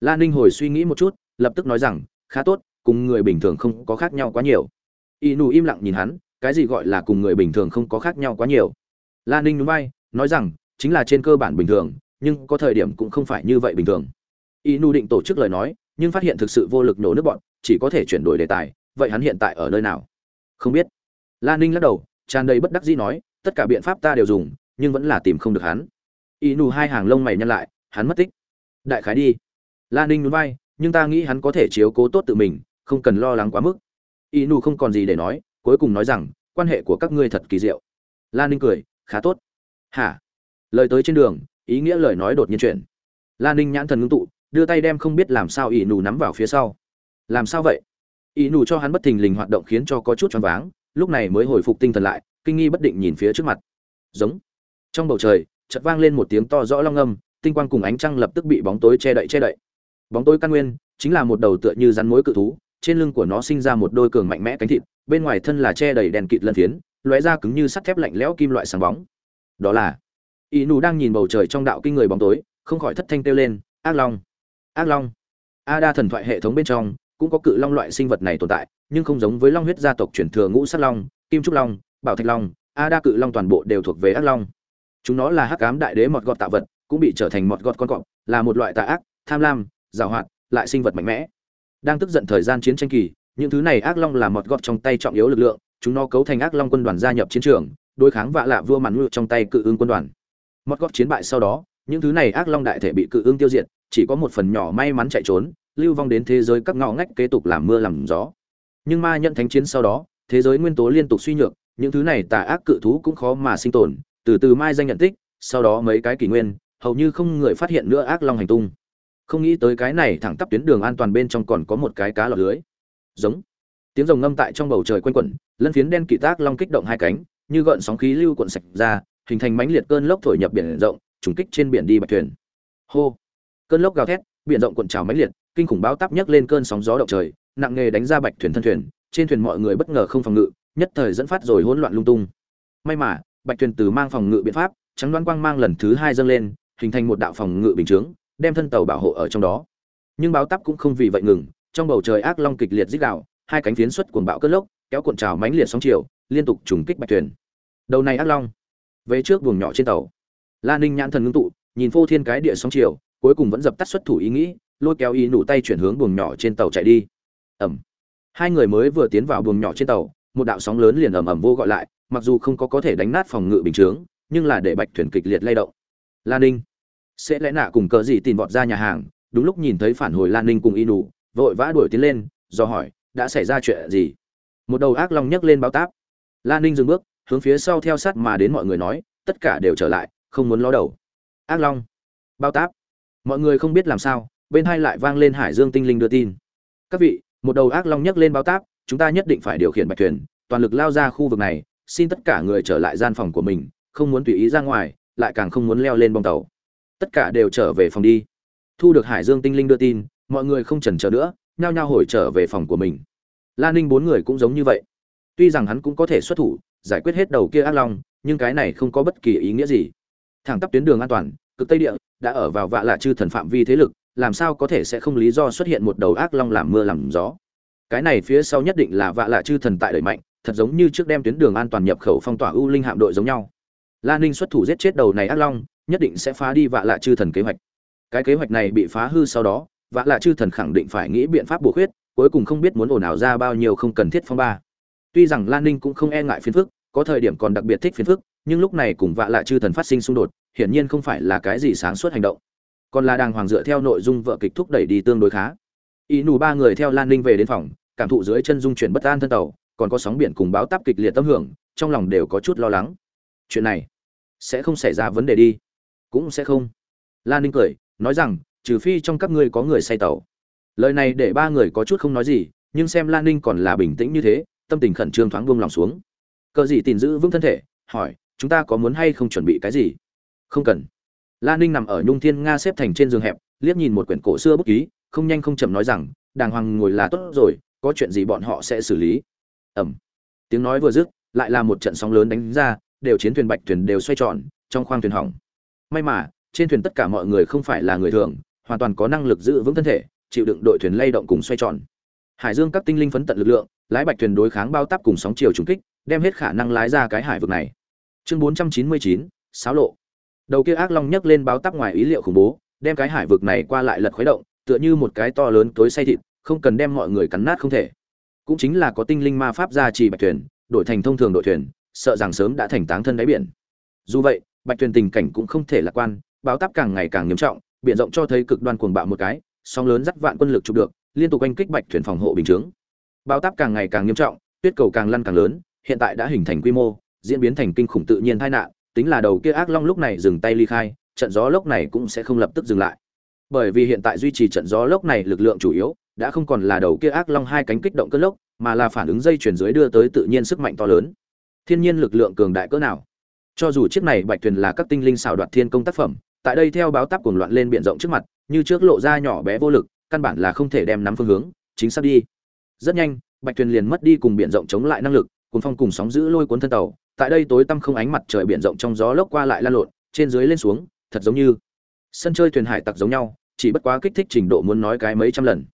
la ninh hồi suy nghĩ một chút, lập tức nói rằng, khá tốt, cùng người bình thường không có khác nhau quá nhiều. Y nù im lặng nhìn hắn, cái gì gọi là cùng người bình thường không có khác nhau quá nhiều? La ninh núi bay nói rằng, chính là trên cơ bản bình thường, nhưng có thời điểm cũng không phải như vậy bình thường. Y nù định tổ chức lời nói, nhưng phát hiện thực sự vô lực nổ nước bọn, chỉ có thể chuyển đổi đề tài, vậy hắn hiện tại ở nơi nào? Không biết. La ninh lắc đầu, tràn đầy bất đắc dĩ nói, tất cả biện pháp ta đều dùng, nhưng vẫn là tìm không được hắn. Y nù hai hàng lông mày nhăn lại, hắn mất tích. Đại khái đi la ninh núi vai, nhưng ta nghĩ hắn có thể chiếu cố tốt tự mình, không cần lo lắng quá mức. Y nù không còn gì để nói, cuối cùng nói rằng, quan hệ của các ngươi thật kỳ diệu. La ninh cười, khá tốt. Hả? Lời tới trên đường, ý nghĩa lời nói đột nhiên chuyển. La ninh nhãn thần ngưng tụ, đưa tay đem không biết làm sao ỷ nù nắm vào phía sau. Làm sao vậy? Ỷ nù cho hắn bất thình lình hoạt động khiến cho có chút choáng váng, lúc này mới hồi phục tinh thần lại, kinh nghi bất định nhìn phía trước mặt. Giống. Trong bầu trời, chợt vang lên một tiếng to rõ long âm, tinh quang cùng ánh trăng lập tức bị bóng tối che đậy che đậy bóng tối căn nguyên chính là một đầu tựa như rắn mối cự thú, trên lưng của nó sinh ra một đôi cường mạnh mẽ cánh thịt, bên ngoài thân là che đầy đèn kịt lân phiến, lóe ra cứng như sắt thép lạnh lẽo kim loại sáng bóng. Đó là y nù đang nhìn bầu trời trong đạo kinh người bóng tối, không khỏi thất thanh kêu lên, ác long! Ác long! A đa thần thoại hệ thống bên trong cũng có cự long loại sinh vật này tồn tại, nhưng không giống với long huyết gia tộc truyền thừa ngũ sắt long, kim trúc long, bảo thạch long, a đa cự long toàn bộ đều thuộc về ác long. Chúng nó là hắc ám đại đế mọt gọt tạo vật, cũng bị trở thành mọt gọt con cọp, là một loại tà ác, tham lam giàu hoạt, lại sinh vật mạnh mẽ. Đang tức giận thời gian chiến tranh kỳ, những thứ này ác long là một gọt trong tay trọng yếu lực lượng, chúng nó cấu thành ác long quân đoàn gia nhập chiến trường, đối kháng vạ lạ vua màn ngự trong tay cự ương quân đoàn. Một gọt chiến bại sau đó, những thứ này ác long đại thể bị cự ương tiêu diệt, chỉ có một phần nhỏ may mắn chạy trốn, lưu vong đến thế giới các ngõ ngách kế tục làm mưa làm gió. Nhưng ma nhận thánh chiến sau đó, thế giới nguyên tố liên tục suy nhược, những thứ này tà ác cự thú cũng khó mà sinh tồn, từ từ mai danh nhận tích, sau đó mấy cái kỷ nguyên, hầu như không người phát hiện nữa ác long hành tung không nghĩ tới cái này thẳng tắp tuyến đường an toàn bên trong còn có một cái cá lọt lưới. Giống. Tiếng rồng ngâm tại trong bầu trời quanh quẩn, lân phiến đen kỵ tác long kích động hai cánh, như gợn sóng khí lưu cuộn sạch ra, hình thành mãnh liệt cơn lốc thổi nhập biển rộng, trùng kích trên biển đi bạch thuyền. Hô. Cơn lốc gào thét, biển rộng cuộn trào mãnh liệt, kinh khủng báo táp nhấc lên cơn sóng gió động trời, nặng nghề đánh ra bạch thuyền thân thuyền, trên thuyền mọi người bất ngờ không phòng ngự, nhất thời dẫn phát rồi hỗn loạn lung tung. May mà, bạch thuyền từ mang phòng ngự biện pháp, trắng đoán quang mang lần thứ hai dâng lên, hình thành một đạo phòng ngự bình chướng đem thân tàu bảo hộ ở trong đó. Nhưng báo táp cũng không vì vậy ngừng, trong bầu trời ác long kịch liệt dích đạo hai cánh phiến xuất cuồng bão cơn lốc, kéo cuộn trào mánh liệt sóng chiều, liên tục trùng kích bạch thuyền. Đầu này ác long, về trước buồng nhỏ trên tàu. La ninh nhãn thần ngưng tụ, nhìn phô thiên cái địa sóng chiều, cuối cùng vẫn dập tắt xuất thủ ý nghĩ, lôi kéo ý nủ tay chuyển hướng buồng nhỏ trên tàu chạy đi. Ẩm. Hai người mới vừa tiến vào buồng nhỏ trên tàu, một đạo sóng lớn liền ầm ầm vô gọi lại, mặc dù không có có thể đánh nát phòng ngự bình chướng, nhưng là để bạch thuyền kịch liệt lay động. Lan ninh sẽ lẽ nạ cùng cờ gì tìm vọt ra nhà hàng, đúng lúc nhìn thấy phản hồi lan ninh cùng y nụ vội vã đuổi tiến lên, do hỏi, đã xảy ra chuyện gì? Một đầu ác long nhấc lên báo táp. Lan ninh dừng bước, hướng phía sau theo sát mà đến mọi người nói, tất cả đều trở lại, không muốn lo đầu. Ác long. Bao táp. Mọi người không biết làm sao, bên hai lại vang lên hải dương tinh linh đưa tin. Các vị, một đầu ác long nhấc lên bao táp, chúng ta nhất định phải điều khiển bạch thuyền, toàn lực lao ra khu vực này, xin tất cả người trở lại gian phòng của mình, không muốn tùy ý ra ngoài, lại càng không muốn leo lên bong tàu tất cả đều trở về phòng đi. Thu được hải dương tinh linh đưa tin, mọi người không chần chờ nữa, nhao nhao hồi trở về phòng của mình. Lan ninh bốn người cũng giống như vậy. Tuy rằng hắn cũng có thể xuất thủ, giải quyết hết đầu kia ác long, nhưng cái này không có bất kỳ ý nghĩa gì. Thẳng tắp tuyến đường an toàn, cực tây địa, đã ở vào vạ lạ chư thần phạm vi thế lực, làm sao có thể sẽ không lý do xuất hiện một đầu ác long làm mưa làm gió? Cái này phía sau nhất định là vạ lạ chư thần tại đẩy mạnh, thật giống như trước đem tuyến đường an toàn nhập khẩu phong tỏa ưu linh hạm đội giống nhau. La ninh xuất thủ giết chết đầu này ác long nhất định sẽ phá đi vạ lạ chư thần kế hoạch. Cái kế hoạch này bị phá hư sau đó, vạ lạ chư thần khẳng định phải nghĩ biện pháp bổ khuyết, cuối cùng không biết muốn ồn ào ra bao nhiêu không cần thiết phong ba. Tuy rằng lan ninh cũng không e ngại phiền phức, có thời điểm còn đặc biệt thích phiền phức, nhưng lúc này cùng vạ lạ chư thần phát sinh xung đột, hiển nhiên không phải là cái gì sáng suốt hành động. Còn là đàng hoàng dựa theo nội dung vợ kịch thúc đẩy đi tương đối khá. Ý nù ba người theo lan ninh về đến phòng, cảm thụ dưới chân dung chuyển bất an thân tàu, còn có sóng biển cùng báo táp kịch liệt tâm hưởng, trong lòng đều có chút lo lắng. Chuyện này sẽ không xảy ra vấn đề đi cũng sẽ không. Lan ninh cười, nói rằng, trừ phi trong các ngươi có người say tàu. Lời này để ba người có chút không nói gì, nhưng xem lan ninh còn là bình tĩnh như thế, tâm tình khẩn trương thoáng buông lòng xuống. Cờ gì tìm giữ vững thân thể, hỏi, chúng ta có muốn hay không chuẩn bị cái gì? Không cần. Lan ninh nằm ở nhung thiên nga xếp thành trên giường hẹp, liếc nhìn một quyển cổ xưa bút ký, không nhanh không chậm nói rằng, đàng hoàng ngồi là tốt rồi, có chuyện gì bọn họ sẽ xử lý. Ẩm. Tiếng nói vừa dứt, lại là một trận sóng lớn đánh ra, đều chiến thuyền bạch thuyền đều xoay tròn, trong khoang thuyền hỏng may mà trên thuyền tất cả mọi người không phải là người thường hoàn toàn có năng lực giữ vững thân thể chịu đựng đội thuyền lay động cùng xoay tròn. Hải dương các tinh linh phấn tận lực lượng lái bạch thuyền đối kháng bao táp cùng sóng chiều trùng kích đem hết khả năng lái ra cái hải vực này. Chương 499, sáo lộ. Đầu kia ác long nhấc lên báo táp ngoài ý liệu khủng bố đem cái hải vực này qua lại lật khuấy động tựa như một cái to lớn cối say thịt không cần đem mọi người cắn nát không thể. Cũng chính là có tinh linh ma pháp gia trì bạch thuyền đổi thành thông thường đội thuyền sợ rằng sớm đã thành táng thân đáy biển. Dù vậy bạch thuyền tình cảnh cũng không thể lạc quan, báo táp càng ngày càng nghiêm trọng, biển rộng cho thấy cực đoan cuồng bạo một cái, sóng lớn dắt vạn quân lực chụp được, liên tục oanh kích bạch thuyền phòng hộ bình chướng. Báo táp càng ngày càng nghiêm trọng, tuyết cầu càng lăn càng lớn, hiện tại đã hình thành quy mô, diễn biến thành kinh khủng tự nhiên tai nạn, tính là đầu kia ác long lúc này dừng tay ly khai, trận gió lốc này cũng sẽ không lập tức dừng lại. Bởi vì hiện tại duy trì trận gió lốc này lực lượng chủ yếu, đã không còn là đầu kia ác long hai cánh kích động cơn lốc, mà là phản ứng dây chuyển dưới đưa tới tự nhiên sức mạnh to lớn. Thiên nhiên lực lượng cường đại cỡ nào? Cho dù chiếc này bạch thuyền là các tinh linh xảo đoạt thiên công tác phẩm, tại đây theo báo táp cuồng loạn lên biển rộng trước mặt, như trước lộ ra nhỏ bé vô lực, căn bản là không thể đem nắm phương hướng, chính xác đi. Rất nhanh, bạch thuyền liền mất đi cùng biển rộng chống lại năng lực cùng phong cùng sóng giữ lôi cuốn thân tàu, tại đây tối tăm không ánh mặt trời biển rộng trong gió lốc qua lại lan lộn, trên dưới lên xuống, thật giống như sân chơi thuyền hải tặc giống nhau, chỉ bất quá kích thích trình độ muốn nói cái mấy trăm lần.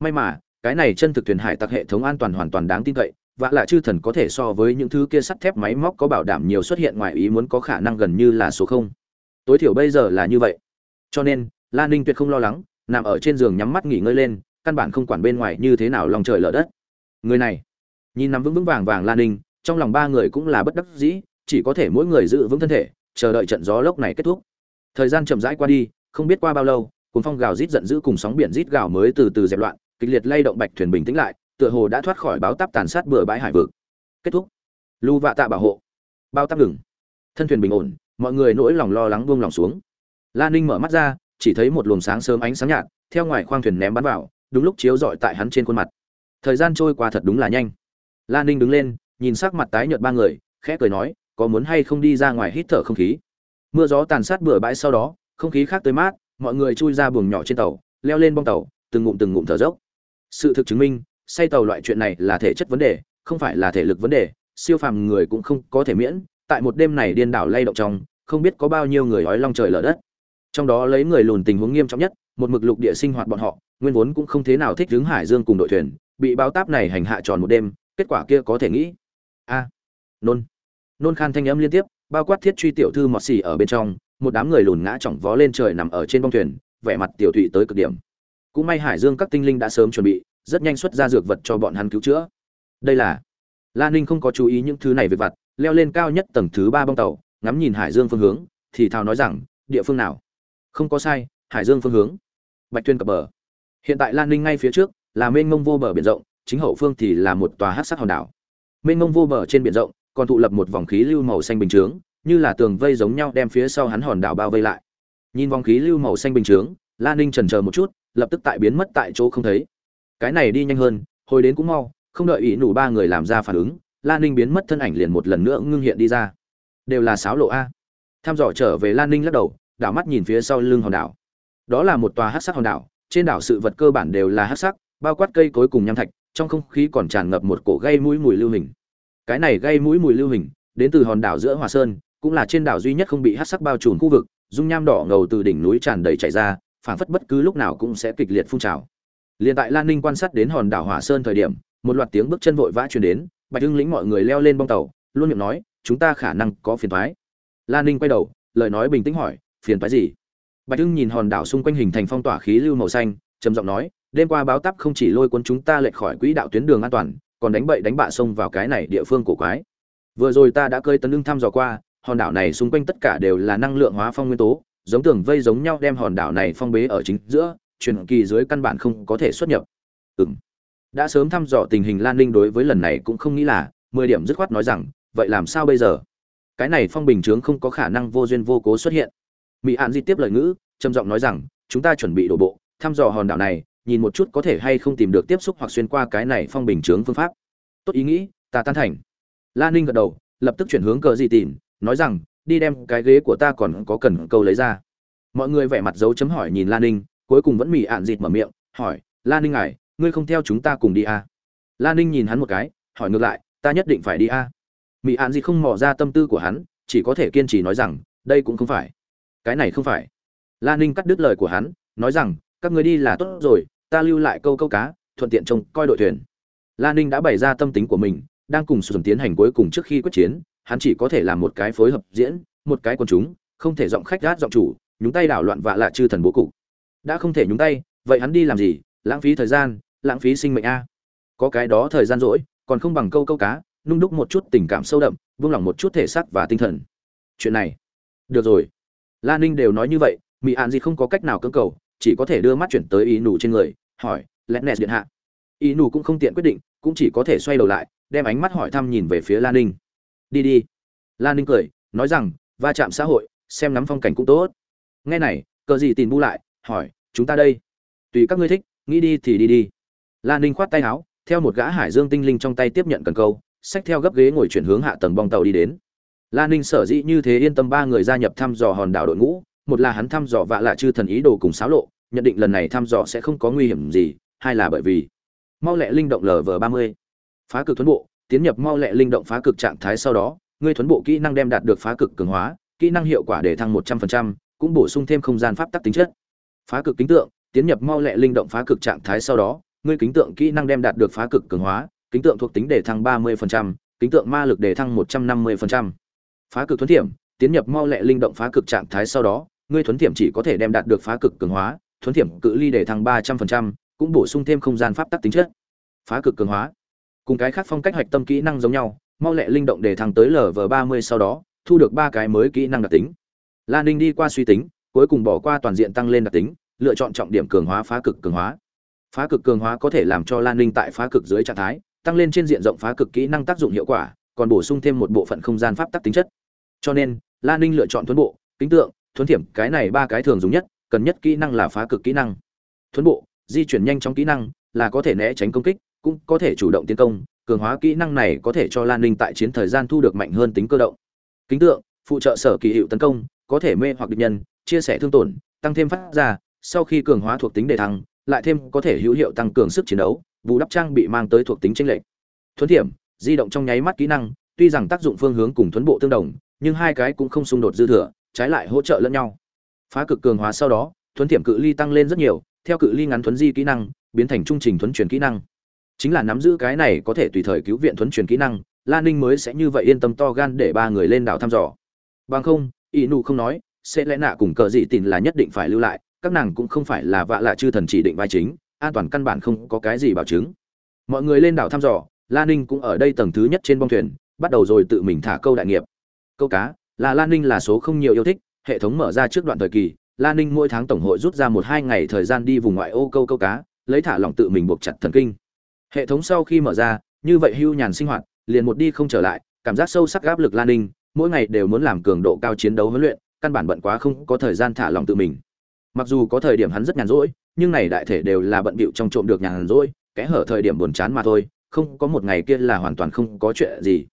May mà, cái này chân thực thuyền hải tặc hệ thống an toàn hoàn toàn đáng tin cậy vạ lạ chư thần có thể so với những thứ kia sắt thép máy móc có bảo đảm nhiều xuất hiện ngoài ý muốn có khả năng gần như là số không. Tối thiểu bây giờ là như vậy. Cho nên lan ninh tuyệt không lo lắng, nằm ở trên giường nhắm mắt nghỉ ngơi lên, căn bản không quản bên ngoài như thế nào lòng trời lở đất. Người này, nhìn nắm vững vững vàng vàng lan ninh, trong lòng ba người cũng là bất đắc dĩ, chỉ có thể mỗi người giữ vững thân thể, chờ đợi trận gió lốc này kết thúc. Thời gian chậm rãi qua đi, không biết qua bao lâu cuốn phong gào rít giận dữ cùng sóng biển rít gào mới từ từ dẹp loạn, kịch liệt lay động bạch thuyền bình tĩnh lại tựa hồ đã thoát khỏi báo táp tàn sát bừa bãi hải vực. Kết thúc. Lưu vạ tạ bảo hộ. Bao táp ngừng. Thân thuyền bình ổn, mọi người nỗi lòng lo lắng buông lòng xuống. Lan ninh mở mắt ra, chỉ thấy một luồng sáng sớm ánh sáng nhạt, theo ngoài khoang thuyền ném bắn vào, đúng lúc chiếu rọi tại hắn trên khuôn mặt. Thời gian trôi qua thật đúng là nhanh. Lan ninh đứng lên, nhìn sắc mặt tái nhợt ba người, khẽ cười nói, có muốn hay không đi ra ngoài hít thở không khí? Mưa gió tàn sát bừa bãi sau đó, không khí khác tới mát, mọi người chui ra buồng nhỏ trên tàu, leo lên bong tàu, từng ngụm từng ngụm thở dốc. Sự thực chứng minh say tàu loại chuyện này là thể chất vấn đề, không phải là thể lực vấn đề, siêu phàm người cũng không có thể miễn, tại một đêm này điên đảo lay động trong, không biết có bao nhiêu người ói long trời lở đất. Trong đó lấy người lùn tình huống nghiêm trọng nhất, một mực lục địa sinh hoạt bọn họ, nguyên vốn cũng không thế nào thích hướng hải dương cùng đội thuyền, bị báo táp này hành hạ tròn một đêm, kết quả kia có thể nghĩ. A, nôn. Nôn khan thanh âm liên tiếp, bao quát thiết truy tiểu thư mọt xì ở bên trong, một đám người lùn ngã chỏng vó lên trời nằm ở trên bông thuyền, vẻ mặt tiểu thụy tới cực điểm. Cũng may hải dương các tinh linh đã sớm chuẩn bị rất nhanh xuất ra dược vật cho bọn hắn cứu chữa. Đây là Lan ninh không có chú ý những thứ này về vặt, leo lên cao nhất tầng thứ ba bông tàu, ngắm nhìn hải dương phương hướng, thì thào nói rằng, địa phương nào? Không có sai, hải dương phương hướng. Bạch tuyên cập bờ. Hiện tại lan ninh ngay phía trước, là mênh mông vô bờ biển rộng, chính hậu phương thì là một tòa hát sắc hòn đảo. Mênh mông vô bờ trên biển rộng, còn tụ lập một vòng khí lưu màu xanh bình chướng như là tường vây giống nhau đem phía sau hắn hòn đảo bao vây lại. Nhìn vòng khí lưu màu xanh bình chướng lan ninh trần chờ một chút, lập tức tại biến mất tại chỗ không thấy cái này đi nhanh hơn, hồi đến cũng mau, không đợi ý nủ ba người làm ra phản ứng lan ninh biến mất thân ảnh liền một lần nữa ngưng hiện đi ra. Đều là sáo lộ a. Tham dò trở về lan ninh lắc đầu, đảo mắt nhìn phía sau lưng hòn đảo. Đó là một tòa hát sắc hòn đảo, trên đảo sự vật cơ bản đều là hát sắc, bao quát cây cối cùng nham thạch, trong không khí còn tràn ngập một cổ gây mũi mùi lưu hình. Cái này gây mũi mùi lưu hình, đến từ hòn đảo giữa hòa sơn, cũng là trên đảo duy nhất không bị hát sắc bao trùm khu vực, dung nham đỏ ngầu từ đỉnh núi tràn đầy chảy ra, phảng phất bất cứ lúc nào cũng sẽ kịch liệt phun trào liên tại lan ninh quan sát đến hòn đảo hỏa sơn thời điểm, một loạt tiếng bước chân vội vã truyền đến, bạch hưng lĩnh mọi người leo lên bong tàu, luôn miệng nói, chúng ta khả năng có phiền toái. lan ninh quay đầu, lời nói bình tĩnh hỏi, phiền toái gì bạch hưng nhìn hòn đảo xung quanh hình thành phong tỏa khí lưu màu xanh, trầm giọng nói, đêm qua báo táp không chỉ lôi cuốn chúng ta lệch khỏi quỹ đạo tuyến đường an toàn, còn đánh bậy đánh bạ xông vào cái này địa phương cổ quái vừa rồi ta đã cơi tấn lưng thăm dò qua, hòn đảo này xung quanh tất cả đều là năng lượng hóa phong nguyên tố, giống tường vây giống nhau đem hòn đảo này phong bế ở chính giữa truyền kỳ dưới căn bản không có thể xuất nhập. Ừm. Đã sớm thăm dò tình hình lan ninh đối với lần này cũng không nghĩ là, mười điểm dứt khoát nói rằng, vậy làm sao bây giờ? Cái này phong bình chướng không có khả năng vô duyên vô cố xuất hiện. Mị hạn di tiếp lời ngữ, trầm giọng nói rằng, chúng ta chuẩn bị đổ bộ, thăm dò hòn đảo này, nhìn một chút có thể hay không tìm được tiếp xúc hoặc xuyên qua cái này phong bình chướng phương pháp. Tốt ý nghĩ, ta tan thành. Lan ninh gật đầu, lập tức chuyển hướng cờ gì tìm, nói rằng, đi đem cái ghế của ta còn có cần câu lấy ra. Mọi người vẻ mặt dấu chấm hỏi nhìn lan ninh cuối cùng vẫn mỉ ạn dịt mở miệng, hỏi lan ninh ngài, ngươi không theo chúng ta cùng đi à? lan ninh nhìn hắn một cái, hỏi ngược lại, ta nhất định phải đi à? mỉ ạn dịt không mò ra tâm tư của hắn, chỉ có thể kiên trì nói rằng, đây cũng không phải cái này không phải lan ninh cắt đứt lời của hắn, nói rằng, các người đi là tốt rồi, ta lưu lại câu câu cá, thuận tiện trông coi đội thuyền lan ninh đã bày ra tâm tính của mình, đang cùng sử dụng tiến hành cuối cùng trước khi quyết chiến, hắn chỉ có thể làm một cái phối hợp diễn, một cái quần chúng, không thể giọng khách gát giọng chủ, nhúng tay đảo loạn vạ lạ chư thần bố cục đã không thể nhúng tay, vậy hắn đi làm gì? Lãng phí thời gian, lãng phí sinh mệnh a. Có cái đó thời gian rỗi, còn không bằng câu câu cá, nung đúc một chút tình cảm sâu đậm, vung lòng một chút thể xác và tinh thần. Chuyện này. Được rồi. La ninh đều nói như vậy mỹ an gì không có cách nào cưỡng cầu, chỉ có thể đưa mắt chuyển tới ý nù trên người, hỏi lẽ nẹt điện hạ. Ý nù cũng không tiện quyết định, cũng chỉ có thể xoay đầu lại, đem ánh mắt hỏi thăm nhìn về phía lan ninh. Đi đi. Lan ninh cười, nói rằng, va chạm xã hội, xem nắm phong cảnh cũng tốt. Nghe này, cờ gì tìm bu lại hỏi, chúng ta đây? Tùy các ngươi thích, nghĩ đi thì đi đi. Lan ninh khoát tay áo, theo một gã hải dương tinh linh trong tay tiếp nhận cần câu, xách theo gấp ghế ngồi chuyển hướng hạ tầng bong tàu đi đến. Lan ninh sở dĩ như thế yên tâm ba người gia nhập thăm dò hòn đảo đội ngũ, một là hắn thăm dò vạ lạ chư thần ý đồ cùng xáo lộ, nhận định lần này thăm dò sẽ không có nguy hiểm gì, hai là bởi vì mau lẹ linh động lv ba mươi, phá cực thuấn bộ, tiến nhập mau lẹ linh động phá cực trạng thái sau đó, ngươi thuấn bộ kỹ năng đem đạt được phá cực cường hóa, kỹ năng hiệu quả để thăng một trăm phần trăm, cũng bổ sung thêm không gian pháp tắc tính chất phá cực kính tượng, tiến nhập mau lẹ linh động phá cực trạng thái sau đó, ngươi kính tượng kỹ năng đem đạt được phá cực cường hóa, kính tượng thuộc tính để thăng ba mươi phần trăm, kính tượng ma lực để thăng một trăm năm mươi phần trăm. Phá cực thuấn thiểm, tiến nhập mau lẹ linh động phá cực trạng thái sau đó, ngươi thuấn thiểm chỉ có thể đem đạt được phá cực cường hóa, thuấn thiểm cự ly để thăng ba trăm phần trăm, cũng bổ sung thêm không gian pháp tắc tính chất. Phá cực cường hóa. Cùng cái khác phong cách hoạch tâm kỹ năng giống nhau, mau lẹ linh động để thăng tới lv ba mươi sau đó, thu được ba cái mới kỹ năng đặc tính. Lan ninh đi qua suy tính cuối cùng bỏ qua toàn diện tăng lên đặc tính, lựa chọn trọng điểm cường hóa phá cực cường hóa. Phá cực cường hóa có thể làm cho lan ninh tại phá cực dưới trạng thái, tăng lên trên diện rộng phá cực kỹ năng tác dụng hiệu quả, còn bổ sung thêm một bộ phận không gian pháp tắc tính chất. Cho nên, lan ninh lựa chọn thuấn bộ, kính tượng, thuấn thiểm, cái này ba cái thường dùng nhất, cần nhất kỹ năng là phá cực kỹ năng. Thuấn bộ, di chuyển nhanh trong kỹ năng, là có thể né tránh công kích, cũng có thể chủ động tiến công, cường hóa kỹ năng này có thể cho lan ninh tại chiến thời gian thu được mạnh hơn tính cơ động. Kính tượng, phụ trợ sở kỳ hiệu tấn công, có thể mê hoặc địch nhân chia sẻ thương tổn, tăng thêm phát ra, sau khi cường hóa thuộc tính đề thăng, lại thêm có thể hữu hiệu tăng cường sức chiến đấu, bù đắp trang bị mang tới thuộc tính tranh lệch. Thuấn thiểm, di động trong nháy mắt kỹ năng, tuy rằng tác dụng phương hướng cùng thuấn bộ tương đồng, nhưng hai cái cũng không xung đột dư thừa, trái lại hỗ trợ lẫn nhau. Phá cực cường hóa sau đó, thuấn thiểm cự ly tăng lên rất nhiều, theo cự ly ngắn thuấn di kỹ năng, biến thành trung trình thuấn truyền kỹ năng. Chính là nắm giữ cái này có thể tùy thời cứu viện thuấn truyền kỹ năng lan ninh mới sẽ như vậy yên tâm to gan để ba người lên đảo thăm dò. Bằng không, ỷ nụ không nói sẽ lẽ nạ cùng cờ dị tin là nhất định phải lưu lại, các nàng cũng không phải là vạ lạ chư thần chỉ định vai chính, an toàn căn bản không có cái gì bảo chứng. Mọi người lên đảo thăm dò lan ninh cũng ở đây tầng thứ nhất trên bong thuyền, bắt đầu rồi tự mình thả câu đại nghiệp. Câu cá, là lan ninh là số không nhiều yêu thích, hệ thống mở ra trước đoạn thời kỳ lan ninh mỗi tháng tổng hội rút ra một hai ngày thời gian đi vùng ngoại ô câu câu cá, lấy thả lỏng tự mình buộc chặt thần kinh. Hệ thống sau khi mở ra, như vậy hưu nhàn sinh hoạt, liền một đi không trở lại, cảm giác sâu sắc áp lực lan ninh, mỗi ngày đều muốn làm cường độ cao chiến đấu huấn luyện căn bản bận quá không có thời gian thả lòng tự mình. Mặc dù có thời điểm hắn rất nhàn rỗi, nhưng này đại thể đều là bận bịu trong trộm được nhàn rỗi, kẽ hở thời điểm buồn chán mà thôi, không có một ngày kia là hoàn toàn không có chuyện gì.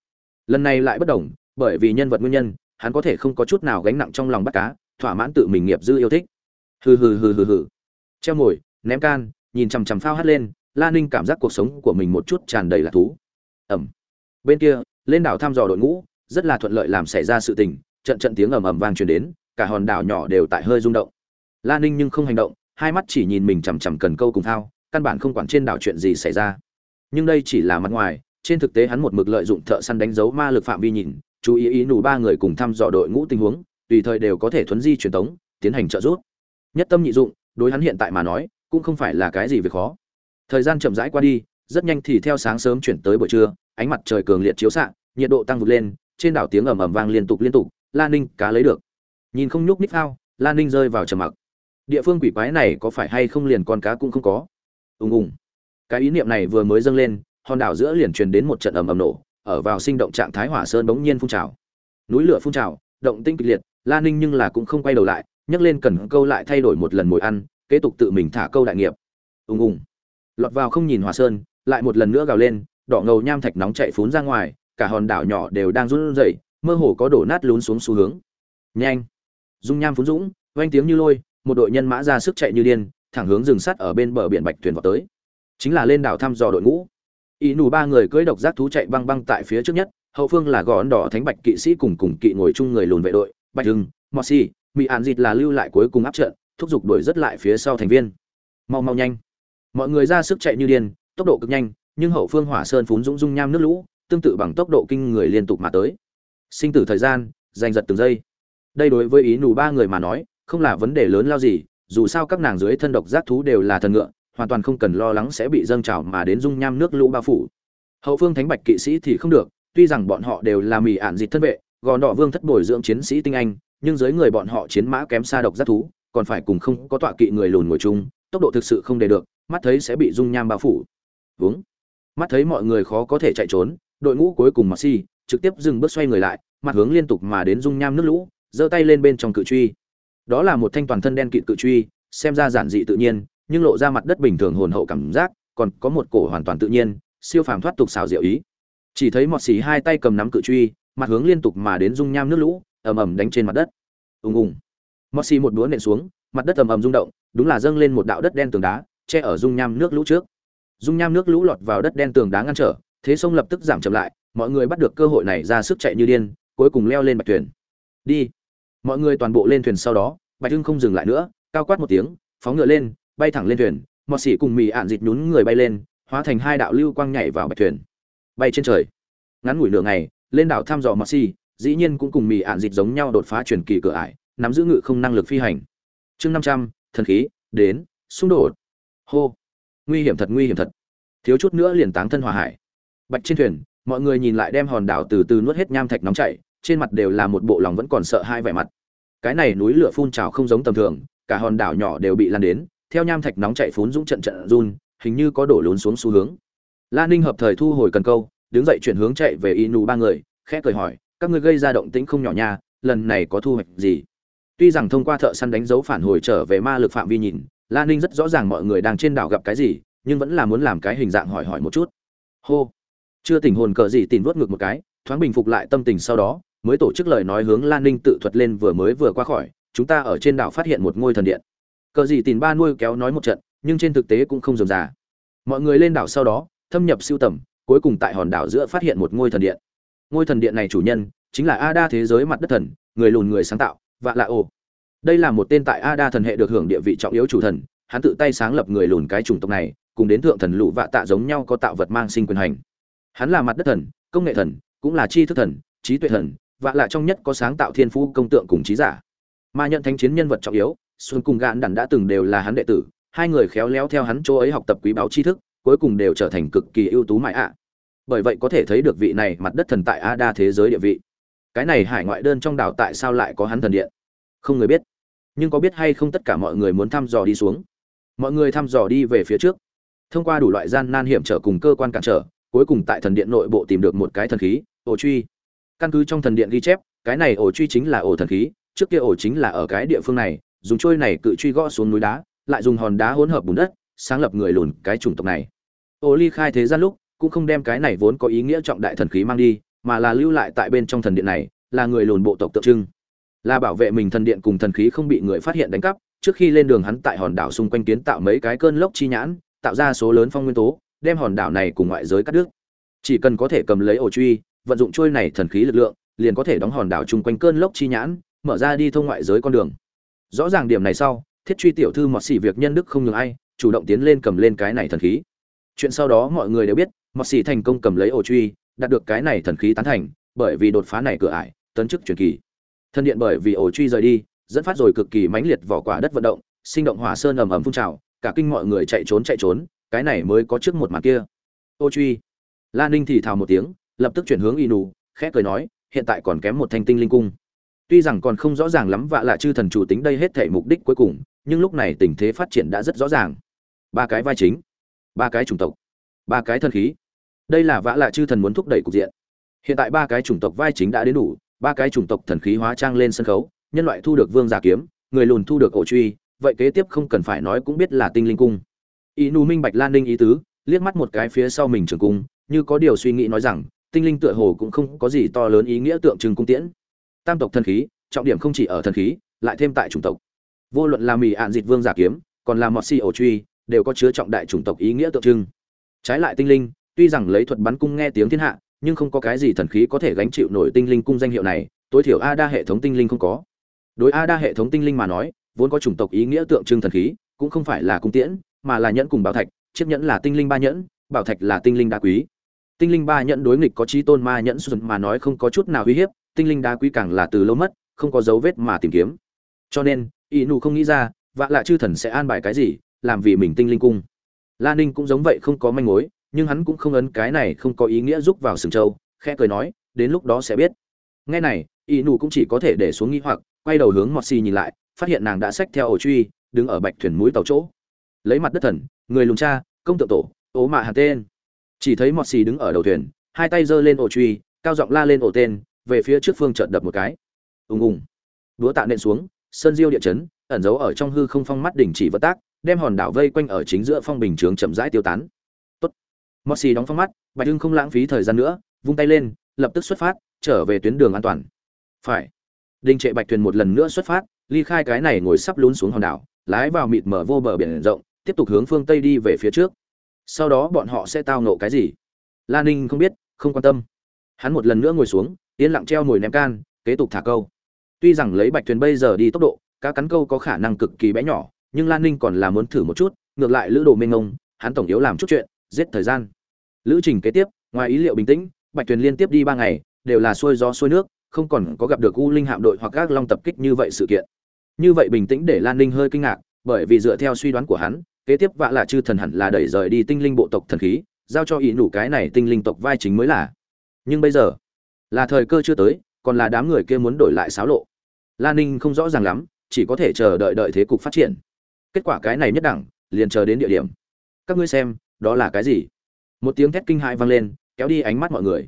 Lần này lại bất đồng, bởi vì nhân vật nguyên nhân, hắn có thể không có chút nào gánh nặng trong lòng bắt cá, thỏa mãn tự mình nghiệp dư yêu thích. Hừ hừ hừ hừ hừ. Treo mồi, ném can, nhìn chằm chằm phao hắt lên, la ninh cảm giác cuộc sống của mình một chút tràn đầy là thú. Ẩm. Bên kia, lên đảo thăm dò đội ngũ, rất là thuận lợi làm xảy ra sự tình trận trận tiếng ầm ầm vang truyền đến, cả hòn đảo nhỏ đều tại hơi rung động. La ninh nhưng không hành động, hai mắt chỉ nhìn mình chằm chằm cần câu cùng thao, căn bản không quản trên đảo chuyện gì xảy ra. Nhưng đây chỉ là mặt ngoài, trên thực tế hắn một mực lợi dụng thợ săn đánh dấu ma lực phạm vi nhìn, chú ý ý nủ ba người cùng thăm dò đội ngũ tình huống, tùy thời đều có thể thuấn di truyền tống, tiến hành trợ giúp. Nhất tâm nhị dụng, đối hắn hiện tại mà nói, cũng không phải là cái gì việc khó. Thời gian chậm rãi qua đi, rất nhanh thì theo sáng sớm chuyển tới buổi trưa, ánh mặt trời cường liệt chiếu xạ, nhiệt độ tăng vụt lên, trên đảo tiếng ầm ầm vang liên tục liên tục la ninh cá lấy được. Nhìn không nhúc ních phao la ninh rơi vào trầm mặc. Địa phương quỷ quái này có phải hay không liền con cá cũng không có? Ùng ùng. Cái ý niệm này vừa mới dâng lên, hòn đảo giữa liền truyền đến một trận ầm ầm nổ, ở vào sinh động trạng thái hỏa sơn bỗng nhiên phun trào. Núi lửa phun trào, động tinh kịch liệt, la ninh nhưng là cũng không quay đầu lại, nhấc lên cần câu lại thay đổi một lần mồi ăn, kế tục tự mình thả câu đại nghiệp. Ùng ùng. Lọt vào không nhìn hỏa sơn, lại một lần nữa gào lên, đỏ ngầu nham thạch nóng chạy phún ra ngoài, cả hòn đảo nhỏ đều đang run rẩy mơ hồ có đổ nát lún xuống xu hướng. Nhanh. Dung nham phún dũng vang tiếng như lôi, một đội nhân mã ra sức chạy như điên, thẳng hướng rừng sắt ở bên bờ biển bạch thuyền vào tới. Chính là lên đảo thăm dò đội ngũ. Ý nù ba người cưỡi độc giác thú chạy băng băng tại phía trước nhất, hậu phương là gõ đỏ thánh bạch kỵ sĩ cùng cùng kỵ ngồi chung người lùn vệ đội, bạch hưng mossi mỹ ạn dịt là lưu lại cuối cùng áp trận, thúc giục đuổi rất lại phía sau thành viên. Mau mau nhanh. Mọi người ra sức chạy như điên, tốc độ cực nhanh, nhưng hậu phương hỏa sơn phún dũng dung nham nước lũ, tương tự bằng tốc độ kinh người liên tục mà tới sinh tử thời gian, giành giật từng giây. Đây đối với ý nù ba người mà nói, không là vấn đề lớn lao gì, dù sao các nàng dưới thân độc giác thú đều là thần ngựa, hoàn toàn không cần lo lắng sẽ bị dâng trào mà đến dung nham nước lũ bao phủ. Hậu phương thánh bạch kỵ sĩ thì không được, tuy rằng bọn họ đều là mì ạn dịch thân vệ, gò đỏ vương thất bồi dưỡng chiến sĩ tinh anh, nhưng dưới người bọn họ chiến mã kém xa độc giác thú, còn phải cùng không có tọa kỵ người lùn ngồi chung, tốc độ thực sự không để được, mắt thấy sẽ bị dung nham bao phủ. Vướng. Mắt thấy mọi người khó có thể chạy trốn, đội ngũ cuối cùng mặc si trực tiếp dừng bước xoay người lại, mặt hướng liên tục mà đến dung nham nước lũ, giơ tay lên bên trong cự truy. Đó là một thanh toàn thân đen kịt cự truy, xem ra giản dị tự nhiên, nhưng lộ ra mặt đất bình thường hồn hậu cảm giác, còn có một cổ hoàn toàn tự nhiên, siêu phàm thoát tục xảo diệu ý. Chỉ thấy mọt xì hai tay cầm nắm cự truy, mặt hướng liên tục mà đến dung nham nước lũ, ầm ầm đánh trên mặt đất. Ùng ùng. Mọt xì một đũa nện xuống, mặt đất ầm ầm rung động, đúng là dâng lên một đạo đất đen tường đá, che ở dung nham nước lũ trước. Dung nham nước lũ lọt vào đất đen tường đá ngăn trở, thế sông lập tức giảm chậm lại mọi người bắt được cơ hội này ra sức chạy như điên, cuối cùng leo lên bạch thuyền. Đi. Mọi người toàn bộ lên thuyền sau đó, bạch hưng không dừng lại nữa, cao quát một tiếng, phóng ngựa lên, bay thẳng lên thuyền, mọt xỉ cùng mì ạn dịt nhún người bay lên, hóa thành hai đạo lưu quang nhảy vào bạch thuyền. Bay trên trời. Ngắn ngủi nửa ngày, lên đảo thăm dò mọt xỉ, dĩ nhiên cũng cùng mì ạn dịt giống nhau đột phá truyền kỳ cửa ải, nắm giữ ngự không năng lực phi hành. Chương năm trăm, thần khí, đến, xung đột. Hô. Nguy hiểm thật, nguy hiểm thật. Thiếu chút nữa liền táng thân hòa hải. Bạch trên thuyền mọi người nhìn lại đem hòn đảo từ từ nuốt hết nham thạch nóng chảy, trên mặt đều là một bộ lòng vẫn còn sợ hai vẻ mặt. Cái này núi lửa phun trào không giống tầm thường, cả hòn đảo nhỏ đều bị lan đến, theo nham thạch nóng chảy phún dũng trận trận run, hình như có đổ lún xuống xu hướng. Lan ninh hợp thời thu hồi cần câu, đứng dậy chuyển hướng chạy về inu ba người, khẽ cười hỏi, các ngươi gây ra động tĩnh không nhỏ nha, lần này có thu hoạch gì? Tuy rằng thông qua thợ săn đánh dấu phản hồi trở về ma lực phạm vi nhìn Lan ninh rất rõ ràng mọi người đang trên đảo gặp cái gì, nhưng vẫn là muốn làm cái hình dạng hỏi hỏi một chút. Hô chưa tỉnh hồn cờ gì tìm vuốt ngược một cái, thoáng bình phục lại tâm tình sau đó, mới tổ chức lời nói hướng lan ninh tự thuật lên vừa mới vừa qua khỏi, chúng ta ở trên đảo phát hiện một ngôi thần điện. Cờ gì tìm ba nuôi kéo nói một trận, nhưng trên thực tế cũng không dườm già mọi người lên đảo sau đó, thâm nhập siêu tầm, cuối cùng tại hòn đảo giữa phát hiện một ngôi thần điện. Ngôi thần điện này chủ nhân chính là ada thế giới mặt đất thần, người lùn người sáng tạo, vạ lạ ồ. Đây là một tên tại ada thần hệ được hưởng địa vị trọng yếu chủ thần, hắn tự tay sáng lập người lùn cái chủng tộc này, cùng đến thượng thần lũ vạ tạ giống nhau có tạo vật mang sinh quyền hành hắn là mặt đất thần, công nghệ thần, cũng là tri thức thần, trí tuệ thần, vạ lạ trong nhất có sáng tạo thiên phú công tượng cùng trí giả. Mà nhận thánh chiến nhân vật trọng yếu, xuân cùng gạn đản đã từng đều là hắn đệ tử, hai người khéo léo theo hắn chỗ ấy học tập quý báu tri thức, cuối cùng đều trở thành cực kỳ ưu tú mãi ạ. Bởi vậy có thể thấy được vị này mặt đất thần tại a đa thế giới địa vị. Cái này hải ngoại đơn trong đảo tại sao lại có hắn thần điện? Không người biết. Nhưng có biết hay không tất cả mọi người muốn thăm dò đi xuống? Mọi người thăm dò đi về phía trước. Thông qua đủ loại gian nan hiểm trở cùng cơ quan cản trở cuối cùng tại thần điện nội bộ tìm được một cái thần khí, ổ truy. Căn cứ trong thần điện ghi chép, cái này ổ truy chính là ổ thần khí, trước kia ổ chính là ở cái địa phương này, dùng trôi này cự truy gõ xuống núi đá, lại dùng hòn đá hỗn hợp bùn đất, sáng lập người lùn cái chủng tộc này. Ổ ly khai thế gian lúc, cũng không đem cái này vốn có ý nghĩa trọng đại thần khí mang đi, mà là lưu lại tại bên trong thần điện này, là người lùn bộ tộc tượng trưng. Là bảo vệ mình thần điện cùng thần khí không bị người phát hiện đánh cắp, trước khi lên đường hắn tại hòn đảo xung quanh kiến tạo mấy cái cơn lốc chi nhãn, tạo ra số lớn phong nguyên tố đem hòn đảo này cùng ngoại giới cắt đứt. Chỉ cần có thể cầm lấy ổ truy, vận dụng trôi này thần khí lực lượng, liền có thể đóng hòn đảo chung quanh cơn lốc chi nhãn, mở ra đi thông ngoại giới con đường. Rõ ràng điểm này sau, thiết truy tiểu thư mọt xỉ việc nhân đức không nhường ai, chủ động tiến lên cầm lên cái này thần khí. Chuyện sau đó mọi người đều biết, mọt xỉ thành công cầm lấy ổ truy, đạt được cái này thần khí tán thành, bởi vì đột phá này cửa ải, tấn chức truyền kỳ. Thân điện bởi vì ổ truy rời đi, dẫn phát rồi cực kỳ mãnh liệt vỏ quả đất vận động, sinh động hỏa sơn ầm ầm phun trào, cả kinh mọi người chạy trốn chạy trốn cái này mới có trước một mặt kia. Ô truy. Lan ninh thì thào một tiếng, lập tức chuyển hướng y nù khẽ cười nói, hiện tại còn kém một thanh tinh linh cung. Tuy rằng còn không rõ ràng lắm vạ là chư thần chủ tính đây hết thể mục đích cuối cùng, nhưng lúc này tình thế phát triển đã rất rõ ràng. Ba cái vai chính, ba cái chủng tộc, ba cái thần khí. Đây là vạ lạ chư thần muốn thúc đẩy cục diện. Hiện tại ba cái chủng tộc vai chính đã đến đủ, ba cái chủng tộc thần khí hóa trang lên sân khấu, nhân loại thu được vương giả kiếm, người lùn thu được ổ truy, vậy kế tiếp không cần phải nói cũng biết là tinh linh cung y nu minh bạch lan ninh ý tứ, liếc mắt một cái phía sau mình trường cung, như có điều suy nghĩ nói rằng, tinh linh tựa hồ cũng không có gì to lớn ý nghĩa tượng trưng cung tiễn. Tam tộc thần khí, trọng điểm không chỉ ở thần khí, lại thêm tại chủng tộc. Vô luận là mì ạn dịt vương giả kiếm, còn là mọt xì ổ truy, đều có chứa trọng đại chủng tộc ý nghĩa tượng trưng. Trái lại tinh linh, tuy rằng lấy thuật bắn cung nghe tiếng thiên hạ, nhưng không có cái gì thần khí có thể gánh chịu nổi tinh linh cung danh hiệu này, tối thiểu a đa hệ thống tinh linh không có. Đối a đa hệ thống tinh linh mà nói, vốn có chủng tộc ý nghĩa tượng trưng thần khí, cũng không phải là cung tiễn mà là nhẫn cùng bảo thạch, chiếc nhẫn là tinh linh ba nhẫn, bảo thạch là tinh linh đá quý. Tinh linh ba nhẫn đối nghịch có trí tôn ma nhẫn xuân mà nói không có chút nào uy hiếp, tinh linh đá quý càng là từ lâu mất, không có dấu vết mà tìm kiếm. Cho nên, y nụ không nghĩ ra, vạ lạ chư thần sẽ an bài cái gì, làm vì mình tinh linh cung. La ninh cũng giống vậy không có manh mối, nhưng hắn cũng không ấn cái này không có ý nghĩa giúp vào sừng châu khẽ cười nói, đến lúc đó sẽ biết. Nghe này, y nụ cũng chỉ có thể để xuống nghĩ hoặc, quay đầu hướng mọt xì nhìn lại, phát hiện nàng đã xách theo ổ truy, đứng ở bạch thuyền mũi tàu chỗ lấy mặt đất thần, người lùng cha, công tượng tổ, ố mạ hạt tên. Chỉ thấy mọt xì đứng ở đầu thuyền, hai tay giơ lên ổ truy, cao giọng la lên ổ tên, về phía trước phương trận đập một cái. Ùng ùng. Đúa tạ nện xuống, sơn diêu địa chấn, ẩn giấu ở trong hư không phong mắt đỉnh chỉ vận tác, đem hòn đảo vây quanh ở chính giữa phong bình chướng chậm rãi tiêu tán. Tốt. Mọt xì đóng phong mắt, bạch hưng không lãng phí thời gian nữa, vung tay lên, lập tức xuất phát, trở về tuyến đường an toàn. Phải. Đình trệ bạch thuyền một lần nữa xuất phát, ly khai cái này ngồi sắp lún xuống hòn đảo, lái vào mịt mở vô bờ biển rộng tiếp tục hướng phương tây đi về phía trước. Sau đó bọn họ sẽ tao nộ cái gì? La ninh không biết, không quan tâm. Hắn một lần nữa ngồi xuống, yên lặng treo nồi ném can, kế tục thả câu. Tuy rằng lấy bạch thuyền bây giờ đi tốc độ, cá cắn câu có khả năng cực kỳ bé nhỏ, nhưng lan ninh còn là muốn thử một chút, ngược lại lữ đồ mênh ngông hắn tổng yếu làm chút chuyện, giết thời gian. Lữ trình kế tiếp, ngoài ý liệu bình tĩnh, bạch thuyền liên tiếp đi ba ngày, đều là xuôi gió xuôi nước, không còn có gặp được u linh hạm đội hoặc các long tập kích như vậy sự kiện. Như vậy bình tĩnh để lan ninh hơi kinh ngạc, bởi vì dựa theo suy đoán của hắn kế tiếp vạ là chư thần hẳn là đẩy rời đi tinh linh bộ tộc thần khí, giao cho ý nủ cái này tinh linh tộc vai chính mới là. Nhưng bây giờ, là thời cơ chưa tới, còn là đám người kia muốn đổi lại xáo lộ. Lan ninh không rõ ràng lắm, chỉ có thể chờ đợi đợi thế cục phát triển. Kết quả cái này nhất đẳng, liền chờ đến địa điểm. Các ngươi xem, đó là cái gì? Một tiếng thét kinh hãi vang lên, kéo đi ánh mắt mọi người.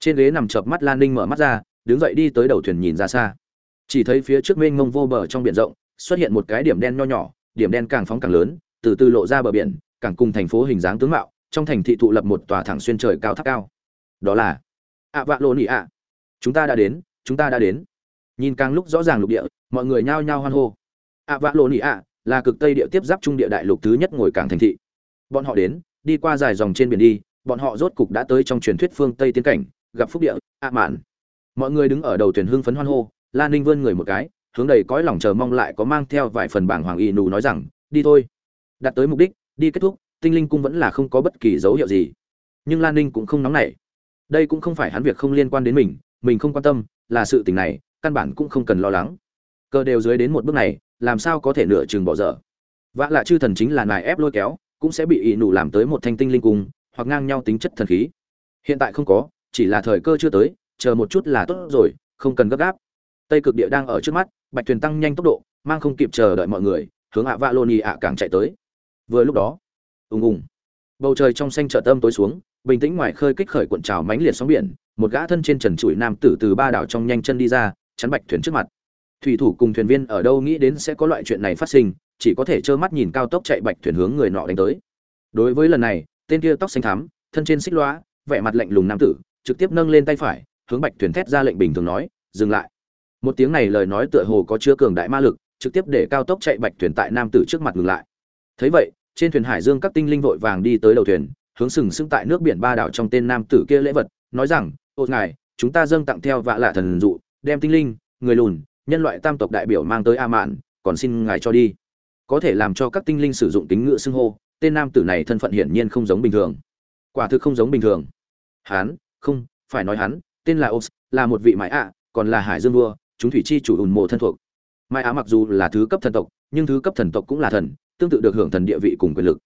Trên ghế nằm chợp mắt lan ninh mở mắt ra, đứng dậy đi tới đầu thuyền nhìn ra xa. Chỉ thấy phía trước mênh mông vô bờ trong biển rộng, xuất hiện một cái điểm đen nho nhỏ, điểm đen càng phóng càng lớn từ từ lộ ra bờ biển, cảng cùng thành phố hình dáng tướng mạo, trong thành thị thụ lập một tòa thẳng xuyên trời cao tháp cao. Đó là ạ vạ lộ nị ạ chúng ta đã đến, chúng ta đã đến. Nhìn càng lúc rõ ràng lục địa, mọi người nhao nhao hoan hô. Ạ vạ lộ nị ạ là cực tây địa tiếp giáp trung địa đại lục thứ nhất ngồi cảng thành thị. Bọn họ đến, đi qua dài dòng trên biển đi, bọn họ rốt cục đã tới trong truyền thuyết phương tây tiến cảnh, gặp phúc địa ạ mạn. Mọi người đứng ở đầu thuyền hưng phấn hoan hô lan ninh vươn người một cái, hướng đầy cõi lòng chờ mong lại có mang theo vài phần bảng hoàng y nù nói rằng, đi thôi đạt tới mục đích, đi kết thúc, tinh linh cung vẫn là không có bất kỳ dấu hiệu gì. Nhưng lan ninh cũng không nóng nảy. Đây cũng không phải hắn việc không liên quan đến mình mình không quan tâm, là sự tình này, căn bản cũng không cần lo lắng. Cơ đều dưới đến một bước này, làm sao có thể nửa chừng bỏ dở? Vạ lạ chư thần chính là nài ép lôi kéo, cũng sẽ bị ỵ nụ làm tới một thanh tinh linh cung, hoặc ngang nhau tính chất thần khí. Hiện tại không có, chỉ là thời cơ chưa tới, chờ một chút là tốt rồi, không cần gấp gáp. Tây cực địa đang ở trước mắt, bạch thuyền tăng nhanh tốc độ, mang không kịp chờ đợi mọi người, hướng ạ vạ lô ni ạ càng chạy tới vừa lúc đó, ùng ùng, bầu trời trong xanh trợ tâm tối xuống, bình tĩnh ngoài khơi kích khởi cuộn trào mánh liệt sóng biển, một gã thân trên trần trụi nam tử từ ba đảo trong nhanh chân đi ra, chắn bạch thuyền trước mặt. Thủy thủ cùng thuyền viên ở đâu nghĩ đến sẽ có loại chuyện này phát sinh, chỉ có thể trơ mắt nhìn cao tốc chạy bạch thuyền hướng người nọ đánh tới. Đối với lần này, tên kia tóc xanh thắm, thân trên xích loa, vẻ mặt lạnh lùng nam tử, trực tiếp nâng lên tay phải, hướng bạch thuyền thét ra lệnh bình thường nói, dừng lại. Một tiếng này lời nói tựa hồ có chứa cường đại ma lực, trực tiếp để cao tốc chạy bạch thuyền tại nam tử trước mặt ngừng lại thấy vậy, trên thuyền hải dương các tinh linh vội vàng đi tới đầu thuyền, hướng sừng sững tại nước biển ba đảo trong tên nam tử kia lễ vật, nói rằng, ô ngài, chúng ta dâng tặng theo vạ lạ thần dụ, đem tinh linh, người lùn, nhân loại tam tộc đại biểu mang tới a mạn, còn xin ngài cho đi. Có thể làm cho các tinh linh sử dụng tính ngựa xưng hô, tên nam tử này thân phận hiển nhiên không giống bình thường. Quả thực không giống bình thường. Hán, không, phải nói hắn, tên là ops là một vị mãi ạ, còn là hải dương vua, chúng thủy chi chủ ùn mộ thân thuộc. Mai á mặc dù là thứ cấp thần tộc, nhưng thứ cấp thần tộc cũng là thần tương tự được hưởng thần địa vị cùng quyền lực.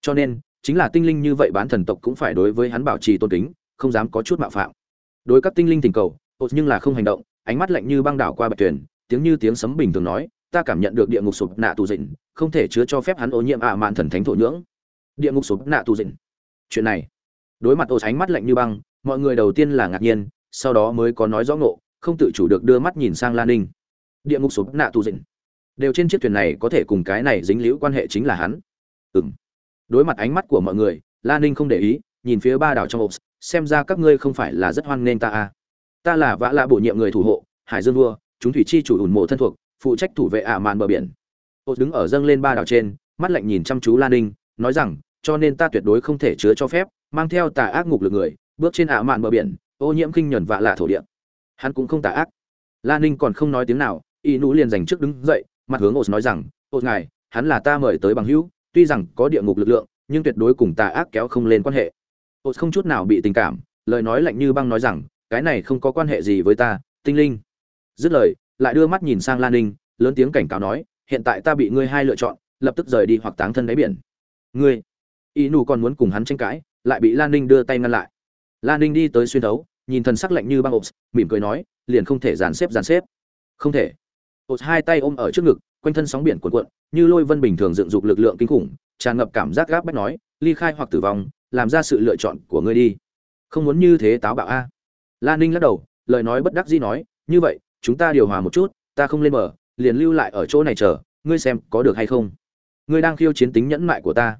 Cho nên, chính là tinh linh như vậy bán thần tộc cũng phải đối với hắn bảo trì tôn kính, không dám có chút mạo phạm. Đối các tinh linh tình cầu ột nhưng là không hành động, ánh mắt lạnh như băng đảo qua bạch tuyển tiếng như tiếng sấm bình thường nói, ta cảm nhận được địa ngục sụp nạ tù dịnh, không thể chứa cho phép hắn ô nhiễm ạ à mạn thần thánh thổ nhưỡng. Địa ngục sụp nạ tù dịnh. Chuyện này, đối mặt ột ánh mắt lạnh như băng, mọi người đầu tiên là ngạc nhiên, sau đó mới có nói rõ ngộ, không tự chủ được đưa mắt nhìn sang lan ninh. Địa ngục sụp nạ tù dịnh đều trên chiếc thuyền này có thể cùng cái này dính liễu quan hệ chính là hắn. Ừng đối mặt ánh mắt của mọi người lan ninh không để ý, nhìn phía ba đảo trong hộp xem ra các ngươi không phải là rất hoan nghênh ta à. ta là vã lạ bổ nhiệm người thủ hộ, hải dương vua, chúng thủy chi chủ ủn mộ thân thuộc, phụ trách thủ vệ ả màn bờ biển. Hộp đứng ở dâng lên ba đảo trên, mắt lạnh nhìn chăm chú lan ninh, nói rằng, cho nên ta tuyệt đối không thể chứa cho phép, mang theo tà ác ngục lực người, bước trên ả màn bờ biển, ô nhiễm kinh nhuần vạ lạ thổ địa. Hắn cũng không tà ác. Lan ninh còn không nói tiếng nào, y nú liền dành trước đứng dậy mặt hướng ột nói rằng ột ngài, hắn là ta mời tới bằng hữu, tuy rằng có địa ngục lực lượng, nhưng tuyệt đối cùng tà ác kéo không lên quan hệ. Ột không chút nào bị tình cảm, lời nói lạnh như băng nói rằng, cái này không có quan hệ gì với ta, tinh linh. Dứt lời, lại đưa mắt nhìn sang lan ninh, lớn tiếng cảnh cáo nói, hiện tại ta bị ngươi hai lựa chọn, lập tức rời đi hoặc táng thân đáy biển. Ngươi? Y nù còn muốn cùng hắn tranh cãi, lại bị lan ninh đưa tay ngăn lại. Lan ninh đi tới xuyên thấu, nhìn thần sắc lạnh như băng ộp mỉm cười nói, liền không thể dàn xếp dàn xếp. Không thể. Hột hai tay ôm ở trước ngực, quanh thân sóng biển cuộn cuộn, như lôi vân bình thường dựng dục lực lượng kinh khủng, tràn ngập cảm giác gáp bách nói, ly khai hoặc tử vong, làm ra sự lựa chọn của ngươi đi. Không muốn như thế táo bạo a. Lan ninh lắc đầu, lời nói bất đắc dĩ nói, như vậy, chúng ta điều hòa một chút, ta không lên mở liền lưu lại ở chỗ này chờ, ngươi xem có được hay không. Ngươi đang khiêu chiến tính nhẫn mại của ta.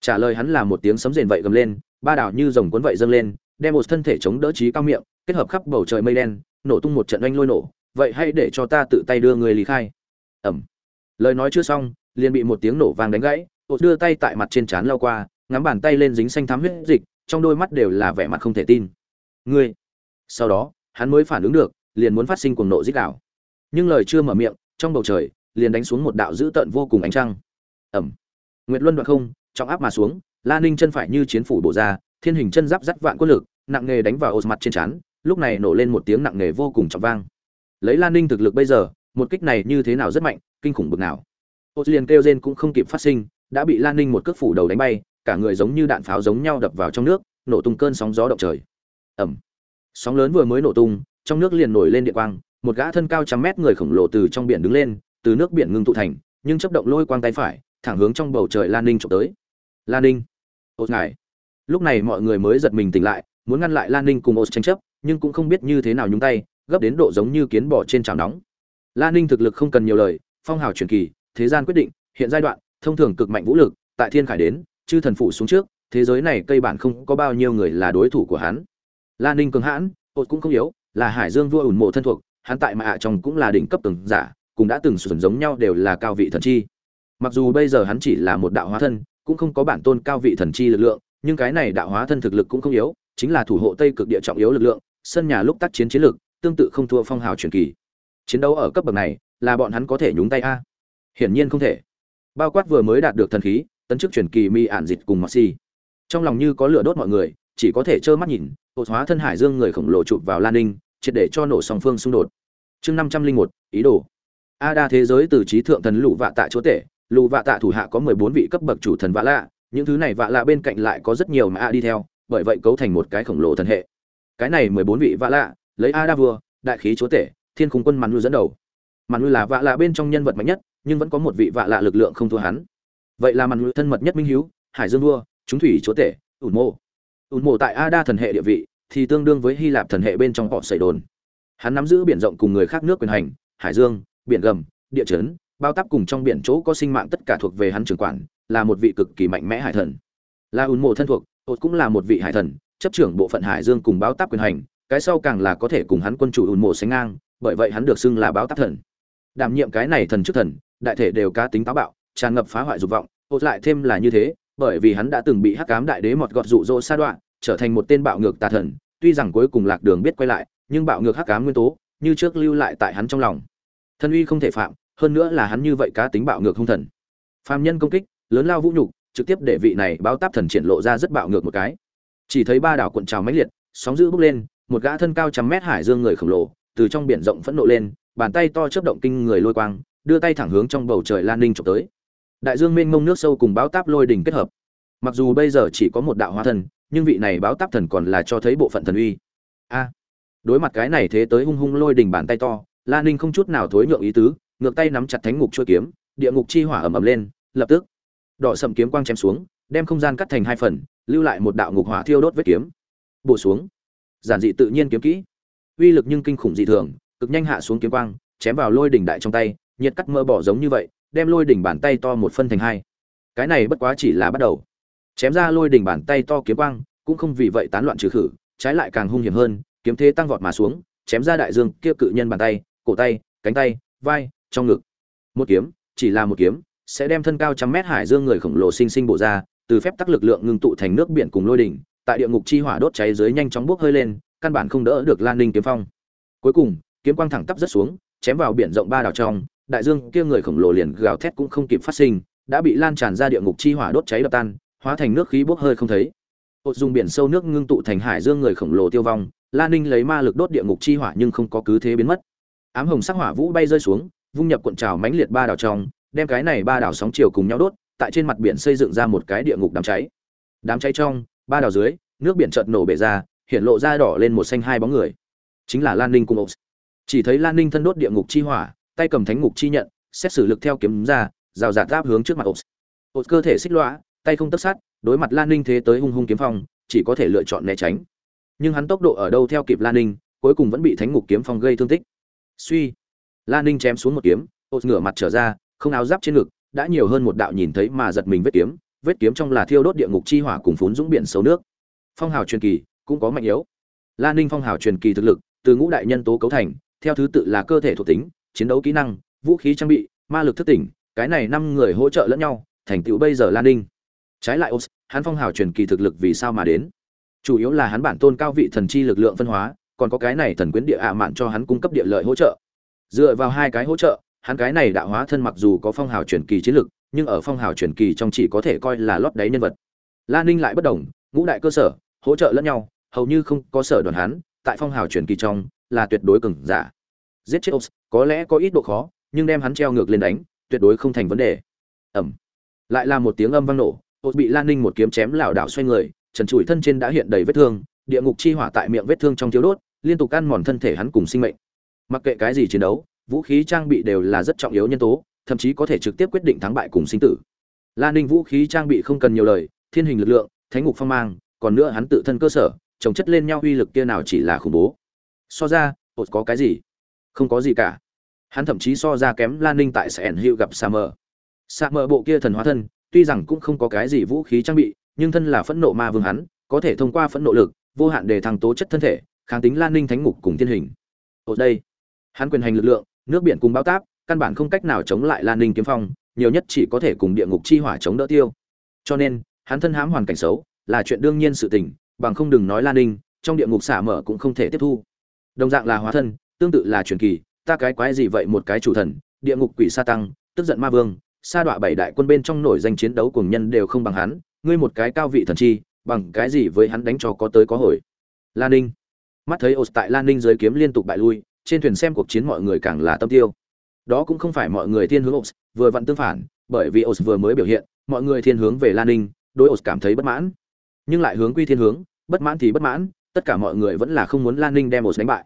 Trả lời hắn là một tiếng sấm rền vậy gầm lên, ba đảo như rồng cuốn vậy dâng lên, đem một thân thể chống đỡ trí cao miệng, kết hợp khắp bầu trời mây đen, nổ tung một trận oanh lôi nổ vậy hãy để cho ta tự tay đưa người lý khai. Ẩm. Lời nói chưa xong, liền bị một tiếng nổ vang đánh gãy ột đưa tay tại mặt trên trán lao qua, ngắm bàn tay lên dính xanh thắm huyết dịch, trong đôi mắt đều là vẻ mặt không thể tin. Ngươi. Sau đó, hắn mới phản ứng được, liền muốn phát sinh cuồng nộ dích đảo nhưng lời chưa mở miệng, trong bầu trời, liền đánh xuống một đạo dữ tợn vô cùng ánh trăng. Ẩm. Nguyệt luân đoạn không, trọng áp mà xuống, la ninh chân phải như chiến phủ bổ ra, thiên hình chân giáp dắt vạn quân lực, nặng nghề đánh vào ột mặt trên trán, lúc này nổ lên một tiếng nặng nghề vô cùng trọng vang lấy Lan ninh thực lực bây giờ, một kích này như thế nào rất mạnh, kinh khủng bực nào. Ột liền kêu rên cũng không kịp phát sinh, đã bị Lan ninh một cước phủ đầu đánh bay, cả người giống như đạn pháo giống nhau đập vào trong nước, nổ tung cơn sóng gió động trời. Ẩm sóng lớn vừa mới nổ tung, trong nước liền nổi lên địa quang, một gã thân cao trăm mét người khổng lồ từ trong biển đứng lên, từ nước biển ngưng tụ thành, nhưng chấp động lôi quang tay phải, thẳng hướng trong bầu trời lan ninh trộm tới. Lan ninh. Ột ngài. Lúc này mọi người mới giật mình tỉnh lại, muốn ngăn lại lan ninh cùng ột tranh chấp, nhưng cũng không biết như thế nào nhúng tay gấp đến độ giống như kiến bò trên chảo nóng. Lan ninh thực lực không cần nhiều lời, phong hào truyền kỳ, thế gian quyết định, hiện giai đoạn, thông thường cực mạnh vũ lực, tại thiên khải đến, chư thần phụ xuống trước, thế giới này cây bản không có bao nhiêu người là đối thủ của hắn. Lan ninh cường hãn ột cũng không yếu, là hải dương vua ủn mộ thân thuộc, hắn tại mạ trong cũng là đỉnh cấp từng giả cũng đã từng sụn giống nhau đều là cao vị thần chi. Mặc dù bây giờ hắn chỉ là một đạo hóa thân, cũng không có bản tôn cao vị thần chi lực lượng, nhưng cái này đạo hóa thân thực lực cũng không yếu, chính là thủ hộ tây cực địa trọng yếu lực lượng, sân nhà lúc tác chiến chiến lược tương tự không thua phong hào truyền kỳ. Chiến đấu ở cấp bậc này, là bọn hắn có thể nhúng tay a. Hiển nhiên không thể. Bao quát vừa mới đạt được thần khí, tấn chức truyền kỳ mi ản dịch cùng mặc si trong lòng như có lửa đốt mọi người, chỉ có thể trơ mắt nhìn hột hóa thân hải dương người khổng lồ chụp vào lan ninh, triệt để cho nổ song phương xung đột. Chương năm trăm linh một, ý đồ. A đa thế giới từ trí thượng thần lũ vạ tạ chúa tể, lũ vạ tạ thủ hạ có mười bốn vị cấp bậc chủ thần vạ lạ, những thứ này vạ lạ bên cạnh lại có rất nhiều mà a đi theo, bởi vậy cấu thành một cái khổng lồ thần hệ. Cái này mười bốn vị vạ lạ lấy a đa vua, đại khí chúa tể, thiên khung quân màn nuôi dẫn đầu. Màn nuôi là vạ lạ bên trong nhân vật mạnh nhất, nhưng vẫn có một vị vạ lạ lực lượng không thua hắn. Vậy là màn nuôi thân mật nhất minh hiếu, hải dương vua, chúng thủy chúa tể ủn mộ. Ủn mộ tại a đa thần hệ địa vị, thì tương đương với hy lạp thần hệ bên trong họ xảy đồn. Hắn nắm giữ biển rộng cùng người khác nước quyền hành, hải dương, biển gầm, địa chấn, bao tắp cùng trong biển chỗ có sinh mạng tất cả thuộc về hắn trưởng quản, là một vị cực kỳ mạnh mẽ hải thần. Là ùn mộ thân thuộc, ột cũng là một vị hải thần, chấp trưởng bộ phận hải dương cùng bao táp quyền hành cái sau càng là có thể cùng hắn quân chủ ùn mộ sánh ngang, bởi vậy hắn được xưng là báo tác thần. Đảm nhiệm cái này thần trước thần, đại thể đều cá tính táo bạo, tràn ngập phá hoại dục vọng hốt lại thêm là như thế, bởi vì hắn đã từng bị hắc cám đại đế mọt gọt rụ rỗ sa đoạn trở thành một tên bạo ngược tà thần, tuy rằng cuối cùng lạc đường biết quay lại, nhưng bạo ngược hắc cám nguyên tố, như trước lưu lại tại hắn trong lòng. Thân uy không thể phạm, hơn nữa là hắn như vậy cá tính bạo ngược hung thần. Phàm nhân công kích, lớn lao vũ nhục, trực tiếp để vị này báo táp thần triển lộ ra rất bạo ngược một cái. Chỉ thấy ba đảo cuộn trào mãnh liệt, sóng dữ bốc lên một gã thân cao trăm mét hải dương người khổng lồ, từ trong biển rộng phẫn nộ lên, bàn tay to chớp động kinh người lôi quang, đưa tay thẳng hướng trong bầu trời lan ninh trộm tới. Đại dương mênh mông nước sâu cùng báo táp lôi đỉnh kết hợp. Mặc dù bây giờ chỉ có một đạo hóa thần, nhưng vị này báo táp thần còn là cho thấy bộ phận thần uy. A! Đối mặt cái này thế tới hung hung lôi đỉnh bàn tay to, lan ninh không chút nào thối nhượng ý tứ, ngược tay nắm chặt thánh ngục chuôi kiếm, địa ngục chi hỏa ầm ầm lên, lập tức, đỏ sầm kiếm quang chém xuống, đem không gian cắt thành hai phần, lưu lại một đạo ngục hỏa thiêu đốt vết kiếm. Bổ xuống giản dị tự nhiên kiếm kỹ. Uy lực nhưng kinh khủng dị thường, cực nhanh hạ xuống kiếm quang, chém vào lôi đỉnh đại trong tay, nhiệt cắt mơ bỏ giống như vậy, đem lôi đỉnh bàn tay to một phân thành hai. Cái này bất quá chỉ là bắt đầu. Chém ra lôi đỉnh bàn tay to kiếm quang, cũng không vì vậy tán loạn trừ khử, trái lại càng hung hiểm hơn, kiếm thế tăng vọt mà xuống, chém ra đại dương kia cự nhân bàn tay, cổ tay, cánh tay, vai, trong ngực. Một kiếm, chỉ là một kiếm, sẽ đem thân cao trăm mét hải dương người khổng lồ sinh sinh bổ ra, từ phép tắc lực lượng ngưng tụ thành nước biển cùng lôi đỉnh tại địa ngục chi hỏa đốt cháy dưới nhanh chóng bốc hơi lên, căn bản không đỡ được lan ninh kiếm phong. Cuối cùng, kiếm quang thẳng tắp rất xuống, chém vào biển rộng ba đảo trong, đại dương kia người khổng lồ liền gào thét cũng không kịp phát sinh, đã bị lan tràn ra địa ngục chi hỏa đốt cháy đập tan, hóa thành nước khí bốc hơi không thấy. Hột dùng biển sâu nước ngưng tụ thành hải dương người khổng lồ tiêu vong, lan ninh lấy ma lực đốt địa ngục chi hỏa nhưng không có cứ thế biến mất. Ám hồng sắc hỏa vũ bay rơi xuống, vung nhập cuộn trào mãnh liệt ba đảo trong, đem cái này ba đảo sóng chiều cùng nhau đốt, tại trên mặt biển xây dựng ra một cái địa ngục đám cháy. Đám cháy trong ba đảo dưới, nước biển chợt nổ bể ra, hiện lộ ra đỏ lên một xanh hai bóng người. Chính là lan ninh cùng ột chỉ thấy lan ninh thân đốt địa ngục chi hỏa, tay cầm thánh ngục chi nhận, xét xử lực theo kiếm ra, rào rạt giáp hướng trước mặt ột ột cơ thể xích lõa tay không tất sát, đối mặt lan ninh thế tới hung hung kiếm phong, chỉ có thể lựa chọn né tránh. Nhưng hắn tốc độ ở đâu theo kịp lan ninh, cuối cùng vẫn bị thánh ngục kiếm phong gây thương tích. Suy. Lan ninh chém xuống một kiếm ột ngửa mặt trở ra, không áo giáp trên ngực, đã nhiều hơn một đạo nhìn thấy mà giật mình vết kiếm vết kiếm trong là thiêu đốt địa ngục chi hỏa cùng phún dũng biển sâu nước. Phong hào truyền kỳ, cũng có mạnh yếu. Lan ninh phong hào truyền kỳ thực lực, từ ngũ đại nhân tố cấu thành, theo thứ tự là cơ thể thuộc tính, chiến đấu kỹ năng, vũ khí trang bị, ma lực thức tỉnh, cái này năm người hỗ trợ lẫn nhau, thành tựu bây giờ lan ninh. Trái lại ops, hắn phong hào truyền kỳ thực lực vì sao mà đến? Chủ yếu là hắn bản tôn cao vị thần chi lực lượng phân hóa, còn có cái này thần quyến địa ạ mạn cho hắn cung cấp địa lợi hỗ trợ. Dựa vào hai cái hỗ trợ, hắn cái này đạo hóa thân mặc dù có phong hào truyền kỳ chiến lực nhưng ở phong hào truyền kỳ trong chỉ có thể coi là lót đáy nhân vật. Lan ninh lại bất đồng, ngũ đại cơ sở, hỗ trợ lẫn nhau, hầu như không có sở đoàn hắn, tại phong hào truyền kỳ trong là tuyệt đối cường giả. Giết chết ops, có lẽ có ít độ khó, nhưng đem hắn treo ngược lên đánh, tuyệt đối không thành vấn đề. Ẩm. Lại là một tiếng âm vang nổ, ops bị lan ninh một kiếm chém lảo đảo xoay người, trần trụi thân trên đã hiện đầy vết thương, địa ngục chi hỏa tại miệng vết thương trong thiếu đốt, liên tục ăn mòn thân thể hắn cùng sinh mệnh. Mặc kệ cái gì chiến đấu, vũ khí trang bị đều là rất trọng yếu nhân tố thậm chí có thể trực tiếp quyết định thắng bại cùng sinh tử. Lan ninh vũ khí trang bị không cần nhiều lời, thiên hình lực lượng, thánh ngục phong mang, còn nữa hắn tự thân cơ sở, chồng chất lên nhau uy lực kia nào chỉ là khủng bố. So ra, ột có cái gì? Không có gì cả. Hắn thậm chí so ra kém lan ninh tại sẻn hiệu gặp sa mờ. Sa mờ bộ kia thần hóa thân, tuy rằng cũng không có cái gì vũ khí trang bị, nhưng thân là phẫn nộ ma vương hắn, có thể thông qua phẫn nộ lực, vô hạn để thăng tố chất thân thể, kháng tính lan ninh thánh ngục cùng thiên hình. Ở đây, hắn quyền hành lực lượng, nước biển cùng bao táp căn bản không cách nào chống lại lan ninh kiếm phong, nhiều nhất chỉ có thể cùng địa ngục chi hỏa chống đỡ tiêu. Cho nên, hắn thân hãm hoàn cảnh xấu, là chuyện đương nhiên sự tình, bằng không đừng nói lan ninh, trong địa ngục xả mở cũng không thể tiếp thu. Đồng dạng là hóa thân, tương tự là truyền kỳ, ta cái quái gì vậy một cái chủ thần, địa ngục quỷ sa tăng, tức giận ma vương, sa đọa bảy đại quân bên trong nổi danh chiến đấu cùng nhân đều không bằng hắn, ngươi một cái cao vị thần chi, bằng cái gì với hắn đánh cho có tới có hồi. Lan ninh. Mắt thấy ột tại lan ninh dưới kiếm liên tục bại lui, trên thuyền xem cuộc chiến mọi người càng là tâm tiêu đó cũng không phải mọi người thiên hướng ột vừa vặn tương phản, bởi vì ột vừa mới biểu hiện, mọi người thiên hướng về lan ninh, đối ột cảm thấy bất mãn. Nhưng lại hướng quy thiên hướng, bất mãn thì bất mãn, tất cả mọi người vẫn là không muốn lan ninh đem ột đánh bại.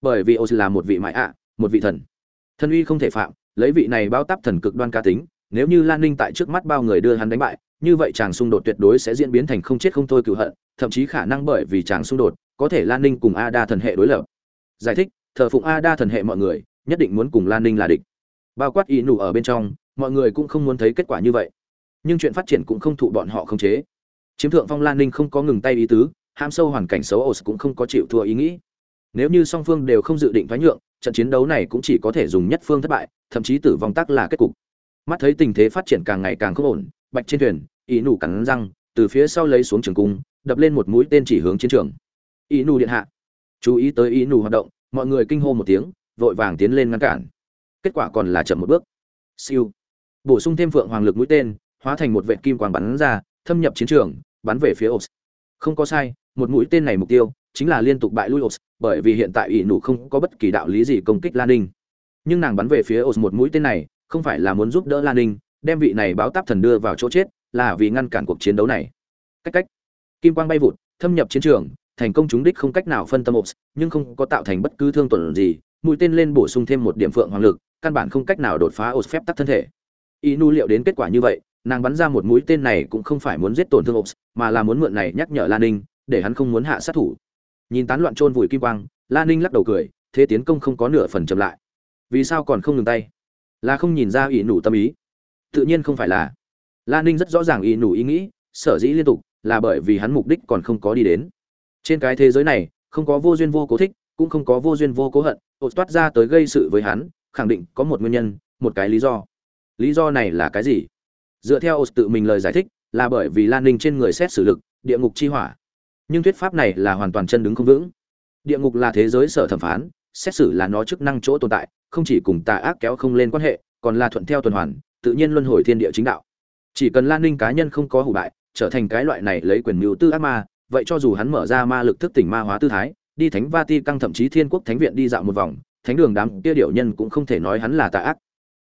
Bởi vì ột là một vị mãi ạ, một vị thần. Thân uy không thể phạm, lấy vị này bao tắp thần cực đoan ca tính, nếu như lan ninh tại trước mắt bao người đưa hắn đánh bại, như vậy chàng xung đột tuyệt đối sẽ diễn biến thành không chết không thôi cựu hận, thậm chí khả năng bởi vì chàng xung đột, có thể lan ninh cùng a đa thần hệ đối lập. Giải thích, thờ phụng a đa thần hệ mọi người nhất định muốn cùng lan ninh là địch. Bao quát ý nụ ở bên trong, mọi người cũng không muốn thấy kết quả như vậy. Nhưng chuyện phát triển cũng không thụ bọn họ khống chế. Chiếm thượng phong lan ninh không có ngừng tay ý tứ, ham sâu hoàn cảnh xấu ổ cũng không có chịu thua ý nghĩ. Nếu như song phương đều không dự định thoái nhượng, trận chiến đấu này cũng chỉ có thể dùng nhất phương thất bại, thậm chí tử vong tắc là kết cục. Mắt thấy tình thế phát triển càng ngày càng không ổn, bạch trên thuyền ý nụ cắn răng, từ phía sau lấy xuống trường cung, đập lên một mũi tên chỉ hướng chiến trường. Ý nụ điện hạ. Chú ý tới ý nụ hoạt động, mọi người kinh hô một tiếng vội vàng tiến lên ngăn cản. Kết quả còn là chậm một bước. Siêu. Bổ sung thêm phượng hoàng lực mũi tên, hóa thành một vệ kim quang bắn ra, thâm nhập chiến trường, bắn về phía ops. Không có sai, một mũi tên này mục tiêu chính là liên tục bại lui ops, bởi vì hiện tại ỷ nụ không có bất kỳ đạo lý gì công kích lan ninh. Nhưng nàng bắn về phía ops một mũi tên này, không phải là muốn giúp đỡ lan ninh, đem vị này báo táp thần đưa vào chỗ chết, là vì ngăn cản cuộc chiến đấu này. Cách cách. Kim quang bay vụt, thâm nhập chiến trường, thành công chúng đích không cách nào phân tâm ops, nhưng không có tạo thành bất cứ thương tổn gì mũi tên lên bổ sung thêm một điểm phượng hoàng lực, căn bản không cách nào đột phá ops phép tắc thân thể. Y nu liệu đến kết quả như vậy, nàng bắn ra một mũi tên này cũng không phải muốn giết tổn thương ops mà là muốn mượn này nhắc nhở lan ninh, để hắn không muốn hạ sát thủ. Nhìn tán loạn trôn vùi kim quang lan ninh lắc đầu cười, thế tiến công không có nửa phần chậm lại. Vì sao còn không ngừng tay? Là không nhìn ra ỷ nủ tâm ý. Tự nhiên không phải là. Lan ninh rất rõ ràng ỷ nủ ý nghĩ, sở dĩ liên tục, là bởi vì hắn mục đích còn không có đi đến. Trên cái thế giới này, không có vô duyên vô cố thích cũng không có vô duyên vô cố hận, ột toát ra tới gây sự với hắn, khẳng định có một nguyên nhân, một cái lý do. Lý do này là cái gì? Dựa theo ột tự mình lời giải thích, là bởi vì lan ninh trên người xét xử lực, địa ngục chi hỏa. Nhưng thuyết pháp này là hoàn toàn chân đứng không vững. Địa ngục là thế giới sở thẩm phán, xét xử là nó chức năng chỗ tồn tại, không chỉ cùng tà ác kéo không lên quan hệ, còn là thuận theo tuần hoàn, tự nhiên luân hồi thiên địa chính đạo. Chỉ cần lan ninh cá nhân không có hủ bại, trở thành cái loại này lấy quyền mưu tư ác ma, vậy cho dù hắn mở ra ma lực thức tỉnh ma hóa tư thái đi thánh va ti căng thậm chí thiên quốc thánh viện đi dạo một vòng, thánh đường đám kia điệu nhân cũng không thể nói hắn là tà ác.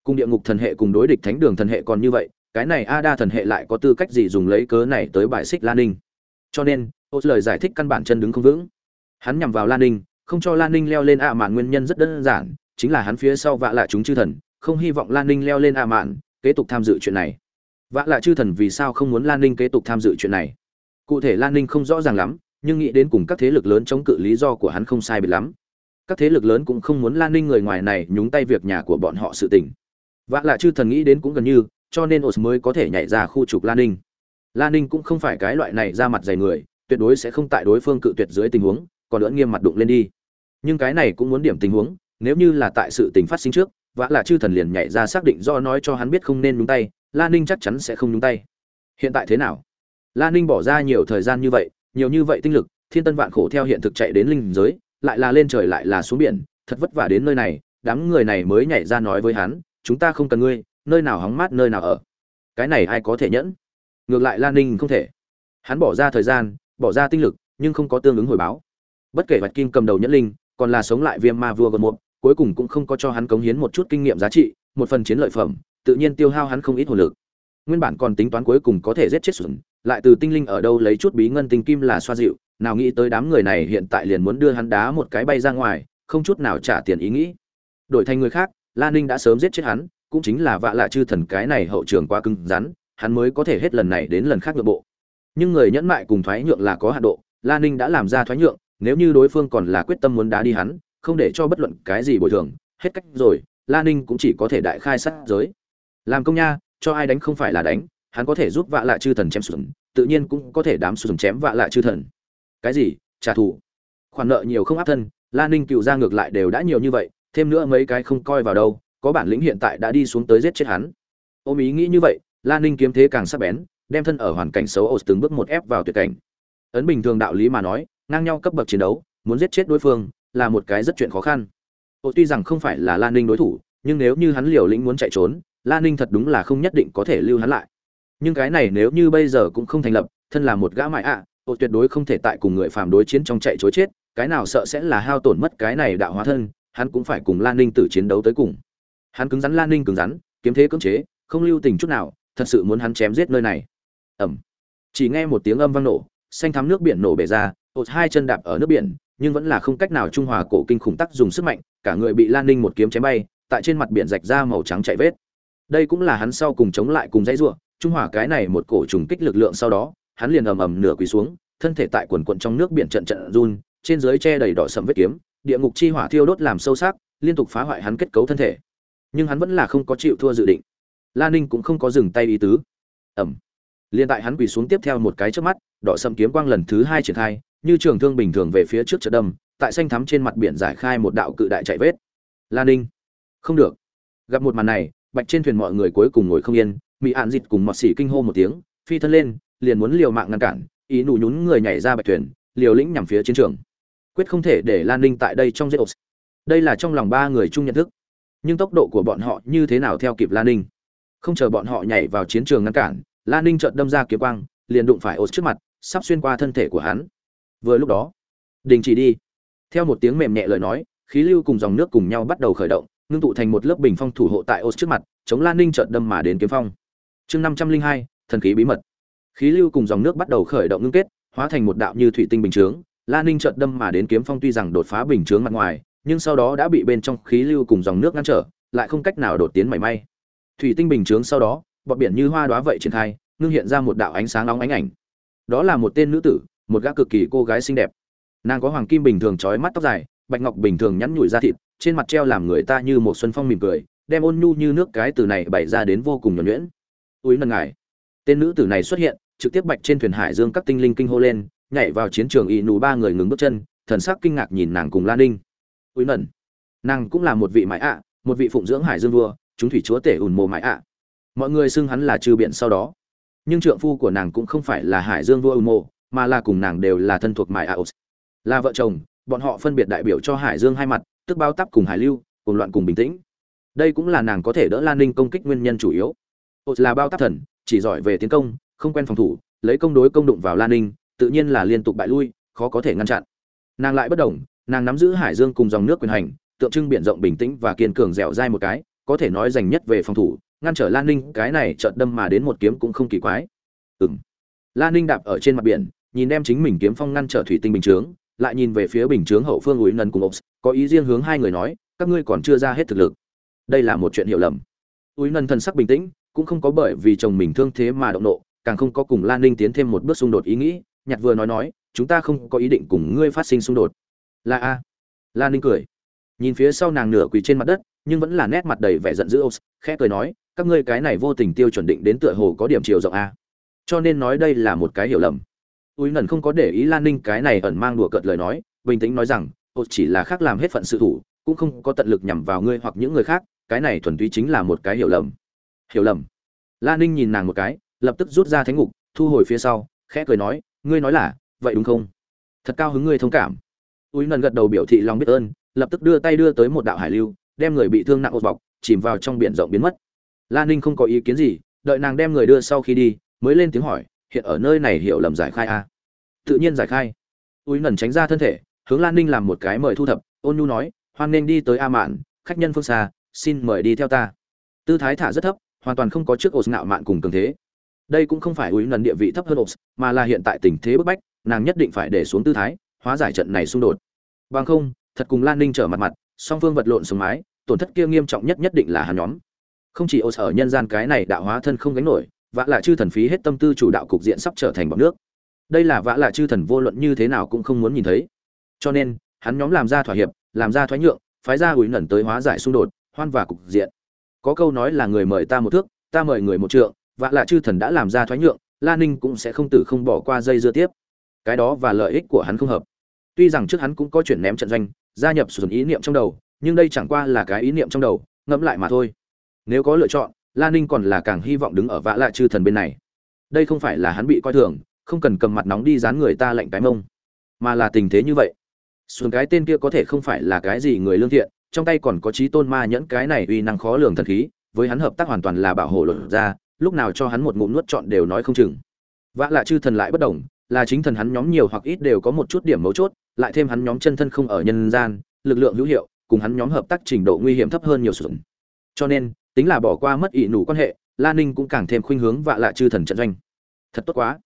Cùng địa ngục thần hệ cùng đối địch thánh đường thần hệ còn như vậy, cái này a đa thần hệ lại có tư cách gì dùng lấy cớ này tới bài xích lan ninh? Cho nên, ô lời giải thích căn bản chân đứng không vững. Hắn nhằm vào lan ninh, không cho lan ninh leo lên ạ mạn nguyên nhân rất đơn giản, chính là hắn phía sau vạ lạ chúng chư thần, không hy vọng lan ninh leo lên ạ mạn, kế tục tham dự chuyện này. Vạ lạ chư thần vì sao không muốn lan ninh kế tục tham dự chuyện này? Cụ thể lan ninh không rõ ràng lắm nhưng nghĩ đến cùng các thế lực lớn chống cự lý do của hắn không sai biệt lắm. Các thế lực lớn cũng không muốn lan ninh người ngoài này nhúng tay việc nhà của bọn họ sự tình. Vả lại chư thần nghĩ đến cũng gần như, cho nên os mới có thể nhảy ra khu trục lan ninh. Lan ninh cũng không phải cái loại này ra mặt dày người, tuyệt đối sẽ không tại đối phương cự tuyệt dưới tình huống, còn nữa nghiêm mặt đụng lên đi. Nhưng cái này cũng muốn điểm tình huống, nếu như là tại sự tình phát sinh trước vả là chư thần liền nhảy ra xác định do nói cho hắn biết không nên nhúng tay, lan ninh chắc chắn sẽ không nhúng tay. Hiện tại thế nào? Lan ninh bỏ ra nhiều thời gian như vậy nhiều như vậy tinh lực, thiên tân vạn khổ theo hiện thực chạy đến linh giới, lại là lên trời lại là xuống biển, thật vất vả đến nơi này, đám người này mới nhảy ra nói với hắn, chúng ta không cần ngươi, nơi nào hóng mát nơi nào ở. Cái này ai có thể nhẫn? Ngược lại lan ninh không thể. Hắn bỏ ra thời gian, bỏ ra tinh lực, nhưng không có tương ứng hồi báo. Bất kể vạch kim cầm đầu nhẫn linh, còn là sống lại viêm ma vua gần một cuối cùng cũng không có cho hắn cống hiến một chút kinh nghiệm giá trị, một phần chiến lợi phẩm, tự nhiên tiêu hao hắn không ít hồn lực. Nguyên bản còn tính toán cuối cùng có thể giết chết sủng lại từ tinh linh ở đâu lấy chút bí ngân tinh kim là xoa dịu, nào nghĩ tới đám người này hiện tại liền muốn đưa hắn đá một cái bay ra ngoài, không chút nào trả tiền ý nghĩ. Đổi thành người khác, la ninh đã sớm giết chết hắn, cũng chính là vạ lạ chư thần cái này hậu trường quá cứng rắn, hắn mới có thể hết lần này đến lần khác nội bộ. Nhưng người nhẫn mại cùng thoái nhượng là có hạn độ, la ninh đã làm ra thoái nhượng, nếu như đối phương còn là quyết tâm muốn đá đi hắn, không để cho bất luận cái gì bồi thường, hết cách rồi, la ninh cũng chỉ có thể đại khai sát giới. Làm công nha, cho ai đánh không phải là đánh hắn có thể giúp vạ lạ chư thần chém sùn, tự nhiên cũng có thể đám sùn chém vạ lạ chư thần. Cái gì? Trả thù. Khoản nợ nhiều không áp thân, la ninh cựu ra ngược lại đều đã nhiều như vậy, thêm nữa mấy cái không coi vào đâu, có bản lĩnh hiện tại đã đi xuống tới giết chết hắn. Ôm ý nghĩ như vậy, la ninh kiếm thế càng sắc bén, đem thân ở hoàn cảnh xấu ổ từng bước một ép vào tuyệt cảnh. Ấn bình thường đạo lý mà nói, ngang nhau cấp bậc chiến đấu, muốn giết chết đối phương, là một cái rất chuyện khó khăn. Ổ tuy rằng không phải là lan ninh đối thủ, nhưng nếu như hắn liều lĩnh muốn chạy trốn lan ninh thật đúng là không nhất định có thể lưu hắn lại nhưng cái này nếu như bây giờ cũng không thành lập, thân là một gã mại ạ ổ tuyệt đối không thể tại cùng người phàm đối chiến trong chạy chối chết, cái nào sợ sẽ là hao tổn mất cái này đạo hóa thân, hắn cũng phải cùng lan ninh tử chiến đấu tới cùng. Hắn cứng rắn, lan ninh cứng rắn, kiếm thế cưỡng chế, không lưu tình chút nào, thật sự muốn hắn chém giết nơi này. Ẩm chỉ nghe một tiếng âm vang nổ, xanh thắm nước biển nổ bể ra, ột hai chân đạp ở nước biển, nhưng vẫn là không cách nào trung hòa cổ kinh khủng tắc dùng sức mạnh, cả người bị lan ninh một kiếm chém bay, tại trên mặt biển rạch ra màu trắng chạy vết. Đây cũng là hắn sau cùng chống lại cùng dãy ruộng trung hòa cái này một cổ trùng kích lực lượng sau đó, hắn liền ầm ầm nửa quỳ xuống, thân thể tại quần quận trong nước biển trận trận run, trên dưới che đầy đỏ sầm vết kiếm, địa ngục chi hỏa thiêu đốt làm sâu sắc, liên tục phá hoại hắn kết cấu thân thể. Nhưng hắn vẫn là không có chịu thua dự định. La ninh cũng không có dừng tay ý tứ. Ẩm liên tại hắn quỳ xuống tiếp theo một cái trước mắt, đỏ sầm kiếm quang lần thứ hai triển khai, như trường thương bình thường về phía trước trận đâm, tại xanh thắm trên mặt biển giải khai một đạo cự đại chạy vết. La ninh. Không được. Gặp một màn này, bạch trên thuyền mọi người cuối cùng ngồi không yên mỹ ạn dịt cùng mọt xỉ kinh hô một tiếng, phi thân lên, liền muốn liều mạng ngăn cản, ý nụ nhún người nhảy ra bạch thuyền, liều lĩnh nhằm phía chiến trường. Quyết không thể để lan ninh tại đây trong giết đây là trong lòng ba người chung nhận thức. Nhưng tốc độ của bọn họ như thế nào theo kịp lan ninh? Không chờ bọn họ nhảy vào chiến trường ngăn cản, lan ninh chợt đâm ra kiếm quang, liền đụng phải ột trước mặt, sắp xuyên qua thân thể của hắn. Vừa lúc đó, đình chỉ đi. Theo một tiếng mềm nhẹ lời nói, khí lưu cùng dòng nước cùng nhau bắt đầu khởi động, ngưng tụ thành một lớp bình phong thủ hộ tại ột trước mặt, chống lan ninh chợt đâm mà đến kiếm phong chương năm trăm linh hai, thần khí bí mật. Khí lưu cùng dòng nước bắt đầu khởi động ngưng kết, hóa thành một đạo như thủy tinh bình chướng. Lan ninh chợt đâm mà đến kiếm phong tuy rằng đột phá bình chướng mặt ngoài, nhưng sau đó đã bị bên trong khí lưu cùng dòng nước ngăn trở, lại không cách nào đột tiến mảy may. Thủy tinh bình chướng sau đó, bọt biển như hoa đóa vậy triển khai, ngưng hiện ra một đạo ánh sáng nóng ánh ảnh. Đó là một tên nữ tử, một gã cực kỳ cô gái xinh đẹp. Nàng có hoàng kim bình thường trói mắt tóc dài, bạch ngọc bình thường nhắn nhủi da thịt, trên mặt treo làm người ta như một xuân phong mỉm cười, đem ôn nhu như nước cái từ này bày ra đến vô cùng nhuẩn nhuyễn úi nần ngài tên nữ tử này xuất hiện, trực tiếp bạch trên thuyền hải dương các tinh linh kinh hô lên, nhảy vào chiến trường y nù ba người ngừng bước chân, thần sắc kinh ngạc nhìn nàng cùng lan ninh. Úi nần nàng cũng là một vị mãi ạ, một vị phụng dưỡng hải dương vua, chúng thủy chúa tể ùn mồ mãi ạ. Mọi người xưng hắn là trừ biện sau đó. Nhưng trượng phu của nàng cũng không phải là hải dương vua ùn mồ, mà là cùng nàng đều là thân thuộc mãi ạ. Là vợ chồng, bọn họ phân biệt đại biểu cho hải dương hai mặt, tức bao tắp cùng hải lưu cùng loạn cùng bình tĩnh. Đây cũng là nàng có thể đỡ lan ninh công kích nguyên nhân chủ yếu ột là bao tác thần, chỉ giỏi về tiến công, không quen phòng thủ, lấy công đối công đụng vào lan ninh, tự nhiên là liên tục bại lui, khó có thể ngăn chặn. Nàng lại bất đồng nàng nắm giữ hải dương cùng dòng nước quyền hành, tượng trưng biển rộng bình tĩnh và kiên cường dẻo dai một cái, có thể nói dành nhất về phòng thủ, ngăn trở lan ninh, cái này chợt đâm mà đến một kiếm cũng không kỳ quái. Ừng lan ninh đạp ở trên mặt biển, nhìn đem chính mình kiếm phong ngăn trở thủy tinh bình chướng, lại nhìn về phía bình chướng hậu phương ủi nần cùng ops, có ý riêng hướng hai người nói, các ngươi còn chưa ra hết thực lực. Đây là một chuyện hiểu lầm. Ủi nần thần sắc bình tĩnh cũng không có bởi vì chồng mình thương thế mà động nộ, càng không có cùng lan ninh tiến thêm một bước xung đột ý nghĩ. Nhạt vừa nói nói, chúng ta không có ý định cùng ngươi phát sinh xung đột. Là a. Lan ninh cười. Nhìn phía sau nàng nửa quỳ trên mặt đất, nhưng vẫn là nét mặt đầy vẻ giận dữ khẽ cười nói, các ngươi cái này vô tình tiêu chuẩn định đến tựa hồ có điểm chiều rộng a. Cho nên nói đây là một cái hiểu lầm. Ui nần không có để ý lan ninh cái này ẩn mang đùa cợt lời nói, bình tĩnh nói rằng ô chỉ là khác làm hết phận sự thủ, cũng không có tận lực nhằm vào ngươi hoặc những người khác, cái này thuần túy chính là một cái hiểu lầm hiểu lầm. Lan ninh nhìn nàng một cái, lập tức rút ra thánh ngục, thu hồi phía sau, khẽ cười nói, ngươi nói là, vậy đúng không? Thật cao hứng ngươi thông cảm. Ui nần gật đầu biểu thị lòng biết ơn, lập tức đưa tay đưa tới một đạo hải lưu, đem người bị thương nặng ột bọc, chìm vào trong biển rộng biến mất. Lan ninh không có ý kiến gì, đợi nàng đem người đưa sau khi đi, mới lên tiếng hỏi, hiện ở nơi này hiểu lầm giải khai a tự nhiên giải khai. Ui nần tránh ra thân thể, hướng lan ninh làm một cái mời thu thập, ôn nhu nói, hoan nên đi tới a mạn, khách nhân phương xa, xin mời đi theo ta. Tư thái thả rất thấp hoàn toàn không có trước ổ ngạo mạn cùng cường thế. Đây cũng không phải uy nần địa vị thấp hơn ổ mà là hiện tại tình thế bức bách, nàng nhất định phải để xuống tư thái, hóa giải trận này xung đột. Bằng không, thật cùng lan ninh trở mặt mặt, song phương vật lộn sống mái, tổn thất kia nghiêm trọng nhất nhất định là hắn nhóm. Không chỉ ô sở nhân gian cái này đạo hóa thân không gánh nổi vã là chư thần phí hết tâm tư chủ đạo cục diện sắp trở thành bọn nước. Đây là vã là chư thần vô luận như thế nào cũng không muốn nhìn thấy. Cho nên, hắn nhóm làm ra thỏa hiệp, làm ra thoái nhượng, phái ra ủi nẩn tới hóa giải xung đột, hoan và cục diện có câu nói là người mời ta một thước, ta mời người một trượng vã là chư thần đã làm ra thoái nhượng, la ninh cũng sẽ không tử không bỏ qua dây dưa tiếp. Cái đó và lợi ích của hắn không hợp. Tuy rằng trước hắn cũng có chuyển ném trận doanh, gia nhập sử dụng ý niệm trong đầu, nhưng đây chẳng qua là cái ý niệm trong đầu, ngẫm lại mà thôi. Nếu có lựa chọn, la ninh còn là càng hy vọng đứng ở vã lạ chư thần bên này. Đây không phải là hắn bị coi thường, không cần cầm mặt nóng đi dán người ta lạnh cái mông, mà là tình thế như vậy. Xuống cái tên kia có thể không phải là cái gì người lương thiện trong tay còn có trí tôn ma nhẫn, cái này uy năng khó lường thần khí, với hắn hợp tác hoàn toàn là bảo hộ luận ra, lúc nào cho hắn một ngụm nuốt chọn đều nói không chừng. Vã lạ chư thần lại bất đồng là chính thần hắn nhóm nhiều hoặc ít đều có một chút điểm mấu chốt, lại thêm hắn nhóm chân thân không ở nhân gian, lực lượng hữu hiệu, cùng hắn nhóm hợp tác trình độ nguy hiểm thấp hơn nhiều sụn. Cho nên, tính là bỏ qua mất ỷ nủ quan hệ lan ninh cũng càng thêm khuynh hướng vạ lạ chư thần trận doanh. Thật tốt quá.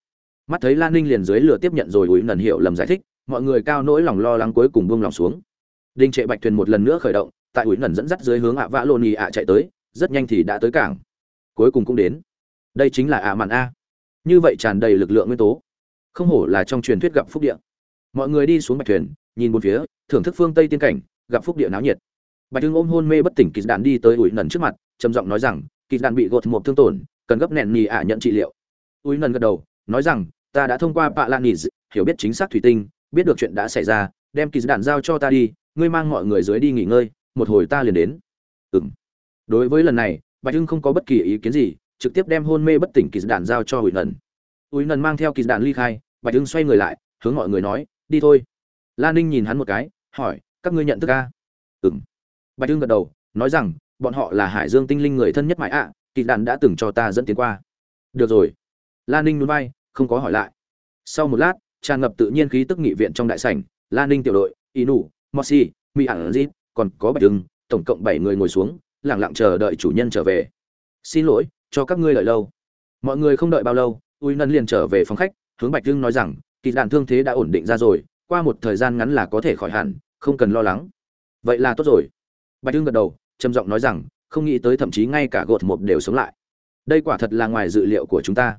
Mắt thấy lan ninh liền dưới lửa tiếp nhận rồi ủi nần hiệu lầm giải thích, mọi người cao nỗi lòng lo lắng cuối cùng buông lòng xuống đinh trệ bạch thuyền một lần nữa khởi động, tại ủi nần dẫn dắt dưới hướng ạ vã lô nhì ạ chạy tới, rất nhanh thì đã tới cảng. Cuối cùng cũng đến. Đây chính là ạ mạn a. Như vậy tràn đầy lực lượng nguyên tố. Không hổ là trong truyền thuyết gặp phúc địa. Mọi người đi xuống bạch thuyền, nhìn một phía, thưởng thức phương tây tiên cảnh, gặp phúc địa náo nhiệt. Bạch thương ôm hôn mê bất tỉnh kỳ đạn đi tới ủi nần trước mặt, trầm giọng nói rằng kỳ đạn bị gột một thương tổn, cần gấp nẹn nhì ạ nhận trị liệu. Ủi nần gật đầu, nói rằng, ta đã thông qua bạ lan nhì hiểu biết chính xác thủy tinh, biết được chuyện đã xảy ra, đem kỳ đạn giao cho ta đi ngươi mang mọi người dưới đi nghỉ ngơi một hồi ta liền đến. Ừm. Đối với lần này bạch hưng không có bất kỳ ý kiến gì trực tiếp đem hôn mê bất tỉnh kỳ đạn giao cho Uy nần. Uy nần mang theo kỳ đạn ly khai bạch hưng xoay người lại hướng mọi người nói đi thôi. Lan ninh nhìn hắn một cái hỏi các ngươi nhận thức ca ừm. Bạch hưng gật đầu nói rằng bọn họ là hải dương tinh linh người thân nhất mãi ạ à, kỳ đạn đã từng cho ta dẫn tiến qua. Được rồi. Lan ninh núi bay không có hỏi lại. Sau một lát tràn ngập tự nhiên khí tức nghị viện trong đại sảnh Lan ninh tiểu đội inu mosi mỹ ẩn zit còn có bạch Dương, tổng cộng bảy người ngồi xuống lặng lặng chờ đợi chủ nhân trở về. Xin lỗi cho các ngươi đợi lâu. Mọi người không đợi bao lâu Uy nân liền trở về phòng khách hướng bạch Dương nói rằng kỳ đàn thương thế đã ổn định ra rồi qua một thời gian ngắn là có thể khỏi hẳn không cần lo lắng. Vậy là tốt rồi. Bạch Dương gật đầu trầm giọng nói rằng không nghĩ tới thậm chí ngay cả gột một đều sống lại. Đây quả thật là ngoài dự liệu của chúng ta.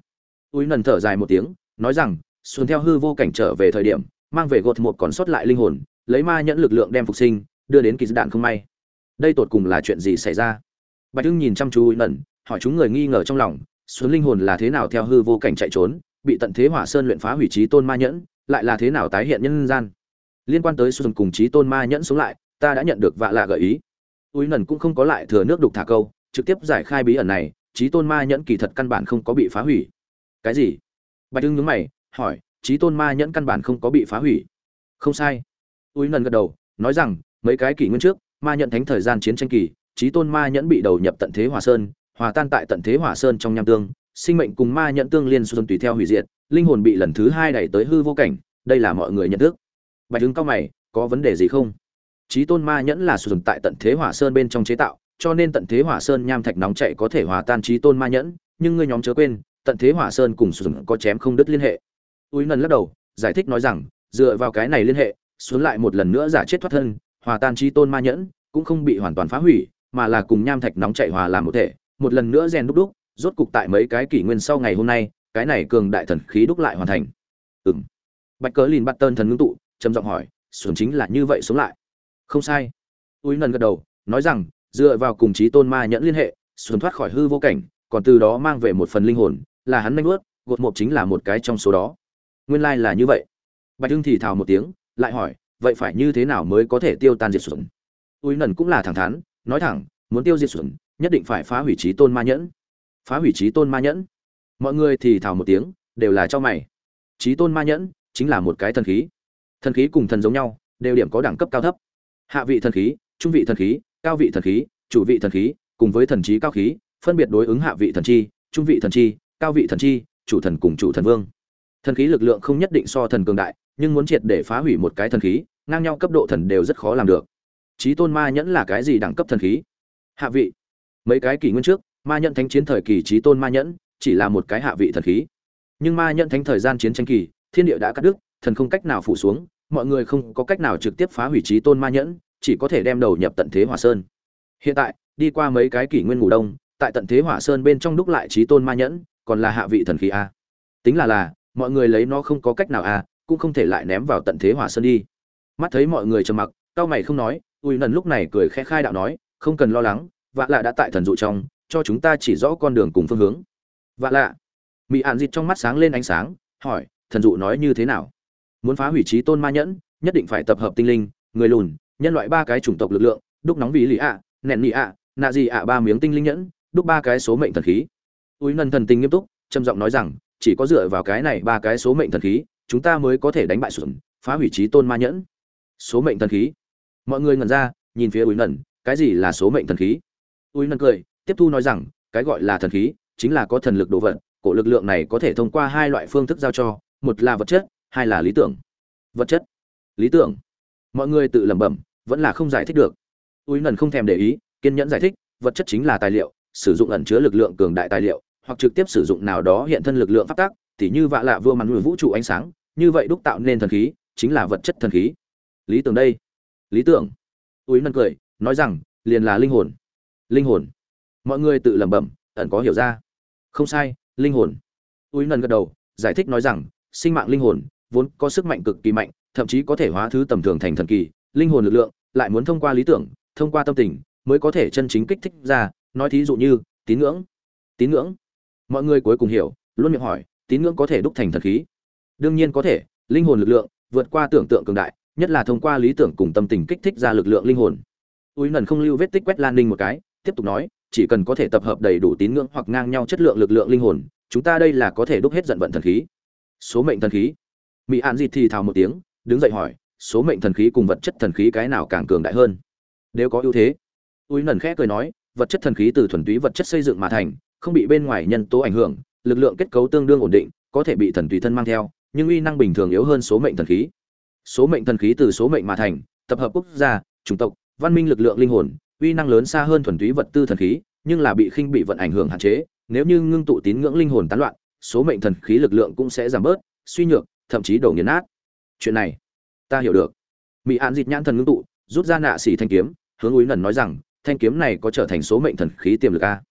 Uy Nân thở dài một tiếng nói rằng xuân theo hư vô cảnh trở về thời điểm mang về gột một còn sót lại linh hồn lấy ma nhẫn lực lượng đem phục sinh, đưa đến kỳ đạn không may. Đây tột cùng là chuyện gì xảy ra? Bạch hưng nhìn chăm chú ui nần hỏi chúng người nghi ngờ trong lòng xuống linh hồn là thế nào theo hư vô cảnh chạy trốn, bị tận thế hỏa sơn luyện phá hủy trí tôn ma nhẫn, lại là thế nào tái hiện nhân gian? Liên quan tới xuân cùng trí tôn ma nhẫn sống lại, ta đã nhận được vạ lạ gợi ý. Úi nần cũng không có lại thừa nước đục thả câu, trực tiếp giải khai bí ẩn này trí tôn ma nhẫn kỳ thật căn bản không có bị phá hủy. Cái gì? Bạch hưng nhướng mày, hỏi trí tôn ma nhẫn căn bản không có bị phá hủy. Không sai túi nần gật đầu, nói rằng, mấy cái kỷ nguyên trước, ma nhận thánh thời gian chiến tranh kỳ trí tôn ma nhẫn bị đầu nhập tận thế hỏa sơn, hòa tan tại tận thế hỏa sơn trong nham tương, sinh mệnh cùng ma nhận tương liên xuân tùy theo hủy diệt, linh hồn bị lần thứ hai đẩy tới hư vô cảnh, đây là mọi người nhận thức. Bạch hứng cao mày, có vấn đề gì không? Trí tôn ma nhẫn là sử dụng tại tận thế hỏa sơn bên trong chế tạo, cho nên tận thế hỏa sơn nham thạch nóng chạy có thể hòa tan trí tôn ma nhẫn, nhưng ngươi nhóm chớ quên, tận thế hỏa sơn cùng sử dụng có chém không đứt liên hệ. Túi nần lắc đầu, giải thích nói rằng, dựa vào cái này liên hệ xuống lại một lần nữa giả chết thoát thân, hòa tan chi tôn ma nhẫn, cũng không bị hoàn toàn phá hủy, mà là cùng nham thạch nóng chảy hòa làm một thể, một lần nữa rèn đúc đúc, rốt cục tại mấy cái kỷ nguyên sau ngày hôm nay, cái này cường đại thần khí đúc lại hoàn thành. Ừm. bạch cớ lìn bắt tơn thần ngưng tụ, trầm giọng hỏi xuống chính là như vậy sống lại? Không sai. Túi nần gật đầu, nói rằng, dựa vào cùng chí tôn ma nhẫn liên hệ, xuân thoát khỏi hư vô cảnh, còn từ đó mang về một phần linh hồn, là hắn manh ướt gột mộp chính là một cái trong số đó. Nguyên lai là như vậy. Bạch dương thì thào một tiếng lại hỏi, vậy phải như thế nào mới có thể tiêu tan diệt xuẩn ui nần cũng là thẳng thắn, nói thẳng, muốn tiêu diệt xuẩn nhất định phải phá hủy trí tôn ma nhẫn. Phá hủy trí tôn ma nhẫn? Mọi người thì thào một tiếng, đều là cho mày. Trí tôn ma nhẫn chính là một cái thần khí. Thần khí cùng thần giống nhau, đều điểm có đẳng cấp cao thấp. Hạ vị thần khí, trung vị thần khí, cao vị thần khí, chủ vị thần khí, cùng với thần trí cao khí, phân biệt đối ứng hạ vị thần chi, trung vị thần chi, cao vị thần chi, chủ thần cùng chủ thần vương. Thần khí lực lượng không nhất định so thần cường đại nhưng muốn triệt để phá hủy một cái thần khí, ngang nhau cấp độ thần đều rất khó làm được. Trí tôn ma nhẫn là cái gì đẳng cấp thần khí? Hạ vị. Mấy cái kỷ nguyên trước, ma nhẫn thánh chiến thời kỳ trí tôn ma nhẫn chỉ là một cái hạ vị thần khí. Nhưng ma nhẫn thánh thời gian chiến tranh kỳ, thiên địa đã cắt đứt, thần không cách nào phủ xuống, mọi người không có cách nào trực tiếp phá hủy trí tôn ma nhẫn, chỉ có thể đem đầu nhập tận thế hỏa sơn. Hiện tại, đi qua mấy cái kỷ nguyên ngủ đông, tại tận thế hỏa sơn bên trong đúc lại trí tôn ma nhẫn, còn là hạ vị thần khí a. Tính là là, mọi người lấy nó không có cách nào a cũng không thể lại ném vào tận thế hỏa sơn đi. Mắt thấy mọi người trầm mặc, cao mày không nói ui nần lúc này cười khẽ khai đạo nói, không cần lo lắng, vạ lạ đã tại thần dụ trong, cho chúng ta chỉ rõ con đường cùng phương hướng. Vạ lạ mỹ ạn dịt trong mắt sáng lên ánh sáng, hỏi, thần dụ nói như thế nào? Muốn phá hủy trí tôn ma nhẫn, nhất định phải tập hợp tinh linh, người lùn, nhân loại ba cái chủng tộc lực lượng, đúc nóng vì lý ạ, nẹn nị ạ, nạ gì ạ ba miếng tinh linh nhẫn, đúc ba cái số mệnh thần khí. Túi nần thần tình nghiêm túc, trầm giọng nói rằng, chỉ có dựa vào cái này ba cái số mệnh thần khí chúng ta mới có thể đánh bại sụn phá hủy trí tôn ma nhẫn. Số mệnh thần khí. Mọi người ngẩn ra, nhìn phía ủi nần cái gì là số mệnh thần khí? Ủi nần cười, tiếp thu nói rằng, cái gọi là thần khí chính là có thần lực đồ vật, cổ lực lượng này có thể thông qua hai loại phương thức giao cho, một là vật chất, hai là lý tưởng. Vật chất, lý tưởng. Mọi người tự lẩm bẩm, vẫn là không giải thích được. Ủi nần không thèm để ý, kiên nhẫn giải thích, vật chất chính là tài liệu, sử dụng ẩn chứa lực lượng cường đại tài liệu, hoặc trực tiếp sử dụng nào đó hiện thân lực lượng phát tác tỉ như vạ lạ vua màn người vũ trụ ánh sáng, như vậy đúc tạo nên thần khí, chính là vật chất thần khí. Lý tưởng đây. Lý tưởng. Túi nâng cười, nói rằng, liền là linh hồn. Linh hồn. Mọi người tự lẩm bẩm, ẩn có hiểu ra. Không sai, linh hồn. Túi nâng gật đầu, giải thích nói rằng, sinh mạng linh hồn, vốn có sức mạnh cực kỳ mạnh, thậm chí có thể hóa thứ tầm thường thành thần kỳ. Linh hồn lực lượng, lại muốn thông qua lý tưởng, thông qua tâm tình, mới có thể chân chính kích thích ra. Nói thí dụ như, tín ngưỡng. Tín ngưỡng. Mọi người cuối cùng hiểu, luôn miệng hỏi tín ngưỡng có thể đúc thành thần khí. Đương nhiên có thể, linh hồn lực lượng vượt qua tưởng tượng cường đại, nhất là thông qua lý tưởng cùng tâm tình kích thích ra lực lượng linh hồn. Túi nần không lưu vết tích quét lan ninh một cái, tiếp tục nói, chỉ cần có thể tập hợp đầy đủ tín ngưỡng hoặc ngang nhau chất lượng lực lượng linh hồn, chúng ta đây là có thể đúc hết giận vận thần khí. Số mệnh thần khí. Mỹ an dịt thì thào một tiếng, đứng dậy hỏi, số mệnh thần khí cùng vật chất thần khí cái nào càng cường đại hơn? Nếu có ưu thế. Túi nần khẽ cười nói, vật chất thần khí từ thuần túy vật chất xây dựng mà thành, không bị bên ngoài nhân tố ảnh hưởng lực lượng kết cấu tương đương ổn định, có thể bị thần tùy thân mang theo, nhưng uy năng bình thường yếu hơn số mệnh thần khí. Số mệnh thần khí từ số mệnh mà thành, tập hợp quốc gia, chủng tộc, văn minh lực lượng linh hồn, uy năng lớn xa hơn thuần túy vật tư thần khí, nhưng là bị khinh bị vận ảnh hưởng hạn chế, nếu như ngưng tụ tín ngưỡng linh hồn tán loạn, số mệnh thần khí lực lượng cũng sẽ giảm bớt, suy nhược, thậm chí đổ nghiền nát. Chuyện này, ta hiểu được. Mị Án dịch nhãn thần ngưng tụ, rút ra nạ xỉ thanh kiếm, hướng úy nần nói rằng, thanh kiếm này có trở thành số mệnh thần khí tiềm lực a.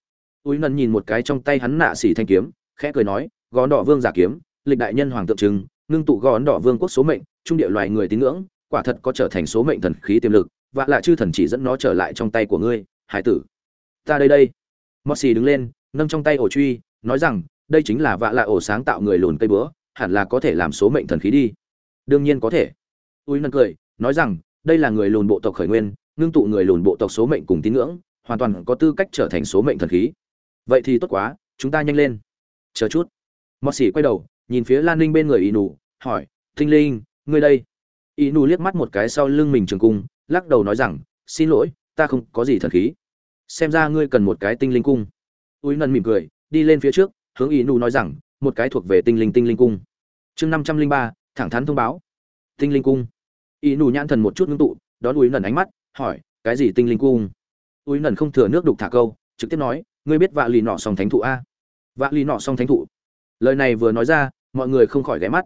Úy nần nhìn một cái trong tay hắn nạ xỉ thanh kiếm khẽ cười nói, gón đỏ vương giả kiếm, lịch đại nhân hoàng tượng trưng, ngưng tụ gón đỏ vương quốc số mệnh, trung địa loài người tín ngưỡng, quả thật có trở thành số mệnh thần khí tiềm lực, và lại chư thần chỉ dẫn nó trở lại trong tay của ngươi, hải tử. Ta đây đây. Mossy đứng lên, nâng trong tay ổ truy, nói rằng, đây chính là vạ lạ ổ sáng tạo người lùn cây búa, hẳn là có thể làm số mệnh thần khí đi. Đương nhiên có thể. Ui nâng cười, nói rằng, đây là người lùn bộ tộc khởi nguyên, ngưng tụ người lùn bộ tộc số mệnh cùng tín ngưỡng, hoàn toàn có tư cách trở thành số mệnh thần khí. Vậy thì tốt quá, chúng ta nhanh lên chờ chút. Mọt xỉ quay đầu, nhìn phía lan ninh bên người y nù hỏi, tinh linh, ngươi đây? Y nù liếc mắt một cái sau lưng mình trường cung, lắc đầu nói rằng, xin lỗi, ta không có gì thần khí. Xem ra ngươi cần một cái tinh linh cung. Ui Nần mỉm cười, đi lên phía trước, hướng y nù nói rằng, một cái thuộc về tinh linh tinh linh cung. Chương năm trăm linh ba, thẳng thắn thông báo. Tinh linh cung. Y nù nhãn thần một chút ngưng tụ, đón úi nần ánh mắt, hỏi, cái gì tinh linh cung? Úi nần không thừa nước đục thả câu, trực tiếp nói, ngươi biết vạ lì nọ song thánh thụ a? Vạ lì nọ song thánh thụ. Lời này vừa nói ra, mọi người không khỏi ghé mắt.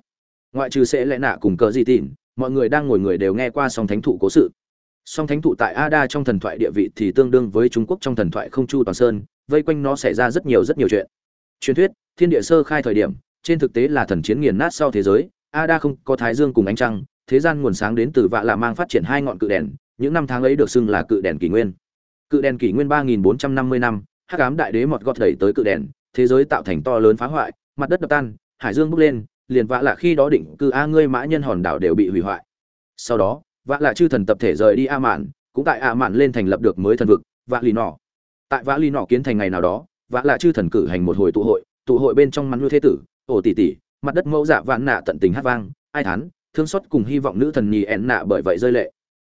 Ngoại trừ sẽ lẽ nạ cùng cờ gì tỉn mọi người đang ngồi người đều nghe qua song thánh thụ cố sự. Song thánh thụ tại ada trong thần thoại địa vị thì tương đương với trung quốc trong thần thoại không chu toàn sơn, vây quanh nó xảy ra rất nhiều rất nhiều chuyện. Truyền thuyết, thiên địa sơ khai thời điểm, trên thực tế là thần chiến nghiền nát sau thế giới, ada không có thái dương cùng ánh trăng, thế gian nguồn sáng đến từ vạ lạ mang phát triển hai ngọn cự đèn, những năm tháng ấy được xưng là cự đèn kỷ nguyên. Cự đèn kỷ nguyên ba nghìn bốn trăm năm mươi năm, hắc ám đại đế mọt gọt đẩy tới cự đèn thế giới tạo thành to lớn phá hoại, mặt đất đập tan, hải dương bốc lên, liền vạ lạ khi đó định cư a ngươi mã nhân hòn đảo đều bị hủy hoại. Sau đó, vạ lạ chư thần tập thể rời đi a mạn, cũng tại a mạn lên thành lập được mới thần vực, vạ lì nọ. Tại vạ lì nọ kiến thành ngày nào đó, vạ lạ chư thần cử hành một hồi tụ hội tụ hội bên trong mắn nuôi thế tử, ổ tỷ tỷ mặt đất mẫu dạ vạn nạ tận tình hát vang, ai thán, thương xót cùng hy vọng nữ thần nhì ẹn nạ bởi vậy rơi lệ.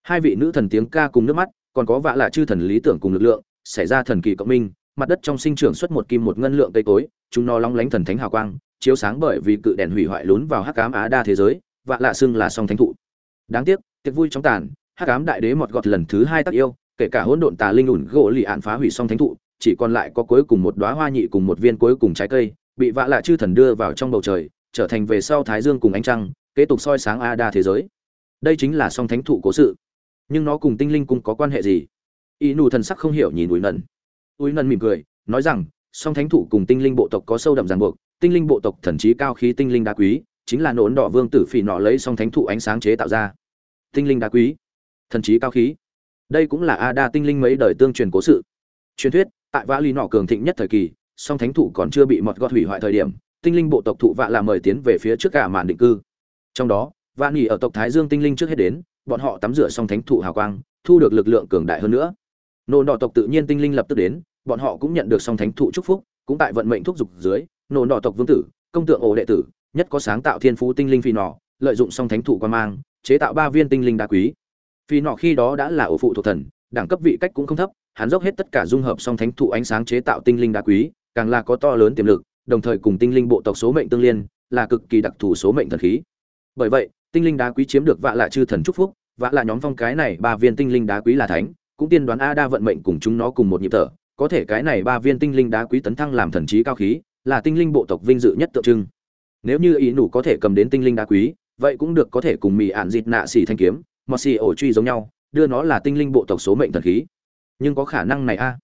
Hai vị nữ thần tiếng ca cùng nước mắt, còn có vạ lạ chư thần lý tưởng cùng lực lượng, xảy ra thần kỳ cộng minh mặt đất trong sinh trưởng xuất một kim một ngân lượng cây cối, chúng nó long lánh thần thánh hào quang, chiếu sáng bởi vì cự đèn hủy hoại lún vào hắc ám á đa thế giới, vạ lạ xưng là song thánh thụ. Đáng tiếc, tiệc vui chóng tàn, hắc ám đại đế một gọt lần thứ hai tác yêu, kể cả hỗn độn tà linh ủn gỗ lì ạn phá hủy song thánh thụ, chỉ còn lại có cuối cùng một đóa hoa nhị cùng một viên cuối cùng trái cây, bị vạ lạ chư thần đưa vào trong bầu trời, trở thành về sau thái dương cùng ánh trăng, kế tục soi sáng a đa thế giới. Đây chính là song thánh thụ cố sự. Nhưng nó cùng tinh linh cung có quan hệ gì? Y nù thần sắc không hiểu nhìn núi nần ủi nần mỉm cười, nói rằng, song thánh thủ cùng tinh linh bộ tộc có sâu đậm ràng buộc, tinh linh bộ tộc thần trí cao khí tinh linh đá quý, chính là nổn đỏ vương tử phỉ nọ lấy song thánh thủ ánh sáng chế tạo ra. Tinh linh đá quý, thần trí cao khí. Đây cũng là a đa tinh linh mấy đời tương truyền cố sự. Truyền thuyết, tại vã ly nọ cường thịnh nhất thời kỳ, song thánh thủ còn chưa bị mọt gọt hủy hoại thời điểm, tinh linh bộ tộc thụ vạ là mời tiến về phía trước cả màn định cư. Trong đó vạn nghỉ ở tộc thái dương tinh linh trước hết đến, bọn họ tắm rửa song thánh thụ hào quang, thu được lực lượng cường đại hơn nữa. Nổ đỏ tộc tự nhiên tinh linh lập tức đến bọn họ cũng nhận được song thánh thụ chúc phúc, cũng tại vận mệnh thúc giục dưới, nổ đỏ tộc vương tử, công tượng ổ đệ tử, nhất có sáng tạo thiên phú tinh linh phi nỏ lợi dụng song thánh thụ quan mang, chế tạo ba viên tinh linh đá quý. Phi nọ khi đó đã là ổ phụ thuộc thần, đẳng cấp vị cách cũng không thấp, hắn dốc hết tất cả dung hợp song thánh thụ ánh sáng chế tạo tinh linh đá quý, càng là có to lớn tiềm lực, đồng thời cùng tinh linh bộ tộc số mệnh tương liên, là cực kỳ đặc thù số mệnh thần khí. Bởi vậy, tinh linh đá quý chiếm được vạ lạ chư thần chúc phúc, vạ lạ nhóm phong cái này ba viên tinh linh đá quý là thánh, cũng tiên đoán a đa vận mệnh cùng chúng nó cùng một nhịp thở có thể cái này ba viên tinh linh đá quý tấn thăng làm thần trí cao khí, là tinh linh bộ tộc vinh dự nhất tượng trưng. Nếu như ý nủ có thể cầm đến tinh linh đá quý, vậy cũng được có thể cùng mì ạn dịt nạ xỉ thanh kiếm mọt xì ổ truy giống nhau, đưa nó là tinh linh bộ tộc số mệnh thần khí. Nhưng có khả năng này a?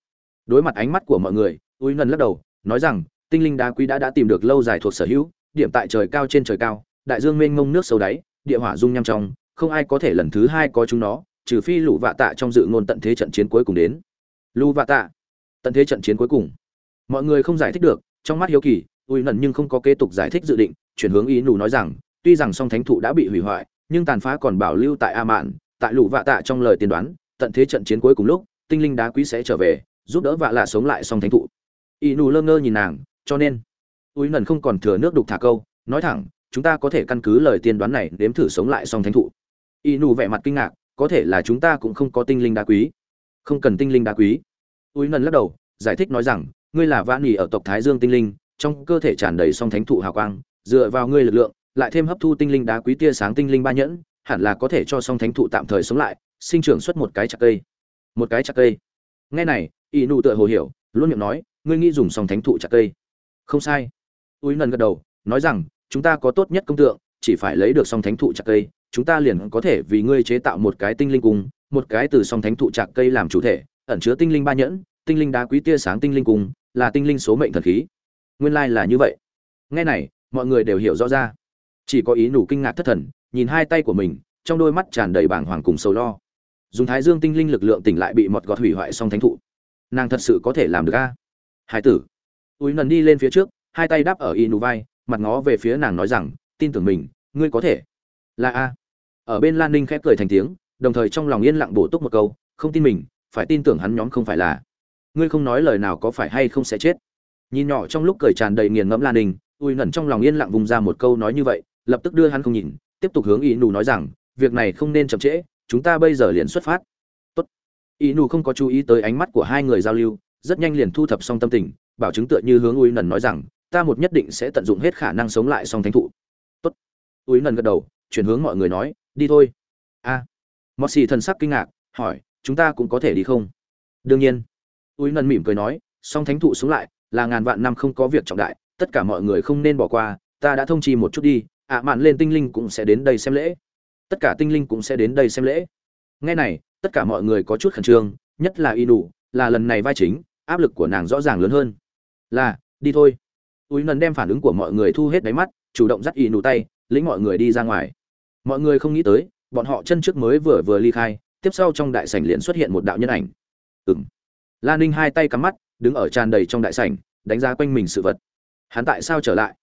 Đối mặt ánh mắt của mọi người ui ngân lắc đầu, nói rằng, tinh linh đá quý đã đã tìm được lâu dài thuộc sở hữu, điểm tại trời cao trên trời cao, đại dương mênh mông nước sâu đáy, địa hỏa dung nham trong, không ai có thể lần thứ hai có chúng nó, trừ phi lũ vạ tạ trong dự ngôn tận thế trận chiến cuối cùng đến. Lũ vạ tạ tận thế trận chiến cuối cùng. Mọi người không giải thích được, trong mắt hiếu kỳ ui nần nhưng không có kế tục giải thích dự định, chuyển hướng ý nù nói rằng, tuy rằng song thánh thụ đã bị hủy hoại, nhưng tàn phá còn bảo lưu tại a mạn tại lũ vạ tạ trong lời tiên đoán, tận thế trận chiến cuối cùng lúc, tinh linh đá quý sẽ trở về, giúp đỡ vạ lạ sống lại song thánh thụ. Ý nù lơ ngơ nhìn nàng, cho nên ui nần không còn thừa nước đục thả câu, nói thẳng, chúng ta có thể căn cứ lời tiên đoán này nếm thử sống lại song thánh thụ. Ý nù vẻ mặt kinh ngạc, có thể là chúng ta cũng không có tinh linh đá quý. Không cần tinh linh đá quý. Túi nần lắc đầu, giải thích nói rằng, ngươi là vã nỉ ở tộc thái dương tinh linh, trong cơ thể tràn đầy song thánh thụ hào quang, dựa vào ngươi lực lượng, lại thêm hấp thu tinh linh đá quý tia sáng tinh linh ba nhẫn, hẳn là có thể cho song thánh thụ tạm thời sống lại, sinh trưởng xuất một cái chặt cây. Một cái chặt cây. Nghe này, y nụ tựa hồ hiểu, luôn miệng nói, ngươi nghĩ dùng song thánh thụ chặt cây. Không sai. Túi nần gật đầu, nói rằng, chúng ta có tốt nhất công tượng, chỉ phải lấy được song thánh thụ chặt cây, chúng ta liền có thể vì ngươi chế tạo một cái tinh linh cung, một cái từ song thánh thụ chặt cây làm chủ thể ẩn chứa tinh linh ba nhẫn, tinh linh đá quý tia sáng tinh linh cung là tinh linh số mệnh thần khí. Nguyên lai là như vậy. Nghe này, mọi người đều hiểu rõ ra. Chỉ có ý nủ kinh ngạc thất thần, nhìn hai tay của mình, trong đôi mắt tràn đầy bảng hoàng cùng sầu lo. Dùng thái dương tinh linh lực lượng tỉnh lại bị mọt gọt hủy hoại song thánh thụ. Nàng thật sự có thể làm được a? Hải tử. Túi nần đi lên phía trước, hai tay đáp ở y nụ vai, mặt ngó về phía nàng nói rằng, tin tưởng mình, ngươi có thể. Là a. Ở bên lan ninh khép cười thành tiếng, đồng thời trong lòng yên lặng bổ túc một câu, không tin mình phải tin tưởng hắn nhóm không phải là. Ngươi không nói lời nào có phải hay không sẽ chết. Nhìn nhỏ trong lúc cười tràn đầy nghiền ngẫm lan Đình, ui nẩn trong lòng yên lặng vùng ra một câu nói như vậy lập tức đưa hắn không nhìn tiếp tục hướng y nù nói rằng việc này không nên chậm trễ chúng ta bây giờ liền xuất phát. Tốt. Y nù không có chú ý tới ánh mắt của hai người giao lưu rất nhanh liền thu thập xong tâm tình bảo chứng tựa như hướng ui nẩn nói rằng ta một nhất định sẽ tận dụng hết khả năng sống lại song thánh thụ. Tốt. Úi nần gật đầu chuyển hướng mọi người nói đi thôi. A. À. mọt xì thần sắc kinh ngạc hỏi chúng ta cũng có thể đi không? Đương nhiên. Túi nần mỉm cười nói, song thánh thụ xuống lại, là ngàn vạn năm không có việc trọng đại, tất cả mọi người không nên bỏ qua, ta đã thông chi một chút đi, ạ à, mạn lên tinh linh cũng sẽ đến đây xem lễ. Tất cả tinh linh cũng sẽ đến đây xem lễ. Nghe này, tất cả mọi người có chút khẩn trương, nhất là y nụ, là lần này vai chính, áp lực của nàng rõ ràng lớn hơn. Là, đi thôi. Túi nần đem phản ứng của mọi người thu hết đáy mắt, chủ động dắt y nụ tay, lĩnh mọi người đi ra ngoài. Mọi người không nghĩ tới, bọn họ chân trước mới vừa vừa ly khai tiếp sau trong đại sảnh liền xuất hiện một đạo nhân ảnh. Ừm. la ninh hai tay cắm mắt đứng ở tràn đầy trong đại sảnh đánh giá quanh mình sự vật. Hắn tại sao trở lại?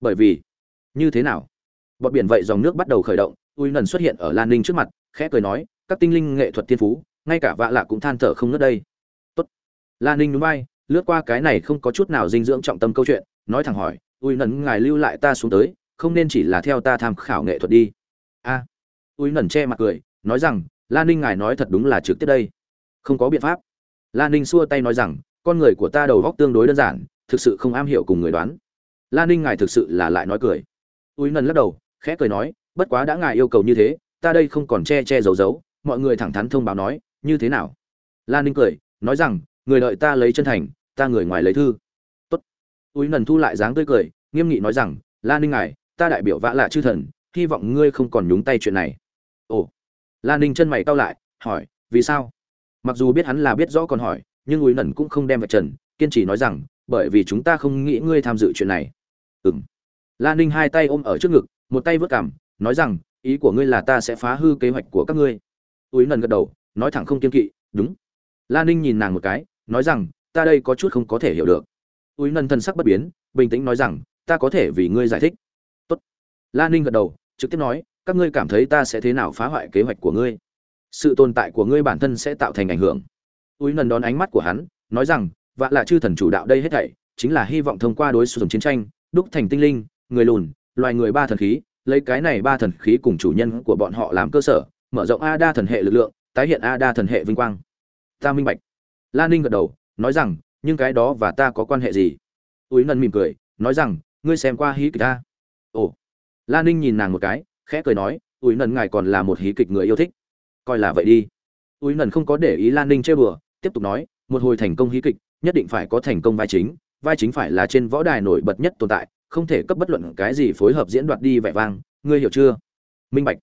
Bởi vì như thế nào? Bọt biển vậy dòng nước bắt đầu khởi động Uy nần xuất hiện ở lan ninh trước mặt khẽ cười nói các tinh linh nghệ thuật tiên phú ngay cả vạ lạ cũng than thở không ngớt đây. Tốt. Lan ninh nhún bay lướt qua cái này không có chút nào dinh dưỡng trọng tâm câu chuyện nói thẳng hỏi Uy nần ngài lưu lại ta xuống tới không nên chỉ là theo ta tham khảo nghệ thuật đi. A. À, ui nần che mặt cười nói rằng lan ninh ngài nói thật đúng là trực tiếp đây. Không có biện pháp. Lan ninh xua tay nói rằng, con người của ta đầu góc tương đối đơn giản, thực sự không am hiểu cùng người đoán. Lan ninh ngài thực sự là lại nói cười. Túi nần lắc đầu, khẽ cười nói, bất quá đã ngài yêu cầu như thế, ta đây không còn che che giấu giấu, mọi người thẳng thắn thông báo nói, như thế nào? Lan ninh cười, nói rằng, người đợi ta lấy chân thành, ta người ngoài lấy thư. Tốt. Túi nần thu lại dáng tươi cười, nghiêm nghị nói rằng lan ninh ngài, ta đại biểu vã lạ chư thần, hy vọng ngươi không còn nhúng tay chuyện này. Ồ lan ninh chân mày cau lại, hỏi, vì sao? Mặc dù biết hắn là biết rõ còn hỏi, nhưng ui nần cũng không đem vạch trần, kiên trì nói rằng, bởi vì chúng ta không nghĩ ngươi tham dự chuyện này. Ừ m lan ninh hai tay ôm ở trước ngực, một tay vớt cảm nói rằng, ý của ngươi là ta sẽ phá hư kế hoạch của các ngươi. Ui nần gật đầu, nói thẳng không kiên kỵ, đúng. Lan ninh nhìn nàng một cái, nói rằng, ta đây có chút không có thể hiểu được. Ui nần thân sắc bất biến, bình tĩnh nói rằng, ta có thể vì ngươi giải thích. Tốt. lan ninh gật đầu, trực tiếp nói các ngươi cảm thấy ta sẽ thế nào phá hoại kế hoạch của ngươi? Sự tồn tại của ngươi bản thân sẽ tạo thành ảnh hưởng. Túi nần đón ánh mắt của hắn, nói rằng, vạ là chư thần chủ đạo đây hết thảy, chính là hy vọng thông qua đối xử chiến tranh, đúc thành tinh linh, người lùn, loài người ba thần khí, lấy cái này ba thần khí cùng chủ nhân của bọn họ làm cơ sở, mở rộng a đa thần hệ lực lượng, tái hiện a đa thần hệ vinh quang. Ta minh bạch. Lan ninh gật đầu, nói rằng, nhưng cái đó và ta có quan hệ gì? Túi nân mỉm cười, nói rằng, ngươi xem qua hí kịch ta. Ồ. Lan ninh nhìn nàng một cái khẽ cười nói ủi nần ngài còn là một hí kịch người yêu thích. Coi là vậy đi. Ủi nần không có để ý lan ninh chơi bừa tiếp tục nói, một hồi thành công hí kịch, nhất định phải có thành công vai chính vai chính phải là trên võ đài nổi bật nhất tồn tại, không thể cấp bất luận cái gì phối hợp diễn đoạt đi vẻ vang, ngươi hiểu chưa? Minh bạch.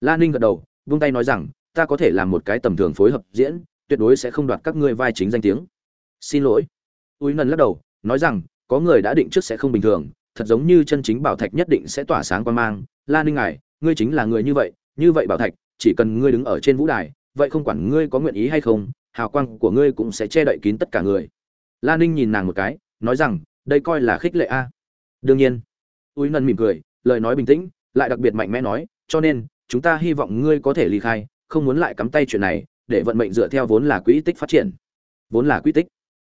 Lan ninh gật đầu, vung tay nói rằng, ta có thể làm một cái tầm thường phối hợp diễn, tuyệt đối sẽ không đoạt các ngươi vai chính danh tiếng. Xin lỗi. Ui nần lắc đầu, nói rằng, có người đã định trước sẽ không bình thường, thật giống như chân chính bảo thạch nhất định sẽ tỏa sáng quan mang. La ninh ngài ngươi chính là người như vậy như vậy bảo thạch, chỉ cần ngươi đứng ở trên vũ đài, vậy không quản ngươi có nguyện ý hay không, hào quang của ngươi cũng sẽ che đậy kín tất cả người. La ninh nhìn nàng một cái, nói rằng, đây coi là khích lệ a. Đương nhiên. Ui nần mỉm cười, lời nói bình tĩnh, lại đặc biệt mạnh mẽ nói, cho nên, chúng ta hy vọng ngươi có thể ly khai, không muốn lại cắm tay chuyện này, để vận mệnh dựa theo vốn là quỹ tích phát triển. Vốn là quỹ tích.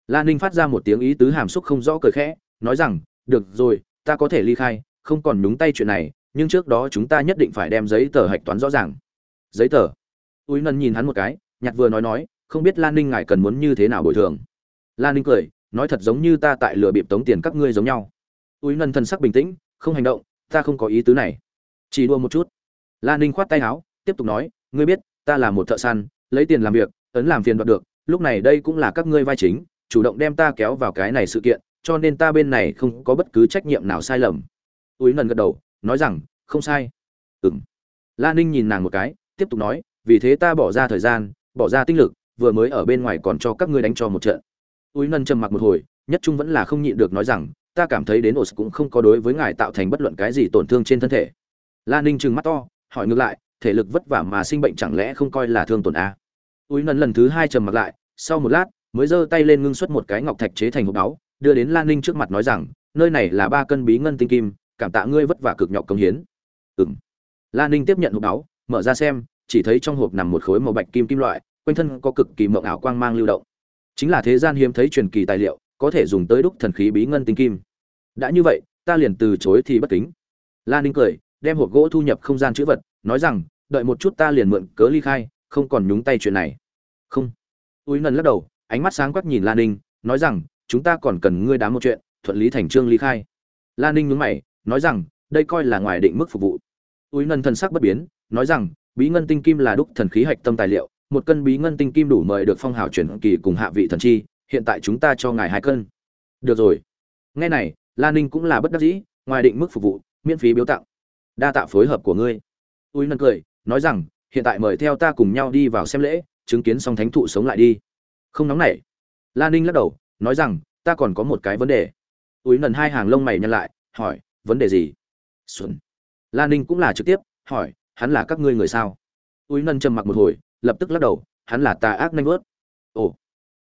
Lan ninh phát ra một tiếng ý tứ hàm xúc không rõ cười khẽ, nói rằng, được rồi, ta có thể ly khai, không còn nhúng tay chuyện này nhưng trước đó chúng ta nhất định phải đem giấy tờ hạch toán rõ ràng. Giấy tờ? Túi nân nhìn hắn một cái, nhặt vừa nói nói, không biết lan ninh ngài cần muốn như thế nào bồi thường. Lan ninh cười, nói thật giống như ta tại lừa bịp tống tiền các ngươi giống nhau. Túi nân thân sắc bình tĩnh, không hành động, ta không có ý tứ này. Chỉ đua một chút. Lan ninh khoát tay áo, tiếp tục nói, ngươi biết, ta là một thợ săn, lấy tiền làm việc, ấn làm phiền đoạt được, lúc này đây cũng là các ngươi vai chính, chủ động đem ta kéo vào cái này sự kiện, cho nên ta bên này không có bất cứ trách nhiệm nào sai lầm. Túi nần gật đầu nói rằng, không sai. Ừng lan ninh nhìn nàng một cái, tiếp tục nói, vì thế ta bỏ ra thời gian, bỏ ra tinh lực, vừa mới ở bên ngoài còn cho các ngươi đánh cho một trận. Túi nân trầm mặc một hồi, nhất trung vẫn là không nhịn được nói rằng, ta cảm thấy đến ổ cũng không có đối với ngài tạo thành bất luận cái gì tổn thương trên thân thể. La ninh trừng mắt to, hỏi ngược lại, thể lực vất vả mà sinh bệnh chẳng lẽ không coi là thương tổn a túi nân lần thứ hai trầm mặc lại, sau một lát, mới giơ tay lên ngưng xuất một cái ngọc thạch chế thành hộp báu đưa đến lan ninh trước mặt nói rằng, nơi này là ba cân bí ngân tinh kim cảm tạ ngươi vất vả cực nhọc công hiến. Ừm. La lan ninh tiếp nhận hộp đáo mở ra xem, chỉ thấy trong hộp nằm một khối màu bạch kim kim loại, quanh thân có cực kỳ mộng ảo quang mang lưu động. Chính là thế gian hiếm thấy truyền kỳ tài liệu, có thể dùng tới đúc thần khí bí ngân tinh kim. Đã như vậy, ta liền từ chối thì bất kính. Lan ninh cười, đem hộp gỗ thu nhập không gian chữ vật, nói rằng, đợi một chút ta liền mượn cớ ly khai, không còn nhúng tay chuyện này. Không. Ui nần lắc đầu, ánh mắt sáng quắc nhìn lan ninh, nói rằng, chúng ta còn cần ngươi đám một chuyện, thuận lý thành trương ly khai. La ninh nhướng mày nói rằng, đây coi là ngoài định mức phục vụ. Túi ngân thần sắc bất biến, nói rằng, bí ngân tinh kim là đúc thần khí hạch tâm tài liệu, một cân bí ngân tinh kim đủ mời được phong hào chuyển kỳ cùng hạ vị thần chi, hiện tại chúng ta cho ngài hai cân. Được rồi. Nghe này, la ninh cũng là bất đắc dĩ, ngoài định mức phục vụ, miễn phí biếu tặng. Đa tạ phối hợp của ngươi. Túi ngân cười, nói rằng, hiện tại mời theo ta cùng nhau đi vào xem lễ, chứng kiến xong thánh thụ sống lại đi. Không nóng nảy. La ninh lắc đầu, nói rằng, ta còn có một cái vấn đề. Túi nần hai hàng lông mày nhăn lại, hỏi vấn đề gì? Xuân. Lan ninh cũng là trực tiếp, hỏi, hắn là các ngươi người sao? Túi nân trầm mặc một hồi, lập tức lắc đầu, hắn là tà ác nanh vớt. Ồ.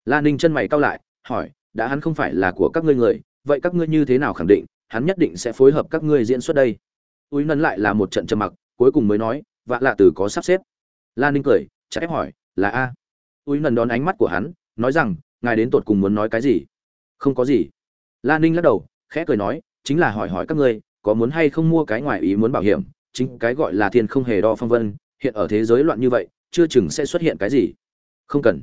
Lan ninh chân mày cau lại, hỏi, đã hắn không phải là của các ngươi người, vậy các ngươi như thế nào khẳng định, hắn nhất định sẽ phối hợp các ngươi diễn xuất đây? Túi nân lại là một trận trầm mặc, cuối cùng mới nói, vạ lạ từ có sắp xếp. Lan ninh cười chắc ép hỏi, là a? Túi nân đón ánh mắt của hắn, nói rằng, ngài đến tột cùng muốn nói cái gì? Không có gì. Lan ninh lắc đầu, khẽ cười nói chính là hỏi hỏi các ngươi, có muốn hay không mua cái ngoài ý muốn bảo hiểm, chính cái gọi là thiên không hề đo phong vân, hiện ở thế giới loạn như vậy, chưa chừng sẽ xuất hiện cái gì? Không cần.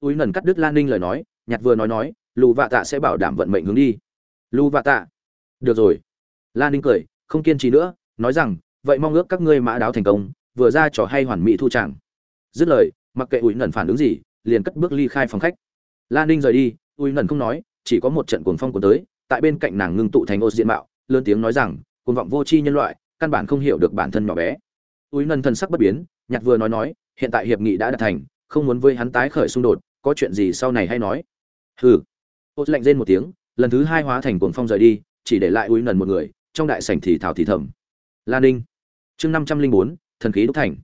Túi nần cắt đứt lan ninh lời nói, nhặt vừa nói nói, lù vạ tạ sẽ bảo đảm vận mệnh hướng đi. Lù vạ tạ. Được rồi. Lan ninh cười, không kiên trì nữa, nói rằng, vậy mong ước các ngươi mã đáo thành công, vừa ra trò hay hoàn mỹ thu chẳng dứt lời, mặc kệ ủi nần phản ứng gì, liền cất bước ly khai phòng khách. Lan ninh rời đi ủi nần không nói, chỉ có một trận cuồng phong của tới tại bên cạnh nàng ngưng tụ thành ô diện mạo, lớn tiếng nói rằng, cuồng vọng vô tri nhân loại, căn bản không hiểu được bản thân nhỏ bé. Túi nần thân sắc bất biến nhặt vừa nói nói, hiện tại hiệp nghị đã đạt thành, không muốn với hắn tái khởi xung đột, có chuyện gì sau này hay nói. Hừ. Ô lạnh rên một tiếng, lần thứ hai hóa thành cuồng phong rời đi, chỉ để lại ui nần một người, trong đại sảnh thì thảo thì thầm. Lan ninh. Chương năm trăm linh bốn, thần khí đúc thành.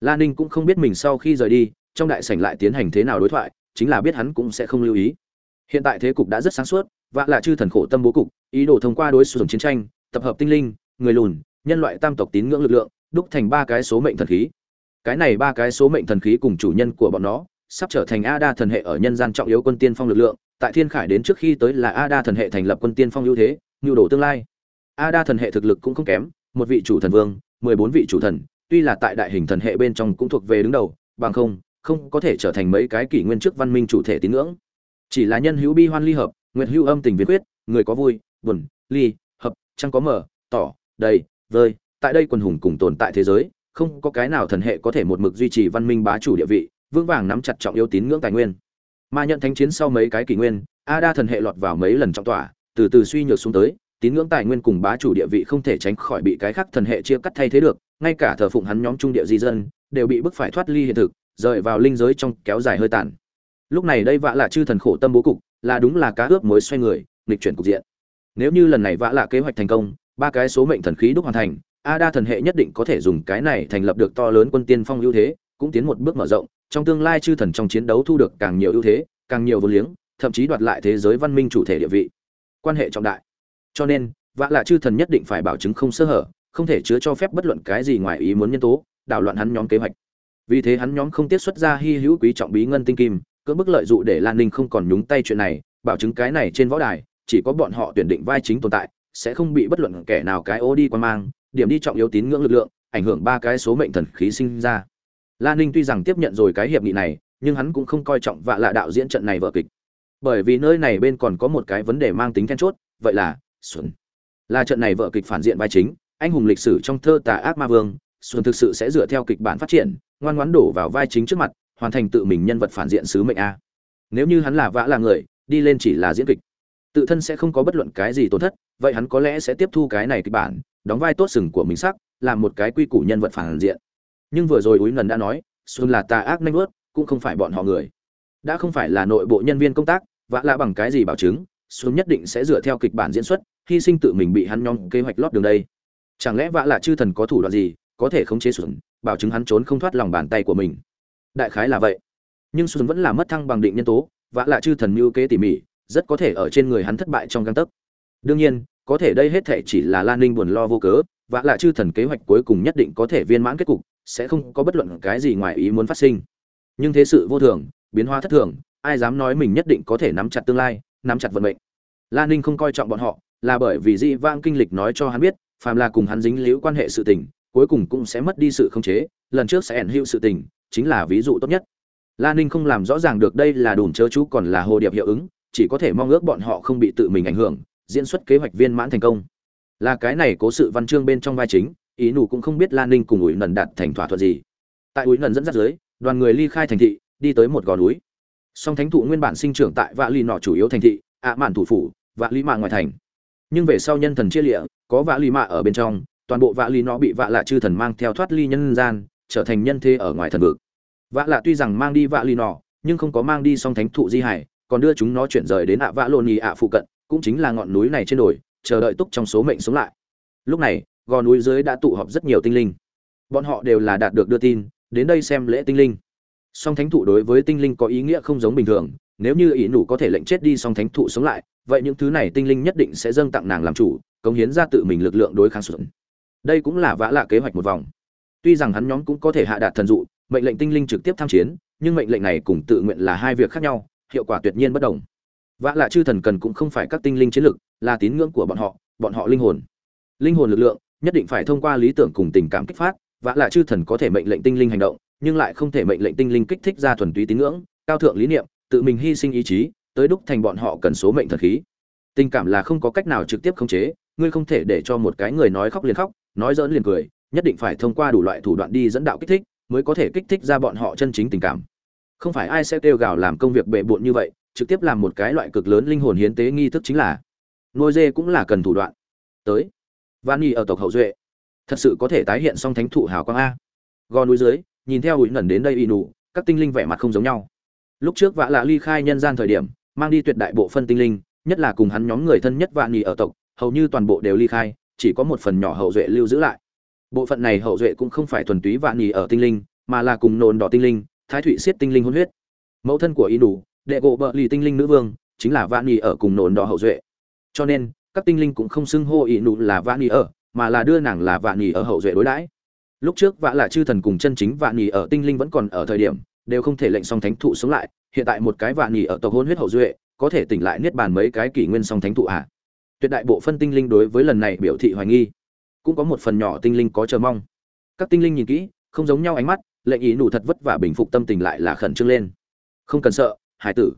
Lan ninh cũng không biết mình sau khi rời đi, trong đại sảnh lại tiến hành thế nào đối thoại, chính là biết hắn cũng sẽ không lưu ý. Hiện tại thế cục đã rất sáng suốt vạ là chư thần khổ tâm bố cục, ý đồ thông qua đối xử chiến tranh, tập hợp tinh linh, người lùn, nhân loại tam tộc tín ngưỡng lực lượng, đúc thành ba cái số mệnh thần khí. Cái này ba cái số mệnh thần khí cùng chủ nhân của bọn nó, sắp trở thành a đa thần hệ ở nhân gian trọng yếu quân tiên phong lực lượng, tại thiên khải đến trước khi tới là a đa thần hệ thành lập quân tiên phong ưu thế, nhu đồ tương lai. A đa thần hệ thực lực cũng không kém, một vị chủ thần vương, mười bốn vị chủ thần, tuy là tại đại hình thần hệ bên trong cũng thuộc về đứng đầu, bằng không không có thể trở thành mấy cái kỷ nguyên trước văn minh chủ thể tín ngưỡng. Chỉ là nhân hữu bi hoan ly hợp Nguyệt Hưu âm tình viên quyết người có vui, buồn, ly, hợp chẳng có mở, tỏ, đầy, vơi. Tại đây quần hùng cùng tồn tại thế giới, không có cái nào thần hệ có thể một mực duy trì văn minh bá chủ địa vị, vững vàng nắm chặt trọng yếu tín ngưỡng tài nguyên. Mà nhận thánh chiến sau mấy cái kỷ nguyên, a đa thần hệ lọt vào mấy lần trọng tỏa, từ từ suy nhược xuống tới, tín ngưỡng tài nguyên cùng bá chủ địa vị không thể tránh khỏi bị cái khác thần hệ chia cắt thay thế được, ngay cả thờ phụng hắn nhóm trung địa di dân, đều bị bức phải thoát ly hiện thực, rời vào linh giới trong kéo dài hơi tàn. Lúc này đây vạ là chư thần khổ tâm bố cục là đúng là cá ướp mới xoay người, nghịch chuyển cục diện. Nếu như lần này vã là kế hoạch thành công, ba cái số mệnh thần khí đúc hoàn thành, a đa thần hệ nhất định có thể dùng cái này thành lập được to lớn quân tiên phong ưu thế, cũng tiến một bước mở rộng, trong tương lai chư thần trong chiến đấu thu được càng nhiều ưu thế, càng nhiều vô liếng, thậm chí đoạt lại thế giới văn minh chủ thể địa vị. Quan hệ trọng đại. Cho nên, vã là chư thần nhất định phải bảo chứng không sơ hở, không thể chứa cho phép bất luận cái gì ngoài ý muốn nhân tố, đảo loạn hắn nhóm kế hoạch. Vì thế hắn nhóm không tiết xuất ra hy hữu quý trọng bí ngân tinh kim cưỡng bức lợi dụ để lan ninh không còn nhúng tay chuyện này, bảo chứng cái này trên võ đài, chỉ có bọn họ tuyển định vai chính tồn tại, sẽ không bị bất luận kẻ nào cái ô đi qua mang, điểm đi trọng yếu tín ngưỡng lực lượng, ảnh hưởng ba cái số mệnh thần khí sinh ra. Lan ninh tuy rằng tiếp nhận rồi cái hiệp nghị này, nhưng hắn cũng không coi trọng vạ lạ đạo diễn trận này vở kịch. Bởi vì nơi này bên còn có một cái vấn đề mang tính then chốt, vậy là xuân. Là trận này vở kịch phản diện vai chính, anh hùng lịch sử trong thơ tà ác ma vương, xuân thực sự sẽ dựa theo kịch bản phát triển, ngoan ngoãn đổ vào vai chính trước mặt hoàn thành tự mình nhân vật phản diện sứ mệnh a. Nếu như hắn là vã là người, đi lên chỉ là diễn kịch. Tự thân sẽ không có bất luận cái gì tổn thất, vậy hắn có lẽ sẽ tiếp thu cái này kịch bản, đóng vai tốt sừng của mình sắc, làm một cái quy củ nhân vật phản diện. Nhưng vừa rồi úi lần đã nói, xuân là tà ác nanh vớt, cũng không phải bọn họ người. Đã không phải là nội bộ nhân viên công tác, vã là bằng cái gì bảo chứng, xuân nhất định sẽ dựa theo kịch bản diễn xuất, hy sinh tự mình bị hắn nhóm kế hoạch lót đường đây. Chẳng lẽ vã là chư thần có thủ đoạn gì, có thể khống chế xuân, bảo chứng hắn trốn không thoát lòng bàn tay của mình? Đại khái là vậy. Nhưng xuân vẫn là mất thăng bằng định nhân tố, vã lạ chư thần mưu kế tỉ mỉ, rất có thể ở trên người hắn thất bại trong găng tấc. Đương nhiên, có thể đây hết thể chỉ là lan ninh buồn lo vô cớ, vã lạ chư thần kế hoạch cuối cùng nhất định có thể viên mãn kết cục, sẽ không có bất luận cái gì ngoài ý muốn phát sinh. Nhưng thế sự vô thường, biến hóa thất thường, ai dám nói mình nhất định có thể nắm chặt tương lai, nắm chặt vận mệnh. Lan ninh không coi trọng bọn họ, là bởi vì dị vang kinh lịch nói cho hắn biết, phàm là cùng hắn dính liễu quan hệ sự tình, cuối cùng cũng sẽ mất đi sự khống chế, lần trước sẽ ẩn hữu sự tình chính là ví dụ tốt nhất. Lan Ninh không làm rõ ràng được đây là đùn chớ chú còn là hồ điệp hiệu ứng, chỉ có thể mong ước bọn họ không bị tự mình ảnh hưởng, diễn xuất kế hoạch viên mãn thành công. Là cái này cố sự văn chương bên trong vai chính ý nù cũng không biết lan ninh cùng ủi nần đạt thành thỏa thuận gì. Tại ủi nần dẫn dắt dưới đoàn người ly khai thành thị đi tới một gò núi. Song thánh thụ nguyên bản sinh trưởng tại vạ lì nọ chủ yếu thành thị ạ mạn thủ phủ vạ lì mạ ngoài thành. Nhưng về sau nhân thần chia lịa có vạ lì mạ ở bên trong toàn bộ vạ lì nọ bị vạ lạ chư thần mang theo thoát ly nhân gian trở thành nhân thế ở ngoài thần vực. Vạ lạ tuy rằng mang đi vạ lì nọ, nhưng không có mang đi song thánh thụ di hải, còn đưa chúng nó chuyển rời đến ạ vạ lộn nhì ạ phụ cận, cũng chính là ngọn núi này trên đồi, chờ đợi túc trong số mệnh sống lại. Lúc này, gò núi dưới đã tụ họp rất nhiều tinh linh. Bọn họ đều là đạt được đưa tin, đến đây xem lễ tinh linh. Song thánh thụ đối với tinh linh có ý nghĩa không giống bình thường, nếu như ỷ nụ có thể lệnh chết đi song thánh thụ sống lại, vậy những thứ này tinh linh nhất định sẽ dâng tặng nàng làm chủ, cống hiến ra tự mình lực lượng đối kháng sụn đây cũng là vã lạ kế hoạch một vòng tuy rằng hắn nhóm cũng có thể hạ đạt thần dụ, mệnh lệnh tinh linh trực tiếp tham chiến, nhưng mệnh lệnh này cùng tự nguyện là hai việc khác nhau, hiệu quả tuyệt nhiên bất đồng. Vã lạ chư thần cần cũng không phải các tinh linh chiến lực, là tín ngưỡng của bọn họ bọn họ linh hồn. Linh hồn lực lượng, nhất định phải thông qua lý tưởng cùng tình cảm kích phát vã lạ chư thần có thể mệnh lệnh tinh linh hành động, nhưng lại không thể mệnh lệnh tinh linh kích thích ra thuần túy tín ngưỡng, cao thượng lý niệm, tự mình hy sinh ý chí, tới đúc thành bọn họ cần số mệnh thần khí. Tình cảm là không có cách nào trực tiếp khống chế, ngươi không thể để cho một cái người nói khóc liền khóc, nói giỡn liền cười nhất định phải thông qua đủ loại thủ đoạn đi dẫn đạo kích thích, mới có thể kích thích ra bọn họ chân chính tình cảm. Không phải ai sẽ kêu gào làm công việc bệ bộn như vậy, trực tiếp làm một cái loại cực lớn linh hồn hiến tế nghi thức chính là. Nuôi dê cũng là cần thủ đoạn. Tới. Van nhi ở tộc hậu duệ. Thật sự có thể tái hiện song thánh thụ hào quang a. Gò núi dưới, nhìn theo hụi nẩn đến đây y nụ, các tinh linh vẻ mặt không giống nhau. Lúc trước vạ lạ ly khai nhân gian thời điểm, mang đi tuyệt đại bộ phân tinh linh, nhất là cùng hắn nhóm người thân nhất vạn nhì ở tộc, hầu như toàn bộ đều ly khai, chỉ có một phần nhỏ hậu duệ lưu giữ lại bộ phận này hậu duệ cũng không phải thuần túy vạn nhì ở tinh linh, mà là cùng nồn đỏ tinh linh, thái thụy siết tinh linh hôn huyết. Mẫu thân của y nụ đệ gộ bợ lì tinh linh nữ vương, chính là vạn nhì ở cùng nồn đỏ hậu duệ. Cho nên, các tinh linh cũng không xưng hô y nụ là vạn nhì ở, mà là đưa nàng là vạn nhì ở hậu duệ đối đãi. Lúc trước vạ là chư thần cùng chân chính vạn nhì ở tinh linh vẫn còn ở thời điểm, đều không thể lệnh song thánh thụ sống lại, hiện tại một cái vạn nhì ở tộc hôn huyết hậu duệ, có thể tỉnh lại niết bàn mấy cái kỷ nguyên song thánh thụ à? Tuyệt đại bộ phân tinh linh đối với lần này biểu thị hoài nghi cũng có một phần nhỏ tinh linh có chờ mong. Các tinh linh nhìn kỹ, không giống nhau ánh mắt lệnh ý nụ thật vất vả bình phục tâm tình lại là khẩn trương lên. Không cần sợ, hải tử.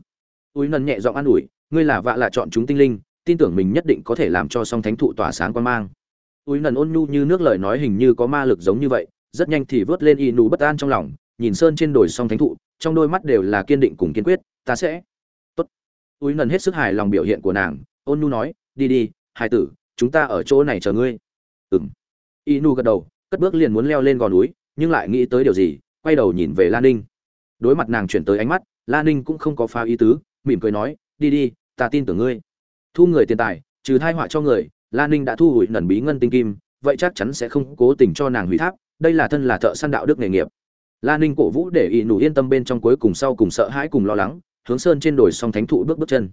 Úi nần nhẹ giọng an ủi, ngươi là vạ là chọn chúng tinh linh, tin tưởng mình nhất định có thể làm cho song thánh thụ tỏa sáng quan mang. Úi nần ôn nhu như nước lời nói hình như có ma lực giống như vậy, rất nhanh thì vớt lên y nụ bất an trong lòng, nhìn sơn trên đồi song thánh thụ, trong đôi mắt đều là kiên định cùng kiên quyết, ta sẽ. Tốt. Úi nần hết sức hài lòng biểu hiện của nàng, ôn nhu nói, đi đi, hải tử, chúng ta ở chỗ này chờ ngươi ừng y gật đầu, cất bước liền muốn leo lên gò núi, nhưng lại nghĩ tới điều gì, quay đầu nhìn về lan ninh. Đối mặt nàng chuyển tới ánh mắt lan ninh cũng không có phá ý tứ, mỉm cười nói, đi đi, ta tin tưởng ngươi. Thu người tiền tài, trừ thai họa cho người lan ninh đã thu hủy nần bí ngân tinh kim, vậy chắc chắn sẽ không cố tình cho nàng hủy tháp, đây là thân là thợ săn đạo đức nghề nghiệp. Lan ninh cổ vũ để ỵ nụ yên tâm bên trong cuối cùng sau cùng sợ hãi cùng lo lắng, hướng sơn trên đồi song thánh thụ bước bước chân.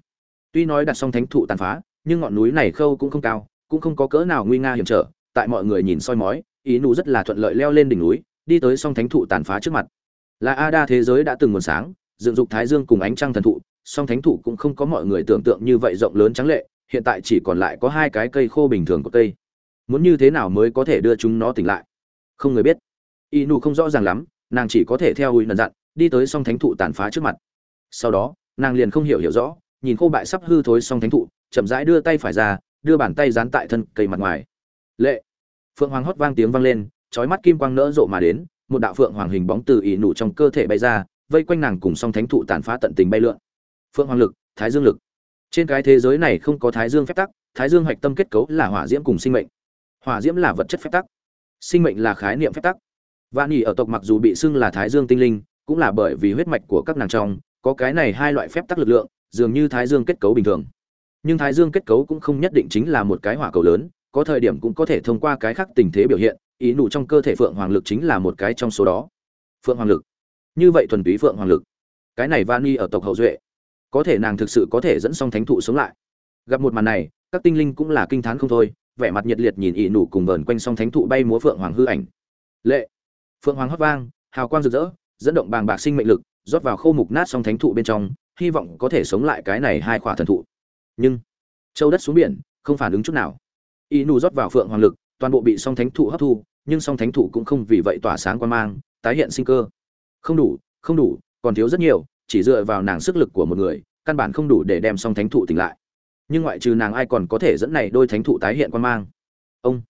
Tuy nói đặt song thánh thụ tàn phá, nhưng ngọn núi này khâu cũng không cao, cũng không có cỡ nào nguy nga hiểm trở tại mọi người nhìn soi mói, ý nụ rất là thuận lợi leo lên đỉnh núi, đi tới song thánh thụ tàn phá trước mặt. Là a đa thế giới đã từng nguồn sáng, dựng dục thái dương cùng ánh trăng thần thụ, song thánh thụ cũng không có mọi người tưởng tượng như vậy rộng lớn trắng lệ, hiện tại chỉ còn lại có hai cái cây khô bình thường của cây. Muốn như thế nào mới có thể đưa chúng nó tỉnh lại? Không người biết. Y nụ không rõ ràng lắm, nàng chỉ có thể theo ui nần dặn, đi tới song thánh thụ tàn phá trước mặt. Sau đó, nàng liền không hiểu hiểu rõ, nhìn khô bại sắp hư thối song thánh thụ, chậm rãi đưa tay phải ra, đưa bàn tay dán tại thân cây mặt ngoài. Lệ phượng hoàng hót vang tiếng vang lên trói mắt kim quang nỡ rộ mà đến, một đạo phượng hoàng hình bóng từ ỉ nụ trong cơ thể bay ra, vây quanh nàng cùng song thánh thụ tàn phá tận tình bay lượn. Phượng hoàng lực, thái dương lực. Trên cái thế giới này không có thái dương phép tắc, thái dương hoạch tâm kết cấu là hỏa diễm cùng sinh mệnh. Hỏa diễm là vật chất phép tắc, sinh mệnh là khái niệm phép tắc. Vạn nhỉ ở tộc mặc dù bị xưng là thái dương tinh linh, cũng là bởi vì huyết mạch của các nàng trong, có cái này hai loại phép tắc lực lượng, dường như thái dương kết cấu bình thường. Nhưng thái dương kết cấu cũng không nhất định chính là một cái hỏa cầu lớn có thời điểm cũng có thể thông qua cái khác tình thế biểu hiện, ý nụ trong cơ thể phượng hoàng lực chính là một cái trong số đó. Phượng hoàng lực. Như vậy thuần túy phượng hoàng lực. Cái này vani ở tộc hậu duệ. Có thể nàng thực sự có thể dẫn song thánh thụ sống lại. Gặp một màn này, các tinh linh cũng là kinh thán không thôi, vẻ mặt nhiệt liệt nhìn ỷ nụ cùng vờn quanh song thánh thụ bay múa phượng hoàng hư ảnh. Lệ. Phượng hoàng hót vang, hào quang rực rỡ, dẫn động bàng bạc sinh mệnh lực, rót vào khô mục nát song thánh thụ bên trong, hy vọng có thể sống lại cái này hai khỏa thần thụ. Nhưng, châu đất xuống biển, không phản ứng chút nào y nù rót vào phượng hoàng lực, toàn bộ bị song thánh thụ hấp thu, nhưng song thánh thụ cũng không vì vậy tỏa sáng quan mang, tái hiện sinh cơ. Không đủ không đủ, còn thiếu rất nhiều, chỉ dựa vào nàng sức lực của một người, căn bản không đủ để đem song thánh thụ tỉnh lại. Nhưng ngoại trừ nàng ai còn có thể dẫn này đôi thánh thụ tái hiện quan mang? Ông.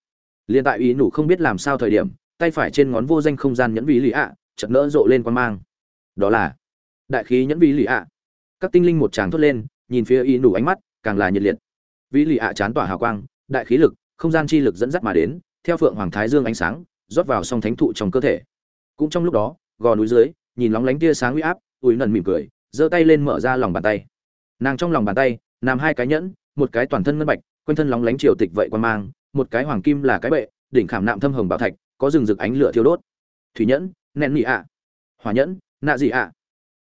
Liền tại ý nụ không biết làm sao thời điểm, tay phải trên ngón vô danh không gian nhẫn vị lì ạ chật nỡ rộ lên quan mang. Đó là đại khí nhẫn vị lì ạ. Các tinh linh một tràng thốt lên, nhìn phía ý nụ ánh mắt càng là nhiệt liệt. Vĩ lì ạ chán tỏa hào quang đại khí lực, không gian chi lực dẫn dắt mà đến, theo phượng hoàng thái dương ánh sáng, rót vào song thánh thụ trong cơ thể. Cũng trong lúc đó, gò núi dưới, nhìn lóng lánh tia sáng uy áp Uy nần mỉm cười, giơ tay lên mở ra lòng bàn tay. Nàng trong lòng bàn tay, nằm hai cái nhẫn, một cái toàn thân ngân bạch, quanh thân lóng lánh triều tịch vậy quan mang, một cái hoàng kim là cái bệ, đỉnh khảm nạm thâm hồng bảo thạch, có rừng rực ánh lửa thiêu đốt. Thủy nhẫn, nẹn nhị ạ. Hỏa nhẫn, nạ gì ạ.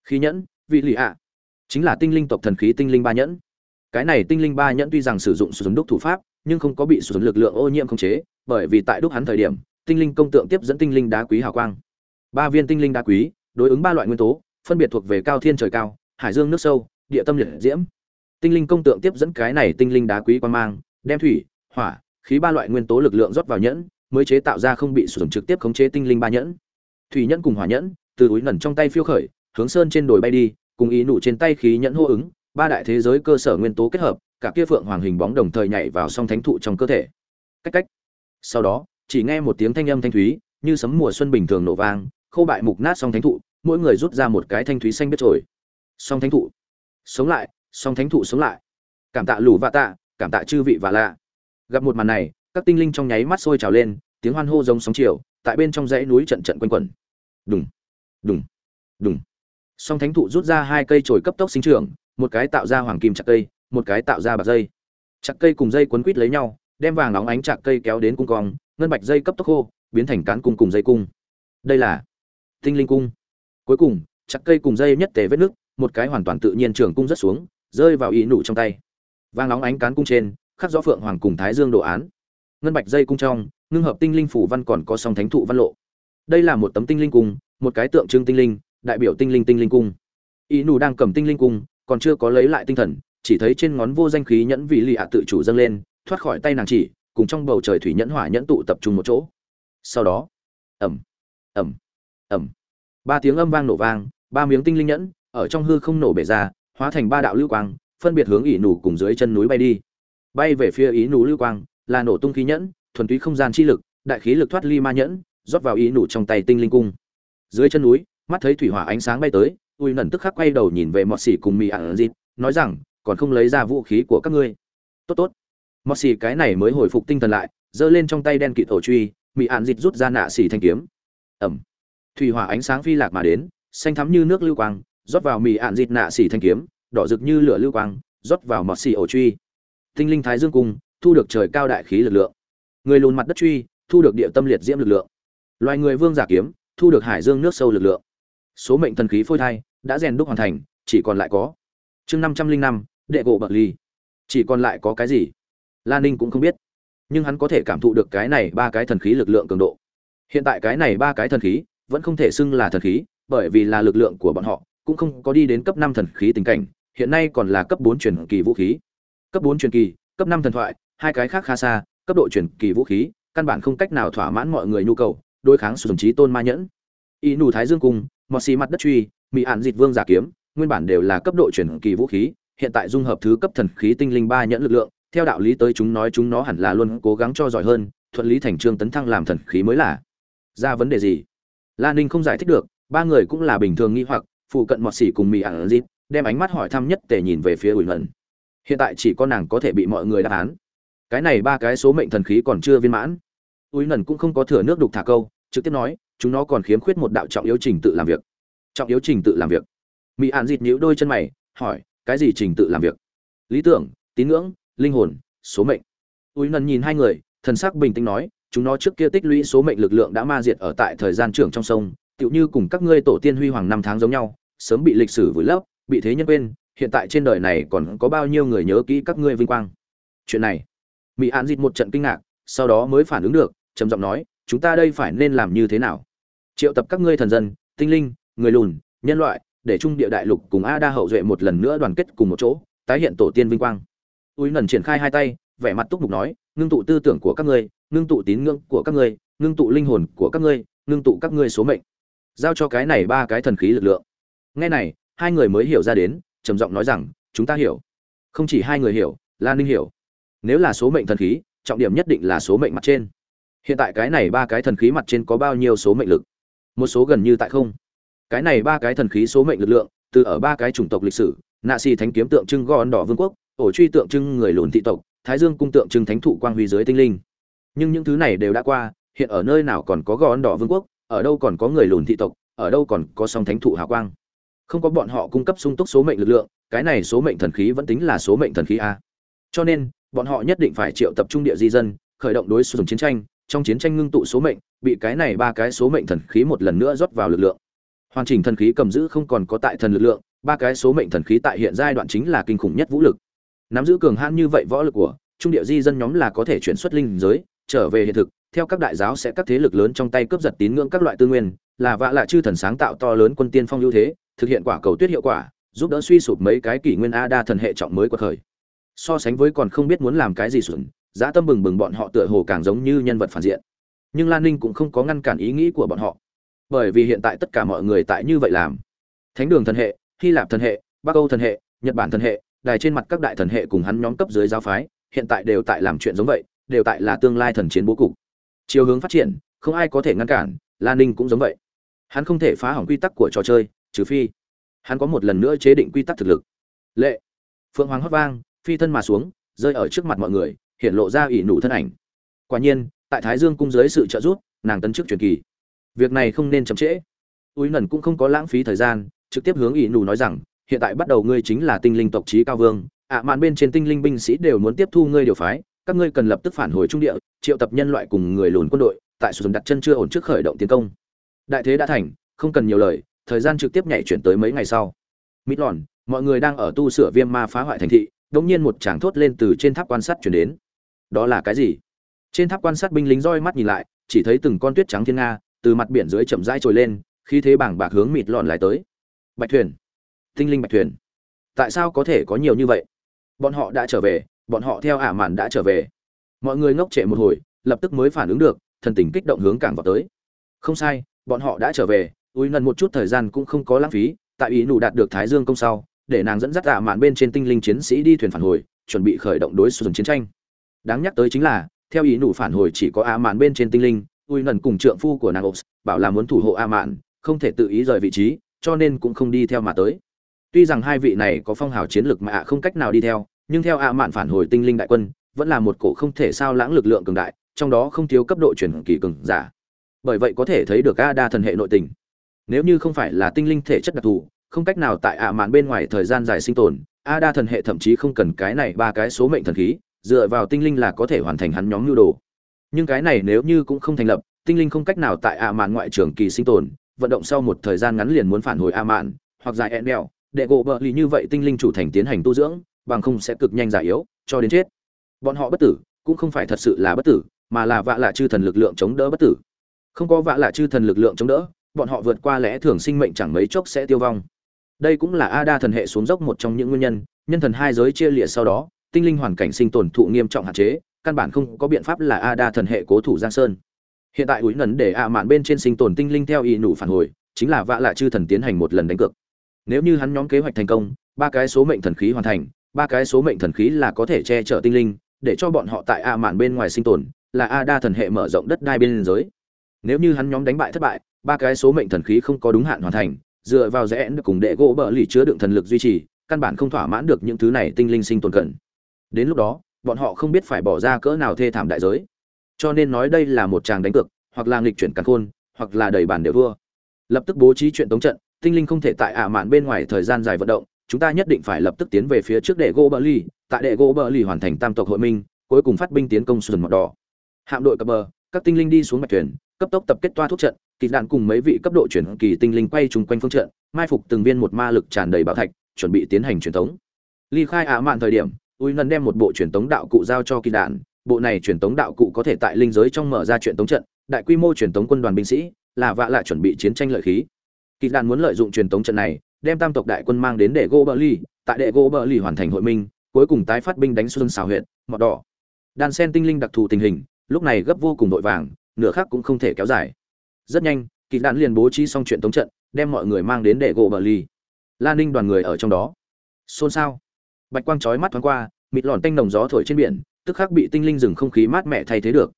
Khí nhẫn, vị lì ạ. Chính là tinh linh tộc thần khí tinh linh ba nhẫn. Cái này tinh linh ba nhẫn tuy rằng sử dụng sử dụng đúc thủ pháp nhưng không có bị sử dụng lực lượng ô nhiễm khống chế, bởi vì tại đúc hắn thời điểm, tinh linh công tượng tiếp dẫn tinh linh đá quý hào quang. Ba viên tinh linh đá quý, đối ứng ba loại nguyên tố, phân biệt thuộc về cao thiên trời cao, hải dương nước sâu, địa tâm liệt diễm. Tinh linh công tượng tiếp dẫn cái này tinh linh đá quý quan mang, đem thủy, hỏa, khí ba loại nguyên tố lực lượng rót vào nhẫn, mới chế tạo ra không bị sử dụng trực tiếp khống chế tinh linh ba nhẫn. Thủy nhẫn cùng hỏa nhẫn, từ túi nẩn trong tay phiêu khởi, hướng sơn trên đồi bay đi, cùng ý nụ trên tay khí nhẫn hô ứng, ba đại thế giới cơ sở nguyên tố kết hợp cả kia phượng hoàng hình bóng đồng thời nhảy vào song thánh thụ trong cơ thể. Cách cách. Sau đó, chỉ nghe một tiếng thanh âm thanh thúy, như sấm mùa xuân bình thường nổ vang, khô bại mục nát song thánh thụ, mỗi người rút ra một cái thanh thúy xanh biết trồi. Song thánh thụ. Sống lại, song thánh thụ sống lại. Cảm tạ lù và tạ, cảm tạ chư vị và lạ. Gặp một màn này, các tinh linh trong nháy mắt sôi trào lên, tiếng hoan hô giống sóng chiều, tại bên trong dãy núi trận trận quanh quẩn. Đùng đùng đùng. Song thánh thụ rút ra hai cây trồi cấp tốc sinh trưởng, một cái tạo ra hoàng kim chặt cây một cái tạo ra bạc dây. Chặt cây cùng dây quấn quít lấy nhau, đem vàng nóng ánh chặt cây kéo đến cung cong, ngân bạch dây cấp tốc khô, biến thành cán cung cùng dây cung. Đây là tinh linh cung. Cuối cùng, chặt cây cùng dây nhất tề vết nước, một cái hoàn toàn tự nhiên trường cung rất xuống, rơi vào ý nụ trong tay. Vàng nóng ánh cán cung trên, khắc rõ phượng hoàng cùng thái dương đồ án. Ngân bạch dây cung trong, ngưng hợp tinh linh phủ văn còn có song thánh thụ văn lộ. Đây là một tấm tinh linh cung, một cái tượng trưng tinh linh, đại biểu tinh linh tinh linh cung. Ý nụ đang cầm tinh linh cung, còn chưa có lấy lại tinh thần chỉ thấy trên ngón vô danh khí nhẫn vị lì ạ tự chủ dâng lên, thoát khỏi tay nàng chỉ, cùng trong bầu trời thủy nhẫn hỏa nhẫn tụ tập trung một chỗ. Sau đó ẩm ẩm ẩm ba tiếng âm vang nổ vang, ba miếng tinh linh nhẫn ở trong hư không nổ bể ra, hóa thành ba đạo lưu quang, phân biệt hướng ỷ nủ cùng dưới chân núi bay đi. Bay về phía ý nủ lưu quang, là nổ tung khí nhẫn, thuần túy không gian chi lực, đại khí lực thoát ly ma nhẫn, rót vào ý nủ trong tay tinh linh cung. Dưới chân núi, mắt thấy thủy hỏa ánh sáng bay tới ui nần tức khắc quay đầu nhìn về mọt xỉ cùng mì ạn dịt, nói rằng còn không lấy ra vũ khí của các ngươi. Tốt tốt. Mọt xì cái này mới hồi phục tinh thần lại, giơ lên trong tay đen kịt ổ truy mì ạn dịt rút ra nạ xì thanh kiếm. Ẩm. Thủy hỏa ánh sáng phi lạc mà đến, xanh thắm như nước lưu quang, rót vào mì ạn dịt nạ xì thanh kiếm, đỏ rực như lửa lưu quang, rót vào mọt xì ổ truy. Tinh linh thái dương cung, thu được trời cao đại khí lực lượng. Người lùn mặt đất truy, thu được địa tâm liệt diễm lực lượng. Loài người vương giả kiếm, thu được hải dương nước sâu lực lượng. Số mệnh thần khí phôi thai, đã rèn đúc hoàn thành, chỉ còn lại có. Chương năm trăm linh năm đệ gỗ bậc ly. Chỉ còn lại có cái gì? Lan ninh cũng không biết. Nhưng hắn có thể cảm thụ được cái này ba cái thần khí lực lượng cường độ. Hiện tại cái này ba cái thần khí vẫn không thể xưng là thần khí, bởi vì là lực lượng của bọn họ, cũng không có đi đến cấp năm thần khí tình cảnh, hiện nay còn là cấp bốn truyền kỳ vũ khí. Cấp bốn truyền kỳ, cấp năm thần thoại, hai cái khác khá xa, cấp độ truyền kỳ vũ khí, căn bản không cách nào thỏa mãn mọi người nhu cầu, đối kháng sử dụng trí tôn ma nhẫn. Y nù thái dương cung mọt xì mặt đất truy mỹ ạn dịch vương giả kiếm, nguyên bản đều là cấp độ truyền kỳ vũ khí hiện tại dung hợp thứ cấp thần khí tinh linh ba nhẫn lực lượng, theo đạo lý tới chúng nói chúng nó hẳn là luôn cố gắng cho giỏi hơn, thuận lý thành trương tấn thăng làm thần khí mới là. Ra vấn đề gì? La ninh không giải thích được, ba người cũng là bình thường nghi hoặc, phụ cận mọt xỉ cùng mỹ ạn dịp, đem ánh mắt hỏi thăm nhất tề nhìn về phía ủi ngẩn hiện tại chỉ có nàng có thể bị mọi người đáp án. Cái này ba cái số mệnh thần khí còn chưa viên mãn. Ủi ngẩn cũng không có thừa nước đục thả câu, trực tiếp nói, chúng nó còn khiếm khuyết một đạo trọng yếu trình tự làm việc. Trọng yếu trình tự làm việc. Mỹ ạn dịt nhíu đôi chân mày, hỏi cái gì trình tự làm việc? Lý tưởng, tín ngưỡng, linh hồn, số mệnh. Túi nần nhìn hai người, thần sắc bình tĩnh nói, chúng nó trước kia tích lũy số mệnh lực lượng đã ma diệt ở tại thời gian trưởng trong sông, tựu như cùng các ngươi tổ tiên huy hoàng năm tháng giống nhau, sớm bị lịch sử vùi lấp, bị thế nhân quên, hiện tại trên đời này còn có bao nhiêu người nhớ kỹ các ngươi vinh quang? Chuyện này mỹ án dịt một trận kinh ngạc, sau đó mới phản ứng được, trầm giọng nói, chúng ta đây phải nên làm như thế nào? Triệu tập các ngươi thần dân, tinh linh, người lùn, nhân loại để trung địa đại lục cùng a đa hậu duệ một lần nữa đoàn kết cùng một chỗ, tái hiện tổ tiên vinh quang. Túi nần triển khai hai tay, vẻ mặt túc mục nói, ngưng tụ tư tưởng của các ngươi, ngưng tụ tín ngưỡng của các ngươi, ngưng tụ linh hồn của các ngươi, ngưng tụ các ngươi số mệnh. Giao cho cái này ba cái thần khí lực lượng. Ngay này, hai người mới hiểu ra đến, trầm giọng nói rằng, chúng ta hiểu. Không chỉ hai người hiểu lan ninh hiểu. Nếu là số mệnh thần khí, trọng điểm nhất định là số mệnh mặt trên. Hiện tại cái này ba cái thần khí mặt trên có bao nhiêu số mệnh lực? Một số gần như tại không cái này ba cái thần khí số mệnh lực lượng, từ ở ba cái chủng tộc lịch sử, nạ xì thánh kiếm tượng trưng gòn đỏ vương quốc, ổ truy tượng trưng người lùn thị tộc, thái dương cung tượng trưng thánh thụ quang huy dưới tinh linh. Nhưng những thứ này đều đã qua, hiện ở nơi nào còn có gòn đỏ vương quốc, ở đâu còn có người lùn thị tộc, ở đâu còn có song thánh thụ hào quang. Không có bọn họ cung cấp sung túc số mệnh lực lượng, cái này số mệnh thần khí vẫn tính là số mệnh thần khí a. Cho nên, bọn họ nhất định phải triệu tập trung địa di dân, khởi động đối xung chiến tranh, trong chiến tranh ngưng tụ số mệnh, bị cái này ba cái số mệnh thần khí một lần nữa rót vào lực lượng hoàn chỉnh thần khí cầm giữ không còn có tại thần lực lượng, ba cái số mệnh thần khí tại hiện giai đoạn chính là kinh khủng nhất vũ lực. Nắm giữ cường hãn như vậy võ lực của trung địa di dân nhóm là có thể chuyển xuất linh giới, trở về hiện thực, theo các đại giáo sẽ các thế lực lớn trong tay cướp giật tín ngưỡng các loại tư nguyên, là vạ lạ chư thần sáng tạo to lớn quân tiên phong ưu thế, thực hiện quả cầu tuyết hiệu quả, giúp đỡ suy sụp mấy cái kỷ nguyên a đa thần hệ trọng mới của khởi. So sánh với còn không biết muốn làm cái gì xuẩn dã tâm bừng bừng bọn họ tựa hồ càng giống như nhân vật phản diện. Nhưng lan ninh cũng không có ngăn cản ý nghĩ của bọn họ bởi vì hiện tại tất cả mọi người tại như vậy làm. Thánh đường thần hệ, hy lạp thần hệ, bắc âu thần hệ, nhật bản thần hệ, đài trên mặt các đại thần hệ cùng hắn nhóm cấp dưới giáo phái, hiện tại đều tại làm chuyện giống vậy, đều tại là tương lai thần chiến bố cục. Chiều hướng phát triển, không ai có thể ngăn cản lan ninh cũng giống vậy. Hắn không thể phá hỏng quy tắc của trò chơi, trừ phi hắn có một lần nữa chế định quy tắc thực lực. Lệ. Phượng hoàng hót vang, phi thân mà xuống, rơi ở trước mặt mọi người, hiện lộ ra ỷ nụ thân ảnh. Quả nhiên, tại thái dương cung dưới sự trợ giúp, nàng tấn chức truyền kỳ việc này không nên chậm trễ. Túi nần cũng không có lãng phí thời gian, trực tiếp hướng ỷ nù nói rằng, hiện tại bắt đầu ngươi chính là tinh linh tộc trí cao vương, ạ, mạn bên trên tinh linh binh sĩ đều muốn tiếp thu ngươi điều phái, các ngươi cần lập tức phản hồi trung địa, triệu tập nhân loại cùng người lùn quân đội, tại sử dụng đặt chân chưa ổn trước khởi động tiến công. Đại thế đã thành, không cần nhiều lời, thời gian trực tiếp nhảy chuyển tới mấy ngày sau. Mít lòn mọi người đang ở tu sửa viêm ma phá hoại thành thị, đột nhiên một tràng thốt lên từ trên tháp quan sát chuyển đến. Đó là cái gì? Trên tháp quan sát binh lính roi mắt nhìn lại, chỉ thấy từng con tuyết trắng thiên nga từ mặt biển dưới chậm rãi trồi lên khi thế bảng bạc hướng mịt lòn lại tới. Bạch thuyền. Tinh linh bạch thuyền. Tại sao có thể có nhiều như vậy? Bọn họ đã trở về, bọn họ theo ả mạn đã trở về. Mọi người ngốc trệ một hồi, lập tức mới phản ứng được, thần tình kích động hướng cảng vào tới. Không sai, bọn họ đã trở về, ui nần một chút thời gian cũng không có lãng phí, tại ý nụ đạt được thái dương công sau, để nàng dẫn dắt ả mạn bên trên tinh linh chiến sĩ đi thuyền phản hồi, chuẩn bị khởi động đối xung chiến tranh. Đáng nhắc tới chính là, theo ý nụ phản hồi chỉ có ả mạn bên trên tinh linh ui nần cùng trượng phu của nàng ops bảo là muốn thủ hộ a mạn không thể tự ý rời vị trí, cho nên cũng không đi theo mà tới. Tuy rằng hai vị này có phong hào chiến lược mà ạ không cách nào đi theo, nhưng theo a mạn phản hồi tinh linh đại quân, vẫn là một cổ không thể sao lãng lực lượng cường đại, trong đó không thiếu cấp độ chuyển kỳ cường giả. Bởi vậy có thể thấy được a đa thần hệ nội tình. Nếu như không phải là tinh linh thể chất đặc thù, không cách nào tại ạ mạn bên ngoài thời gian dài sinh tồn a đa thần hệ thậm chí không cần cái này ba cái số mệnh thần khí, dựa vào tinh linh là có thể hoàn thành hắn nhóm nhu đồ nhưng cái này nếu như cũng không thành lập, tinh linh không cách nào tại ạ mạn ngoại trường kỳ sinh tồn, vận động sau một thời gian ngắn liền muốn phản hồi a mạn hoặc dài ẹn đèo để gỗ bợ lì như vậy tinh linh chủ thành tiến hành tu dưỡng, bằng không sẽ cực nhanh già yếu, cho đến chết. Bọn họ bất tử, cũng không phải thật sự là bất tử, mà là vạ lạ chư thần lực lượng chống đỡ bất tử. Không có vạ lạ chư thần lực lượng chống đỡ, bọn họ vượt qua lẽ thường sinh mệnh chẳng mấy chốc sẽ tiêu vong. Đây cũng là a đa thần hệ xuống dốc một trong những nguyên nhân nhân thần hai giới chia lịa sau đó tinh linh hoàn cảnh sinh tồn thụ nghiêm trọng hạn chế, căn bản không có biện pháp là a đa thần hệ cố thủ giang sơn. Hiện tại úi nấn để a mạn bên trên sinh tồn tinh linh theo y nụ phản hồi, chính là vạ lạ chư thần tiến hành một lần đánh cược. Nếu như hắn nhóm kế hoạch thành công, ba cái số mệnh thần khí hoàn thành, ba cái số mệnh thần khí là có thể che chở tinh linh, để cho bọn họ tại a mạn bên ngoài sinh tồn, là a đa thần hệ mở rộng đất đai bên giới. Nếu như hắn nhóm đánh bại thất bại, ba cái số mệnh thần khí không có đúng hạn hoàn thành, dựa vào rẽ được cùng đệ gỗ bờ lì chứa đựng thần lực duy trì, căn bản không thỏa mãn được những thứ này tinh linh sinh tồn cần đến lúc đó, bọn họ không biết phải bỏ ra cỡ nào thê thảm đại giới. Cho nên nói đây là một tràng đánh cược, hoặc là nghịch chuyển càn khôn, hoặc là đầy bàn đều thua lập tức bố trí chuyện tống trận, tinh linh không thể tại ả mạn bên ngoài thời gian dài vận động, chúng ta nhất định phải lập tức tiến về phía trước đệ gỗ bờ ly tại đệ gỗ bờ ly hoàn thành tam tộc hội minh, cuối cùng phát binh tiến công sườn mọt đỏ. Hạm đội cập bờ, các tinh linh đi xuống mạch thuyền, cấp tốc tập kết toa thuốc trận, kỳ đạn cùng mấy vị cấp độ chuyển kỳ tinh linh quay chung quanh phương trận, mai phục từng viên một ma lực tràn đầy bảo thạch, chuẩn bị tiến hành truyền thống. ly khai ả mạn thời điểm ui nần đem một bộ truyền tống đạo cụ giao cho kỳ đạn. Bộ này truyền tống đạo cụ có thể tại linh giới trong mở ra truyền tống trận, đại quy mô truyền tống quân đoàn binh sĩ, là vạ lại chuẩn bị chiến tranh lợi khí. Kỳ đạn muốn lợi dụng truyền tống trận này, đem tam tộc đại quân mang đến để gỗ bờ ly tại đệ gỗ bờ ly hoàn thành hội minh, cuối cùng tái phát binh đánh xuân xào huyện mọt đỏ. Đàn sen tinh linh đặc thù tình hình, lúc này gấp vô cùng vội vàng, nửa khác cũng không thể kéo dài. Rất nhanh, kỳ đạn liền bố trí xong chuyện tống trận, đem mọi người mang đến để gỗ bờ ly lan ninh đoàn người ở trong đó. Xôn xao bạch quang chói mắt thoáng qua, mịt lòn tanh nồng gió thổi trên biển, tức khắc bị tinh linh rừng không khí mát mẻ thay thế được.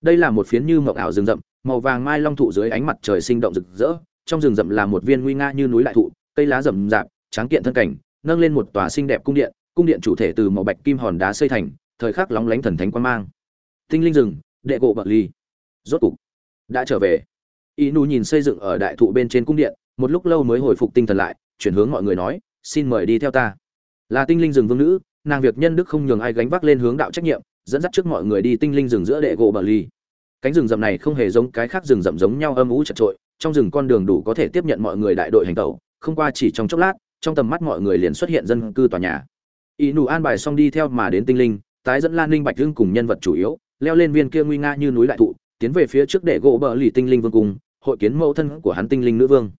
Đây là một phiến như mộng ảo rừng rậm, màu vàng mai long thụ dưới ánh mặt trời sinh động rực rỡ, trong rừng rậm là một viên nguy nga như núi đại thụ, cây lá rậm rạp, tráng kiện thân cảnh, nâng lên một tòa xinh đẹp cung điện cung điện chủ thể từ màu bạch kim hòn đá xây thành, thời khắc lóng lánh thần thánh quan mang. Tinh linh rừng, đệ gỗ bậc ly. Rốt cục, đã trở về. Y inu nhìn xây dựng ở đại thụ bên trên cung điện, một lúc lâu mới hồi phục tinh thần lại, chuyển hướng mọi người nói, xin mời đi theo ta là tinh linh rừng vương nữ, nàng việc nhân đức không nhường ai gánh vác lên hướng đạo trách nhiệm, dẫn dắt trước mọi người đi tinh linh rừng giữa đệ gỗ bờ ly cánh rừng rậm này không hề giống cái khác rừng rậm giống nhau âm ú chật trội, trong rừng con đường đủ có thể tiếp nhận mọi người đại đội hành tẩu, không qua chỉ trong chốc lát, trong tầm mắt mọi người liền xuất hiện dân cư tòa nhà. Y nụ an bài xong đi theo mà đến tinh linh, tái dẫn lan ninh bạch hưng cùng nhân vật chủ yếu, leo lên viên kia nguy nga như núi đại thụ, tiến về phía trước đệ gỗ bờ lì tinh linh vương cung, hội kiến mẫu thân của hắn tinh linh nữ vương.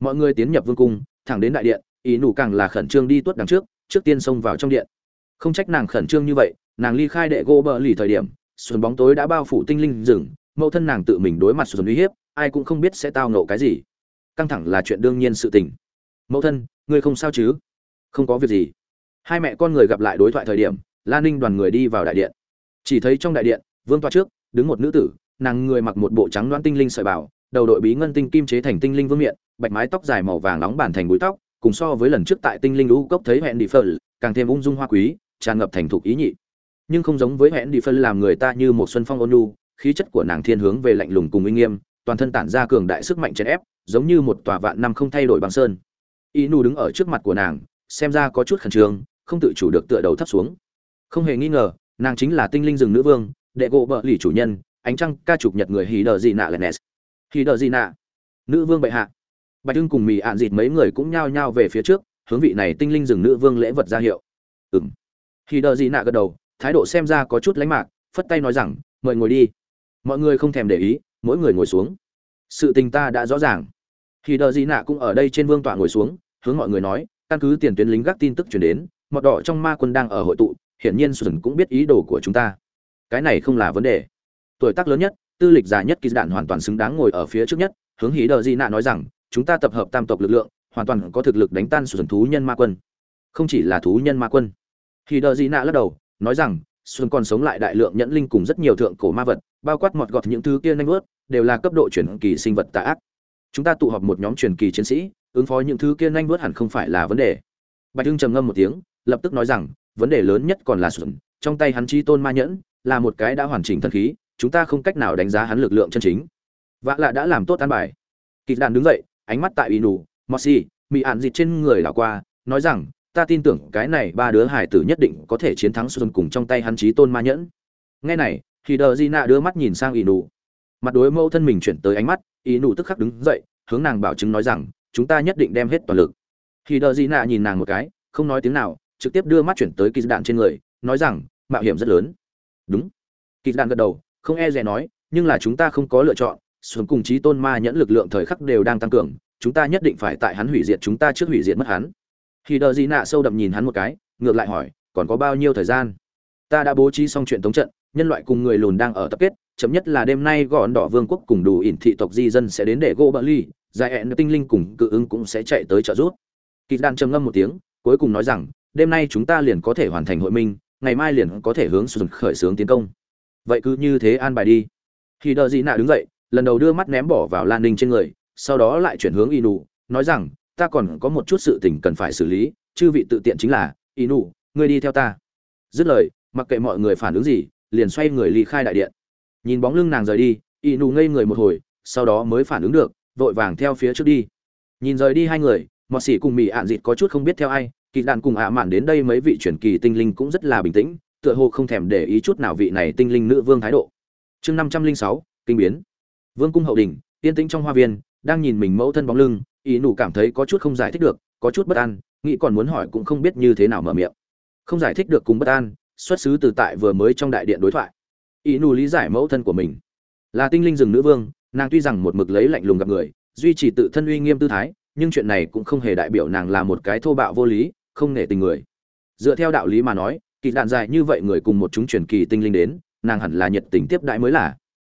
Mọi người tiến nhập vương cung, thẳng đến đại điện, ý nụ càng là khẩn trương đi tuốt đằng trước trước tiên xông vào trong điện. Không trách nàng khẩn trương như vậy, nàng ly khai đệ gỗ bờ lì thời điểm, xuân bóng tối đã bao phủ tinh linh rừng, mẫu thân nàng tự mình đối mặt xuân uy hiếp, ai cũng không biết sẽ tao nộ cái gì. Căng thẳng là chuyện đương nhiên sự tình. Mẫu thân, ngươi không sao chứ? Không có việc gì. Hai mẹ con người gặp lại đối thoại thời điểm, lan ninh đoàn người đi vào đại điện. Chỉ thấy trong đại điện, vương toa trước, đứng một nữ tử, nàng người mặc một bộ trắng đoán tinh linh sợi bảo, đầu đội bí ngân tinh kim chế thành tinh linh vương miện, bạch mái tóc dài màu vàng nóng bản thành búi tóc cùng so với lần trước tại tinh linh lũ cốc thấy hẹn đi phật, càng thêm ung dung hoa quý tràn ngập thành thục ý nhị. Nhưng không giống với hẹn đi phật làm người ta như một xuân phong ôn nhu khí chất của nàng thiên hướng về lạnh lùng cùng uy nghiêm toàn thân tản ra cường đại sức mạnh chèn ép giống như một tòa vạn năm không thay đổi bằng sơn. Y nu đứng ở trước mặt của nàng xem ra có chút khẩn trương không tự chủ được tựa đầu thấp xuống. Không hề nghi ngờ nàng chính là tinh linh rừng nữ vương đệ gỗ bợ lì chủ nhân ánh trăng ca chụp nhật người hí đờ dị nạ lennes hí đờ dị nạ nữ vương bệ hạ bạch hưng cùng mì ạn dịt mấy người cũng nhao nhao về phía trước, hướng vị này tinh linh rừng nữ vương lễ vật ra hiệu. Ừng hí đờ dị nạ gật đầu, thái độ xem ra có chút lánh mạc, phất tay nói rằng, mời ngồi đi. Mọi người không thèm để ý, mỗi người ngồi xuống. Sự tình ta đã rõ ràng. Hí đờ dị nạ cũng ở đây trên vương tọa ngồi xuống, hướng mọi người nói, căn cứ tiền tuyến lính gác tin tức chuyển đến, mọt đỏ trong ma quân đang ở hội tụ, hiển nhiên sùn cũng biết ý đồ của chúng ta. Cái này không là vấn đề. Tuổi tác lớn nhất, tư lịch già nhất kỳ đạn hoàn toàn xứng đáng ngồi ở phía trước nhất, hướng hí đờ di nạ nói rằng chúng ta tập hợp tam tộc lực lượng, hoàn toàn có thực lực đánh tan sườn thú nhân ma quân. Không chỉ là thú nhân ma quân. Khi đờ di nạ lắc đầu, nói rằng, xuân còn sống lại đại lượng nhẫn linh cùng rất nhiều thượng cổ ma vật, bao quát mọt gọt những thứ kia nanh ướt đều là cấp độ chuyển kỳ sinh vật tà ác. Chúng ta tụ họp một nhóm truyền kỳ chiến sĩ, ứng phó những thứ kia nanh ướt hẳn không phải là vấn đề. Bạch hưng trầm ngâm một tiếng, lập tức nói rằng, vấn đề lớn nhất còn là xuân, trong tay hắn chi tôn ma nhẫn, là một cái đã hoàn chỉnh thần khí, chúng ta không cách nào đánh giá hắn lực lượng chân chính. Vạ lạ đã làm tốt an bài. Kịch đàn đứng dậy ánh mắt tại inu mossy mị ạn dịt trên người đảo qua, nói rằng, ta tin tưởng cái này ba đứa hải tử nhất định có thể chiến thắng xuân cùng trong tay hắn chí tôn ma nhẫn. Nghe này thì đờ di nạ đưa mắt nhìn sang inu. Mặt đối mẫu thân mình chuyển tới ánh mắt, inu tức khắc đứng dậy, hướng nàng bảo chứng nói rằng, chúng ta nhất định đem hết toàn lực. Thì đờ di nạ nhìn nàng một cái, không nói tiếng nào, trực tiếp đưa mắt chuyển tới kỳ đạn trên người, nói rằng, mạo hiểm rất lớn. Đúng. Kỳ đạn gật đầu, không e dè nói, nhưng là chúng ta không có lựa chọn xuống cùng chí tôn ma nhẫn lực lượng thời khắc đều đang tăng cường, chúng ta nhất định phải tại hắn hủy diệt chúng ta trước hủy diệt mất hắn. Khi đờ di nạ sâu đậm nhìn hắn một cái, ngược lại hỏi, còn có bao nhiêu thời gian? Ta đã bố trí xong chuyện tống trận, nhân loại cùng người lùn đang ở tập kết, chậm nhất là đêm nay gọn đỏ vương quốc cùng đủ ỉn thị tộc di dân sẽ đến để gỗ bờ ly, dài hẹn tinh linh cùng cự ứng cũng sẽ chạy tới trợ giúp. Kỳ đan trầm ngâm một tiếng, cuối cùng nói rằng, đêm nay chúng ta liền có thể hoàn thành hội minh, ngày mai liền có thể hướng Xuân khởi xướng tiến công. Vậy cứ như thế an bài đi. Khi đợi dị nạ đứng dậy lần đầu đưa mắt ném bỏ vào lan ninh trên người, sau đó lại chuyển hướng inu, nói rằng, ta còn có một chút sự tình cần phải xử lý, chư vị tự tiện chính là, inu, ngươi đi theo ta. Dứt lời, mặc kệ mọi người phản ứng gì, liền xoay người ly khai đại điện. Nhìn bóng lưng nàng rời đi, inu ngây người một hồi, sau đó mới phản ứng được, vội vàng theo phía trước đi. Nhìn rời đi hai người, mọt xỉ cùng mỹ ạn dịt có chút không biết theo ai, kỳ đạn cùng ạ mạn đến đây mấy vị truyền kỳ tinh linh cũng rất là bình tĩnh, tựa hồ không thèm để ý chút nào vị này tinh linh nữ vương thái độ. Chương năm trăm linh sáu, kinh biến vương cung hậu đình, yên tĩnh trong hoa viên, đang nhìn mình mẫu thân bóng lưng, ý nụ cảm thấy có chút không giải thích được, có chút bất an, nghĩ còn muốn hỏi cũng không biết như thế nào mở miệng. Không giải thích được cùng bất an, xuất xứ từ tại vừa mới trong đại điện đối thoại. Ý nụ lý giải mẫu thân của mình. Là tinh linh rừng nữ vương, nàng tuy rằng một mực lấy lạnh lùng gặp người, duy trì tự thân uy nghiêm tư thái, nhưng chuyện này cũng không hề đại biểu nàng là một cái thô bạo vô lý, không nể tình người. Dựa theo đạo lý mà nói, kỳ đạn dài như vậy người cùng một chúng truyền kỳ tinh linh đến, nàng hẳn là nhiệt tình tiếp đại mới là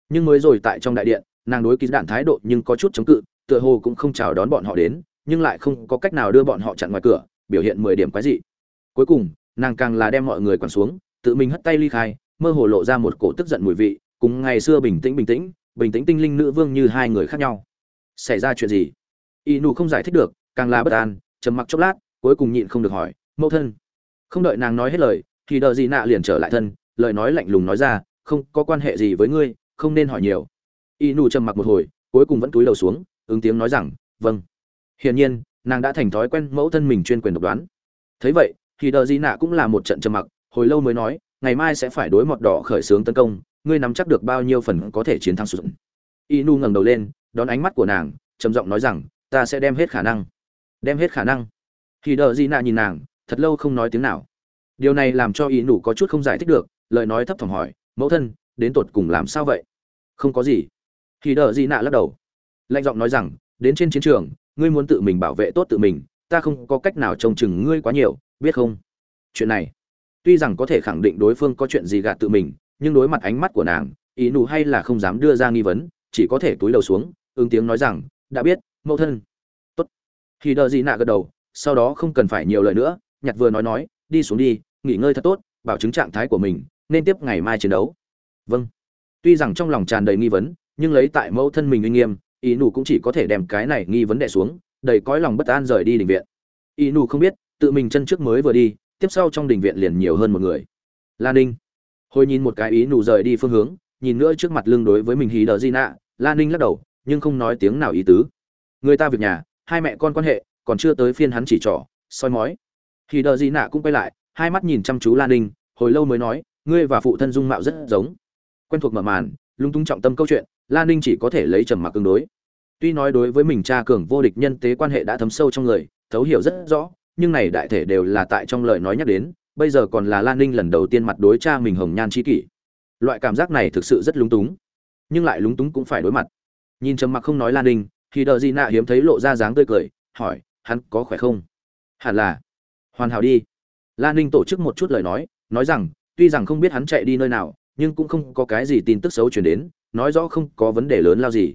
nhưng mới rồi tại trong đại điện, nàng đối ký đạn thái độ nhưng có chút chống cự, tựa hồ cũng không chào đón bọn họ đến, nhưng lại không có cách nào đưa bọn họ chặn ngoài cửa, biểu hiện mười điểm quái dị. Cuối cùng, nàng càng là đem mọi người quẳng xuống, tự mình hất tay ly khai, mơ hồ lộ ra một cổ tức giận mùi vị, cùng ngày xưa bình tĩnh bình tĩnh bình tĩnh tinh linh nữ vương như hai người khác nhau. Xảy ra chuyện gì? Y nụ không giải thích được, càng là bất an, trầm mặc chốc lát, cuối cùng nhịn không được hỏi, mẫu thân. Không đợi nàng nói hết lời, thì đợi gì nạ liền trở lại thân, lời nói lạnh lùng nói ra, không có quan hệ gì với ngươi không nên hỏi nhiều. Y nụ trầm mặc một hồi, cuối cùng vẫn túi đầu xuống, ứng tiếng nói rằng vâng. Hiển nhiên, nàng đã thành thói quen mẫu thân mình chuyên quyền độc đoán. Thấy vậy thì Đờ Di nạ cũng là một trận trầm mặc, hồi lâu mới nói, ngày mai sẽ phải đối mọt đỏ khởi xướng tấn công, ngươi nắm chắc được bao nhiêu phần có thể chiến thắng sụn. Y nu ngẩng đầu lên, đón ánh mắt của nàng, trầm giọng nói rằng, ta sẽ đem hết khả năng. Đem hết khả năng? Thì Đờ Di nạ nhìn nàng, thật lâu không nói tiếng nào. Điều này làm cho y nụ có chút không giải thích được, lời nói thấp thỏm hỏi, mẫu thân đến tột cùng làm sao vậy? Không có gì. Thì đờ di nạ lắc đầu. Lạnh giọng nói rằng, đến trên chiến trường, ngươi muốn tự mình bảo vệ tốt tự mình, ta không có cách nào trông chừng ngươi quá nhiều, biết không? Chuyện này, tuy rằng có thể khẳng định đối phương có chuyện gì gạt tự mình, nhưng đối mặt ánh mắt của nàng, ý nụ hay là không dám đưa ra nghi vấn, chỉ có thể túi đầu xuống, ứng tiếng nói rằng, đã biết, mẫu thân. Tốt. Thì đờ gì nạ gật đầu, sau đó không cần phải nhiều lời nữa, nhặt vừa nói nói, đi xuống đi, nghỉ ngơi thật tốt, bảo chứng trạng thái của mình, nên tiếp ngày mai chiến đấu vâng. Tuy rằng trong lòng tràn đầy nghi vấn, nhưng lấy tại mẫu thân mình uy nghiêm, ý nụ cũng chỉ có thể đem cái này nghi vấn đẻ xuống, đầy cõi lòng bất an rời đi đình viện. Ý nụ không biết, tự mình chân trước mới vừa đi, tiếp sau trong đình viện liền nhiều hơn một người. Lan ninh. Hồi nhìn một cái ý nụ rời đi phương hướng, nhìn nữa trước mặt lưng đối với mình hí đờ di nạ Lan ninh lắc đầu, nhưng không nói tiếng nào ý tứ. Người ta việc nhà, hai mẹ con quan hệ, còn chưa tới phiên hắn chỉ trỏ, soi mói. Hí đờ di nạ cũng quay lại, hai mắt nhìn chăm chú Lan ninh, hồi lâu mới nói, ngươi và phụ thân dung mạo rất giống quen thuộc mở màn, lung tung trọng tâm câu chuyện, la ninh chỉ có thể lấy trầm mặc tương đối. Tuy nói đối với mình cha cường vô địch nhân tế quan hệ đã thấm sâu trong người, thấu hiểu rất rõ, nhưng này đại thể đều là tại trong lời nói nhắc đến, bây giờ còn là lan ninh lần đầu tiên mặt đối cha mình hồng nhan chi kỷ. Loại cảm giác này thực sự rất lúng túng. Nhưng lại lúng túng cũng phải đối mặt. Nhìn trầm mặc không nói lan ninh, thì đợi gì nạ hiếm thấy lộ ra dáng tươi cười, hỏi, hắn có khỏe không? Hẳn là. Hoàn hảo đi. Lan ninh tổ chức một chút lời nói nói rằng, tuy rằng không biết hắn chạy đi nơi nào nhưng cũng không có cái gì tin tức xấu chuyển đến, nói rõ không có vấn đề lớn lao gì.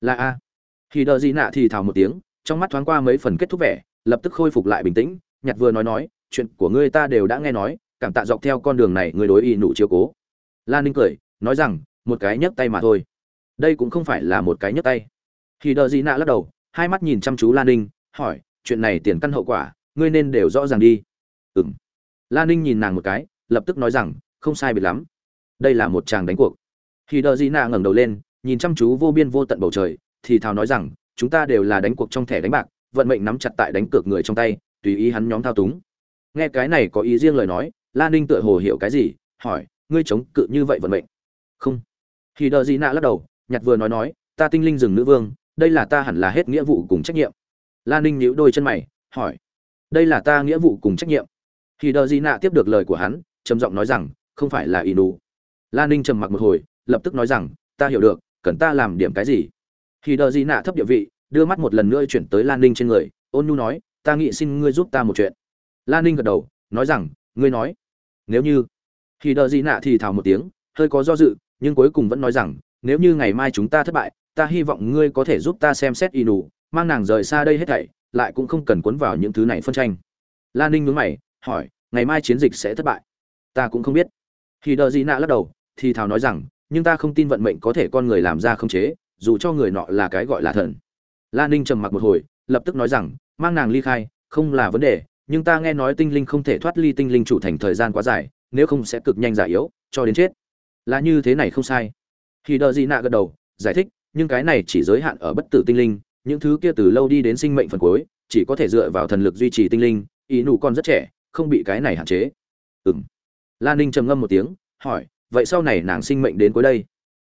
Là a. Thì đợi gì nạ thì thào một tiếng, trong mắt thoáng qua mấy phần kết thúc vẻ, lập tức khôi phục lại bình tĩnh, nhặt vừa nói nói, chuyện của ngươi ta đều đã nghe nói, cảm tạ dọc theo con đường này ngươi đối y nụ chiếu cố. Lan ninh cười, nói rằng, một cái nhấc tay mà thôi. Đây cũng không phải là một cái nhấc tay. Thì đợi gì nạ lắc đầu, hai mắt nhìn chăm chú lan ninh, hỏi, chuyện này tiền căn hậu quả, ngươi nên đều rõ ràng đi. Ừng lan ninh nhìn nàng một cái, lập tức nói rằng, không sai biệt lắm đây là một chàng đánh cuộc. Khi đờ di nạ ngẩng đầu lên, nhìn chăm chú vô biên vô tận bầu trời, thì thào nói rằng, chúng ta đều là đánh cuộc trong thẻ đánh bạc, vận mệnh nắm chặt tại đánh cược người trong tay, tùy ý hắn nhóm thao túng. Nghe cái này có ý riêng lời nói lan ninh tựa hồ hiểu cái gì, hỏi, ngươi chống cự như vậy vận mệnh? Không. Khi đờ di nạ lắc đầu, nhặt vừa nói nói, ta tinh linh rừng nữ vương, đây là ta hẳn là hết nghĩa vụ cùng trách nhiệm. Lan ninh nhíu đôi chân mày, hỏi, đây là ta nghĩa vụ cùng trách nhiệm? Khi đờ di nạ tiếp được lời của hắn, trầm giọng nói rằng, không phải là inu lan ninh trầm mặc một hồi, lập tức nói rằng, ta hiểu được, cần ta làm điểm cái gì? Khi Đờ gì nạ thấp địa vị, đưa mắt một lần nữa chuyển tới lan ninh trên người, ôn nhu nói, ta nghĩ xin ngươi giúp ta một chuyện. Lan ninh gật đầu, nói rằng, ngươi nói. Nếu như khi Đờ gì nạ thì thào một tiếng, hơi có do dự, nhưng cuối cùng vẫn nói rằng, nếu như ngày mai chúng ta thất bại, ta hy vọng ngươi có thể giúp ta xem xét y nù mang nàng rời xa đây hết thảy, lại cũng không cần cuốn vào những thứ này phân tranh. Lan ninh nhướng mày, hỏi, ngày mai chiến dịch sẽ thất bại? Ta cũng không biết. Khi Đờ gì nạ lắc đầu thì thào nói rằng, nhưng ta không tin vận mệnh có thể con người làm ra không chế, dù cho người nọ là cái gọi là thần. La ninh trầm mặc một hồi, lập tức nói rằng, mang nàng ly khai, không là vấn đề, nhưng ta nghe nói tinh linh không thể thoát ly tinh linh chủ thành thời gian quá dài, nếu không sẽ cực nhanh giải yếu, cho đến chết. Là như thế này không sai. Khi đợi gì nạ gật đầu, giải thích, nhưng cái này chỉ giới hạn ở bất tử tinh linh, những thứ kia từ lâu đi đến sinh mệnh phần cuối, chỉ có thể dựa vào thần lực duy trì tinh linh, ý nụ con rất trẻ, không bị cái này hạn chế. Ừm. Lan ninh trầm ngâm một tiếng, hỏi vậy sau này nàng sinh mệnh đến cuối đây.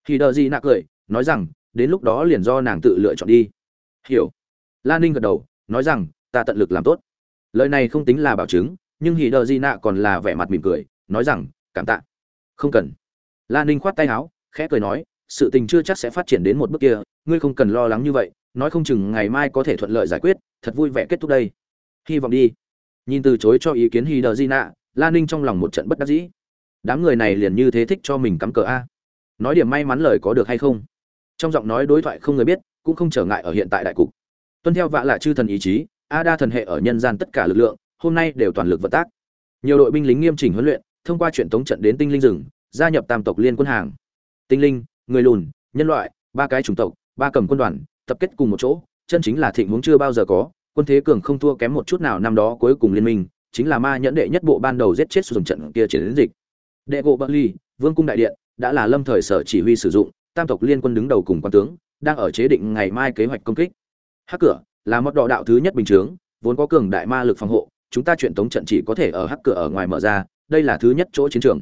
Khi đờ gì nạ cười, nói rằng, đến lúc đó liền do nàng tự lựa chọn đi. Hiểu. Lan ninh gật đầu, nói rằng, ta tận lực làm tốt. Lời này không tính là bảo chứng, nhưng hì đờ di nạ còn là vẻ mặt mỉm cười, nói rằng, cảm tạ. Không cần. Lan ninh khoát tay áo, khẽ cười nói, sự tình chưa chắc sẽ phát triển đến một bước kia, ngươi không cần lo lắng như vậy, nói không chừng ngày mai có thể thuận lợi giải quyết, thật vui vẻ kết thúc đây. Hy vọng đi. Nhìn từ chối cho ý kiến hì đờ di nạ lan ninh trong lòng một trận bất đắc dĩ đám người này liền như thế thích cho mình cắm cờ a. Nói điểm may mắn lời có được hay không? Trong giọng nói đối thoại không người biết, cũng không trở ngại ở hiện tại đại cục. Tuân theo vạ lạ chư thần ý chí, a đa thần hệ ở nhân gian tất cả lực lượng, hôm nay đều toàn lực vận tác. Nhiều đội binh lính nghiêm chỉnh huấn luyện, thông qua chuyện tống trận đến tinh linh rừng, gia nhập tam tộc liên quân hàng. Tinh linh, người lùn, nhân loại, ba cái chủng tộc, ba cầm quân đoàn, tập kết cùng một chỗ, chân chính là thịnh huống chưa bao giờ có, quân thế cường không thua kém một chút nào năm đó cuối cùng liên minh, chính là ma nhẫn đệ nhất bộ ban đầu giết chết sử dụng trận kia chiến dịch đệ gỗ bờ ly vương cung đại điện, đã là lâm thời sở chỉ huy sử dụng, tam tộc liên quân đứng đầu cùng quan tướng, đang ở chế định ngày mai kế hoạch công kích. Hắc cửa là một đỏ đạo thứ nhất bình chướng, vốn có cường đại ma lực phòng hộ, chúng ta chuyện tống trận chỉ có thể ở hắc cửa ở ngoài mở ra, đây là thứ nhất chỗ chiến trường.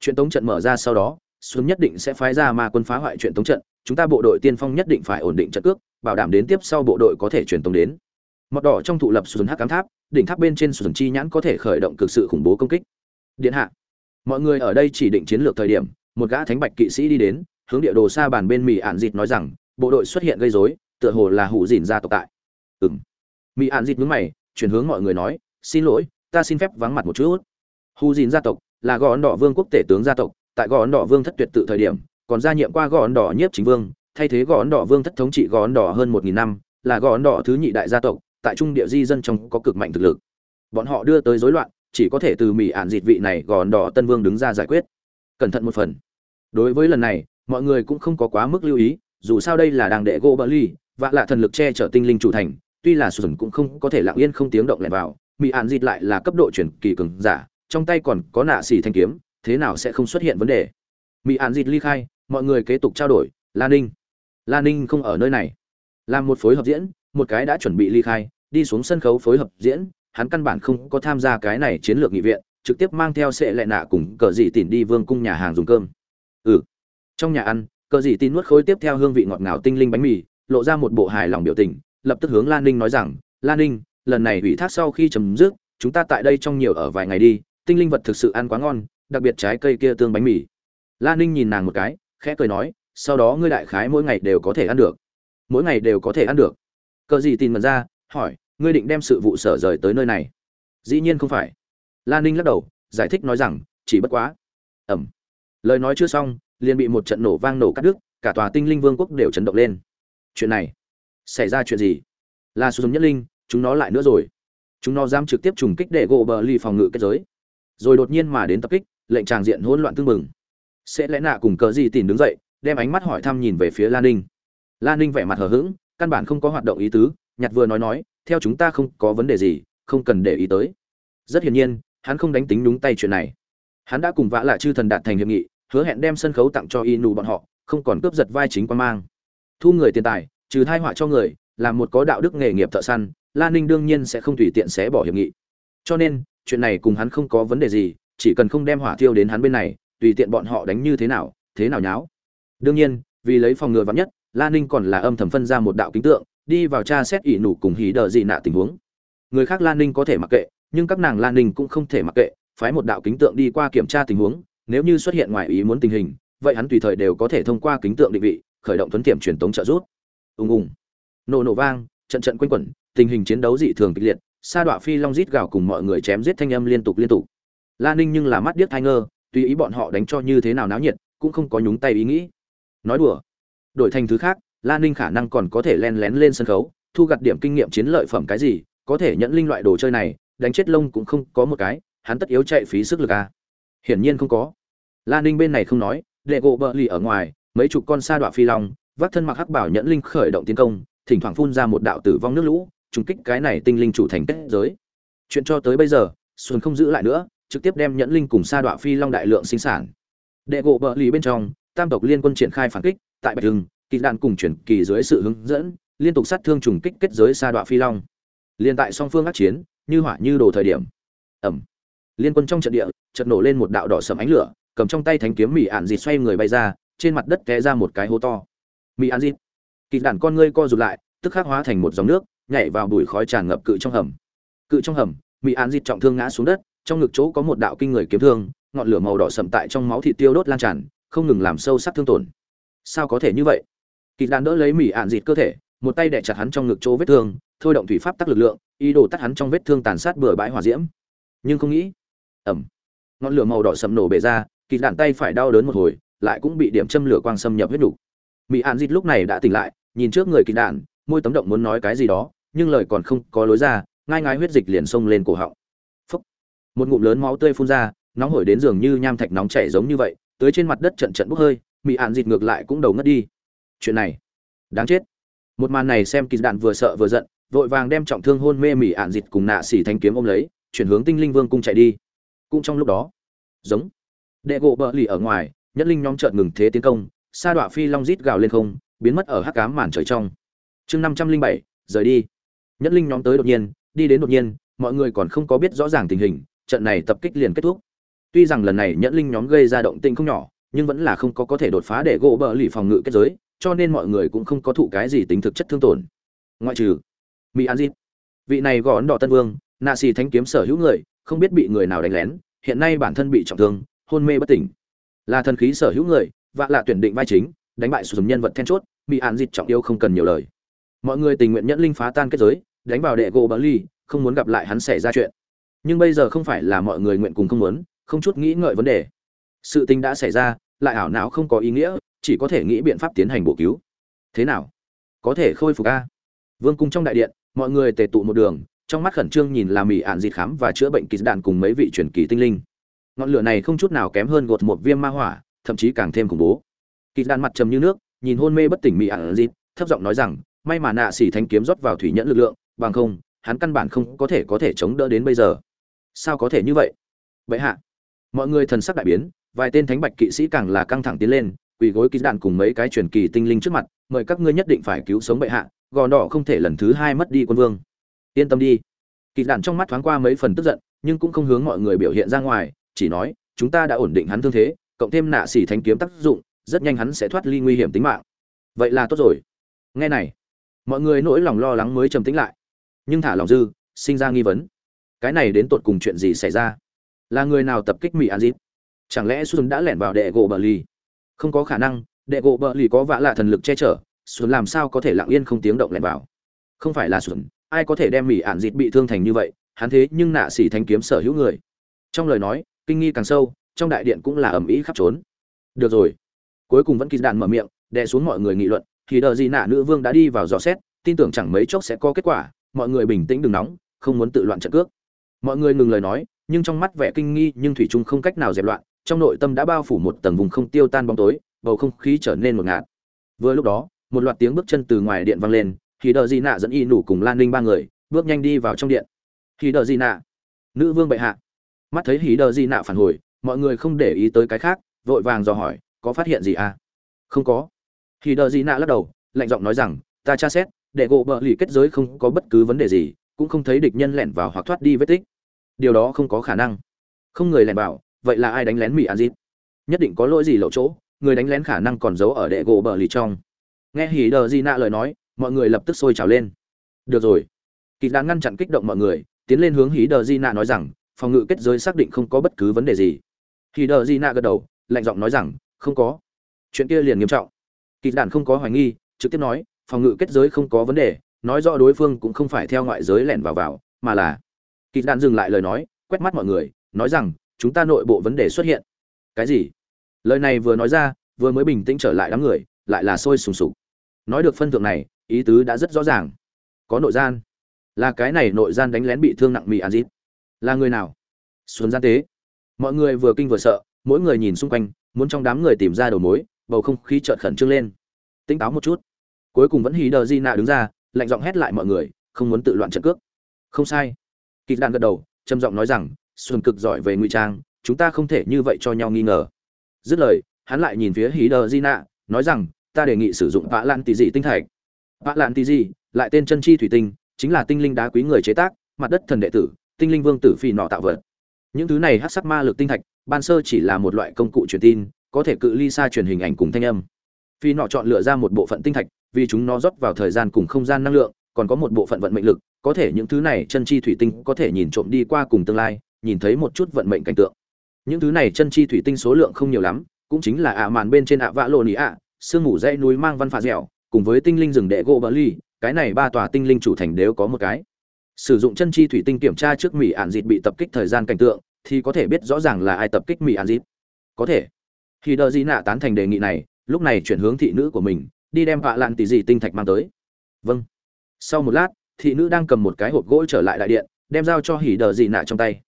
Chuyện tống trận mở ra sau đó xuân nhất định sẽ phái ra ma quân phá hoại chuyện tống trận, chúng ta bộ đội tiên phong nhất định phải ổn định trận cước, bảo đảm đến tiếp sau bộ đội có thể truyền tống đến. Mọt đỏ trong thụ lập xuân hắc cám tháp, đỉnh tháp bên trên xuân chi nhãn có thể khởi động cực sự khủng bố công kích. Điện hạ mọi người ở đây chỉ định chiến lược thời điểm, một gã thánh bạch kỵ sĩ đi đến, hướng địa đồ xa bàn bên mỹ ạn dịt nói rằng, bộ đội xuất hiện gây rối, tựa hồ là hủ dìn gia tộc tại. Ừng mỹ ạn dịt mướn mày, chuyển hướng mọi người nói, xin lỗi, ta xin phép vắng mặt một chút. Hù dìn gia tộc, là gò ấn đỏ vương quốc tể tướng gia tộc, tại gò ấn đỏ vương thất tuyệt tự thời điểm, còn gia nhiệm qua gò ấn đỏ nhiếp chính vương, thay thế gò ấn đỏ vương thất thống trị gò ấn đỏ hơn một nghìn năm, là gò ấn đỏ thứ nhị đại gia tộc, tại trung địa di dân trong có cực mạnh thực lực. Bọn họ đưa tới rối loạn chỉ có thể từ mỹ ạn dịt vị này gòn đỏ tân vương đứng ra giải quyết. Cẩn thận một phần. Đối với lần này, mọi người cũng không có quá mức lưu ý, dù sao đây là đàng đệ gỗ bờ ly vạ lạ thần lực che chở tinh linh chủ thành, tuy là sùn cũng không có thể lặng yên không tiếng động lẻn vào mỹ ạn dịt lại là cấp độ chuyển kỳ cường giả, trong tay còn có nạ xỉ thanh kiếm, thế nào sẽ không xuất hiện vấn đề? Mỹ ạn dịt ly khai, mọi người kế tục trao đổi lan ninh. Lan ninh không ở nơi này. Làm một phối hợp diễn, một cái đã chuẩn bị ly khai, đi xuống sân khấu phối hợp diễn hắn căn bản không có tham gia cái này chiến lược nghị viện, trực tiếp mang theo sệ lệ nạ cùng cờ dị tỉn đi vương cung nhà hàng dùng cơm. Ừ. Trong nhà ăn, cờ dị tin nuốt khối tiếp theo hương vị ngọt ngào tinh linh bánh mì, lộ ra một bộ hài lòng biểu tình, lập tức hướng lan ninh nói rằng, lan ninh, lần này ủy thác sau khi chấm dứt, chúng ta tại đây trong nhiều ở vài ngày đi, tinh linh vật thực sự ăn quá ngon, đặc biệt trái cây kia tương bánh mì. Lan ninh nhìn nàng một cái, khẽ cười nói, sau đó ngươi đại khái mỗi ngày đều có thể ăn được. Mỗi ngày đều có thể ăn được? Cờ gì tin mật ra, hỏi ngươi định đem sự vụ sở rời tới nơi này. Dĩ nhiên không phải. Lan ninh lắc đầu, giải thích nói rằng, chỉ bất quá. Ẩm. Lời nói chưa xong, liền bị một trận nổ vang nổ cắt đứt, cả tòa tinh linh vương quốc đều chấn động lên. Chuyện này, xảy ra chuyện gì? Là sử dụng nhất linh, chúng nó lại nữa rồi. Chúng nó dám trực tiếp trùng kích để gỗ bờ ly phòng ngự kết giới. Rồi đột nhiên mà đến tập kích, lệnh tràng diện hỗn loạn tương mừng sẽ lẽ nạ cùng cờ gì tìm đứng dậy, đem ánh mắt hỏi thăm nhìn về phía lan ninh. Lan ninh vẻ mặt hờ hững, căn bản không có hoạt động ý tứ, nhặt vừa nói nói theo chúng ta không có vấn đề gì, không cần để ý tới. Rất hiển nhiên, hắn không đánh tính đúng tay chuyện này. Hắn đã cùng vã lại chư thần đạt thành hiệp nghị, hứa hẹn đem sân khấu tặng cho inu bọn họ, không còn cướp giật vai chính quan mang. Thu người tiền tài, trừ thai họa cho người, là một có đạo đức nghề nghiệp thợ săn lan ninh đương nhiên sẽ không tùy tiện xé bỏ hiệp nghị. Cho nên, chuyện này cùng hắn không có vấn đề gì, chỉ cần không đem hỏa thiêu đến hắn bên này, tùy tiện bọn họ đánh như thế nào thế nào nháo. Đương nhiên, vì lấy phòng ngừa vắn nhất lan ninh còn là âm thầm phân ra một đạo kính tượng đi vào tra xét ỷ nụ cùng hí đờ dị nạ tình huống. Người khác lan ninh có thể mặc kệ, nhưng các nàng lan ninh cũng không thể mặc kệ, phái một đạo kính tượng đi qua kiểm tra tình huống, nếu như xuất hiện ngoài ý muốn tình hình, vậy hắn tùy thời đều có thể thông qua kính tượng định vị, khởi động thuấn tiệm truyền tống trợ rút ùng ùng. Nổ nổ vang, trận trận quanh quẩn, tình hình chiến đấu dị thường kịch liệt, sa đọa phi long rít gào cùng mọi người chém giết thanh âm liên tục liên tục. Lan ninh nhưng là mắt điếc thai ngơ, tùy ý bọn họ đánh cho như thế nào náo nhiệt, cũng không có nhúng tay ý nghĩ. Nói đùa. Đổi thành thứ khác Lan ninh khả năng còn có thể len lén lên sân khấu, thu gặt điểm kinh nghiệm chiến lợi phẩm cái gì, có thể nhẫn linh loại đồ chơi này, đánh chết lông cũng không có một cái, hắn tất yếu chạy phí sức lực à. hiển nhiên không có. Lan ninh bên này không nói đệ gỗ bờ lì ở ngoài, mấy chục con sa đọa phi long, vác thân mặc hắc bảo nhẫn linh khởi động tiến công, thỉnh thoảng phun ra một đạo tử vong nước lũ, trùng kích cái này tinh linh chủ thành kết giới. Chuyện cho tới bây giờ, xuân không giữ lại nữa, trực tiếp đem nhẫn linh cùng sa đọa phi long đại lượng sinh sản. Đệ gỗ bờ lì bên trong, tam tộc liên quân triển khai phản kích, tại bạch hưng kỳ đạn cùng chuyển kỳ dưới sự hướng dẫn, liên tục sát thương trùng kích kết giới sa đọa phi long. Liên tại song phương ác chiến, như hỏa như đồ thời điểm. Ẩm. Liên quân trong trận địa, chợt nổ lên một đạo đỏ sầm ánh lửa, cầm trong tay thánh kiếm mỹ ạn dịt xoay người bay ra, trên mặt đất té ra một cái hố to. Mỹ ạn dịt. Kỳ đạn con ngươi co rụt lại, tức khắc hóa thành một dòng nước, nhảy vào bụi khói tràn ngập cự trong hầm. Cự trong hầm mỹ ạn dịt trọng thương ngã xuống đất, trong ngực chỗ có một đạo kinh người kiếm thương, ngọn lửa màu đỏ sậm tại trong máu thịt tiêu đốt lan tràn, không ngừng làm sâu sắc thương tổn. Sao có thể như vậy? Kỳ đạn đỡ lấy mỹ ạn dịt cơ thể, một tay đẻ chặt hắn trong ngực chỗ vết thương, thôi động thủy pháp tắc lực lượng, ý đồ tắt hắn trong vết thương tàn sát bừa bãi hỏa diễm. Nhưng không nghĩ ẩm ngọn lửa màu đỏ sầm nổ bể ra, kỳ đạn tay phải đau đớn một hồi, lại cũng bị điểm châm lửa quang xâm nhập huyết đủ. mỹ an dịt lúc này đã tỉnh lại, nhìn trước người kỳ đạn, môi tấm động muốn nói cái gì đó, nhưng lời còn không có lối ra, ngai ngái huyết dịch liền xông lên cổ họng. Phúc, một ngụm lớn máu tươi phun ra, nóng hổi đến giường như nham thạch nóng chảy giống như vậy tới trên mặt đất trận trận bốc hơi mỹ ạn dịt ngược lại cũng đầu ngất đi chuyện này. Đáng chết. Một màn này xem kỳ đạn vừa sợ vừa giận, vội vàng đem trọng thương hôn mê mỉ ạn dịt cùng nạ xỉ thanh kiếm ôm lấy, chuyển hướng tinh linh vương cung chạy đi. Cũng trong lúc đó, giống, đệ gỗ bờ lì ở ngoài, nhất linh nhóm trợn ngừng thế tiến công, sa đọa phi long rít gào lên không, biến mất ở hắc cám màn trời trong. Chương năm trăm linh bảy, rời đi. Nhất linh nhóm tới đột nhiên, đi đến đột nhiên, mọi người còn không có biết rõ ràng tình hình, trận này tập kích liền kết thúc. Tuy rằng lần này nhẫn linh nhóm gây ra động tĩnh không nhỏ, nhưng vẫn là không có có thể đột phá để gỗ bờ lì phòng ngự kết giới cho nên mọi người cũng không có thụ cái gì tính thực chất thương tổn. Ngoại trừ mỹ an dịp vị này gõ ấn đỏ tân vương, nạ xì thanh kiếm sở hữu người, không biết bị người nào đánh lén, hiện nay bản thân bị trọng thương, hôn mê bất tỉnh. Là thần khí sở hữu người và là tuyển định vai chính, đánh bại sử dụng nhân vật then chốt, mỹ an dịp trọng yêu không cần nhiều lời. Mọi người tình nguyện nhẫn linh phá tan kết giới, đánh vào đệ gỗ bờ ly, không muốn gặp lại hắn xảy ra chuyện. Nhưng bây giờ không phải là mọi người nguyện cùng không muốn, không chút nghĩ ngợi vấn đề. Sự tình đã xảy ra, lại ảo não không có ý nghĩa chỉ có thể nghĩ biện pháp tiến hành bổ cứu. Thế nào? Có thể khôi phục a? Vương cung trong đại điện, mọi người tề tụ một đường, trong mắt khẩn trương nhìn là mỹ ạn dịt khám và chữa bệnh kỳ đạn cùng mấy vị truyền kỳ tinh linh. Ngọn lửa này không chút nào kém hơn gột một viêm ma hỏa, thậm chí càng thêm khủng bố. Kỳ đạn mặt trầm như nước, nhìn hôn mê bất tỉnh mỹ ạn dịt, thấp giọng nói rằng, may mà nạ xỉ thanh kiếm rót vào thủy nhẫn lực lượng, bằng không, hắn căn bản không có thể có thể chống đỡ đến bây giờ. Sao có thể như vậy? Vậy hạ. Mọi người thần sắc đại biến, vài tên thánh bạch kỵ sĩ càng là căng thẳng tiến lên quỳ gối ký đạn cùng mấy cái truyền kỳ tinh linh trước mặt, mời các ngươi nhất định phải cứu sống bệ hạ, gò đỏ không thể lần thứ hai mất đi quân vương. Yên tâm đi. Kỳ đạn trong mắt thoáng qua mấy phần tức giận, nhưng cũng không hướng mọi người biểu hiện ra ngoài, chỉ nói, chúng ta đã ổn định hắn thương thế, cộng thêm nạ xỉ thanh kiếm tác dụng, rất nhanh hắn sẽ thoát ly nguy hiểm tính mạng. Vậy là tốt rồi. Nghe này, mọi người nỗi lòng lo lắng mới trầm tĩnh lại. Nhưng thả lòng dư, sinh ra nghi vấn. Cái này đến tột cùng chuyện gì xảy ra? Là người nào tập kích mỹ an dịp chẳng lẽ xuân đã lẻn vào đệ gỗ bờ ly không có khả năng, đệ gỗ bợ lì có vạ lạ thần lực che chở, xuân làm sao có thể lặng yên không tiếng động lẻn vào? Không phải là xuân, ai có thể đem mỹ ạn dịt bị thương thành như vậy, hắn thế nhưng nạ xỉ thanh kiếm sở hữu người. Trong lời nói, kinh nghi càng sâu, trong đại điện cũng là ầm ĩ khắp trốn. Được rồi. Cuối cùng vẫn kỳ đạn mở miệng, đè xuống mọi người nghị luận, thì đợi gì nạ nữ vương đã đi vào dò xét, tin tưởng chẳng mấy chốc sẽ có kết quả, mọi người bình tĩnh đừng nóng, không muốn tự loạn trận cước. Mọi người ngừng lời nói, nhưng trong mắt vẻ kinh nghi nhưng thủy trung không cách nào dẹp loạn trong nội tâm đã bao phủ một tầng vùng không tiêu tan bóng tối, bầu không khí trở nên một ngạt. Vừa lúc đó, một loạt tiếng bước chân từ ngoài điện vang lên thì Đờ Di nạ dẫn y nủ cùng lan ninh ba người, bước nhanh đi vào trong điện. Thì Đờ Di nạ nữ vương bệ hạ. Mắt thấy hí đờ di nạ phản hồi, mọi người không để ý tới cái khác, vội vàng dò hỏi, có phát hiện gì à? Không có. Hí đờ di nạ lắc đầu, lạnh giọng nói rằng, ta tra xét, để gỗ bờ lì kết giới không có bất cứ vấn đề gì, cũng không thấy địch nhân lẻn vào hoặc thoát đi vết tích. Điều đó không có khả năng. Không người lẻn vào vậy là ai đánh lén mỹ an dít nhất định có lỗi gì lậu chỗ, người đánh lén khả năng còn giấu ở đệ gỗ bờ lì trong. Nghe hỉ đờ di nạ lời nói, mọi người lập tức sôi trào lên. Được rồi. Kỳ đã ngăn chặn kích động mọi người, tiến lên hướng hỉ đờ di nạ nói rằng, phòng ngự kết giới xác định không có bất cứ vấn đề gì. Hỉ đờ di nạ gật đầu, lạnh giọng nói rằng, không có. Chuyện kia liền nghiêm trọng. Kỳ đàn không có hoài nghi, trực tiếp nói, phòng ngự kết giới không có vấn đề, nói rõ đối phương cũng không phải theo ngoại giới lẻn vào vào, mà là. Kỳ đạn dừng lại lời nói, quét mắt mọi người, nói rằng chúng ta nội bộ vấn đề xuất hiện. Cái gì? Lời này vừa nói ra, vừa mới bình tĩnh trở lại đám người, lại là sôi sùng sục. Nói được phân thượng này, ý tứ đã rất rõ ràng. Có nội gian. Là cái này nội gian đánh lén bị thương nặng mỹ an dít là người nào? Xuân gian tế. Mọi người vừa kinh vừa sợ, mỗi người nhìn xung quanh, muốn trong đám người tìm ra đầu mối, bầu không khí chợt khẩn trương lên. Tỉnh táo một chút. Cuối cùng vẫn hí đờ di nạ đứng ra, lạnh giọng hét lại mọi người, không muốn tự loạn trận cước. Không sai. Kịch đàn gật đầu, trầm giọng nói rằng xuân cực giỏi về ngụy trang, chúng ta không thể như vậy cho nhau nghi ngờ. Dứt lời, hắn lại nhìn phía hí đờ di nạ, nói rằng, ta đề nghị sử dụng vạ lan tỷ dị tinh thạch. Vạ lan tỷ dị lại tên chân chi thủy tinh, chính là tinh linh đá quý người chế tác, mặt đất thần đệ tử, tinh linh vương tử phi nọ tạo vật. Những thứ này hát sắc ma lực tinh thạch, ban sơ chỉ là một loại công cụ truyền tin, có thể cự ly xa truyền hình ảnh cùng thanh âm. Phi nọ chọn lựa ra một bộ phận tinh thạch, vì chúng nó rót vào thời gian cùng không gian năng lượng, còn có một bộ phận vận mệnh lực, có thể những thứ này chân chi thủy tinh có thể nhìn trộm đi qua cùng tương lai nhìn thấy một chút vận mệnh cảnh tượng. Những thứ này chân chi thủy tinh số lượng không nhiều lắm, cũng chính là ạ màn bên trên ạ vạ lộ nỉ ạ, sương mù dãy núi mang văn phà dẻo, cùng với tinh linh rừng đệ gỗ bờ ly cái này ba tòa tinh linh chủ thành đều có một cái. Sử dụng chân chi thủy tinh kiểm tra trước mỹ ạn dịt bị tập kích thời gian cảnh tượng, thì có thể biết rõ ràng là ai tập kích mỹ ạn dịt. Có thể. Khi Đờ di nạ tán thành đề nghị này, lúc này chuyển hướng thị nữ của mình, đi đem vạ lạn tỷ dị tinh thạch mang tới. Vâng. Sau một lát, thị nữ đang cầm một cái hộp gỗ trở lại đại điện, đem giao cho hỉ đờ dị nạ trong tay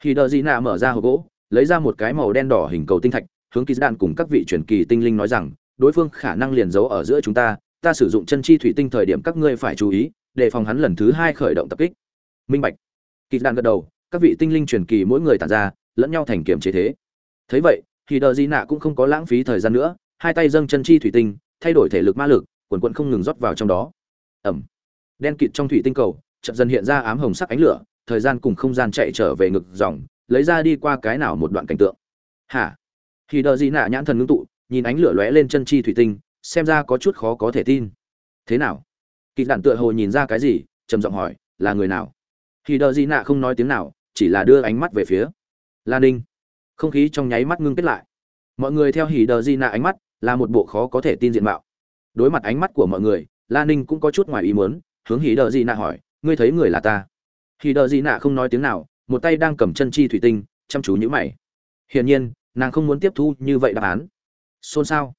khi đờ dị nạ mở ra hộp gỗ, lấy ra một cái màu đen đỏ hình cầu tinh thạch, hướng kỳ đạn cùng các vị truyền kỳ tinh linh nói rằng, đối phương khả năng liền giấu ở giữa chúng ta ta sử dụng chân chi thủy tinh thời điểm các ngươi phải chú ý, đề phòng hắn lần thứ hai khởi động tập kích. Minh bạch. Kỳ đạn gật đầu, các vị tinh linh truyền kỳ mỗi người tản ra, lẫn nhau thành kiểm chế thế. Thấy vậy, khi đờ di nạ cũng không có lãng phí thời gian nữa, hai tay dâng chân chi thủy tinh, thay đổi thể lực ma lực, quần quần không ngừng rót vào trong đó. Ẩm. Đen kịt trong thủy tinh cầu chậm dần hiện ra ám hồng sắc ánh lửa thời gian cùng không gian chạy trở về ngực dòng, lấy ra đi qua cái nào một đoạn cảnh tượng. Hả? Khi đờ di nạ nhãn thần ngưng tụ, nhìn ánh lửa lóe lên chân chi thủy tinh, xem ra có chút khó có thể tin. Thế nào? Kịch đạn tựa hồ nhìn ra cái gì, trầm giọng hỏi, là người nào? Khi đờ di nạ không nói tiếng nào, chỉ là đưa ánh mắt về phía. Lan ninh. Không khí trong nháy mắt ngưng kết lại. Mọi người theo hỉ đờ di nạ ánh mắt, là một bộ khó có thể tin diện mạo. Đối mặt ánh mắt của mọi người lan ninh cũng có chút ngoài ý muốn, hướng hỉ đờ di nạ hỏi, ngươi thấy người là ta? Hỉ Đở di nạ không nói tiếng nào, một tay đang cầm chân chi thủy tinh, chăm chú nhíu mày. Hiển nhiên, nàng không muốn tiếp thu như vậy đáp án. Xôn xao.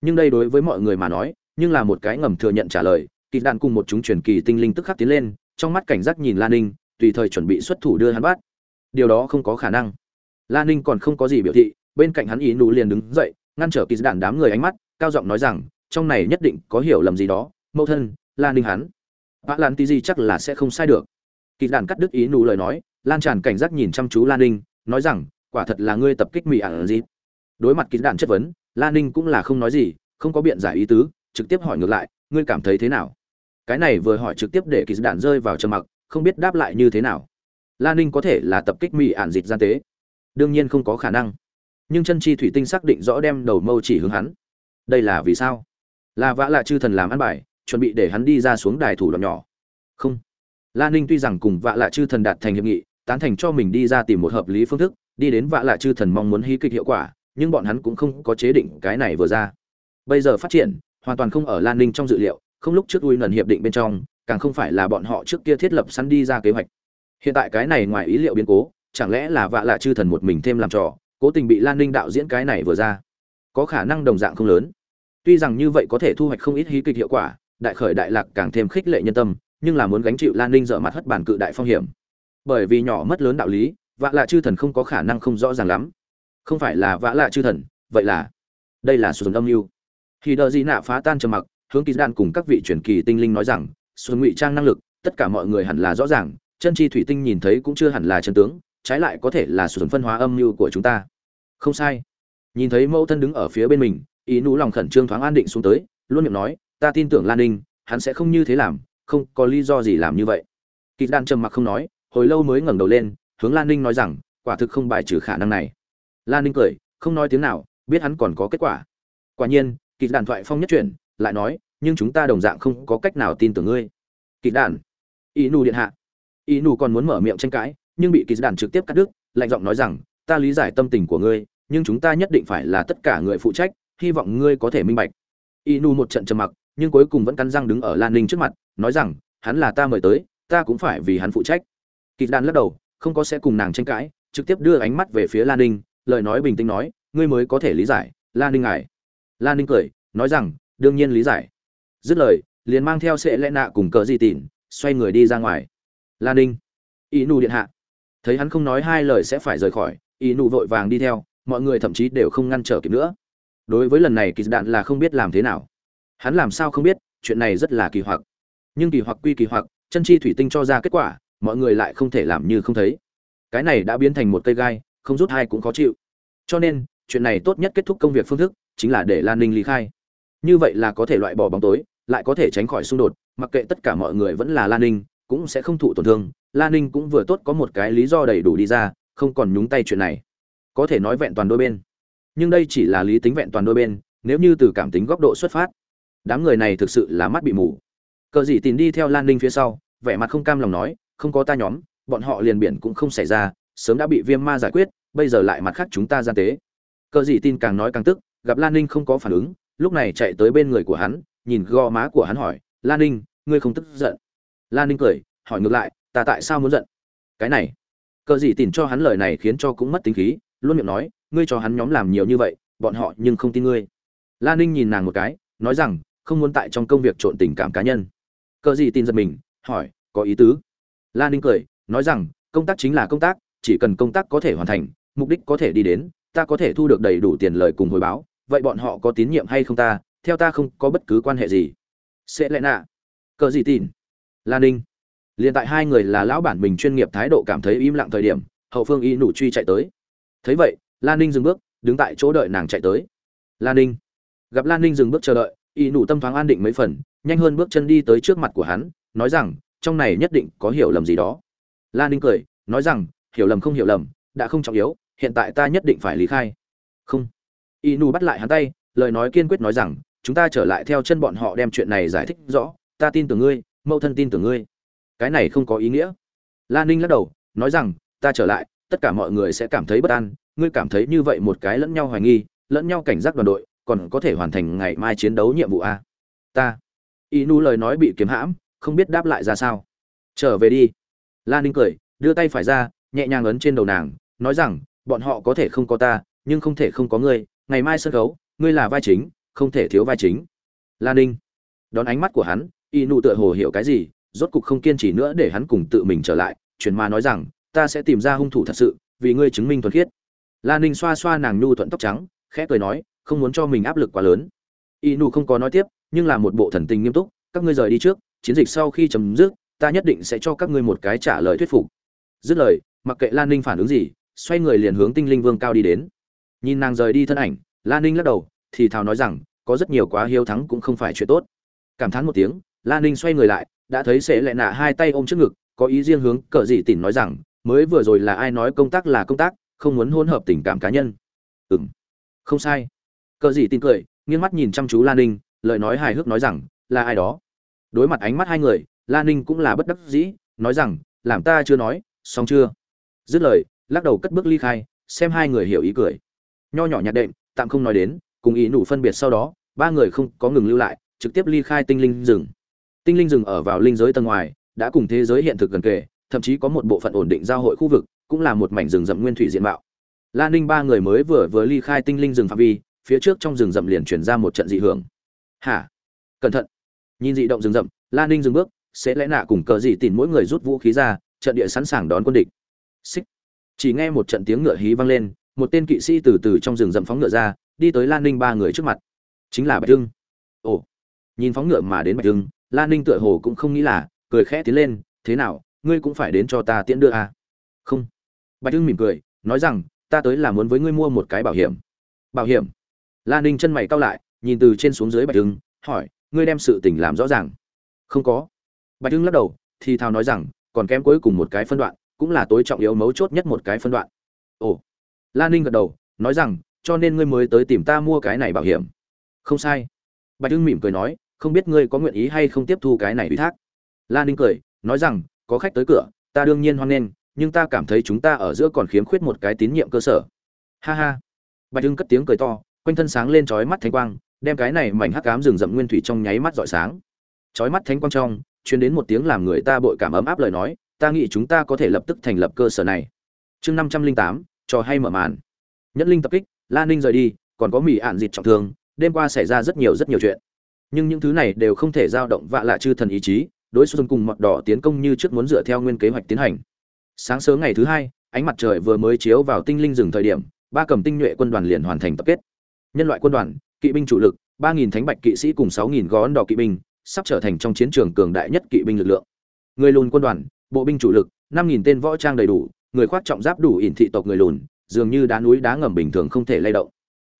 Nhưng đây đối với mọi người mà nói, nhưng là một cái ngầm thừa nhận trả lời kịch đạn cùng một chúng truyền kỳ tinh linh tức khắc tiến lên, trong mắt cảnh giác nhìn lan ninh, tùy thời chuẩn bị xuất thủ đưa hắn bắt. Điều đó không có khả năng. Lan ninh còn không có gì biểu thị, bên cạnh hắn ý nụ liền đứng dậy, ngăn trở kỳ đạn đám người ánh mắt, cao giọng nói rằng, trong này nhất định có hiểu lầm gì đó, mẫu thân lan ninh hắn. Bạ lan tí gì chắc là sẽ không sai được kỳ đàn cắt đứt ý nụ lời nói, lan tràn cảnh giác nhìn chăm chú lan ninh, nói rằng, quả thật là ngươi tập kích mỹ ả gì đối mặt kỳ đàn chất vấn, lan ninh cũng là không nói gì, không có biện giải ý tứ, trực tiếp hỏi ngược lại, ngươi cảm thấy thế nào? Cái này vừa hỏi trực tiếp để kỳ đàn rơi vào trầm mặc, không biết đáp lại như thế nào. Lan ninh có thể là tập kích mỹ ả dịp gian tế. Đương nhiên không có khả năng. Nhưng chân chi thủy tinh xác định rõ đem đầu mâu chỉ hướng hắn. Đây là vì sao? Là vã lạ chư thần làm ăn bài, chuẩn bị để hắn đi ra xuống đài thủ đoạn nhỏ. Không lan ninh tuy rằng cùng vạ lạ chư thần đạt thành hiệp nghị, tán thành cho mình đi ra tìm một hợp lý phương thức, đi đến vạ lạ chư thần mong muốn hí kịch hiệu quả, nhưng bọn hắn cũng không có chế định cái này vừa ra. Bây giờ phát triển, hoàn toàn không ở lan ninh trong dự liệu, không lúc trước ui nần hiệp định bên trong, càng không phải là bọn họ trước kia thiết lập sẵn đi ra kế hoạch. Hiện tại cái này ngoài ý liệu biến cố, chẳng lẽ là vạ lạ chư thần một mình thêm làm trò, cố tình bị lan ninh đạo diễn cái này vừa ra? Có khả năng đồng dạng không lớn. Tuy rằng như vậy có thể thu hoạch không ít hí kịch hiệu quả, đại khởi đại lạc càng thêm khích lệ nhân tâm nhưng là muốn gánh chịu lan ninh dở mặt hất bản cự đại phong hiểm. Bởi vì nhỏ mất lớn đạo lý, vạ lạ chư thần không có khả năng không rõ ràng lắm. Không phải là vạ lạ chư thần, vậy là, đây là xuân âm mưu khi đợi gì nạ phá tan trầm mặc, hướng kỳ đan cùng các vị truyền kỳ tinh linh nói rằng, xuân ngụy trang năng lực, tất cả mọi người hẳn là rõ ràng, chân chi thủy tinh nhìn thấy cũng chưa hẳn là chân tướng, trái lại có thể là xuân phân hóa âm mưu của chúng ta. Không sai. Nhìn thấy mẫu thân đứng ở phía bên mình, ý nú lòng khẩn trương thoáng an định xuống tới, luôn miệng nói, ta tin tưởng lan ninh, hắn sẽ không như thế làm không có lý do gì làm như vậy. Kỳ đan trầm mặc không nói, hồi lâu mới ngẩng đầu lên, hướng lan ninh nói rằng, quả thực không bài trừ khả năng này. Lan ninh cười, không nói tiếng nào, biết hắn còn có kết quả. Quả nhiên, kỳ đàn thoại phong nhất chuyển, lại nói, nhưng chúng ta đồng dạng không có cách nào tin tưởng ngươi. Kỳ đàn ý nù điện hạ. Ý nù còn muốn mở miệng tranh cãi, nhưng bị kỳ đàn trực tiếp cắt đứt, lạnh giọng nói rằng, ta lý giải tâm tình của ngươi, nhưng chúng ta nhất định phải là tất cả người phụ trách, hy vọng ngươi có thể minh bạch. Ý nù một trận trầm mặc nhưng cuối cùng vẫn cắn răng đứng ở lan ninh trước mặt, nói rằng, hắn là ta mời tới, ta cũng phải vì hắn phụ trách. Kỳ đàn lắc đầu, không có sẽ cùng nàng tranh cãi, trực tiếp đưa ánh mắt về phía lan ninh, lời nói bình tĩnh nói, ngươi mới có thể lý giải, lan ninh ngài. Lan ninh cười, nói rằng, đương nhiên lý giải. Dứt lời, liền mang theo sệ lẽ nạ cùng cờ di tỉn xoay người đi ra ngoài. Lan ninh, ý nụ điện hạ. Thấy hắn không nói hai lời sẽ phải rời khỏi, ý nụ vội vàng đi theo, mọi người thậm chí đều không ngăn trở kịp nữa. Đối với lần này kỳ đạn là không biết làm thế nào hắn làm sao không biết, chuyện này rất là kỳ hoặc. Nhưng kỳ hoặc quy kỳ hoặc, chân chi thủy tinh cho ra kết quả, mọi người lại không thể làm như không thấy. Cái này đã biến thành một cây gai, không rút hai cũng khó chịu. Cho nên, chuyện này tốt nhất kết thúc công việc phương thức, chính là để lan ninh lý khai. Như vậy là có thể loại bỏ bóng tối, lại có thể tránh khỏi xung đột, mặc kệ tất cả mọi người vẫn là lan ninh, cũng sẽ không thụ tổn thương. Lan ninh cũng vừa tốt có một cái lý do đầy đủ đi ra, không còn nhúng tay chuyện này. Có thể nói vẹn toàn đôi bên. Nhưng đây chỉ là lý tính vẹn toàn đôi bên, nếu như từ cảm tính góc độ xuất phát đám người này thực sự là mắt bị mù. Cờ gì tìm đi theo lan ninh phía sau, vẻ mặt không cam lòng nói, không có ta nhóm, bọn họ liền biển cũng không xảy ra, sớm đã bị viêm ma giải quyết, bây giờ lại mặt khác chúng ta gian tế. Cờ gì tin càng nói càng tức, gặp lan ninh không có phản ứng, lúc này chạy tới bên người của hắn, nhìn gò má của hắn hỏi, lan ninh, ngươi không tức giận? Lan ninh cười, hỏi ngược lại, ta tại sao muốn giận? Cái này. Cờ gì tin cho hắn lời này khiến cho cũng mất tính khí, luôn miệng nói, ngươi cho hắn nhóm làm nhiều như vậy, bọn họ nhưng không tin ngươi. Lan ninh nhìn nàng một cái, nói rằng không muốn tại trong công việc trộn tình cảm cá nhân. Cờ gì tin giật mình, hỏi, có ý tứ? Lan ninh cười, nói rằng, công tác chính là công tác, chỉ cần công tác có thể hoàn thành, mục đích có thể đi đến, ta có thể thu được đầy đủ tiền lời cùng hồi báo, vậy bọn họ có tín nhiệm hay không ta, theo ta không có bất cứ quan hệ gì. Sẽ lẽ nạ. Cờ gì tin? Lan ninh. Liền tại hai người là lão bản mình chuyên nghiệp thái độ cảm thấy im lặng thời điểm, hậu phương y nủ truy chạy tới. Thấy vậy lan ninh dừng bước, đứng tại chỗ đợi nàng chạy tới. Lan ninh. Gặp lan ninh dừng bước chờ đợi y nụ tâm thoáng an định mấy phần, nhanh hơn bước chân đi tới trước mặt của hắn, nói rằng, trong này nhất định có hiểu lầm gì đó. Lan ninh cười, nói rằng, hiểu lầm không hiểu lầm, đã không trọng yếu, hiện tại ta nhất định phải lý khai. Không. Y nụ bắt lại hắn tay, lời nói kiên quyết nói rằng, chúng ta trở lại theo chân bọn họ đem chuyện này giải thích rõ, ta tin tưởng ngươi, mẫu thân tin tưởng ngươi. Cái này không có ý nghĩa. Lan ninh lắc đầu, nói rằng, ta trở lại, tất cả mọi người sẽ cảm thấy bất an, ngươi cảm thấy như vậy một cái lẫn nhau hoài nghi, lẫn nhau cảnh giác đoàn đội còn có thể hoàn thành ngày mai chiến đấu nhiệm vụ a ta. Y nu lời nói bị kiếm hãm, không biết đáp lại ra sao. Trở về đi. Lan ninh cười, đưa tay phải ra, nhẹ nhàng ấn trên đầu nàng, nói rằng, bọn họ có thể không có ta, nhưng không thể không có ngươi. Ngày mai sân khấu, ngươi là vai chính, không thể thiếu vai chính. Lan ninh. Đón ánh mắt của hắn y tựa hồ hiểu cái gì, rốt cục không kiên trì nữa để hắn cùng tự mình trở lại, chuyển mà nói rằng, ta sẽ tìm ra hung thủ thật sự, vì ngươi chứng minh thuần khiết. Lan ninh xoa xoa nàng nhu thuận tóc trắng, khẽ cười nói không muốn cho mình áp lực quá lớn. Y nụ không có nói tiếp, nhưng là một bộ thần tình nghiêm túc, các ngươi rời đi trước, chiến dịch sau khi chấm dứt, ta nhất định sẽ cho các ngươi một cái trả lời thuyết phục. Dứt lời, mặc kệ lan ninh phản ứng gì, xoay người liền hướng tinh linh vương cao đi đến. Nhìn nàng rời đi thân ảnh, lan ninh lắc đầu, thì thào nói rằng, có rất nhiều quá hiếu thắng cũng không phải chuyện tốt. Cảm thán một tiếng, lan ninh xoay người lại, đã thấy sẽ lẹ nạ hai tay ôm trước ngực, có ý riêng hướng cờ dị tỉn nói rằng, mới vừa rồi là ai nói công tác là công tác, không muốn hỗn hợp tình cảm cá nhân. Ừ m không sai cờ gì tin cười, nghiêng mắt nhìn chăm chú lan ninh, lời nói hài hước nói rằng, là ai đó? Đối mặt ánh mắt hai người lan ninh cũng là bất đắc dĩ, nói rằng, làm ta chưa nói, xong chưa? Dứt lời, lắc đầu cất bước ly khai, xem hai người hiểu ý cười. Nho nhỏ nhạt đệm, tạm không nói đến, cùng ý nủ phân biệt sau đó, ba người không có ngừng lưu lại, trực tiếp ly khai tinh linh rừng. Tinh linh rừng ở vào linh giới tầng ngoài, đã cùng thế giới hiện thực gần kề, thậm chí có một bộ phận ổn định giao hội khu vực, cũng là một mảnh rừng rậm nguyên thủy diện mạo. Lan ninh ba người mới vừa vừa ly khai tinh linh rừng phạm vi phía trước trong rừng rậm liền chuyển ra một trận dị hưởng. Hả? Cẩn thận. Nhìn dị động rừng rậm lan ninh dừng bước, sẽ lẽ nạ cùng cờ dị tìm mỗi người rút vũ khí ra, trận địa sẵn sàng đón quân địch. Xích. Chỉ nghe một trận tiếng ngựa hí vang lên, một tên kỵ sĩ từ từ trong rừng rậm phóng ngựa ra, đi tới lan ninh ba người trước mặt. Chính là bạch hưng. Ồ. Nhìn phóng ngựa mà đến bạch hưng lan ninh tựa hồ cũng không nghĩ là, cười khẽ tiến lên, thế nào, ngươi cũng phải đến cho ta tiễn đưa à? không. Bạch hưng mỉm cười, nói rằng, ta tới là muốn với ngươi mua một cái bảo hiểm. Bảo hiểm? La ninh chân mày cau lại, nhìn từ trên xuống dưới bạch hưng hỏi, ngươi đem sự tình làm rõ ràng? Không có. Bạch hưng lắc đầu, thì thào nói rằng, còn kém cuối cùng một cái phân đoạn, cũng là tối trọng yếu mấu chốt nhất một cái phân đoạn. Ồ. La ninh gật đầu, nói rằng, cho nên ngươi mới tới tìm ta mua cái này bảo hiểm. Không sai. Bạch hưng mỉm cười nói, không biết ngươi có nguyện ý hay không tiếp thu cái này ủy thác? La ninh cười, nói rằng, có khách tới cửa, ta đương nhiên hoan nghênh, nhưng ta cảm thấy chúng ta ở giữa còn khiếm khuyết một cái tín nhiệm cơ sở. Ha ha. Bạch hưng cất tiếng cười to quanh thân sáng lên trói mắt thánh quang, đem cái này mảnh hắc ám rừng rậm nguyên thủy trong nháy mắt rọi sáng. Trói mắt thánh quang trong, truyền đến một tiếng làm người ta bội cảm ấm áp lời nói, ta nghĩ chúng ta có thể lập tức thành lập cơ sở này. Chương năm trăm linh tám, trò hay mở màn. Nhất linh tập kích Lan ninh rời đi, còn có mỹ ạn dịt trọng thương, đêm qua xảy ra rất nhiều rất nhiều chuyện. Nhưng những thứ này đều không thể giao động vạ lạ chư thần ý chí, đối xuân cùng mọt đỏ tiến công như trước muốn dựa theo nguyên kế hoạch tiến hành. Sáng sớm ngày thứ hai, ánh mặt trời vừa mới chiếu vào tinh linh rừng thời điểm, ba cầm tinh nhuệ quân đoàn liền hoàn thành tập kết nhân loại quân đoàn, kỵ binh chủ lực, ba nghìn thánh bạch kỵ sĩ cùng sáu nghìn gón đỏ kỵ binh, sắp trở thành trong chiến trường cường đại nhất kỵ binh lực lượng. Người lùn quân đoàn, bộ binh chủ lực, năm nghìn tên võ trang đầy đủ, người khoác trọng giáp đủ ỉn thị tộc người lùn, dường như đá núi đá ngầm bình thường không thể lay động.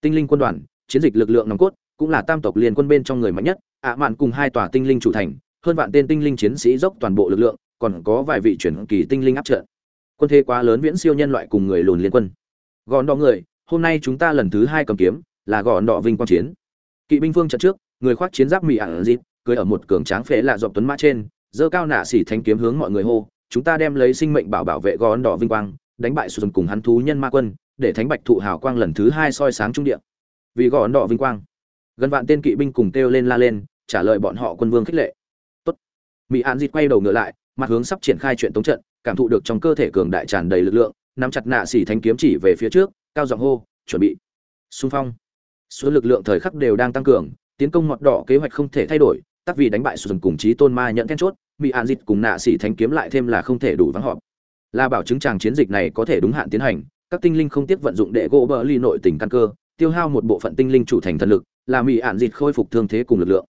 Tinh linh quân đoàn, chiến dịch lực lượng nòng cốt, cũng là tam tộc liên quân bên trong người mạnh nhất, ạ mạn cùng hai tòa tinh linh chủ thành, hơn vạn tên tinh linh chiến sĩ dốc toàn bộ lực lượng, còn có vài vị chuyển kỳ tinh linh áp trận. Quân thế quá lớn viễn siêu nhân loại cùng người lùn liên quân. Gòn đỏ người, hôm nay chúng ta lần thứ hai cầm kiếm là gọn đỏ vinh quang chiến. Kỵ binh phương trận trước, người khoác chiến giáp mị ảng dịp cười ở một cường tráng phế lạ dọc tuấn mã trên dơ cao nạ xỉ thanh kiếm hướng mọi người hô, chúng ta đem lấy sinh mệnh bảo bảo vệ gọn đỏ vinh quang, đánh bại sử cùng hắn thú nhân ma quân, để thánh bạch thụ hào quang lần thứ hai soi sáng trung địa. Vì gọn đỏ vinh quang, gần vạn tên kỵ binh cùng kêu lên la lên, trả lời bọn họ quân vương khích lệ. Tốt. Mỹ an dịt quay đầu ngựa lại, mặt hướng sắp triển khai chuyện tống trận, cảm thụ được trong cơ thể cường đại tràn đầy lực lượng, nắm chặt nạ xỉ thanh kiếm chỉ về phía trước, cao giọng hô, chuẩn bị. Xung phong số lực lượng thời khắc đều đang tăng cường, tiến công ngọt đỏ kế hoạch không thể thay đổi tất vì đánh bại sử cùng chí tôn ma nhận then chốt bị an dịt cùng nạ xỉ thánh kiếm lại thêm là không thể đủ vắng họp. Là bảo chứng chàng chiến dịch này có thể đúng hạn tiến hành, các tinh linh không tiếc vận dụng đệ gỗ bờ ly nội tình căn cơ, tiêu hao một bộ phận tinh linh chủ thành thần lực, là mỹ ạn dịt khôi phục thương thế cùng lực lượng.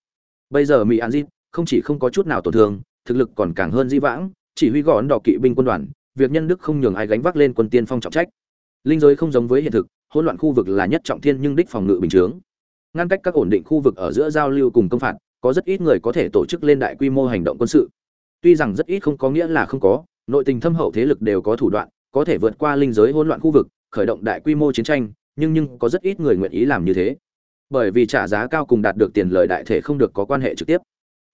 Bây giờ mỹ ạn dịt không chỉ không có chút nào tổn thương, thực lực còn càng hơn di vãng, chỉ huy gọn đỏ kỵ binh quân đoàn, việc nhân đức không nhường ai gánh vác lên quân tiên phong trọng trách. Linh giới không giống với hiện thực hỗn loạn khu vực là nhất trọng thiên nhưng đích phòng ngự bình chướng. Ngăn cách các ổn định khu vực ở giữa giao lưu cùng công phạt, có rất ít người có thể tổ chức lên đại quy mô hành động quân sự. Tuy rằng rất ít không có nghĩa là không có, nội tình thâm hậu thế lực đều có thủ đoạn, có thể vượt qua linh giới hỗn loạn khu vực, khởi động đại quy mô chiến tranh, nhưng nhưng có rất ít người nguyện ý làm như thế. Bởi vì trả giá cao cùng đạt được tiền lợi đại thể không được có quan hệ trực tiếp.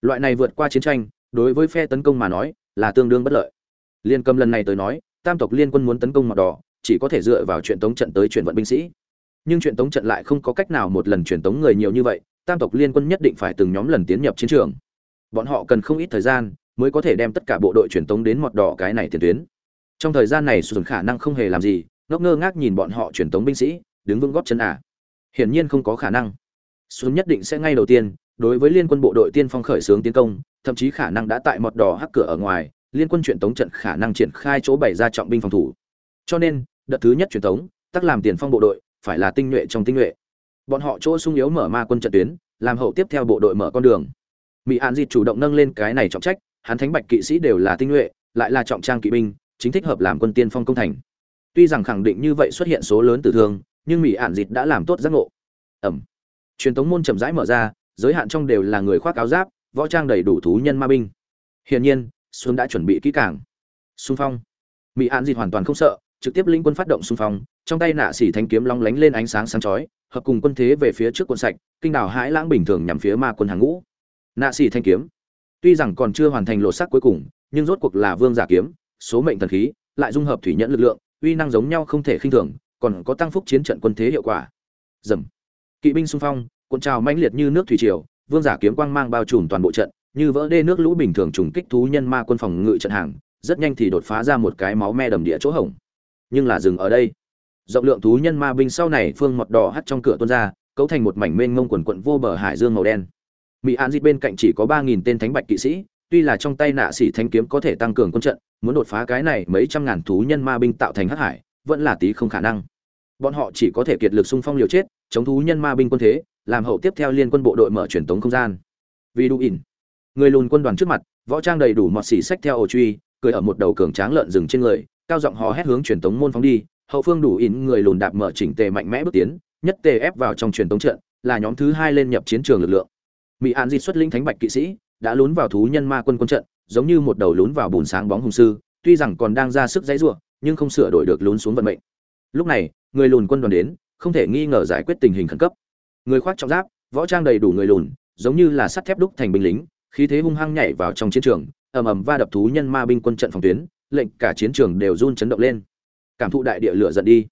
Loại này vượt qua chiến tranh, đối với phe tấn công mà nói, là tương đương bất lợi. Liên cầm lần này tới nói, tam tộc liên quân muốn tấn công mặt đỏ chỉ có thể dựa vào chuyện tống trận tới chuyển vận binh sĩ. Nhưng chuyện tống trận lại không có cách nào một lần chuyển tống người nhiều như vậy, tam tộc liên quân nhất định phải từng nhóm lần tiến nhập chiến trường. Bọn họ cần không ít thời gian mới có thể đem tất cả bộ đội truyền tống đến mọt đỏ cái này tiền tuyến. Trong thời gian này sùn khả năng không hề làm gì, ngốc ngơ ngác nhìn bọn họ truyền tống binh sĩ, đứng vững góp chân à. hiển nhiên không có khả năng. Sùn nhất định sẽ ngay đầu tiên, đối với liên quân bộ đội tiên phong khởi xướng tiến công, thậm chí khả năng đã tại mọt đỏ hắc cửa ở ngoài, liên quân truyền tống trận khả năng triển khai chỗ bày ra trọng binh phòng thủ. Cho nên đợt thứ nhất truyền thống, tắc làm tiền phong bộ đội phải là tinh nhuệ trong tinh nhuệ. Bọn họ chỗ sung yếu mở ma quân trận tuyến làm hậu tiếp theo bộ đội mở con đường. Mỹ an dịt chủ động nâng lên cái này trọng trách hắn thánh bạch kỵ sĩ đều là tinh nhuệ lại là trọng trang kỵ binh chính thích hợp làm quân tiên phong công thành. Tuy rằng khẳng định như vậy xuất hiện số lớn tử thương nhưng mỹ ạn dịt đã làm tốt giác ngộ. Ẩm. Truyền thống môn chậm rãi mở ra giới hạn trong đều là người khoác áo giáp võ trang đầy đủ thú nhân ma binh. Hiển nhiên xuân đã chuẩn bị kỹ càng. Xung phong. Mỹ ạn dịt hoàn toàn không sợ trực tiếp linh quân phát động xung phong, trong tay nạ sĩ thanh kiếm long lánh lên ánh sáng sáng chói, hợp cùng quân thế về phía trước quân sạch, kinh đảo hãi lãng bình thường nhằm phía ma quân hàng ngũ. Nạ sĩ thanh kiếm. Tuy rằng còn chưa hoàn thành lộ sắc cuối cùng, nhưng rốt cuộc là vương giả kiếm, số mệnh thần khí, lại dung hợp thủy nhẫn lực lượng, uy năng giống nhau không thể khinh thường, còn có tăng phúc chiến trận quân thế hiệu quả. Dầm. Kỵ binh xung phong, cuộn trào mãnh liệt như nước thủy triều, vương giả kiếm quang mang bao trùm toàn bộ trận, như vỡ đê nước lũ bình thường trùng kích thú nhân ma quân phòng ngự trận hàng, rất nhanh thì đột phá ra một cái máu me đầm địa chỗ hổng nhưng là dừng ở đây. Rộng lượng thú nhân ma binh sau này phương mọt đỏ hắt trong cửa tuôn ra, cấu thành một mảnh mênh mông quần quận vô bờ hải dương màu đen. Mỹ an dịch bên cạnh chỉ có ba nghìn tên thánh bạch kỵ sĩ, tuy là trong tay nạ sĩ thanh kiếm có thể tăng cường quân trận, muốn đột phá cái này mấy trăm ngàn thú nhân ma binh tạo thành hắc hải, vẫn là tí không khả năng. Bọn họ chỉ có thể kiệt lực xung phong liều chết, chống thú nhân ma binh quân thế, làm hậu tiếp theo liên quân bộ đội mở truyền tống không gian. Vì đủ ỉn. Người lùn quân đoàn trước mặt, võ trang đầy đủ mọt xỉ sách theo ổ truy, cười ở một đầu cường tráng lợn rừng trên người cao giọng hò hét hướng truyền tống môn phóng đi, hậu phương đủ ỉn người lùn đạp mở chỉnh tề mạnh mẽ bước tiến, nhất tề ép vào trong truyền tống trận, là nhóm thứ hai lên nhập chiến trường lực lượng. Mị an di xuất linh thánh bạch kỵ sĩ, đã lún vào thú nhân ma quân quân trận, giống như một đầu lún vào bùn sáng bóng hùng sư, tuy rằng còn đang ra sức dãy rủa nhưng không sửa đổi được lún xuống vận mệnh. Lúc này, người lùn quân đoàn đến, không thể nghi ngờ giải quyết tình hình khẩn cấp. Người khoác trọng giáp, võ trang đầy đủ người lùn, giống như là sắt thép đúc thành binh lính, khí thế hung hăng nhảy vào trong chiến trường, ầm ầm va đập thú nhân ma binh quân trận phòng tuyến lệnh cả chiến trường đều run chấn động lên. Cảm thụ đại địa lửa giận đi.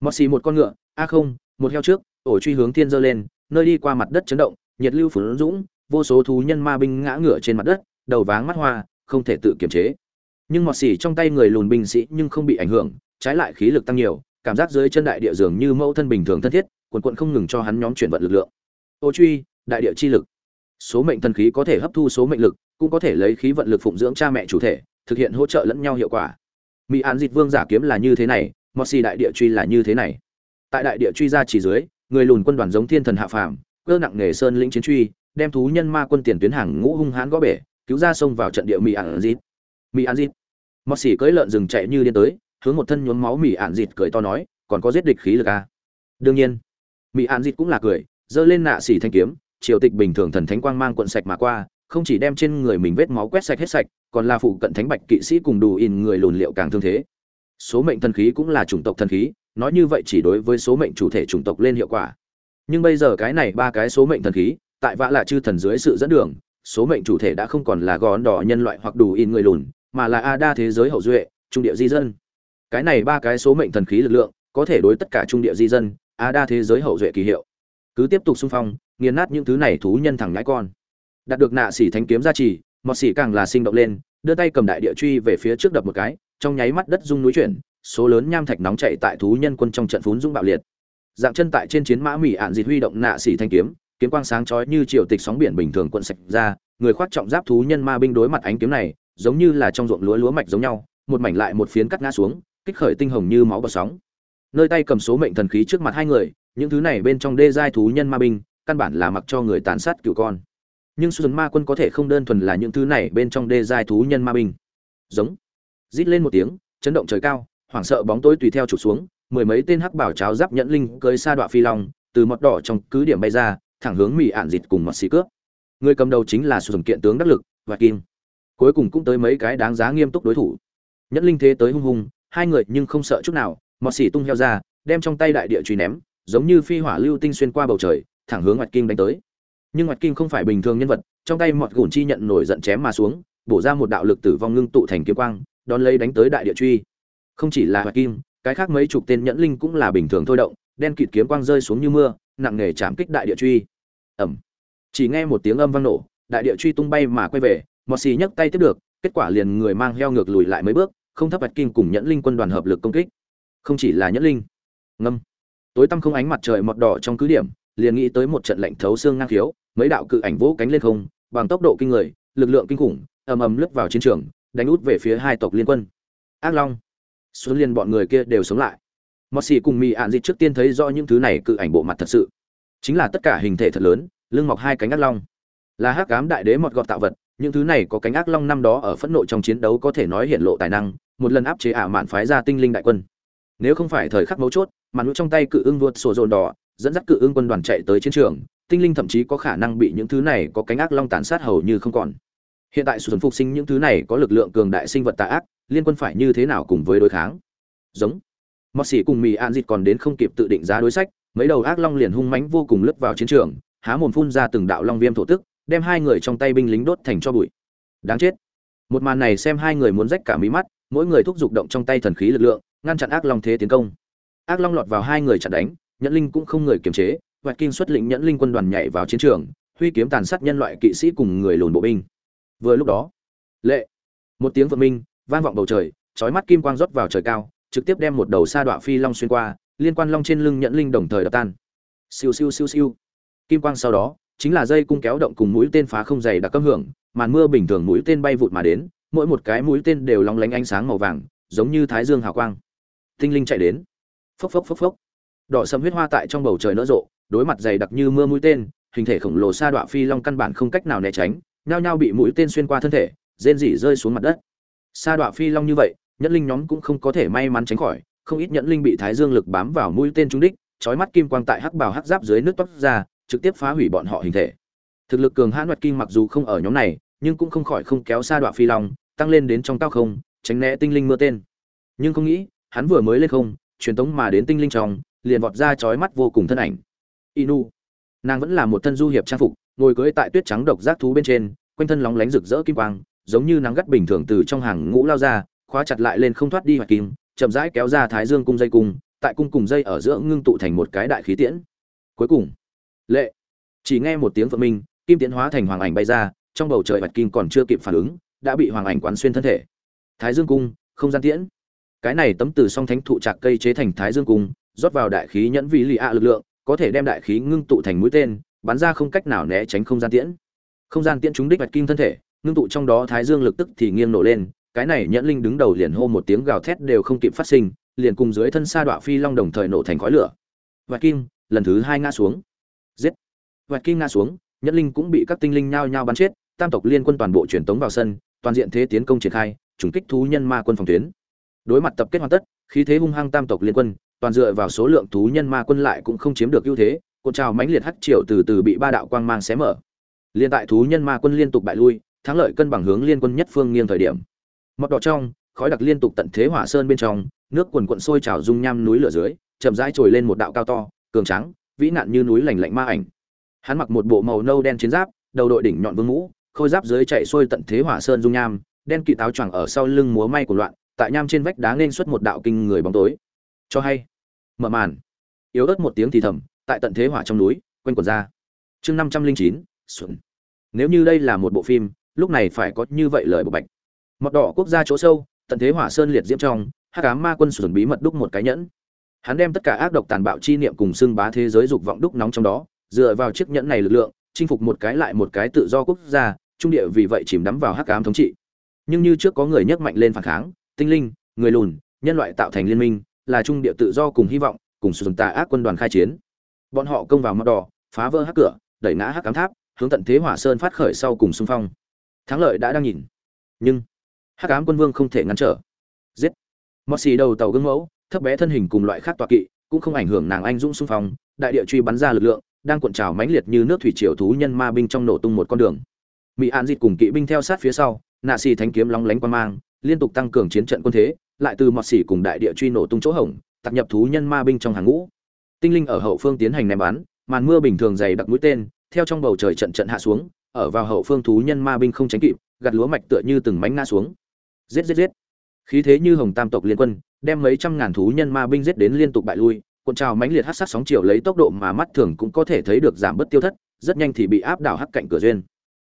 Mọt xì một con ngựa, a không, một heo trước, ổ truy hướng thiên dơ lên, nơi đi qua mặt đất chấn động, nhiệt lưu phun dũng, vô số thú nhân ma binh ngã ngựa trên mặt đất, đầu váng mắt hoa, không thể tự kiềm chế. Nhưng mọt xì trong tay người lùn binh sĩ nhưng không bị ảnh hưởng, trái lại khí lực tăng nhiều, cảm giác dưới chân đại địa dường như mẫu thân bình thường thân thiết quần quận không ngừng cho hắn nhóm chuyển vận lực lượng. Ô truy, đại địa chi lực. Số mệnh thần khí có thể hấp thu số mệnh lực, cũng có thể lấy khí vận lực phụng dưỡng cha mẹ chủ thể thực hiện hỗ trợ lẫn nhau hiệu quả. Mỹ an dịch vương giả kiếm là như thế này, mọt xì đại địa truy là như thế này. Tại đại địa truy ra chỉ dưới, người lùn quân đoàn giống thiên thần hạ phàm, cơ nặng nghề sơn lĩnh chiến truy, đem thú nhân ma quân tiền tuyến hàng ngũ hung hãn gõ bể, cứu ra sông vào trận địa mỹ án dịt mỹ án dịt mọt xì cưỡi lợn rừng chạy như điên tới, hướng một thân nhuốm máu mỹ án dịt cười to nói, còn có giết địch khí lực à. đương nhiên. Mỹ án dịt cũng là cười, giơ lên nạ xỉ thanh kiếm, triều tịch bình thường thần thánh quang mang quận sạch mà qua, không chỉ đem trên người mình vết máu quét sạch hết sạch còn là phụ cận thánh bạch kỵ sĩ cùng đủ in người lùn liệu càng thương thế. Số mệnh thần khí cũng là chủng tộc thần khí, nói như vậy chỉ đối với số mệnh chủ thể chủng tộc lên hiệu quả. Nhưng bây giờ cái này ba cái số mệnh thần khí, tại vã là chư thần dưới sự dẫn đường, số mệnh chủ thể đã không còn là gòn đỏ nhân loại hoặc đủ in người lùn, mà là a đa thế giới hậu duệ, trung địa di dân. Cái này ba cái số mệnh thần khí lực lượng, có thể đối tất cả trung địa di dân a đa thế giới hậu duệ kỳ hiệu. Cứ tiếp tục xung phong, nghiền nát những thứ này thú nhân thẳng ngãi con. Đạt được nạ xỉ thánh kiếm gia trì mọt xỉ càng là sinh động lên, đưa tay cầm đại địa truy về phía trước đập một cái, trong nháy mắt đất rung núi chuyển, số lớn nham thạch nóng chạy tại thú nhân quân trong trận phún dũng bạo liệt. Dạng chân tại trên chiến mã mỹ ạn dịt huy động nạ xỉ thanh kiếm kiếm quang sáng chói như triều tịch sóng biển bình thường cuộn sạch ra, người khoác trọng giáp thú nhân ma binh đối mặt ánh kiếm này, giống như là trong ruộng lúa lúa mạch giống nhau, một mảnh lại một phiến cắt ngã xuống, kích khởi tinh hồng như máu bọt sóng. Nơi tay cầm số mệnh thần khí trước mặt hai người, những thứ này bên trong đê giai thú nhân ma binh, căn bản là mặc cho người tàn sát cựu con nhưng xuân ma quân có thể không đơn thuần là những thứ này bên trong đê giai thú nhân ma binh. Giống. Rít lên một tiếng, chấn động trời cao, hoảng sợ bóng tối tùy theo trục xuống, mười mấy tên hắc bảo cháo giáp nhẫn linh cưới sa đoạn phi long, từ mọt đỏ trong cứ điểm bay ra, thẳng hướng mỹ ạn dịt cùng mọt xì cướp. Người cầm đầu chính là xuân kiện tướng đắc lực và kim. Cuối cùng cũng tới mấy cái đáng giá nghiêm túc đối thủ. Nhẫn linh thế tới hung hung, hai người nhưng không sợ chút nào, mọt xì tung heo ra, đem trong tay đại địa truy ném, giống như phi hỏa lưu tinh xuyên qua bầu trời, thẳng hướng mặt kim đánh tới nhưng ngoặt kim không phải bình thường nhân vật, trong tay mọt gùn chi nhận nổi giận chém mà xuống, bổ ra một đạo lực tử vong ngưng tụ thành kiếm quang, đón lấy đánh tới đại địa truy. Không chỉ là ngoặt kim, cái khác mấy chục tên nhẫn linh cũng là bình thường thôi động, đen kịt kiếm quang rơi xuống như mưa, nặng nề chạm kích đại địa truy. Ẩm chỉ nghe một tiếng âm vang nổ, đại địa truy tung bay mà quay về, mọt xì nhấc tay tiếp được, kết quả liền người mang heo ngược lùi lại mấy bước, không thấp bạch kim cùng nhẫn linh quân đoàn hợp lực công kích. Không chỉ là nhẫn linh. Ngâm. Tối tăm không ánh mặt trời mọt đỏ trong cứ điểm, liền nghĩ tới một trận lạnh thấu xương ngang khiếu mấy đạo cự ảnh vỗ cánh lên không, bằng tốc độ kinh người, lực lượng kinh khủng, ầm ầm lướt vào chiến trường, đánh út về phía hai tộc liên quân. Ác long, xuân liên bọn người kia đều sống lại. Mọt Sĩ cùng Mị Án dịch trước tiên thấy rõ những thứ này cự ảnh bộ mặt thật sự. Chính là tất cả hình thể thật lớn, lưng mọc hai cánh ác long. Là hắc ám đại đế một gọt tạo vật, những thứ này có cánh ác long năm đó ở phẫn nộ trong chiến đấu có thể nói hiện lộ tài năng, một lần áp chế ả mạn phái ra tinh linh đại quân. Nếu không phải thời khắc mấu chốt mà nữ trong tay cự ưng vượt sổ dồn đỏ, dẫn dắt cự ưng quân đoàn chạy tới chiến trường tinh linh thậm chí có khả năng bị những thứ này có cánh ác long tàn sát hầu như không còn. Hiện tại xuân phục sinh những thứ này có lực lượng cường đại sinh vật tà ác, liên quân phải như thế nào cùng với đối kháng? Giống. Mọt xỉ cùng mì an dịt còn đến không kịp tự định giá đối sách, mấy đầu ác long liền hung mãnh vô cùng lướt vào chiến trường, há mồm phun ra từng đạo long viêm thổ tức, đem hai người trong tay binh lính đốt thành cho bụi. Đáng chết. Một màn này xem hai người muốn rách cả mí mắt, mỗi người thúc giục động trong tay thần khí lực lượng, ngăn chặn ác long thế tiến công. Ác long lọt vào hai người chặn đánh, nhẫn linh cũng không người kiềm chế hoạch kinh xuất lĩnh nhẫn linh quân đoàn nhảy vào chiến trường, huy kiếm tàn sát nhân loại kỵ sĩ cùng người lùn bộ binh. Vừa lúc đó, lệ, một tiếng vượng minh, vang vọng bầu trời, chói mắt kim quang rót vào trời cao, trực tiếp đem một đầu sa đọa phi long xuyên qua, liên quan long trên lưng nhẫn linh đồng thời đập tan. Siêu siêu siêu siêu. Kim quang sau đó, chính là dây cung kéo động cùng mũi tên phá không dày đặc cấp hưởng, màn mưa bình thường mũi tên bay vụt mà đến, mỗi một cái mũi tên đều long lánh ánh sáng màu vàng, giống như thái dương hào quang. Tinh linh chạy đến. Phốc phốc phốc phốc. Đỏ sẫm huyết hoa tại trong bầu trời nở rộ đối mặt dày đặc như mưa mũi tên, hình thể khổng lồ sa đọa phi long căn bản không cách nào né tránh, nhao nhao bị mũi tên xuyên qua thân thể, rên rỉ rơi xuống mặt đất. Sa đọa phi long như vậy nhẫn linh nhóm cũng không có thể may mắn tránh khỏi, không ít nhẫn linh bị thái dương lực bám vào mũi tên trúng đích, chói mắt kim quang tại hắc bào hắc giáp dưới nước toát ra, trực tiếp phá hủy bọn họ hình thể. Thực lực cường hãn hoạt kim mặc dù không ở nhóm này, nhưng cũng không khỏi không kéo sa đọa phi long, tăng lên đến trong cao không, tránh né tinh linh mưa tên. Nhưng không nghĩ, hắn vừa mới lên không, truyền tống mà đến tinh linh trong, liền vọt ra chói mắt vô cùng thân ảnh inu. Nàng vẫn là một thân du hiệp trang phục, ngồi cưỡi tại tuyết trắng độc giác thú bên trên, quanh thân lóng lánh rực rỡ kim quang, giống như nắng gắt bình thường từ trong hàng ngũ lao ra, khóa chặt lại lên không thoát đi hoặc kim, chậm rãi kéo ra thái dương cung dây cung, tại cung cùng dây ở giữa ngưng tụ thành một cái đại khí tiễn. Cuối cùng, lệ. Chỉ nghe một tiếng phượng minh, kim tiễn hóa thành hoàng ảnh bay ra, trong bầu trời bạch kim còn chưa kịp phản ứng, đã bị hoàng ảnh quán xuyên thân thể. Thái dương cung, không gian tiễn. Cái này tấm từ song thánh thụ trạc cây chế thành thái dương cung, rót vào đại khí nhẫn vị lì ạ lực lượng có thể đem đại khí ngưng tụ thành mũi tên, bắn ra không cách nào né tránh không gian tiễn. Không gian tiễn trúng đích bạch kim thân thể, ngưng tụ trong đó thái dương lực tức thì nghiêng nổ lên, cái này nhẫn linh đứng đầu liền hô một tiếng gào thét đều không kịp phát sinh, liền cùng dưới thân sa đọa phi long đồng thời nổ thành khói lửa. Và kim, lần thứ hai ngã xuống. Giết. Và kim ngã xuống, nhẫn linh cũng bị các tinh linh nhao nhao bắn chết, tam tộc liên quân toàn bộ truyền tống vào sân, toàn diện thế tiến công triển khai, trùng kích thú nhân ma quân phòng tuyến. Đối mặt tập kết hoàn tất, khí thế hung hăng tam tộc liên quân toàn dựa vào số lượng thú nhân ma quân lại cũng không chiếm được ưu thế, cột trào mãnh liệt hắc triều từ từ bị ba đạo quang mang xé mở. Liên tại thú nhân ma quân liên tục bại lui, thắng lợi cân bằng hướng liên quân nhất phương nghiêng thời điểm. Mọc đỏ trong, khói đặc liên tục tận thế hỏa sơn bên trong, nước quần quận sôi trào dung nham núi lửa dưới, chậm rãi trồi lên một đạo cao to, cường trắng vĩ nạn như núi lành lạnh ma ảnh. Hắn mặc một bộ màu nâu đen chiến giáp, đầu đội đỉnh nhọn vương mũ, khôi giáp dưới chạy xuôi tận thế hỏa sơn dung nham, đen kỵ táo choàng ở sau lưng múa may của loạn, tại nham trên vách đá nên xuất một đạo kinh người bóng tối cho hay. Mở màn. Yếu ớt một tiếng thì thầm, tại tận thế hỏa trong núi, quanh quần ra. Chương năm trăm linh chín, xuân. Nếu như đây là một bộ phim, lúc này phải có như vậy lời bộ bạch. Mọt đỏ quốc gia chỗ sâu, tận thế hỏa sơn liệt diễm trong hát cá ma quân xuân bí mật đúc một cái nhẫn. Hắn đem tất cả ác độc tàn bạo chi niệm cùng xưng bá thế giới dục vọng đúc nóng trong đó, dựa vào chiếc nhẫn này lực lượng, chinh phục một cái lại một cái tự do quốc gia, trung địa vì vậy chìm đắm vào hắc ám thống trị. Nhưng như trước có người nhấc mạnh lên phản kháng, tinh linh, người lùn, nhân loại tạo thành liên minh là trung địa tự do cùng hy vọng, cùng sử dụng tà ác quân đoàn khai chiến. Bọn họ công vào mặt đỏ, phá vỡ hắc cửa, đẩy ngã hắc cám tháp, hướng tận thế hỏa sơn phát khởi sau cùng xung phong. Thắng lợi đã đang nhìn. Nhưng, hắc ám quân vương không thể ngăn trở. Giết. Mọt xì đầu tàu gương mẫu, thấp bé thân hình cùng loại khác tọa kỵ, cũng không ảnh hưởng nàng anh dũng xung phong, đại địa truy bắn ra lực lượng, đang cuộn trào mãnh liệt như nước thủy triều thú nhân ma binh trong nổ tung một con đường. Mỹ an dịt cùng kỵ binh theo sát phía sau, nạ xì thánh kiếm lóng lánh quan mang, liên tục tăng cường chiến trận quân thế lại từ mọt xỉ cùng đại địa truy nổ tung chỗ hổng, tập nhập thú nhân ma binh trong hàng ngũ. Tinh linh ở hậu phương tiến hành ném bắn, màn mưa bình thường dày đặc mũi tên, theo trong bầu trời trận trận hạ xuống, ở vào hậu phương thú nhân ma binh không tránh kịp gặt lúa mạch tựa như từng mánh ngã xuống. Giết giết giết. Khí thế như hồng tam tộc liên quân, đem mấy trăm ngàn thú nhân ma binh giết đến liên tục bại lui, cuộn trào mãnh liệt hát sát sóng chiều lấy tốc độ mà mắt thường cũng có thể thấy được giảm bớt tiêu thất, rất nhanh thì bị áp đảo hắc cạnh cửa duyên.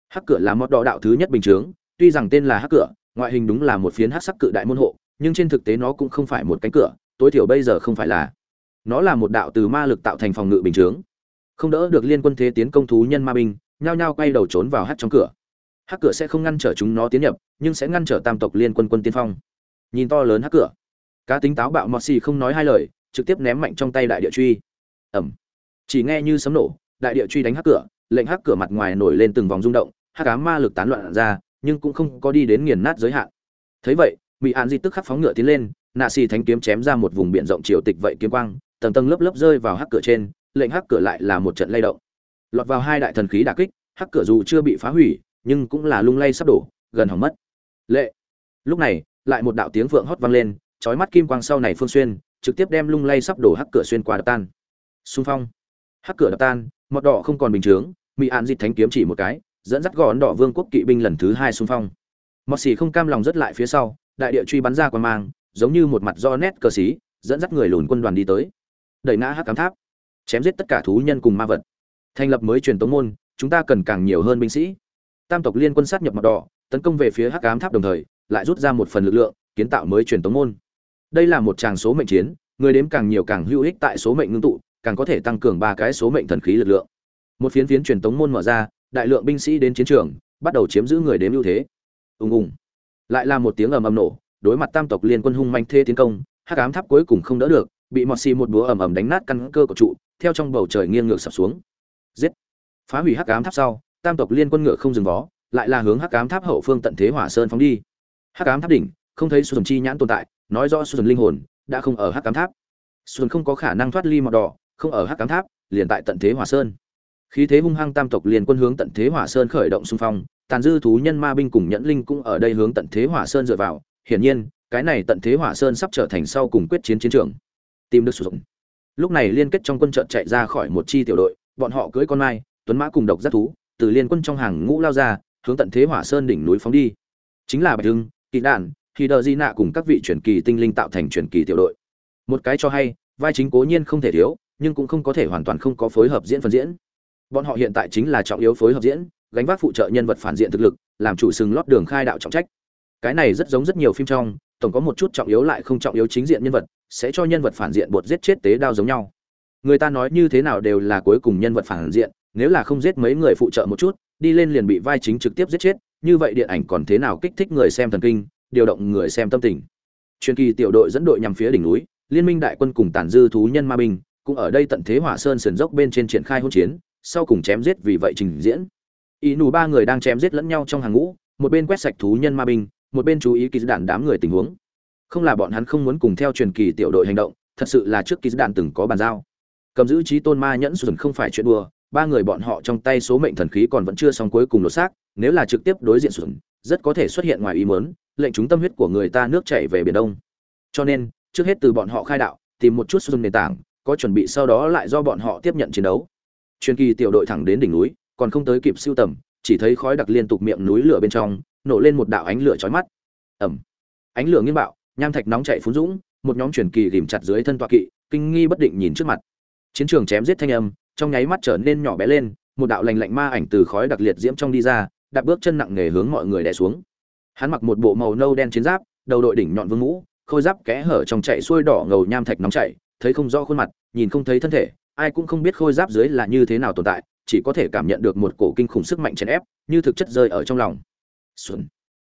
Hắc cửa là một đỏ đạo thứ nhất bình chướng, tuy rằng tên là hắc cửa, ngoại hình đúng là một phiến hắc sắc cự đại môn hộ nhưng trên thực tế nó cũng không phải một cánh cửa, tối thiểu bây giờ không phải là. Nó là một đạo từ ma lực tạo thành phòng ngự bình chướng. Không đỡ được liên quân thế tiến công thú nhân ma binh, nhao nhao quay đầu trốn vào hát trong cửa. Hát cửa sẽ không ngăn trở chúng nó tiến nhập, nhưng sẽ ngăn trở tam tộc liên quân quân tiên phong. Nhìn to lớn hát cửa. Cá tính táo bạo mọt xì không nói hai lời, trực tiếp ném mạnh trong tay đại địa truy. Ẩm. Chỉ nghe như sấm nổ, đại địa truy đánh hát cửa, lệnh hát cửa mặt ngoài nổi lên từng vòng rung động, hát ám ma lực tán loạn ra, nhưng cũng không có đi đến nghiền nát giới hạn. Thấy vậy mỹ an di tức khắc phóng ngựa tiến lên, nạ xì thánh kiếm chém ra một vùng biển rộng triều tịch vậy kiếm quang, tầng tầng lớp lớp rơi vào hắc cửa trên, lệnh hắc cửa lại là một trận lay động. Lọt vào hai đại thần khí đả kích, hắc cửa dù chưa bị phá hủy, nhưng cũng là lung lay sắp đổ, gần hỏng mất. Lệ. Lúc này, lại một đạo tiếng vượng hót vang lên, chói mắt kim quang sau này phương xuyên, trực tiếp đem lung lay sắp đổ hắc cửa xuyên qua đập tan. Xung phong. Hắc cửa đập tan, mọt đỏ không còn bình chướng mỹ an dịch thánh kiếm chỉ một cái, dẫn dắt gọn đỏ vương quốc kỵ binh lần thứ hai xung phong. Mọt xì không cam lòng rất lại phía sau đại địa truy bắn ra qua mang, giống như một mặt do nét cờ xí, dẫn dắt người lùn quân đoàn đi tới. Đẩy ngã hắc cám tháp, chém giết tất cả thú nhân cùng ma vật. Thành lập mới truyền tống môn, chúng ta cần càng nhiều hơn binh sĩ. Tam tộc liên quân sát nhập mặt đỏ, tấn công về phía hắc ám tháp đồng thời, lại rút ra một phần lực lượng, kiến tạo mới truyền tống môn. Đây là một tràng số mệnh chiến, người đếm càng nhiều càng hữu ích tại số mệnh ngưng tụ, càng có thể tăng cường ba cái số mệnh thần khí lực lượng. Một phiến phiến truyền tống môn mở ra, đại lượng binh sĩ đến chiến trường, bắt đầu chiếm giữ người đếm ưu thế. Ùng ùng lại là một tiếng ầm ầm nổ, đối mặt tam tộc liên quân hung manh thê tiến công, hắc ám tháp cuối cùng không đỡ được, bị mọt xì một búa ầm ầm đánh nát căn cơ của trụ, theo trong bầu trời nghiêng ngược sập xuống. Giết! Phá hủy hắc ám tháp sau, tam tộc liên quân ngựa không dừng vó, lại là hướng hắc ám tháp hậu phương tận thế hỏa sơn phóng đi. Hắc ám tháp đỉnh, không thấy xuân chi nhãn tồn tại, nói rõ xuân linh hồn đã không ở hắc ám tháp. Xuân không có khả năng thoát ly mọt đỏ, không ở hắc ám tháp, liền tại tận thế hỏa sơn khí thế hung hăng tam tộc liên quân hướng tận thế hỏa sơn khởi động xung phong, tàn dư thú nhân ma binh cùng nhẫn linh cũng ở đây hướng tận thế hỏa sơn dựa vào. Hiển nhiên, cái này tận thế hỏa sơn sắp trở thành sau cùng quyết chiến chiến trường. Tìm được sử dụng. Lúc này liên kết trong quân trận chạy ra khỏi một chi tiểu đội, bọn họ cưỡi con mai, tuấn mã cùng độc giác thú, từ liên quân trong hàng ngũ lao ra, hướng tận thế hỏa sơn đỉnh núi phóng đi. Chính là bạch hưng, kỳ đạn khi đờ di nạ cùng các vị truyền kỳ tinh linh tạo thành truyền kỳ tiểu đội. Một cái cho hay, vai chính cố nhiên không thể thiếu, nhưng cũng không có thể hoàn toàn không có phối hợp diễn phần diễn bọn họ hiện tại chính là trọng yếu phối hợp diễn, gánh vác phụ trợ nhân vật phản diện thực lực, làm chủ sừng lót đường khai đạo trọng trách. Cái này rất giống rất nhiều phim trong, tổng có một chút trọng yếu lại không trọng yếu chính diện nhân vật, sẽ cho nhân vật phản diện bột giết chết tế đao giống nhau. Người ta nói như thế nào đều là cuối cùng nhân vật phản diện, nếu là không giết mấy người phụ trợ một chút, đi lên liền bị vai chính trực tiếp giết chết, như vậy điện ảnh còn thế nào kích thích người xem thần kinh, điều động người xem tâm tình. Truyền kỳ tiểu đội dẫn đội nhằm phía đỉnh núi, liên minh đại quân cùng tàn dư thú nhân ma binh, cũng ở đây tận thế hỏa sơn sườn dốc bên trên triển khai hỗn chiến sau cùng chém giết vì vậy trình diễn. Ý nù ba người đang chém giết lẫn nhau trong hàng ngũ, một bên quét sạch thú nhân ma binh, một bên chú ý kỳ đạn đám người tình huống. Không là bọn hắn không muốn cùng theo truyền kỳ tiểu đội hành động, thật sự là trước kỳ đạn từng có bàn giao. Cầm giữ trí tôn ma nhẫn sùn không phải chuyện đùa, ba người bọn họ trong tay số mệnh thần khí còn vẫn chưa xong cuối cùng lột xác, nếu là trực tiếp đối diện sùn, rất có thể xuất hiện ngoài ý muốn, lệnh chúng tâm huyết của người ta nước chảy về biển đông. Cho nên, trước hết từ bọn họ khai đạo, tìm một chút sùn nền tảng, có chuẩn bị sau đó lại do bọn họ tiếp nhận chiến đấu truyền kỳ tiểu đội thẳng đến đỉnh núi, còn không tới kịp siêu tầm, chỉ thấy khói đặc liên tục miệng núi lửa bên trong, nổ lên một đạo ánh lửa chói mắt. Ẩm ánh lửa nghiêng bạo, nham thạch nóng chảy phun dũng, một nhóm truyền kỳ rìm chặt dưới thân tọa kỵ, kinh nghi bất định nhìn trước mặt. Chiến trường chém giết thanh âm, trong nháy mắt trở nên nhỏ bé lên, một đạo lành lạnh ma ảnh từ khói đặc liệt diễm trong đi ra, đạp bước chân nặng nề hướng mọi người đè xuống. Hắn mặc một bộ màu nâu đen chiến giáp, đầu đội đỉnh nhọn vương mũ, khôi giáp kẽ hở trong chạy xuôi đỏ ngầu nham thạch nóng chảy thấy không rõ khuôn mặt, nhìn không thấy thân thể ai cũng không biết khôi giáp dưới là như thế nào tồn tại, chỉ có thể cảm nhận được một cổ kinh khủng sức mạnh chèn ép, như thực chất rơi ở trong lòng. Xuân.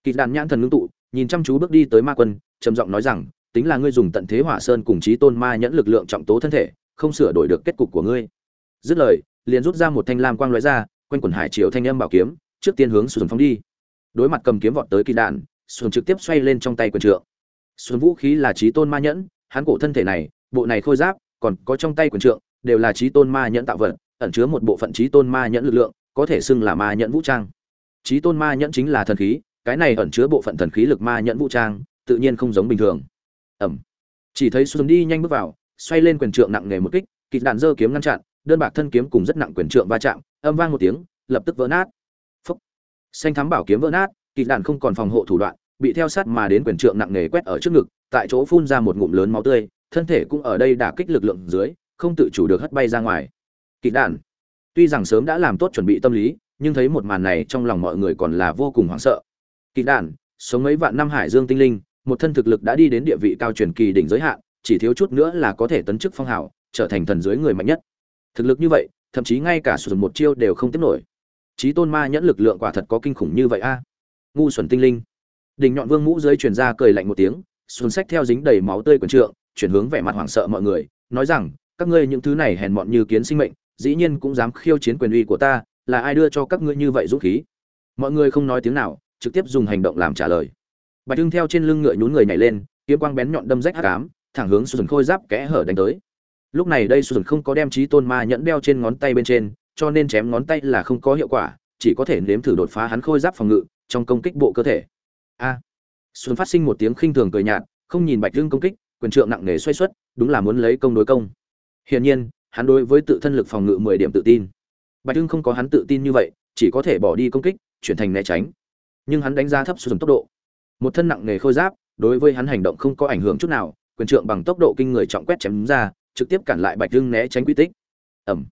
Kỳ đàn nhãn thần ngưng tụ, nhìn chăm chú bước đi tới ma quân, trầm giọng nói rằng, tính là ngươi dùng tận thế hỏa sơn cùng chí tôn ma nhẫn lực lượng trọng tố thân thể, không sửa đổi được kết cục của ngươi. Dứt lời, liền rút ra một thanh lam quang lóe ra, quanh quần hải triều thanh âm bảo kiếm, trước tiên hướng xuân phóng đi. Đối mặt cầm kiếm vọt tới kỳ đàn, xuân trực tiếp xoay lên trong tay quyền trượng. Xuân vũ khí là chí tôn ma nhẫn, hắn cổ thân thể này, bộ này khôi giáp, còn có trong tay quyền trượng đều là trí tôn ma nhẫn tạo vật, ẩn chứa một bộ phận trí tôn ma nhẫn lực lượng, có thể xưng là ma nhẫn vũ trang. Trí tôn ma nhẫn chính là thần khí, cái này ẩn chứa bộ phận thần khí lực ma nhẫn vũ trang, tự nhiên không giống bình thường. Ẩm. Chỉ thấy xuân đi nhanh bước vào, xoay lên quyền trượng nặng nề một kích kịch đạn dơ kiếm ngăn chặn, đơn bạc thân kiếm cùng rất nặng quyền trượng va chạm, âm vang một tiếng, lập tức vỡ nát. Phúc. Xanh thắm bảo kiếm vỡ nát kịch đạn không còn phòng hộ thủ đoạn, bị theo sát mà đến quyền trượng nặng nề quét ở trước ngực, tại chỗ phun ra một ngụm lớn máu tươi, thân thể cũng ở đây đả kích lực lượng dưới không tự chủ được hất bay ra ngoài. Kịch đạn. Tuy rằng sớm đã làm tốt chuẩn bị tâm lý, nhưng thấy một màn này trong lòng mọi người còn là vô cùng hoảng sợ. Kịch đạn, sống mấy vạn năm hải dương tinh linh, một thân thực lực đã đi đến địa vị cao truyền kỳ đỉnh giới hạn, chỉ thiếu chút nữa là có thể tấn chức phong hào, trở thành thần dưới người mạnh nhất. Thực lực như vậy, thậm chí ngay cả sử dụng một chiêu đều không tiếp nổi. Trí tôn ma nhẫn lực lượng quả thật có kinh khủng như vậy a. Ngu xuẩn tinh linh. Đỉnh nhọn vương mũ dưới truyền ra cười lạnh một tiếng, xuân sách theo dính đầy máu tươi quần trượng, chuyển hướng vẻ mặt hoảng sợ mọi người, nói rằng các ngươi những thứ này hèn mọn như kiến sinh mệnh, dĩ nhiên cũng dám khiêu chiến quyền uy của ta, là ai đưa cho các ngươi như vậy dũng khí? Mọi người không nói tiếng nào, trực tiếp dùng hành động làm trả lời. Bạch hưng theo trên lưng ngựa nhún người nhảy lên, kiếm quang bén nhọn đâm rách hắc ám, thẳng hướng xuân khôi giáp kẽ hở đánh tới. Lúc này đây xuân không có đem trí tôn ma nhẫn đeo trên ngón tay bên trên, cho nên chém ngón tay là không có hiệu quả, chỉ có thể nếm thử đột phá hắn khôi giáp phòng ngự, trong công kích bộ cơ thể. A! Xuân phát sinh một tiếng khinh thường cười nhạt, không nhìn bạch hưng công kích, quyền trượng nặng nề xoay xuất, đúng là muốn lấy công đối công hiển nhiên, hắn đối với tự thân lực phòng ngự mười điểm tự tin. Bạch hưng không có hắn tự tin như vậy, chỉ có thể bỏ đi công kích, chuyển thành né tránh. Nhưng hắn đánh giá thấp sử dụng tốc độ. Một thân nặng nề khôi giáp, đối với hắn hành động không có ảnh hưởng chút nào, quyền trượng bằng tốc độ kinh người trọng quét chém ra, trực tiếp cản lại bạch hưng né tránh quy tích. Ầm!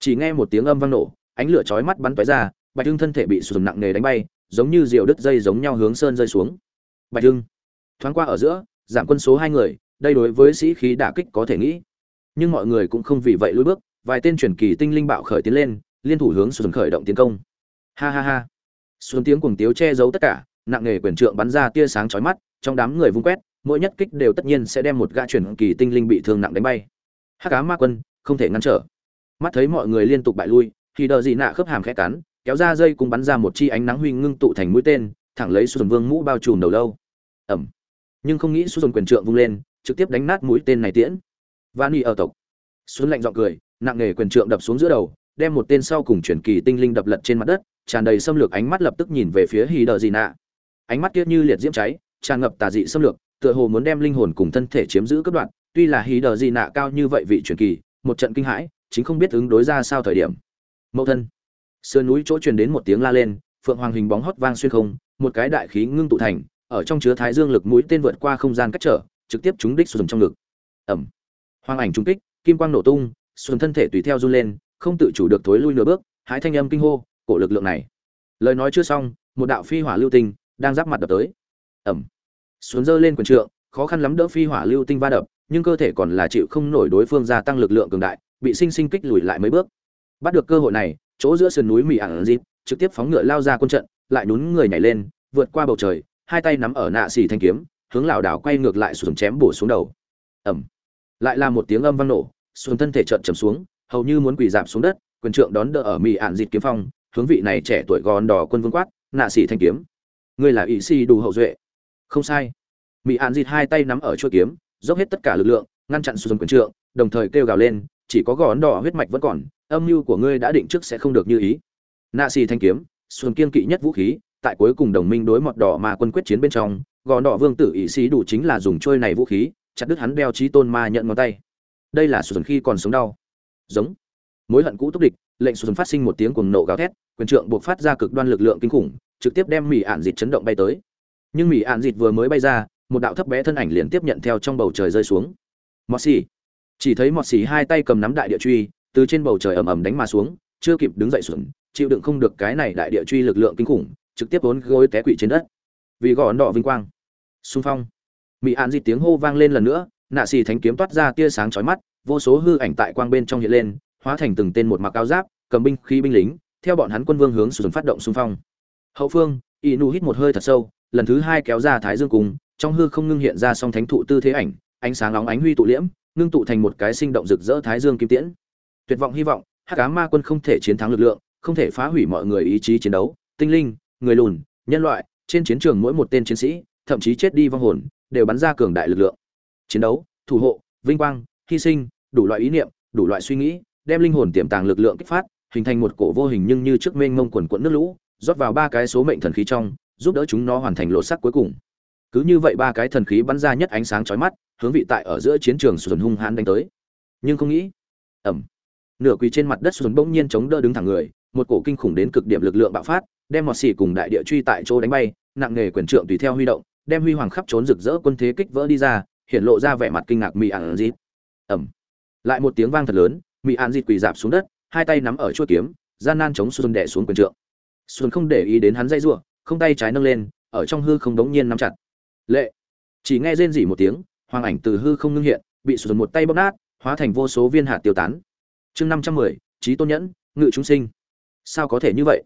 chỉ nghe một tiếng âm vang nổ, ánh lửa chói mắt bắn tóe ra, bạch hưng thân thể bị sụt nặng nề đánh bay, giống như diều đứt dây giống nhau hướng sơn rơi xuống. Bạch hưng thoáng qua ở giữa, giảm quân số hai người, đây đối với sĩ khí đả kích có thể nghĩ nhưng mọi người cũng không vì vậy lùi bước, vài tên truyền kỳ tinh linh bạo khởi tiến lên, liên thủ hướng Xuân khởi động tiến công. Ha ha ha. Xuân tiếng cuồng tiếu che giấu tất cả, nặng nghề quyền trượng bắn ra tia sáng chói mắt, trong đám người vung quét, mỗi nhất kích đều tất nhiên sẽ đem một gã truyền kỳ tinh linh bị thương nặng đánh bay. Hắc cá ma quân, không thể ngăn trở. Mắt thấy mọi người liên tục bại lui, thì đờ gì nạ khớp hàm khẽ cắn, kéo ra dây cùng bắn ra một chi ánh nắng huy ngưng tụ thành mũi tên, thẳng lấy xuân vương mũ bao trùm đầu lâu. Ẩm. Nhưng không nghĩ xuân quyền trượng vung lên, trực tiếp đánh nát mũi tên này tiễn vani ở tộc. Xuân lạnh giọng cười, nặng nghề quyền trượng đập xuống giữa đầu, đem một tên sau cùng truyền kỳ tinh linh đập lật trên mặt đất, tràn đầy xâm lược ánh mắt lập tức nhìn về phía hì đờ dị nạ. Ánh mắt kia như liệt diễm cháy, tràn ngập tà dị xâm lược, tựa hồ muốn đem linh hồn cùng thân thể chiếm giữ cấp đoạn, tuy là hí đờ dị nạ cao như vậy vị truyền kỳ, một trận kinh hãi, chính không biết ứng đối ra sao thời điểm. Mẫu thân. Sườn núi chỗ truyền đến một tiếng la lên, phượng hoàng hình bóng hót vang xuyên không, một cái đại khí ngưng tụ thành, ở trong chứa thái dương lực mũi tên vượt qua không gian cách trở, trực tiếp trúng đích xuống trong ngực. Ẩm hoàng ảnh trúng kích, kim quang nổ tung sườn thân thể tùy theo run lên, không tự chủ được thối lui nửa bước, hãi thanh âm kinh hô, cổ lực lượng này. Lời nói chưa xong, một đạo phi hỏa lưu tinh đang giáp mặt đập tới. Ẩm Xuân giơ lên quần trượng, khó khăn lắm đỡ phi hỏa lưu tinh va đập, nhưng cơ thể còn là chịu không nổi đối phương gia tăng lực lượng cường đại, bị sinh sinh kích lùi lại mấy bước. Bắt được cơ hội này, chỗ giữa sườn núi mỹ ảng dịp, trực tiếp phóng ngựa lao ra quân trận, lại nhún người nhảy lên, vượt qua bầu trời, hai tay nắm ở nạ xì thanh kiếm, hướng lảo đảo quay ngược lại xuống chém bổ xuống đầu. Ẩm lại là một tiếng âm vang nổ xuống thân thể trợn trầm xuống, hầu như muốn quỳ dạp xuống đất, quyền trượng đón đỡ ở mỹ ạn dịt kiếm phong, hướng vị này trẻ tuổi gòn đỏ quân vương quát, nạ xỉ thanh kiếm, ngươi là ỵ sĩ đủ hậu duệ. Không sai. Mỹ ạn dịt hai tay nắm ở chuôi kiếm, dốc hết tất cả lực lượng, ngăn chặn sử dụng quyền trượng, đồng thời kêu gào lên, chỉ có gòn đỏ huyết mạch vẫn còn, âm mưu của ngươi đã định trước sẽ không được như ý. Nạ xỉ thanh kiếm, xuân kiên kỵ nhất vũ khí, tại cuối cùng đồng minh đối mọt đỏ mà quân quyết chiến bên trong, gòn đỏ vương tử ỵ sĩ đủ chính là dùng trôi này vũ khí chặt đứt hắn đeo trí tôn ma nhận ngón tay. Đây là sùn khi còn sống đau. Giống. Mối hận cũ túc địch, lệnh sùn phát sinh một tiếng cuồng nộ gào thét, quyền trượng buộc phát ra cực đoan lực lượng kinh khủng, trực tiếp đem mỹ ạn dịt chấn động bay tới. Nhưng mỹ ạn dịt vừa mới bay ra, một đạo thấp bé thân ảnh liền tiếp nhận theo trong bầu trời rơi xuống. Mọt xì chỉ thấy mọt xì hai tay cầm nắm đại địa truy, từ trên bầu trời ầm ầm đánh mà xuống, chưa kịp đứng dậy xuống, chịu đựng không được cái này đại địa truy lực lượng kinh khủng, trực tiếp vốn gối té quỵ trên đất. Vì gọn đỏ vinh quang. Xung phong mỹ hạn dịt tiếng hô vang lên lần nữa, nạ xì thánh kiếm toát ra tia sáng chói mắt, vô số hư ảnh tại quang bên trong hiện lên, hóa thành từng tên một mặc áo giáp, cầm binh khí binh lính, theo bọn hắn quân vương hướng sử phát động xung phong. Hậu phương inu hít một hơi thật sâu, lần thứ hai kéo ra thái dương cùng, trong hư không ngưng hiện ra song thánh thụ tư thế ảnh, ánh sáng nóng ánh huy tụ liễm, ngưng tụ thành một cái sinh động rực rỡ thái dương kim tiễn. Tuyệt vọng hy vọng, hắc cá ma quân không thể chiến thắng lực lượng, không thể phá hủy mọi người ý chí chiến đấu, tinh linh, người lùn, nhân loại, trên chiến trường mỗi một tên chiến sĩ, thậm chí chết đi vong hồn đều bắn ra cường đại lực lượng. Chiến đấu, thủ hộ, vinh quang, hy sinh, đủ loại ý niệm, đủ loại suy nghĩ, đem linh hồn tiềm tàng lực lượng kích phát, hình thành một cổ vô hình nhưng như trước mênh mông quần quận nước lũ, rót vào ba cái số mệnh thần khí trong, giúp đỡ chúng nó hoàn thành lộ sắc cuối cùng. Cứ như vậy ba cái thần khí bắn ra nhất ánh sáng chói mắt, hướng vị tại ở giữa chiến trường xuân hung hãn đánh tới. Nhưng không nghĩ ẩm nửa quỳ trên mặt đất xuân bỗng nhiên chống đỡ đứng thẳng người, một cổ kinh khủng đến cực điểm lực lượng bạo phát, đem mọt xỉ cùng đại địa truy tại chỗ đánh bay, nặng nghề quyền trượng tùy theo huy động đem huy hoàng khắp trốn rực rỡ quân thế kích vỡ đi ra, hiện lộ ra vẻ mặt kinh ngạc mị ạn dịt ẩm lại một tiếng vang thật lớn, mị ạn dịt quỳ dạp xuống đất, hai tay nắm ở chuôi kiếm, gian nan chống xuân đẻ xuống quyền trượng. Xuân không để ý đến hắn dây giụa không tay trái nâng lên, ở trong hư không đống nhiên nắm chặt. Lệ. Chỉ nghe rên rỉ một tiếng, hoàng ảnh từ hư không ngưng hiện, bị xuân một tay bóp nát, hóa thành vô số viên hạt tiêu tán. Chương năm trăm mười trí tôn nhẫn, ngự chúng sinh. Sao có thể như vậy?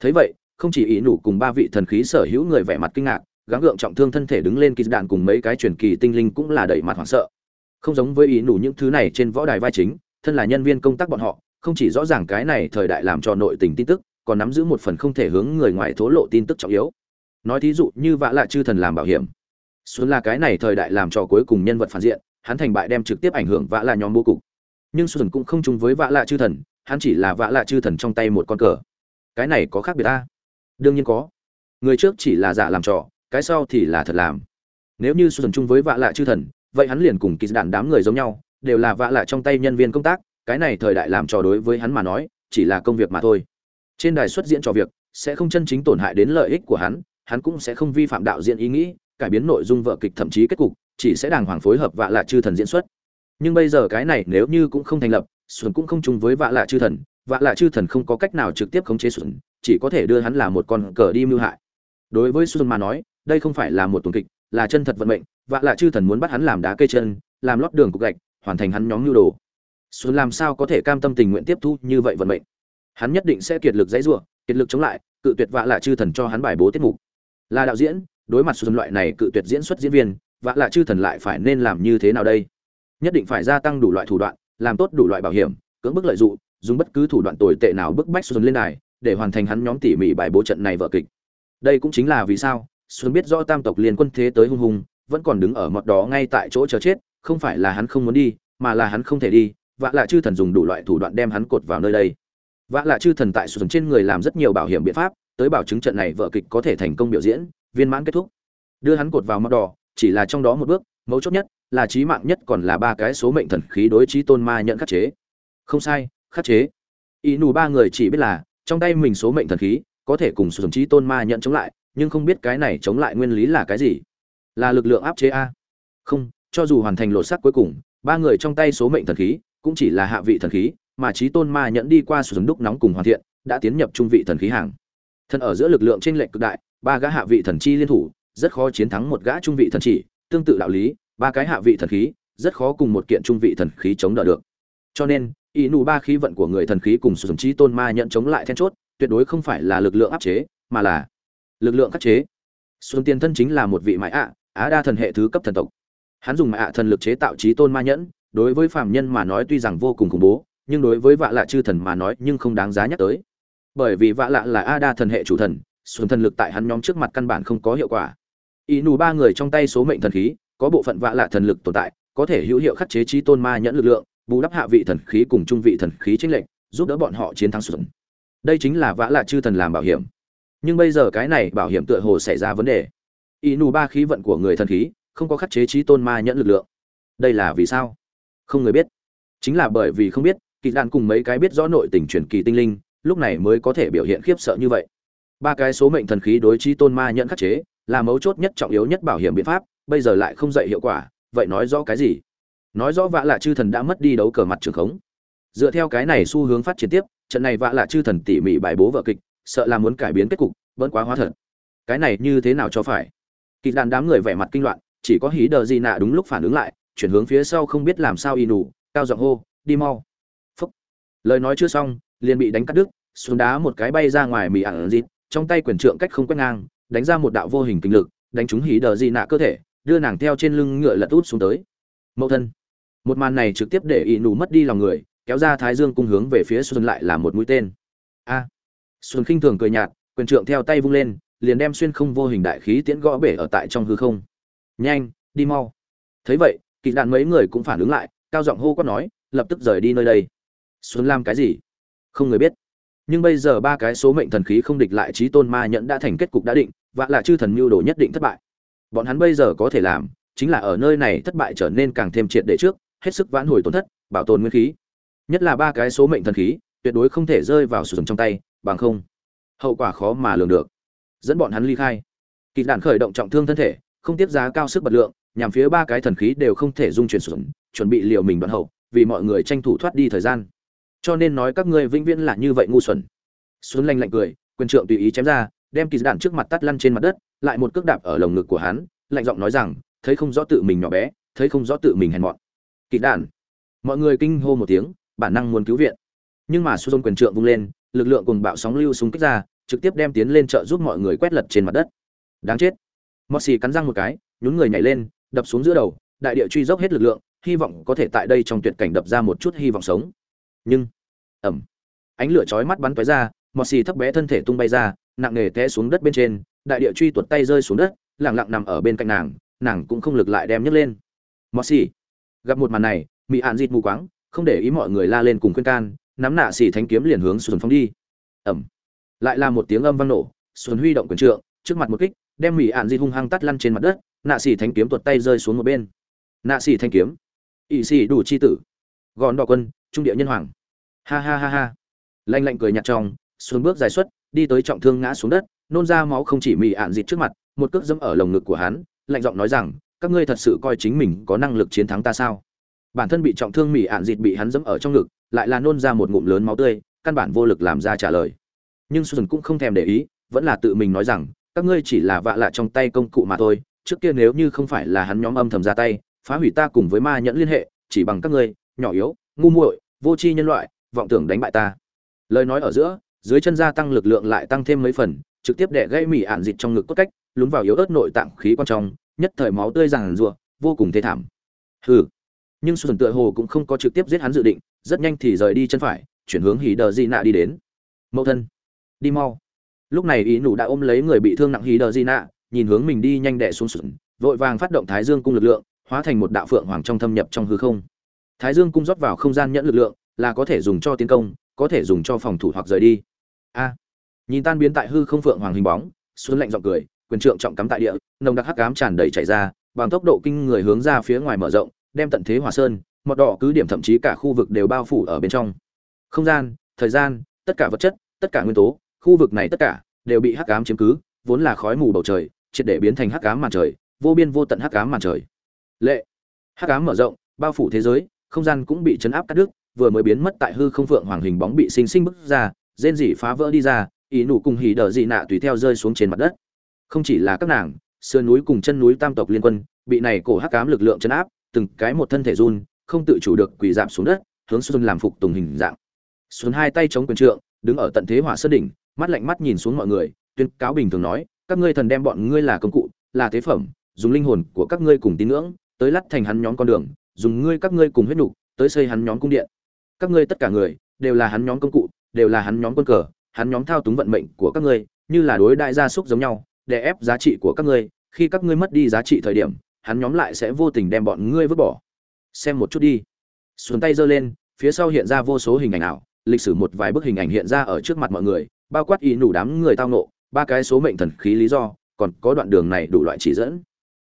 Thấy vậy, không chỉ ý nủ cùng ba vị thần khí sở hữu người vẻ mặt kinh ngạc gắng gượng trọng thương thân thể đứng lên kỳ đạn cùng mấy cái truyền kỳ tinh linh cũng là đẩy mặt hoảng sợ. Không giống với ý nủ những thứ này trên võ đài vai chính, thân là nhân viên công tác bọn họ, không chỉ rõ ràng cái này thời đại làm cho nội tình tin tức, còn nắm giữ một phần không thể hướng người ngoài thố lộ tin tức trọng yếu. Nói thí dụ như vã lạ chư thần làm bảo hiểm. Xuân là cái này thời đại làm cho cuối cùng nhân vật phản diện, hắn thành bại đem trực tiếp ảnh hưởng vã lạ nhóm bố cục. Nhưng xuân cũng không chung với vã lạ chư thần, hắn chỉ là vã lạ chư thần trong tay một con cờ. Cái này có khác biệt ta? Đương nhiên có. Người trước chỉ là giả làm trò cái sau thì là thật làm. Nếu như xuân chung với vạ lạ chư thần, vậy hắn liền cùng kỳ đạn đám người giống nhau, đều là vạ lạ trong tay nhân viên công tác, cái này thời đại làm trò đối với hắn mà nói, chỉ là công việc mà thôi. Trên đài xuất diễn trò việc, sẽ không chân chính tổn hại đến lợi ích của hắn hắn cũng sẽ không vi phạm đạo diễn ý nghĩ, cải biến nội dung vợ kịch thậm chí kết cục, chỉ sẽ đàng hoàng phối hợp vạ lạ chư thần diễn xuất. Nhưng bây giờ cái này nếu như cũng không thành lập xuân cũng không chung với vạ lạ chư thần, vạ lạ chư thần không có cách nào trực tiếp khống chế xuân chỉ có thể đưa hắn là một con cờ đi mưu hại. Đối với xuân mà nói đây không phải là một tuần kịch, là chân thật vận mệnh vạ lạ chư thần muốn bắt hắn làm đá cây chân, làm lót đường cục gạch, hoàn thành hắn nhóm nhu đồ. Xuân làm sao có thể cam tâm tình nguyện tiếp thu như vậy vận mệnh? Hắn nhất định sẽ kiệt lực dãy rủa kiệt lực chống lại, cự tuyệt vạ lạ chư thần cho hắn bài bố tiết mục. Là đạo diễn, đối mặt xuân loại này cự tuyệt diễn xuất diễn viên, vạ lạ chư thần lại phải nên làm như thế nào đây? Nhất định phải gia tăng đủ loại thủ đoạn, làm tốt đủ loại bảo hiểm, cưỡng bức lợi dụng, dùng bất cứ thủ đoạn tồi tệ nào bức bách xuân lên đài, để hoàn thành hắn nhóm tỉ mỉ bài bố trận này vở kịch. Đây cũng chính là vì sao xuân biết rõ tam tộc liên quân thế tới hung hùng, vẫn còn đứng ở mọt đó ngay tại chỗ chờ chết, không phải là hắn không muốn đi, mà là hắn không thể đi, vạ lạ chư thần dùng đủ loại thủ đoạn đem hắn cột vào nơi đây. Vạ lạ chư thần tại xuân trên người làm rất nhiều bảo hiểm biện pháp, tới bảo chứng trận này vở kịch có thể thành công biểu diễn, viên mãn kết thúc. Đưa hắn cột vào mọt đỏ, chỉ là trong đó một bước, mấu chốt nhất là trí mạng nhất còn là ba cái số mệnh thần khí đối trí tôn ma nhận khắc chế. Không sai, khắc chế. Ý nù ba người chỉ biết là, trong tay mình số mệnh thần khí, có thể cùng sử dụng trí tôn ma nhận chống lại nhưng không biết cái này chống lại nguyên lý là cái gì. Là lực lượng áp chế a. Không, cho dù hoàn thành lột xác cuối cùng, ba người trong tay số mệnh thần khí, cũng chỉ là hạ vị thần khí, mà trí tôn ma nhẫn đi qua sử dụng đúc nóng cùng hoàn thiện, đã tiến nhập trung vị thần khí hàng. Thân ở giữa lực lượng trên lệnh cực đại, ba gã hạ vị thần chi liên thủ, rất khó chiến thắng một gã trung vị thần chỉ, tương tự đạo lý, ba cái hạ vị thần khí, rất khó cùng một kiện trung vị thần khí chống đỡ được. Cho nên, ý nụ ba khí vận của người thần khí cùng sử dụng trí tôn ma nhận chống lại then chốt, tuyệt đối không phải là lực lượng áp chế, mà là lực lượng khắc chế. Xuân tiên thân chính là một vị mãi ạ, á đa thần hệ thứ cấp thần tộc. Hắn dùng mãi ạ thần lực chế tạo trí tôn ma nhẫn, đối với phạm nhân mà nói tuy rằng vô cùng khủng bố, nhưng đối với vạ lạ chư thần mà nói nhưng không đáng giá nhắc tới. Bởi vì vạ lạ là a đa thần hệ chủ thần, xuân thần lực tại hắn nhóm trước mặt căn bản không có hiệu quả. Ý nù ba người trong tay số mệnh thần khí, có bộ phận vạ lạ thần lực tồn tại, có thể hữu hiệu khắc chế trí tôn ma nhẫn lực lượng, bù đắp hạ vị thần khí cùng trung vị thần khí chính lệnh giúp đỡ bọn họ chiến thắng xuân. Đây chính là vã lạ chư thần làm bảo hiểm nhưng bây giờ cái này bảo hiểm tựa hồ xảy ra vấn đề. Y nù ba khí vận của người thần khí, không có khắc chế trí tôn ma nhẫn lực lượng. Đây là vì sao? Không người biết. Chính là bởi vì không biết, kỳ đạn cùng mấy cái biết rõ nội tình truyền kỳ tinh linh, lúc này mới có thể biểu hiện khiếp sợ như vậy. Ba cái số mệnh thần khí đối trí tôn ma nhẫn khắc chế, là mấu chốt nhất trọng yếu nhất bảo hiểm biện pháp, bây giờ lại không dạy hiệu quả, vậy nói rõ cái gì? Nói rõ vạ là chư thần đã mất đi đấu cờ mặt trường khống. Dựa theo cái này xu hướng phát triển tiếp, trận này vạ là chư thần tỉ mỉ bài bố vợ kịch sợ là muốn cải biến kết cục, vẫn quá hóa thật. Cái này như thế nào cho phải? Kịch đàn đám người vẻ mặt kinh loạn, chỉ có hí đờ gì nạ đúng lúc phản ứng lại, chuyển hướng phía sau không biết làm sao y nù cao giọng hô, đi mau. Phúc. Lời nói chưa xong, liền bị đánh cắt đứt, xuống đá một cái bay ra ngoài mì ẩn dịt, trong tay quyền trượng cách không quét ngang, đánh ra một đạo vô hình kinh lực, đánh trúng hí đờ gì nạ cơ thể, đưa nàng theo trên lưng ngựa lật út xuống tới. Mẫu thân. Một màn này trực tiếp để y nù mất đi lòng người, kéo ra thái dương cung hướng về phía xuân lại là một mũi tên. A xuân khinh thường cười nhạt, quyền trượng theo tay vung lên, liền đem xuyên không vô hình đại khí tiễn gõ bể ở tại trong hư không. Nhanh, đi mau. Thấy vậy, kỵ đạn mấy người cũng phản ứng lại, cao giọng hô quát nói, lập tức rời đi nơi đây. Xuân làm cái gì? Không người biết. Nhưng bây giờ ba cái số mệnh thần khí không địch lại trí tôn ma nhẫn đã thành kết cục đã định, và là chư thần mưu đồ nhất định thất bại. Bọn hắn bây giờ có thể làm, chính là ở nơi này thất bại trở nên càng thêm triệt để trước, hết sức vãn hồi tổn thất, bảo tồn nguyên khí. Nhất là ba cái số mệnh thần khí tuyệt đối không thể rơi vào sử dụng trong tay, bằng không, hậu quả khó mà lường được. Dẫn bọn hắn ly khai. Kịch đạn khởi động trọng thương thân thể, không tiếp giá cao sức bật lượng, nhằm phía ba cái thần khí đều không thể dung chuyển xuống chuẩn bị liều mình đoạn hậu, vì mọi người tranh thủ thoát đi thời gian. Cho nên nói các ngươi vĩnh viễn là như vậy ngu xuẩn. Xuân lanh lạnh cười, quyền trượng tùy ý chém ra, đem kỳ đạn trước mặt tắt lăn trên mặt đất, lại một cước đạp ở lồng ngực của hắn, lạnh giọng nói rằng, thấy không rõ tự mình nhỏ bé, thấy không rõ tự mình hèn mọn. Kỳ đạn, mọi người kinh hô một tiếng, bản năng muốn cứu viện nhưng mà suzon quyền trượng vung lên, lực lượng cùng bạo sóng lưu súng kích ra, trực tiếp đem tiến lên chợ giúp mọi người quét lật trên mặt đất. Đáng chết. Mossy cắn răng một cái, nhún người nhảy lên, đập xuống giữa đầu, đại địa truy dốc hết lực lượng, hy vọng có thể tại đây trong tuyệt cảnh đập ra một chút hy vọng sống. Nhưng ẩm ánh lửa chói mắt bắn tói ra Mossy thấp bé thân thể tung bay ra, nặng nề té xuống đất bên trên, đại địa truy tuột tay rơi xuống đất, lặng lặng nằm ở bên cạnh nàng nàng cũng không lực lại đem nhấc lên. Mossy gặp một màn này, mị hạn dịt mù quáng, không để ý mọi người la lên cùng khuyên can nắm nạ xỉ thánh kiếm liền hướng xuân phong đi. Ẩm. Lại là một tiếng âm vang nổ, xuân huy động quyền trượng, trước mặt một kích, đem mỹ ạn di hung hăng tắt lăn trên mặt đất, nạ xỉ thánh kiếm tuột tay rơi xuống một bên. Nạ xỉ thanh kiếm. Ỵ xỉ đủ chi tử. Gòn đỏ quân, trung địa nhân hoàng. Ha ha ha ha. Lanh lạnh cười nhạt trong, xuân bước dài xuất, đi tới trọng thương ngã xuống đất, nôn ra máu không chỉ mỹ ạn dịt trước mặt, một cước dẫm ở lồng ngực của hắn, lạnh giọng nói rằng, các ngươi thật sự coi chính mình có năng lực chiến thắng ta sao? Bản thân bị trọng thương mỹ ạn dịt bị hắn dẫm ở trong ngực, lại là nôn ra một ngụm lớn máu tươi, căn bản vô lực làm ra trả lời. Nhưng xuân cũng không thèm để ý, vẫn là tự mình nói rằng, các ngươi chỉ là vạ lạ trong tay công cụ mà thôi, trước kia nếu như không phải là hắn nhóm âm thầm ra tay, phá hủy ta cùng với ma nhẫn liên hệ, chỉ bằng các ngươi, nhỏ yếu, ngu muội, vô tri nhân loại, vọng tưởng đánh bại ta. Lời nói ở giữa, dưới chân gia tăng lực lượng lại tăng thêm mấy phần, trực tiếp đè gây mỉ ạn dịt trong ngực cốt cách, lún vào yếu ớt nội tạng khí quan trọng nhất thời máu tươi ràng rụa, vô cùng thê thảm. Hừ nhưng xuân tựa hồ cũng không có trực tiếp giết hắn dự định, rất nhanh thì rời đi chân phải, chuyển hướng hí đờ di nạ đi đến. Mẫu thân, đi mau. Lúc này ý nụ đã ôm lấy người bị thương nặng hí đờ di nạ, nhìn hướng mình đi nhanh đẻ xuống sườn vội vàng phát động thái dương cung lực lượng, hóa thành một đạo phượng hoàng trong thâm nhập trong hư không. Thái dương cung rót vào không gian nhẫn lực lượng, là có thể dùng cho tiến công, có thể dùng cho phòng thủ hoặc rời đi. A. Nhìn tan biến tại hư không phượng hoàng hình bóng, xuân lạnh giọng cười, quyền trượng trọng cắm tại địa, nồng đặc hắc ám tràn đầy chảy ra, bằng tốc độ kinh người hướng ra phía ngoài mở rộng đem tận thế hòa sơn, mọt đỏ cứ điểm thậm chí cả khu vực đều bao phủ ở bên trong. Không gian, thời gian, tất cả vật chất, tất cả nguyên tố, khu vực này tất cả đều bị hắc ám chiếm cứ, vốn là khói mù bầu trời, triệt để biến thành hắc ám màn trời, vô biên vô tận hắc ám màn trời. Lệ. Hắc ám mở rộng, bao phủ thế giới, không gian cũng bị chấn áp cắt đứt, vừa mới biến mất tại hư không phượng hoàng hình bóng bị sinh sinh bức ra, rên rỉ phá vỡ đi ra, ý nụ cùng hỉ đờ dị nạ tùy theo rơi xuống trên mặt đất. Không chỉ là các nàng, sườn núi cùng chân núi tam tộc liên quân, bị này cổ hắc ám lực lượng chấn áp từng cái một thân thể run, không tự chủ được quỳ dạp xuống đất, hướng xuân làm phục tùng hình dạng. Xuân hai tay chống quyền trượng, đứng ở tận thế hỏa sơn đỉnh, mắt lạnh mắt nhìn xuống mọi người, tuyên cáo bình thường nói, các ngươi thần đem bọn ngươi là công cụ, là tế phẩm, dùng linh hồn của các ngươi cùng tín ngưỡng, tới lắt thành hắn nhóm con đường, dùng ngươi các ngươi cùng huyết nục, tới xây hắn nhóm cung điện. Các ngươi tất cả người, đều là hắn nhóm công cụ, đều là hắn nhóm quân cờ, hắn nhóm thao túng vận mệnh của các ngươi, như là đối đại gia súc giống nhau để ép giá trị của các ngươi, khi các ngươi mất đi giá trị thời điểm hắn nhóm lại sẽ vô tình đem bọn ngươi vứt bỏ. Xem một chút đi. Xuống tay giơ lên, phía sau hiện ra vô số hình ảnh ảo, lịch sử một vài bức hình ảnh hiện ra ở trước mặt mọi người, bao quát ý nủ đám người tao nộ ba cái số mệnh thần khí lý do, còn có đoạn đường này đủ loại chỉ dẫn.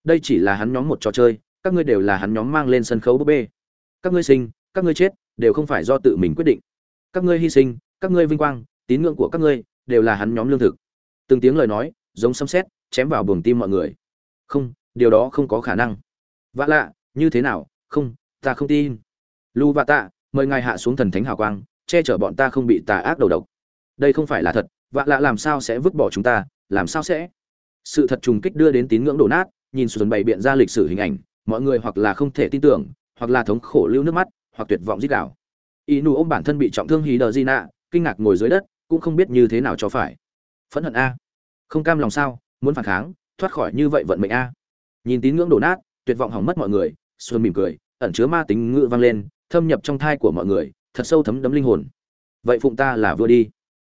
Đây chỉ là hắn nhóm một trò chơi, các ngươi đều là hắn nhóm mang lên sân khấu búp bê. Các ngươi sinh, các ngươi chết, đều không phải do tự mình quyết định. Các ngươi hy sinh, các ngươi vinh quang, tín ngưỡng của các ngươi, đều là hắn nhóm lương thực. Từng tiếng lời nói, giống sấm sét, chém vào buồng tim mọi người. Không điều đó không có khả năng. Vạ lạ, như thế nào? Không, ta không tin. Lu vạ tạ, mời ngài hạ xuống thần thánh hào quang, che chở bọn ta không bị tà ác đầu độc. Đây không phải là thật, vạ lạ làm sao sẽ vứt bỏ chúng ta, làm sao sẽ? Sự thật trùng kích đưa đến tín ngưỡng đổ nát, nhìn xuân bày biện ra lịch sử hình ảnh, mọi người hoặc là không thể tin tưởng, hoặc là thống khổ lưu nước mắt, hoặc tuyệt vọng dít đảo inu ôm bản thân bị trọng thương hí đờ di nạ, kinh ngạc ngồi dưới đất, cũng không biết như thế nào cho phải. Phẫn hận a. Không cam lòng sao, muốn phản kháng, thoát khỏi như vậy vận mệnh a nhìn tín ngưỡng đổ nát, tuyệt vọng hỏng mất mọi người xuân mỉm cười, ẩn chứa ma tính ngự vang lên, thâm nhập trong thai của mọi người, thật sâu thấm đấm linh hồn. Vậy phụng ta là vừa đi.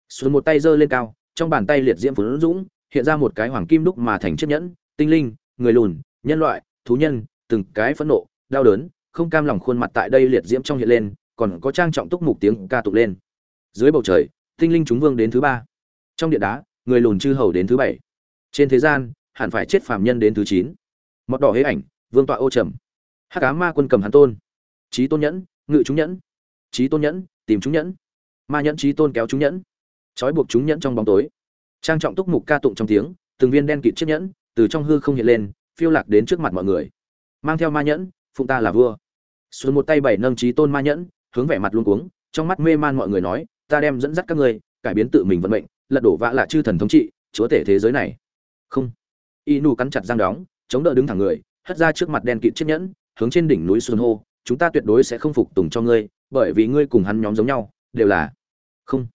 Xuân một tay giơ lên cao, trong bàn tay liệt diễm phấn dũng, hiện ra một cái hoàng kim đúc mà thành chiếc nhẫn, tinh linh, người lùn, nhân loại, thú nhân, từng cái phẫn nộ, đau đớn, không cam lòng khuôn mặt tại đây liệt diễm trong hiện lên, còn có trang trọng túc mục tiếng ca tụng lên. Dưới bầu trời, tinh linh chúng vương đến thứ ba. Trong điện đá, người lùn chư hầu đến thứ bảy. Trên thế gian, hẳn phải chết phàm nhân đến thứ chín mọt đỏ hế ảnh, vương tọa ô trầm. Hắc cá ma quân cầm hắn tôn. Trí tôn nhẫn, ngự chúng nhẫn. Trí tôn nhẫn, tìm chúng nhẫn. Ma nhẫn trí tôn kéo chúng nhẫn. Trói buộc chúng nhẫn trong bóng tối. Trang trọng túc mục ca tụng trong tiếng, từng viên đen kịt chiếc nhẫn từ trong hư không hiện lên, phiêu lạc đến trước mặt mọi người. Mang theo ma nhẫn, phụng ta là vua. Xuân một tay bảy nâng trí tôn ma nhẫn, hướng vẻ mặt luôn cuống, trong mắt mê man mọi người nói, ta đem dẫn dắt các ngươi, cải biến tự mình vận mệnh, lật đổ vạ lạ chư thần thống trị, chúa tể thế giới này. Không. Y nù cắn chặt răng đóng chống đỡ đứng thẳng người, hất ra trước mặt đen kịt chiếc nhẫn, hướng trên đỉnh núi xuân hô, chúng ta tuyệt đối sẽ không phục tùng cho ngươi, bởi vì ngươi cùng hắn nhóm giống nhau, đều là không.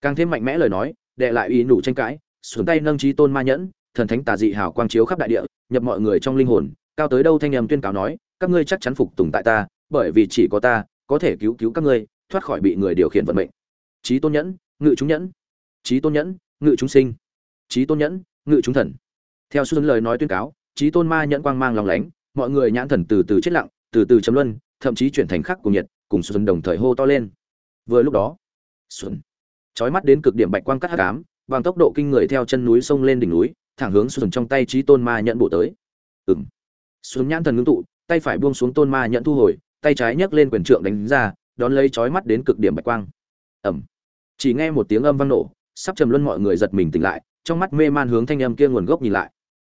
Càng thêm mạnh mẽ lời nói, đệ lại ý nụ tranh cãi xuống tay nâng trí tôn ma nhẫn, thần thánh tà dị hào quang chiếu khắp đại địa, nhập mọi người trong linh hồn, cao tới đâu thanh âm tuyên cáo nói, các ngươi chắc chắn phục tùng tại ta, bởi vì chỉ có ta có thể cứu cứu các ngươi, thoát khỏi bị người điều khiển vận mệnh. Trí tôn nhẫn, ngự chúng nhẫn. Trí tôn nhẫn, ngự chúng sinh. Trí tôn nhẫn, ngự chúng thần. Theo xuân lời nói tuyên cáo trí tôn ma nhẫn quang mang lòng lánh, mọi người nhãn thần từ từ chết lặng, từ từ chấm luân, thậm chí chuyển thành khắc cùng nhiệt, cùng xuân đồng thời hô to lên. Vừa lúc đó, xuân, chói mắt đến cực điểm bạch quang cắt hắc ám, bằng tốc độ kinh người theo chân núi sông lên đỉnh núi, thẳng hướng xuân trong tay trí tôn ma nhẫn bộ tới. Ừng xuân nhãn thần ngưng tụ, tay phải buông xuống tôn ma nhẫn thu hồi, tay trái nhấc lên quyền trượng đánh ra, đón lấy chói mắt đến cực điểm bạch quang. Ẩm chỉ nghe một tiếng âm vang nổ, sắp trầm luân mọi người giật mình tỉnh lại, trong mắt mê man hướng thanh âm kia nguồn gốc nhìn lại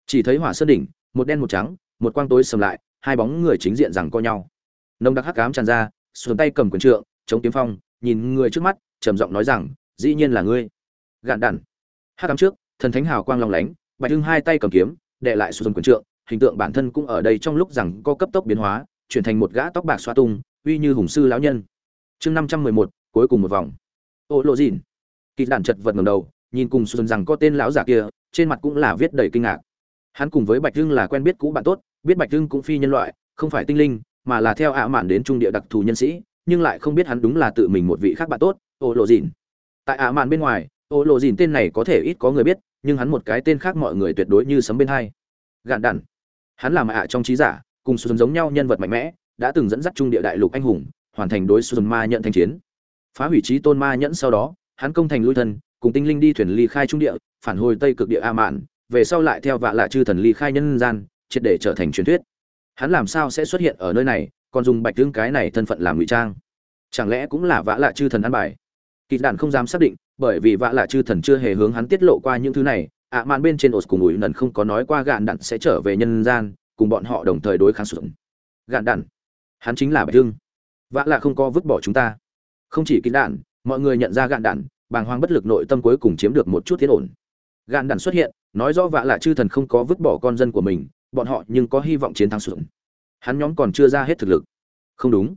chỉ thấy hỏa sơn đỉnh, một đen một trắng, một quang tối sầm lại, hai bóng người chính diện rằng co nhau. Nông đặc hắc cám tràn ra xuồng tay cầm quyền trượng, chống kiếm phong, nhìn người trước mắt, trầm giọng nói rằng, dĩ nhiên là ngươi. Gạn đản hắc cám trước, thần thánh hào quang long lánh, bạch hưng hai tay cầm kiếm, đệ lại xuồng quyền trượng, hình tượng bản thân cũng ở đây trong lúc rằng co cấp tốc biến hóa, chuyển thành một gã tóc bạc xoa tung, uy như hùng sư lão nhân. Chương năm trăm mười một, cuối cùng một vòng. Ô lộ dìn. Kỳ đản chật vật ngầm đầu, nhìn cùng xuân rằng có tên lão giả kia, trên mặt cũng là viết đầy kinh ngạc hắn cùng với bạch hưng là quen biết cũ bạn tốt, biết bạch hưng cũng phi nhân loại, không phải tinh linh, mà là theo ạ mạn đến trung địa đặc thù nhân sĩ, nhưng lại không biết hắn đúng là tự mình một vị khác bạn tốt, ô lộ dìn. Tại ạ mạn bên ngoài, ô lộ dìn tên này có thể ít có người biết, nhưng hắn một cái tên khác mọi người tuyệt đối như sấm bên hai. Gạn đản hắn là ạ trong trí giả, cùng xuân giống nhau nhân vật mạnh mẽ, đã từng dẫn dắt trung địa đại lục anh hùng, hoàn thành đối xuân ma nhận thanh chiến. Phá hủy trí tôn ma nhẫn sau đó, hắn công thành lui thân, cùng tinh linh đi thuyền ly khai trung địa, phản hồi tây cực địa a mạn về sau lại theo vạ lạ chư thần ly khai nhân gian triệt để trở thành truyền thuyết. Hắn làm sao sẽ xuất hiện ở nơi này còn dùng bạch tương cái này thân phận làm ngụy trang? Chẳng lẽ cũng là vạ lạ chư thần ăn bài? Kịch đàn không dám xác định bởi vì vạ lạ chư thần chưa hề hướng hắn tiết lộ qua những thứ này ạ mạn bên trên ột cùng ủi nần không có nói qua gạn đạn sẽ trở về nhân gian cùng bọn họ đồng thời đối kháng sụn gạn đạn? Hắn chính là bạch tương vạ lạ không có vứt bỏ chúng ta. Không chỉ kịch đản, mọi người nhận ra gạn đạn bàng hoàng bất lực nội tâm cuối cùng chiếm được một chút tiến ổn gạn đản xuất hiện, nói rõ vạ là chư thần không có vứt bỏ con dân của mình, bọn họ nhưng có hy vọng chiến thắng xuống hắn nhóm còn chưa ra hết thực lực. Không đúng.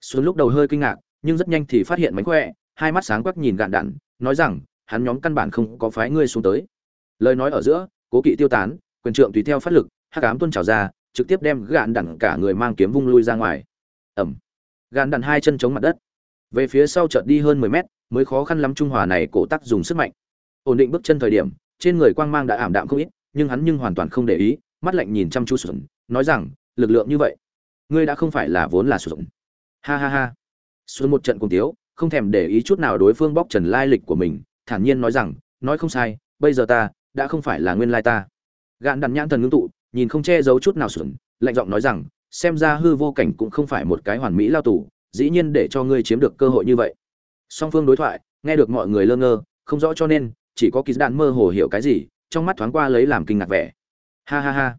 Xuống lúc đầu hơi kinh ngạc, nhưng rất nhanh thì phát hiện mánh khỏe, hai mắt sáng quắc nhìn gạn đạn nói rằng, hắn nhóm căn bản không có phái ngươi xuống tới. Lời nói ở giữa, cố kỵ tiêu tán, quyền trượng tùy theo phát lực hát cám tuân trào ra, trực tiếp đem gạn đẳng cả người mang kiếm vung lui ra ngoài. Ẩm gạn đặn hai chân chống mặt đất. Về phía sau chợt đi hơn mười mét, mới khó khăn lắm trung hòa này cổ tắc dùng sức mạnh. Ổn định bước chân thời điểm trên người quang mang đã ảm đạm không ít, nhưng hắn nhưng hoàn toàn không để ý, mắt lạnh nhìn chăm chú sụn nói rằng, lực lượng như vậy, ngươi đã không phải là vốn là sụn ha ha ha. Xuân một trận cùng tiếu, không thèm để ý chút nào đối phương bóc trần lai lịch của mình, thản nhiên nói rằng, nói không sai, bây giờ ta đã không phải là nguyên lai ta. Gạn đặt nhãn thần ngưng tụ, nhìn không che giấu chút nào sụn lạnh giọng nói rằng, xem ra hư vô cảnh cũng không phải một cái hoàn mỹ lao tù, dĩ nhiên để cho ngươi chiếm được cơ hội như vậy. Song phương đối thoại, nghe được mọi người lơ ngơ, không rõ cho nên chỉ có kỳ đạn mơ hồ hiểu cái gì, trong mắt thoáng qua lấy làm kinh ngạc vẻ. Ha ha ha.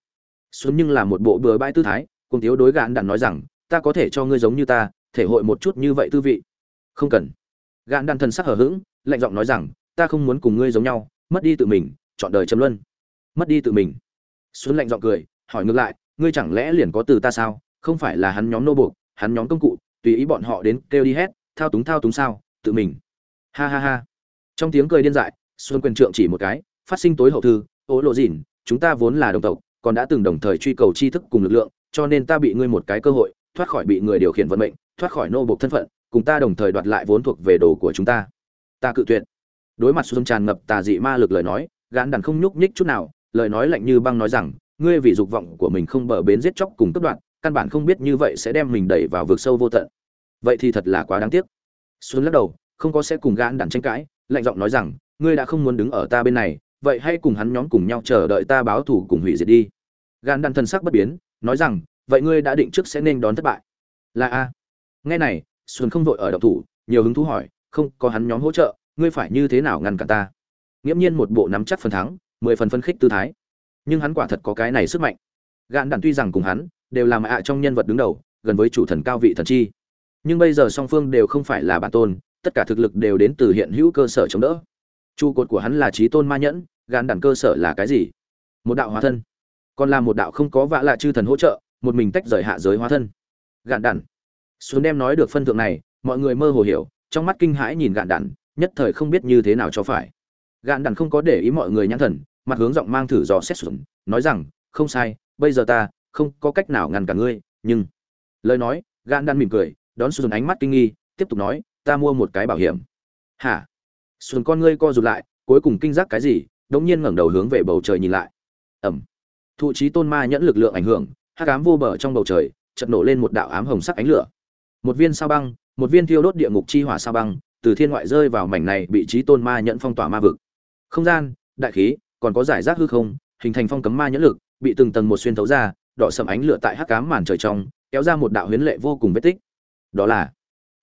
Xuống nhưng là một bộ bừa bãi tư thái, cùng thiếu đối gạn đạn nói rằng, ta có thể cho ngươi giống như ta, thể hội một chút như vậy tư vị. Không cần. Gạn đạn thần sắc hở h ữ g lạnh giọng nói rằng, ta không muốn cùng ngươi giống nhau, mất đi tự mình, chọn đời chấm luân. Mất đi tự mình. Xuống lạnh giọng cười, hỏi ngược lại, ngươi chẳng lẽ liền có từ ta sao? Không phải là hắn nhóm nô buộc, hắn nhóm công cụ, tùy ý bọn họ đến kêu đi hết, thao túng thao túng sao, tự mình. Ha ha ha. Trong tiếng cười điên dại xuân quyền trượng chỉ một cái, phát sinh tối hậu thư ố lộ dìn, chúng ta vốn là đồng tộc, còn đã từng đồng thời truy cầu tri thức cùng lực lượng, cho nên ta bị ngươi một cái cơ hội, thoát khỏi bị người điều khiển vận mệnh, thoát khỏi nô bộc thân phận, cùng ta đồng thời đoạt lại vốn thuộc về đồ của chúng ta. Ta cự tuyệt. Đối mặt xuân tràn ngập tà dị ma lực lời nói, gán đàn không nhúc nhích chút nào, lời nói lạnh như băng nói rằng, ngươi vì dục vọng của mình không bờ bến giết chóc cùng cấp đoạn căn bản không biết như vậy sẽ đem mình đẩy vào vực sâu vô tận. Vậy thì thật là quá đáng tiếc. Xuân lắc đầu, không có sẽ cùng gán đàn tranh cãi, lạnh giọng nói rằng ngươi đã không muốn đứng ở ta bên này, vậy hãy cùng hắn nhóm cùng nhau chờ đợi ta báo thù cùng hủy diệt đi. Gan đan thân sắc bất biến, nói rằng, vậy ngươi đã định trước sẽ nên đón thất bại. Là a. Nghe này, xuân không vội ở động thủ, nhiều hứng thú hỏi, không, có hắn nhóm hỗ trợ, ngươi phải như thế nào ngăn cản ta? Nghiễm nhiên một bộ nắm chắc phần thắng, mười phần phân khích tư thái. Nhưng hắn quả thật có cái này sức mạnh. Gạn đan tuy rằng cùng hắn, đều làm ạ trong nhân vật đứng đầu, gần với chủ thần cao vị thần chi. Nhưng bây giờ song phương đều không phải là bản tôn, tất cả thực lực đều đến từ hiện hữu cơ sở chống đỡ trụ cột của hắn là trí tôn ma nhẫn gạn đẳng cơ sở là cái gì? Một đạo hóa thân. Còn là một đạo không có vạ lạ chư thần hỗ trợ một mình tách rời hạ giới hóa thân. Gạn đản, xuống đem nói được phân thượng này mọi người mơ hồ hiểu trong mắt kinh hãi nhìn gạn đản, nhất thời không biết như thế nào cho phải. Gạn đản không có để ý mọi người nhãn thần mặt hướng giọng mang thử dò xét xuống nói rằng không sai bây giờ ta không có cách nào ngăn cả ngươi nhưng lời nói gạn đản mỉm cười đón xuống ánh mắt kinh nghi tiếp tục nói ta mua một cái bảo hiểm. Hả? Xuân con ngươi co rụt lại, cuối cùng kinh giác cái gì, đống nhiên ngẩng đầu hướng về bầu trời nhìn lại. Ẩm. Thụ trí tôn ma nhẫn lực lượng ảnh hưởng, hắc ám vô bờ trong bầu trời, chợt nổ lên một đạo ám hồng sắc ánh lửa. Một viên sao băng, một viên thiêu đốt địa ngục chi hỏa sao băng, từ thiên ngoại rơi vào mảnh này bị trí tôn ma nhẫn phong tỏa ma vực. Không gian, đại khí, còn có giải rác hư không, hình thành phong cấm ma nhẫn lực, bị từng tầng một xuyên thấu ra, đỏ sầm ánh lửa tại hắc ám màn trời trong, kéo ra một đạo huyến lệ vô cùng vết tích. Đó là,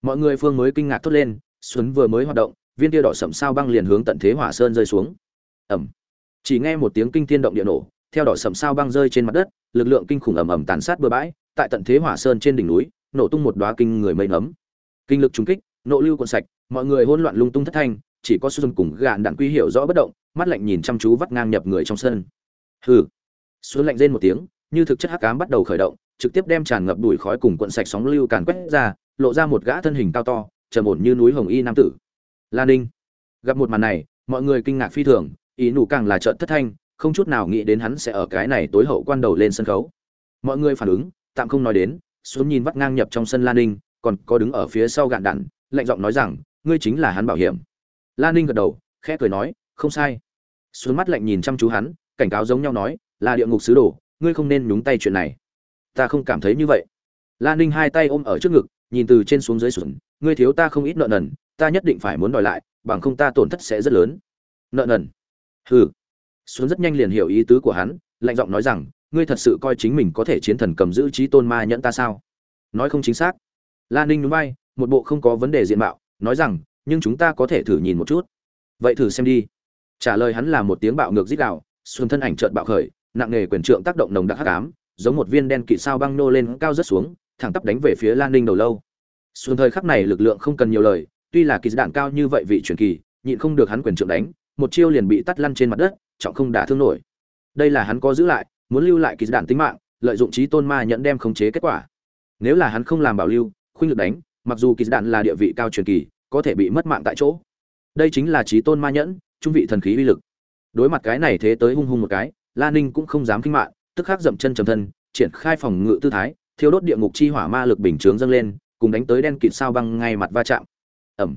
mọi người phương mới kinh ngạc thốt lên, xuân vừa mới hoạt động viên tia đỏ sậm sao băng liền hướng tận thế hỏa sơn rơi xuống. Ẩm chỉ nghe một tiếng kinh thiên động địa nổ, theo đỏ sậm sao băng rơi trên mặt đất, lực lượng kinh khủng ầm ầm tàn sát bừa bãi, tại tận thế hỏa sơn trên đỉnh núi, nổ tung một đóa kinh người mây nấm kinh lực trùng kích, nộ lưu cuộn sạch, mọi người hỗn loạn lung tung thất thanh, chỉ có xuân cùng gạn đạn quy hiểu rõ bất động, mắt lạnh nhìn chăm chú vắt ngang nhập người trong sân. Hừ. Xuân lạnh rên một tiếng, như thực chất hắc ám bắt đầu khởi động, trực tiếp đem tràn ngập đùi khói cùng cuộn sạch sóng lưu càn quét ra, lộ ra một gã thân hình cao to, trầm ổn như núi hồng y nam tử lan ninh. Gặp một màn này, mọi người kinh ngạc phi thường, ý nụ càng là trợn thất thanh, không chút nào nghĩ đến hắn sẽ ở cái này tối hậu quan đầu lên sân khấu. Mọi người phản ứng, tạm không nói đến, xuống nhìn vắt ngang nhập trong sân lan ninh, còn có đứng ở phía sau gạn đạn, lạnh giọng nói rằng, ngươi chính là hắn bảo hiểm. Lan ninh gật đầu, khẽ cười nói, không sai. Xuống mắt lạnh nhìn chăm chú hắn, cảnh cáo giống nhau nói, là địa ngục sứ đồ, ngươi không nên nhúng tay chuyện này. Ta không cảm thấy như vậy. Lan ninh hai tay ôm ở trước ngực, nhìn từ trên xuống dưới xuống, ngươi thiếu ta không ít nợ nần ta nhất định phải muốn đòi lại, bằng không ta tổn thất sẽ rất lớn. Nợ nần. Hừ. Xuống rất nhanh liền hiểu ý tứ của hắn, lạnh giọng nói rằng, ngươi thật sự coi chính mình có thể chiến thần cầm giữ trí tôn ma nhẫn ta sao? Nói không chính xác. Lan ninh núi bay một bộ không có vấn đề diện mạo, nói rằng, nhưng chúng ta có thể thử nhìn một chút. Vậy thử xem đi. Trả lời hắn là một tiếng bạo ngược dít đạo xuân thân ảnh trợn bạo khởi, nặng nề quyền trượng tác động nồng đặc hắc ám, giống một viên đen kỵ sao băng nô lên cao rất xuống, thẳng tắp đánh về phía lan ninh đầu lâu. Xuân thời khắc này lực lượng không cần nhiều lời tuy là kỳ đạn cao như vậy vị truyền kỳ, nhịn không được hắn quyền trượng đánh, một chiêu liền bị tắt lăn trên mặt đất, trọng không đả thương nổi. Đây là hắn có giữ lại, muốn lưu lại kỳ đạn tính mạng, lợi dụng trí tôn ma nhận đem khống chế kết quả. Nếu là hắn không làm bảo lưu, khuynh lực đánh, mặc dù kỳ đạn là địa vị cao truyền kỳ, có thể bị mất mạng tại chỗ. Đây chính là trí tôn ma nhẫn, trung vị thần khí uy lực. Đối mặt cái này thế tới hung hung một cái, la ninh cũng không dám kinh mạng, tức khắc dậm chân trầm thân, triển khai phòng ngự tư thái, thiêu đốt địa ngục chi hỏa ma lực bình chướng dâng lên, cùng đánh tới đen kịt sao băng ngay mặt va chạm ẩm.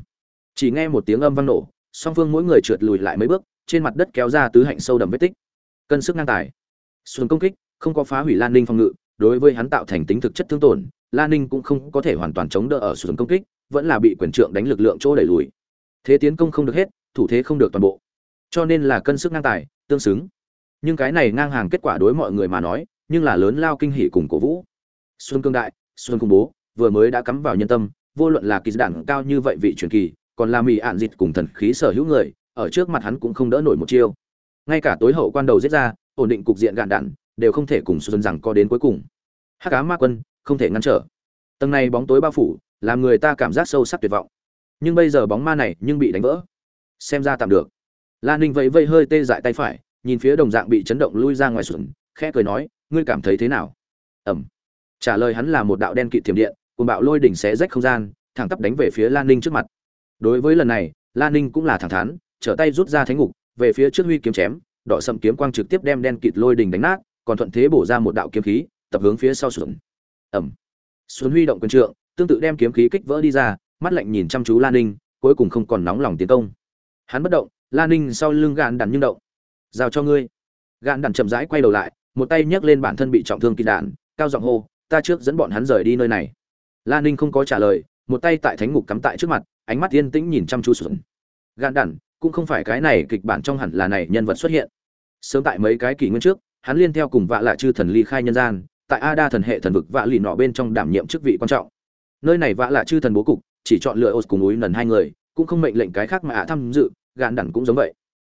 Chỉ nghe một tiếng âm vang nổ, song phương mỗi người trượt lùi lại mấy bước, trên mặt đất kéo ra tứ hạnh sâu đậm vết tích. Cân sức ngang tài. Xuân công kích, không có phá hủy lan ninh phòng ngự, đối với hắn tạo thành tính thực chất thương tổn, lan ninh cũng không có thể hoàn toàn chống đỡ ở xuân công kích, vẫn là bị quyền trượng đánh lực lượng chỗ đẩy lùi. Thế tiến công không được hết, thủ thế không được toàn bộ. Cho nên là cân sức ngang tài, tương xứng. Nhưng cái này ngang hàng kết quả đối mọi người mà nói, nhưng là lớn lao kinh hỉ cùng cổ vũ. Xuân cương đại, xuân công bố, vừa mới đã cắm vào nhân tâm vô luận là kỳ đẳng cao như vậy vị truyền kỳ, còn là mỹ ạn dịt cùng thần khí sở hữu người, ở trước mặt hắn cũng không đỡ nổi một chiêu. Ngay cả tối hậu quan đầu giết ra, ổn định cục diện gạn đạn, đều không thể cùng xuân rằng có đến cuối cùng. Hắc cá ma quân, không thể ngăn trở. Tầng này bóng tối bao phủ, làm người ta cảm giác sâu sắc tuyệt vọng. Nhưng bây giờ bóng ma này nhưng bị đánh vỡ. Xem ra tạm được. Lan ninh vẫy vây hơi tê dại tay phải, nhìn phía đồng dạng bị chấn động lui ra ngoài xuẩn khẽ cười nói, ngươi cảm thấy thế nào? Ẩm. Trả lời hắn là một đạo đen kịt thiểm điện cùng bạo lôi đỉnh xé rách không gian, thẳng tắp đánh về phía lan ninh trước mặt. Đối với lần này, lan ninh cũng là thẳng thắn, trở tay rút ra thánh ngục, về phía trước huy kiếm chém, đỏ sầm kiếm quang trực tiếp đem đen kịt lôi đỉnh đánh nát, còn thuận thế bổ ra một đạo kiếm khí, tập hướng phía sau xuống. Ẩm xuân huy động quyền trượng, tương tự đem kiếm khí kích vỡ đi ra, mắt lạnh nhìn chăm chú lan ninh, cuối cùng không còn nóng lòng tiến công. Hắn bất động, lan ninh sau lưng gạn đàn nhưng động. Giao cho ngươi. Gạn đàn chậm rãi quay đầu lại, một tay nhấc lên bản thân bị trọng thương kỳ đạn, cao giọng hô, ta trước dẫn bọn hắn rời đi nơi này lan ninh không có trả lời, một tay tại thánh ngục cắm tại trước mặt, ánh mắt yên tĩnh nhìn chăm chú xuống. gạn đản, cũng không phải cái này kịch bản trong hẳn là này nhân vật xuất hiện. Sớm tại mấy cái kỷ nguyên trước, hắn liên theo cùng vạ lạ chư thần ly khai nhân gian, tại a đa thần hệ thần vực vạ lì nọ bên trong đảm nhiệm chức vị quan trọng. Nơi này vạ lạ chư thần bố cục, chỉ chọn lựa ô cùng núi nần hai người, cũng không mệnh lệnh cái khác mà ạ tham dự gạn đản cũng giống vậy.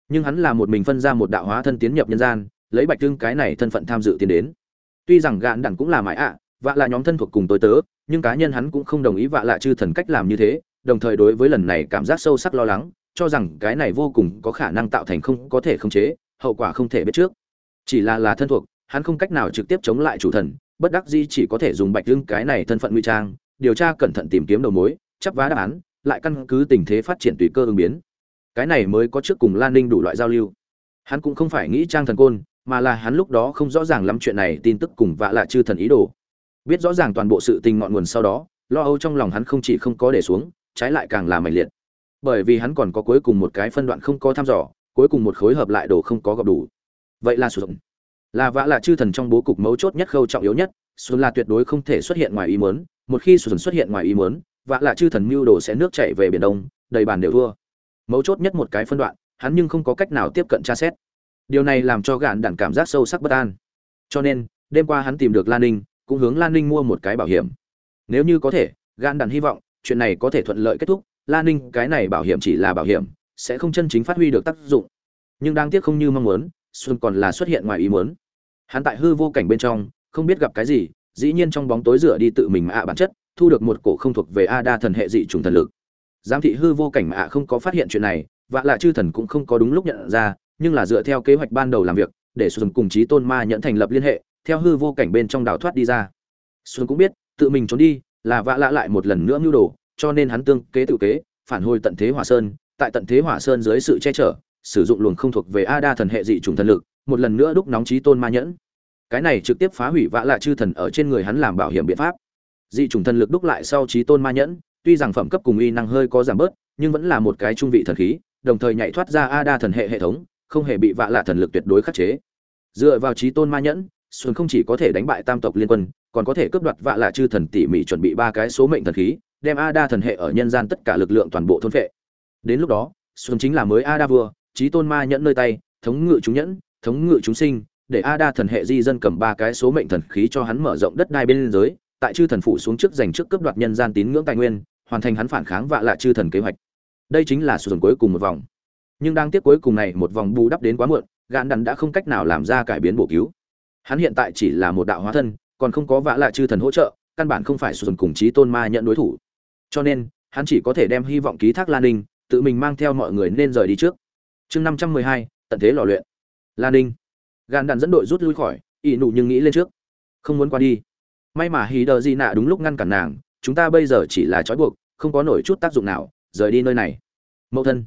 Nhưng hắn là một mình phân ra một đạo hóa thân tiến nhập nhân gian, lấy bạch tương cái này thân phận tham dự tiến đến. Tuy rằng gạn đẳng cũng là mãi ạ vạ là nhóm thân thuộc cùng tôi tớ, nhưng cá nhân hắn cũng không đồng ý vạ lạ chư thần cách làm như thế, đồng thời đối với lần này cảm giác sâu sắc lo lắng, cho rằng cái này vô cùng có khả năng tạo thành không có thể khống chế, hậu quả không thể biết trước. Chỉ là là thân thuộc, hắn không cách nào trực tiếp chống lại chủ thần, bất đắc dĩ chỉ có thể dùng bạch lưng cái này thân phận nguy trang, điều tra cẩn thận tìm kiếm đầu mối, chấp vá đáp án, lại căn cứ tình thế phát triển tùy cơ ứng biến. Cái này mới có trước cùng lan ninh đủ loại giao lưu. Hắn cũng không phải nghĩ trang thần côn, mà là hắn lúc đó không rõ ràng lắm chuyện này tin tức cùng vạ lạ chư thần ý đồ biết rõ ràng toàn bộ sự tình ngọn nguồn sau đó, lo âu trong lòng hắn không chỉ không có để xuống, trái lại càng là mạnh liệt. Bởi vì hắn còn có cuối cùng một cái phân đoạn không có thăm dò, cuối cùng một khối hợp lại đồ không có gặp đủ. Vậy là sử dụng là vã là chư thần trong bố cục mấu chốt nhất khâu trọng yếu nhất, xuân là tuyệt đối không thể xuất hiện ngoài ý muốn, một khi xuân xuất hiện ngoài ý muốn, vã là chư thần mưu đồ sẽ nước chảy về biển đông, đầy bàn đều thua. Mấu chốt nhất một cái phân đoạn, hắn nhưng không có cách nào tiếp cận tra xét. Điều này làm cho gạn đản cảm giác sâu sắc bất an. Cho nên, đêm qua hắn tìm được lan ninh cũng hướng lan ninh mua một cái bảo hiểm. Nếu như có thể, Gan Đàn hy vọng, chuyện này có thể thuận lợi kết thúc. Lan ninh, cái này bảo hiểm chỉ là bảo hiểm, sẽ không chân chính phát huy được tác dụng. Nhưng đáng tiếc không như mong muốn, xuân còn là xuất hiện ngoài ý muốn. Hắn tại hư vô cảnh bên trong, không biết gặp cái gì, dĩ nhiên trong bóng tối rửa đi tự mình mà bản chất, thu được một cổ không thuộc về a đa thần hệ dị trùng thần lực. Giám thị hư vô cảnh mà không có phát hiện chuyện này, vạ là chư thần cũng không có đúng lúc nhận ra, nhưng là dựa theo kế hoạch ban đầu làm việc, để xuân cùng chí tôn ma nhận thành lập liên hệ theo hư vô cảnh bên trong đào thoát đi ra. Xuân cũng biết, tự mình trốn đi, là vạ lạ lại một lần nữa mưu đồ, cho nên hắn tương kế tự kế, phản hồi tận thế hỏa sơn, tại tận thế hỏa sơn dưới sự che chở, sử dụng luồng không thuộc về a đa thần hệ dị chủng thần lực, một lần nữa đúc nóng trí tôn ma nhẫn. Cái này trực tiếp phá hủy vạ lạ chư thần ở trên người hắn làm bảo hiểm biện pháp. Dị chủng thần lực đúc lại sau trí tôn ma nhẫn, tuy rằng phẩm cấp cùng uy năng hơi có giảm bớt, nhưng vẫn là một cái trung vị thần khí, đồng thời nhảy thoát ra a đa thần hệ hệ thống, không hề bị vạ lạ thần lực tuyệt đối khắc chế. Dựa vào trí tôn ma nhẫn xuân không chỉ có thể đánh bại tam tộc liên quân, còn có thể cướp đoạt vạ lạ chư thần tỉ mỉ chuẩn bị ba cái số mệnh thần khí, đem a đa thần hệ ở nhân gian tất cả lực lượng toàn bộ thôn vệ. đến lúc đó, xuân chính là mới a đa vua trí tôn ma nhẫn nơi tay, thống ngự chúng nhẫn, thống ngự chúng sinh, để a đa thần hệ di dân cầm ba cái số mệnh thần khí cho hắn mở rộng đất đai bên giới, tại chư thần phủ xuống trước giành trước cướp đoạt nhân gian tín ngưỡng tài nguyên, hoàn thành hắn phản kháng vạ lạ chư thần kế hoạch. Đây chính là Xuân cuối cùng một vòng. Nhưng đang tiếp cuối cùng này một vòng bù đắp đến quá muộn, gạn đắn đã không cách nào làm ra cải biến bổ cứu hắn hiện tại chỉ là một đạo hóa thân, còn không có vạ lạ chư thần hỗ trợ, căn bản không phải sử dụng cùng chí tôn ma nhận đối thủ. Cho nên, hắn chỉ có thể đem hy vọng ký thác lan ninh, tự mình mang theo mọi người nên rời đi trước. Chương năm trăm mười hai, tận thế lò luyện. Lan ninh. Gan đàn dẫn đội rút lui khỏi, ỷ nụ nhưng nghĩ lên trước. Không muốn qua đi. May mà hì đờ di nạ đúng lúc ngăn cản nàng, chúng ta bây giờ chỉ là trói buộc, không có nổi chút tác dụng nào, rời đi nơi này. Mẫu thân.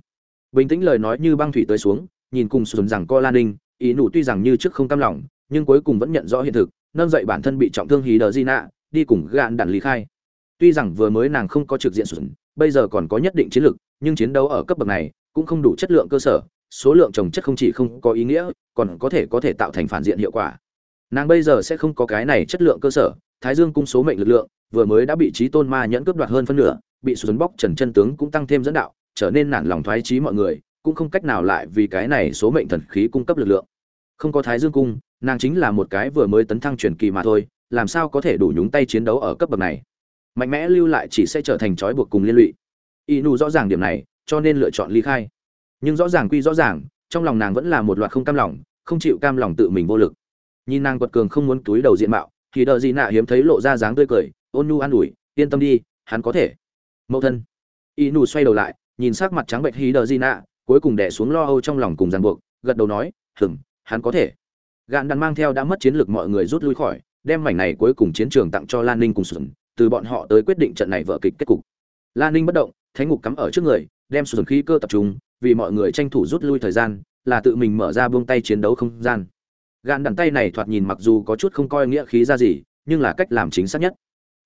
Bình tĩnh lời nói như băng thủy tới xuống, nhìn cùng sùn rằng co lan ninh ý nụ tuy rằng như trước không cam lòng nhưng cuối cùng vẫn nhận rõ hiện thực nâng dậy bản thân bị trọng thương hí đờ di nạ đi cùng gạn đạn lý khai. Tuy rằng vừa mới nàng không có trực diện sụn, bây giờ còn có nhất định chiến lược nhưng chiến đấu ở cấp bậc này cũng không đủ chất lượng cơ sở số lượng trồng chất không chỉ không có ý nghĩa còn có thể có thể tạo thành phản diện hiệu quả. Nàng bây giờ sẽ không có cái này chất lượng cơ sở thái dương cung số mệnh lực lượng vừa mới đã bị trí tôn ma nhẫn cướp đoạt hơn phân nửa bị sụn bóc trần chân tướng cũng tăng thêm dẫn đạo trở nên nản lòng thoái trí mọi người cũng không cách nào lại vì cái này số mệnh thần khí cung cấp lực lượng. Không có thái dương cung nàng chính là một cái vừa mới tấn thăng truyền kỳ mà thôi, làm sao có thể đủ nhúng tay chiến đấu ở cấp bậc này? Mạnh mẽ lưu lại chỉ sẽ trở thành trói buộc cùng liên lụy. Inu rõ ràng điểm này, cho nên lựa chọn ly khai. Nhưng rõ ràng quy rõ ràng, trong lòng nàng vẫn là một loạt không cam lòng, không chịu cam lòng tự mình vô lực. Nhìn nàng quật cường không muốn túi đầu diện mạo, thì đợi gì nạ hiếm thấy lộ ra dáng tươi cười, ôn nhu an ủi, yên tâm đi, hắn có thể. Mẫu thân. Y xoay đầu lại, nhìn sắc mặt trắng bệnh hí đờ di nạ, cuối cùng đẻ xuống lo âu trong lòng cùng ràng buộc, gật đầu nói hừng hắn có thể gạn đàn mang theo đã mất chiến lược mọi người rút lui khỏi, đem mảnh này cuối cùng chiến trường tặng cho lan ninh cùng sừng từ bọn họ tới quyết định trận này vở kịch kết cục. Lan ninh bất động, thánh ngục cắm ở trước người, đem sừng khí cơ tập trung, vì mọi người tranh thủ rút lui thời gian, là tự mình mở ra buông tay chiến đấu không gian. Gạn đàn tay này thoạt nhìn mặc dù có chút không coi nghĩa khí ra gì, nhưng là cách làm chính xác nhất.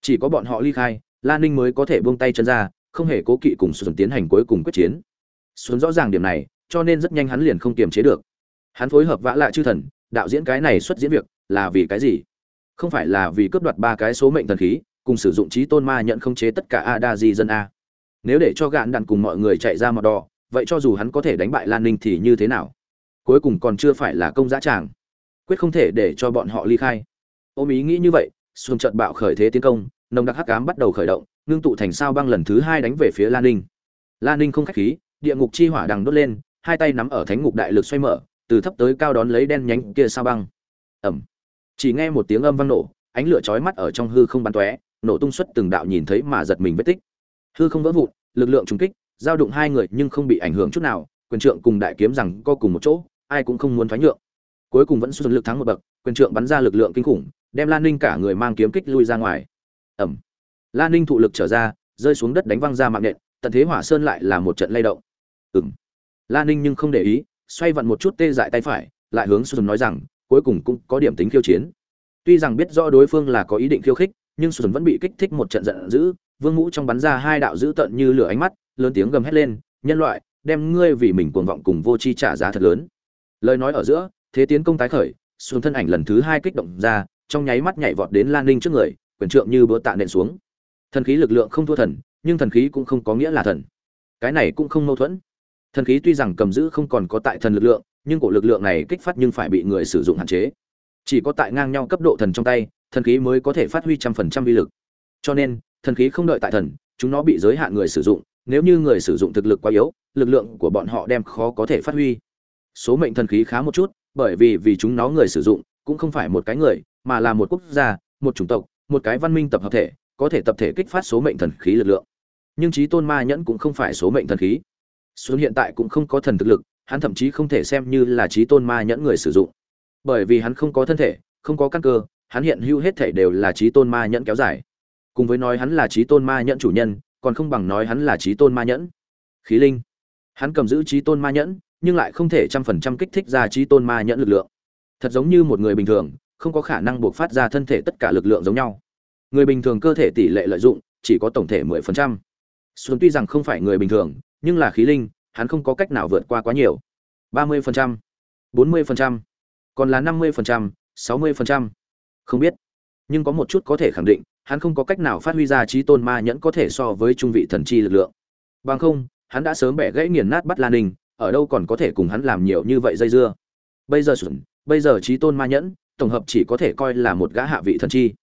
Chỉ có bọn họ ly khai, lan ninh mới có thể buông tay chân ra, không hề cố kỵ cùng xuân tiến hành cuối cùng quyết chiến. Xuân rõ ràng điểm này, cho nên rất nhanh hắn liền không kiềm chế được. Hắn phối hợp vã lạ chư thần đạo diễn cái này xuất diễn việc là vì cái gì? Không phải là vì cướp đoạt ba cái số mệnh thần khí, cùng sử dụng trí tôn ma nhận không chế tất cả a đa di dân a. Nếu để cho gạn đạn cùng mọi người chạy ra mặt đỏ, vậy cho dù hắn có thể đánh bại lan ninh thì như thế nào? Cuối cùng còn chưa phải là công giá tràng. Quyết không thể để cho bọn họ ly khai. Ôm ý nghĩ như vậy, xuân trận bạo khởi thế tiến công, nồng đặc hắc cám bắt đầu khởi động, ngưng tụ thành sao băng lần thứ hai đánh về phía lan ninh. Lan ninh không khách khí, địa ngục chi hỏa đằng đốt lên, hai tay nắm ở thánh ngục đại lực xoay mở từ thấp tới cao đón lấy đen nhánh kia sao băng. Ẩm chỉ nghe một tiếng âm vang nổ, ánh lửa chói mắt ở trong hư không bắn tóe, nổ tung xuất từng đạo nhìn thấy mà giật mình vết tích. Hư không vỡ vụn, lực lượng trùng kích, giao đụng hai người nhưng không bị ảnh hưởng chút nào, quyền trượng cùng đại kiếm rằng co cùng một chỗ, ai cũng không muốn thoái nhượng. Cuối cùng vẫn xuất lực thắng một bậc, quyền trượng bắn ra lực lượng kinh khủng, đem lan ninh cả người mang kiếm kích lui ra ngoài. Ẩm lan ninh thụ lực trở ra, rơi xuống đất đánh văng ra mạng nện tận thế hỏa sơn lại là một trận lay động. Ừng lan ninh nhưng không để ý xoay vặn một chút tê dại tay phải, lại hướng xuân nói rằng, cuối cùng cũng có điểm tính khiêu chiến. Tuy rằng biết rõ đối phương là có ý định khiêu khích, nhưng xuân vẫn bị kích thích một trận giận dữ. Vương Ngũ trong bắn ra hai đạo dữ tận như lửa ánh mắt, lớn tiếng gầm hét lên, nhân loại, đem ngươi vì mình cuồng vọng cùng vô chi trả giá thật lớn. Lời nói ở giữa, thế tiến công tái khởi xuân thân ảnh lần thứ hai kích động ra, trong nháy mắt nhảy vọt đến lan ninh trước người, quyền trượng như bữa tạ nện xuống. Thần khí lực lượng không thua thần, nhưng thần khí cũng không có nghĩa là thần. Cái này cũng không mâu thuẫn thần khí tuy rằng cầm giữ không còn có tại thần lực lượng, nhưng cổ lực lượng này kích phát nhưng phải bị người sử dụng hạn chế. Chỉ có tại ngang nhau cấp độ thần trong tay, thần khí mới có thể phát huy trăm phần trăm vi lực. Cho nên, thần khí không đợi tại thần, chúng nó bị giới hạn người sử dụng. Nếu như người sử dụng thực lực quá yếu, lực lượng của bọn họ đem khó có thể phát huy. Số mệnh thần khí khá một chút, bởi vì vì chúng nó người sử dụng, cũng không phải một cái người, mà là một quốc gia, một chủng tộc, một cái văn minh tập hợp thể, có thể tập thể kích phát số mệnh thần khí lực lượng. Nhưng trí tôn ma nhẫn cũng không phải số mệnh thần khí xuân hiện tại cũng không có thần thực lực, hắn thậm chí không thể xem như là trí tôn ma nhẫn người sử dụng. Bởi vì hắn không có thân thể, không có căn cơ, hắn hiện hữu hết thể đều là trí tôn ma nhẫn kéo dài. Cùng với nói hắn là trí tôn ma nhẫn chủ nhân, còn không bằng nói hắn là trí tôn ma nhẫn. Khí linh. Hắn cầm giữ trí tôn ma nhẫn, nhưng lại không thể trăm phần trăm kích thích ra trí tôn ma nhẫn lực lượng. Thật giống như một người bình thường, không có khả năng buộc phát ra thân thể tất cả lực lượng giống nhau. Người bình thường cơ thể tỷ lệ lợi dụng chỉ có tổng thể mười phần trăm xuân tuy rằng không phải người bình thường, nhưng là khí linh, hắn không có cách nào vượt qua quá nhiều. ba mươi phần trăm, bốn mươi phần trăm, còn là năm mươi phần trăm, sáu mươi phần trăm. Không biết. Nhưng có một chút có thể khẳng định, hắn không có cách nào phát huy ra trí tôn ma nhẫn có thể so với trung vị thần chi lực lượng. Bằng không, hắn đã sớm bẻ gãy nghiền nát bắt lan ninh, ở đâu còn có thể cùng hắn làm nhiều như vậy dây dưa. Bây giờ xuẩn bây giờ trí tôn ma nhẫn, tổng hợp chỉ có thể coi là một gã hạ vị thần chi.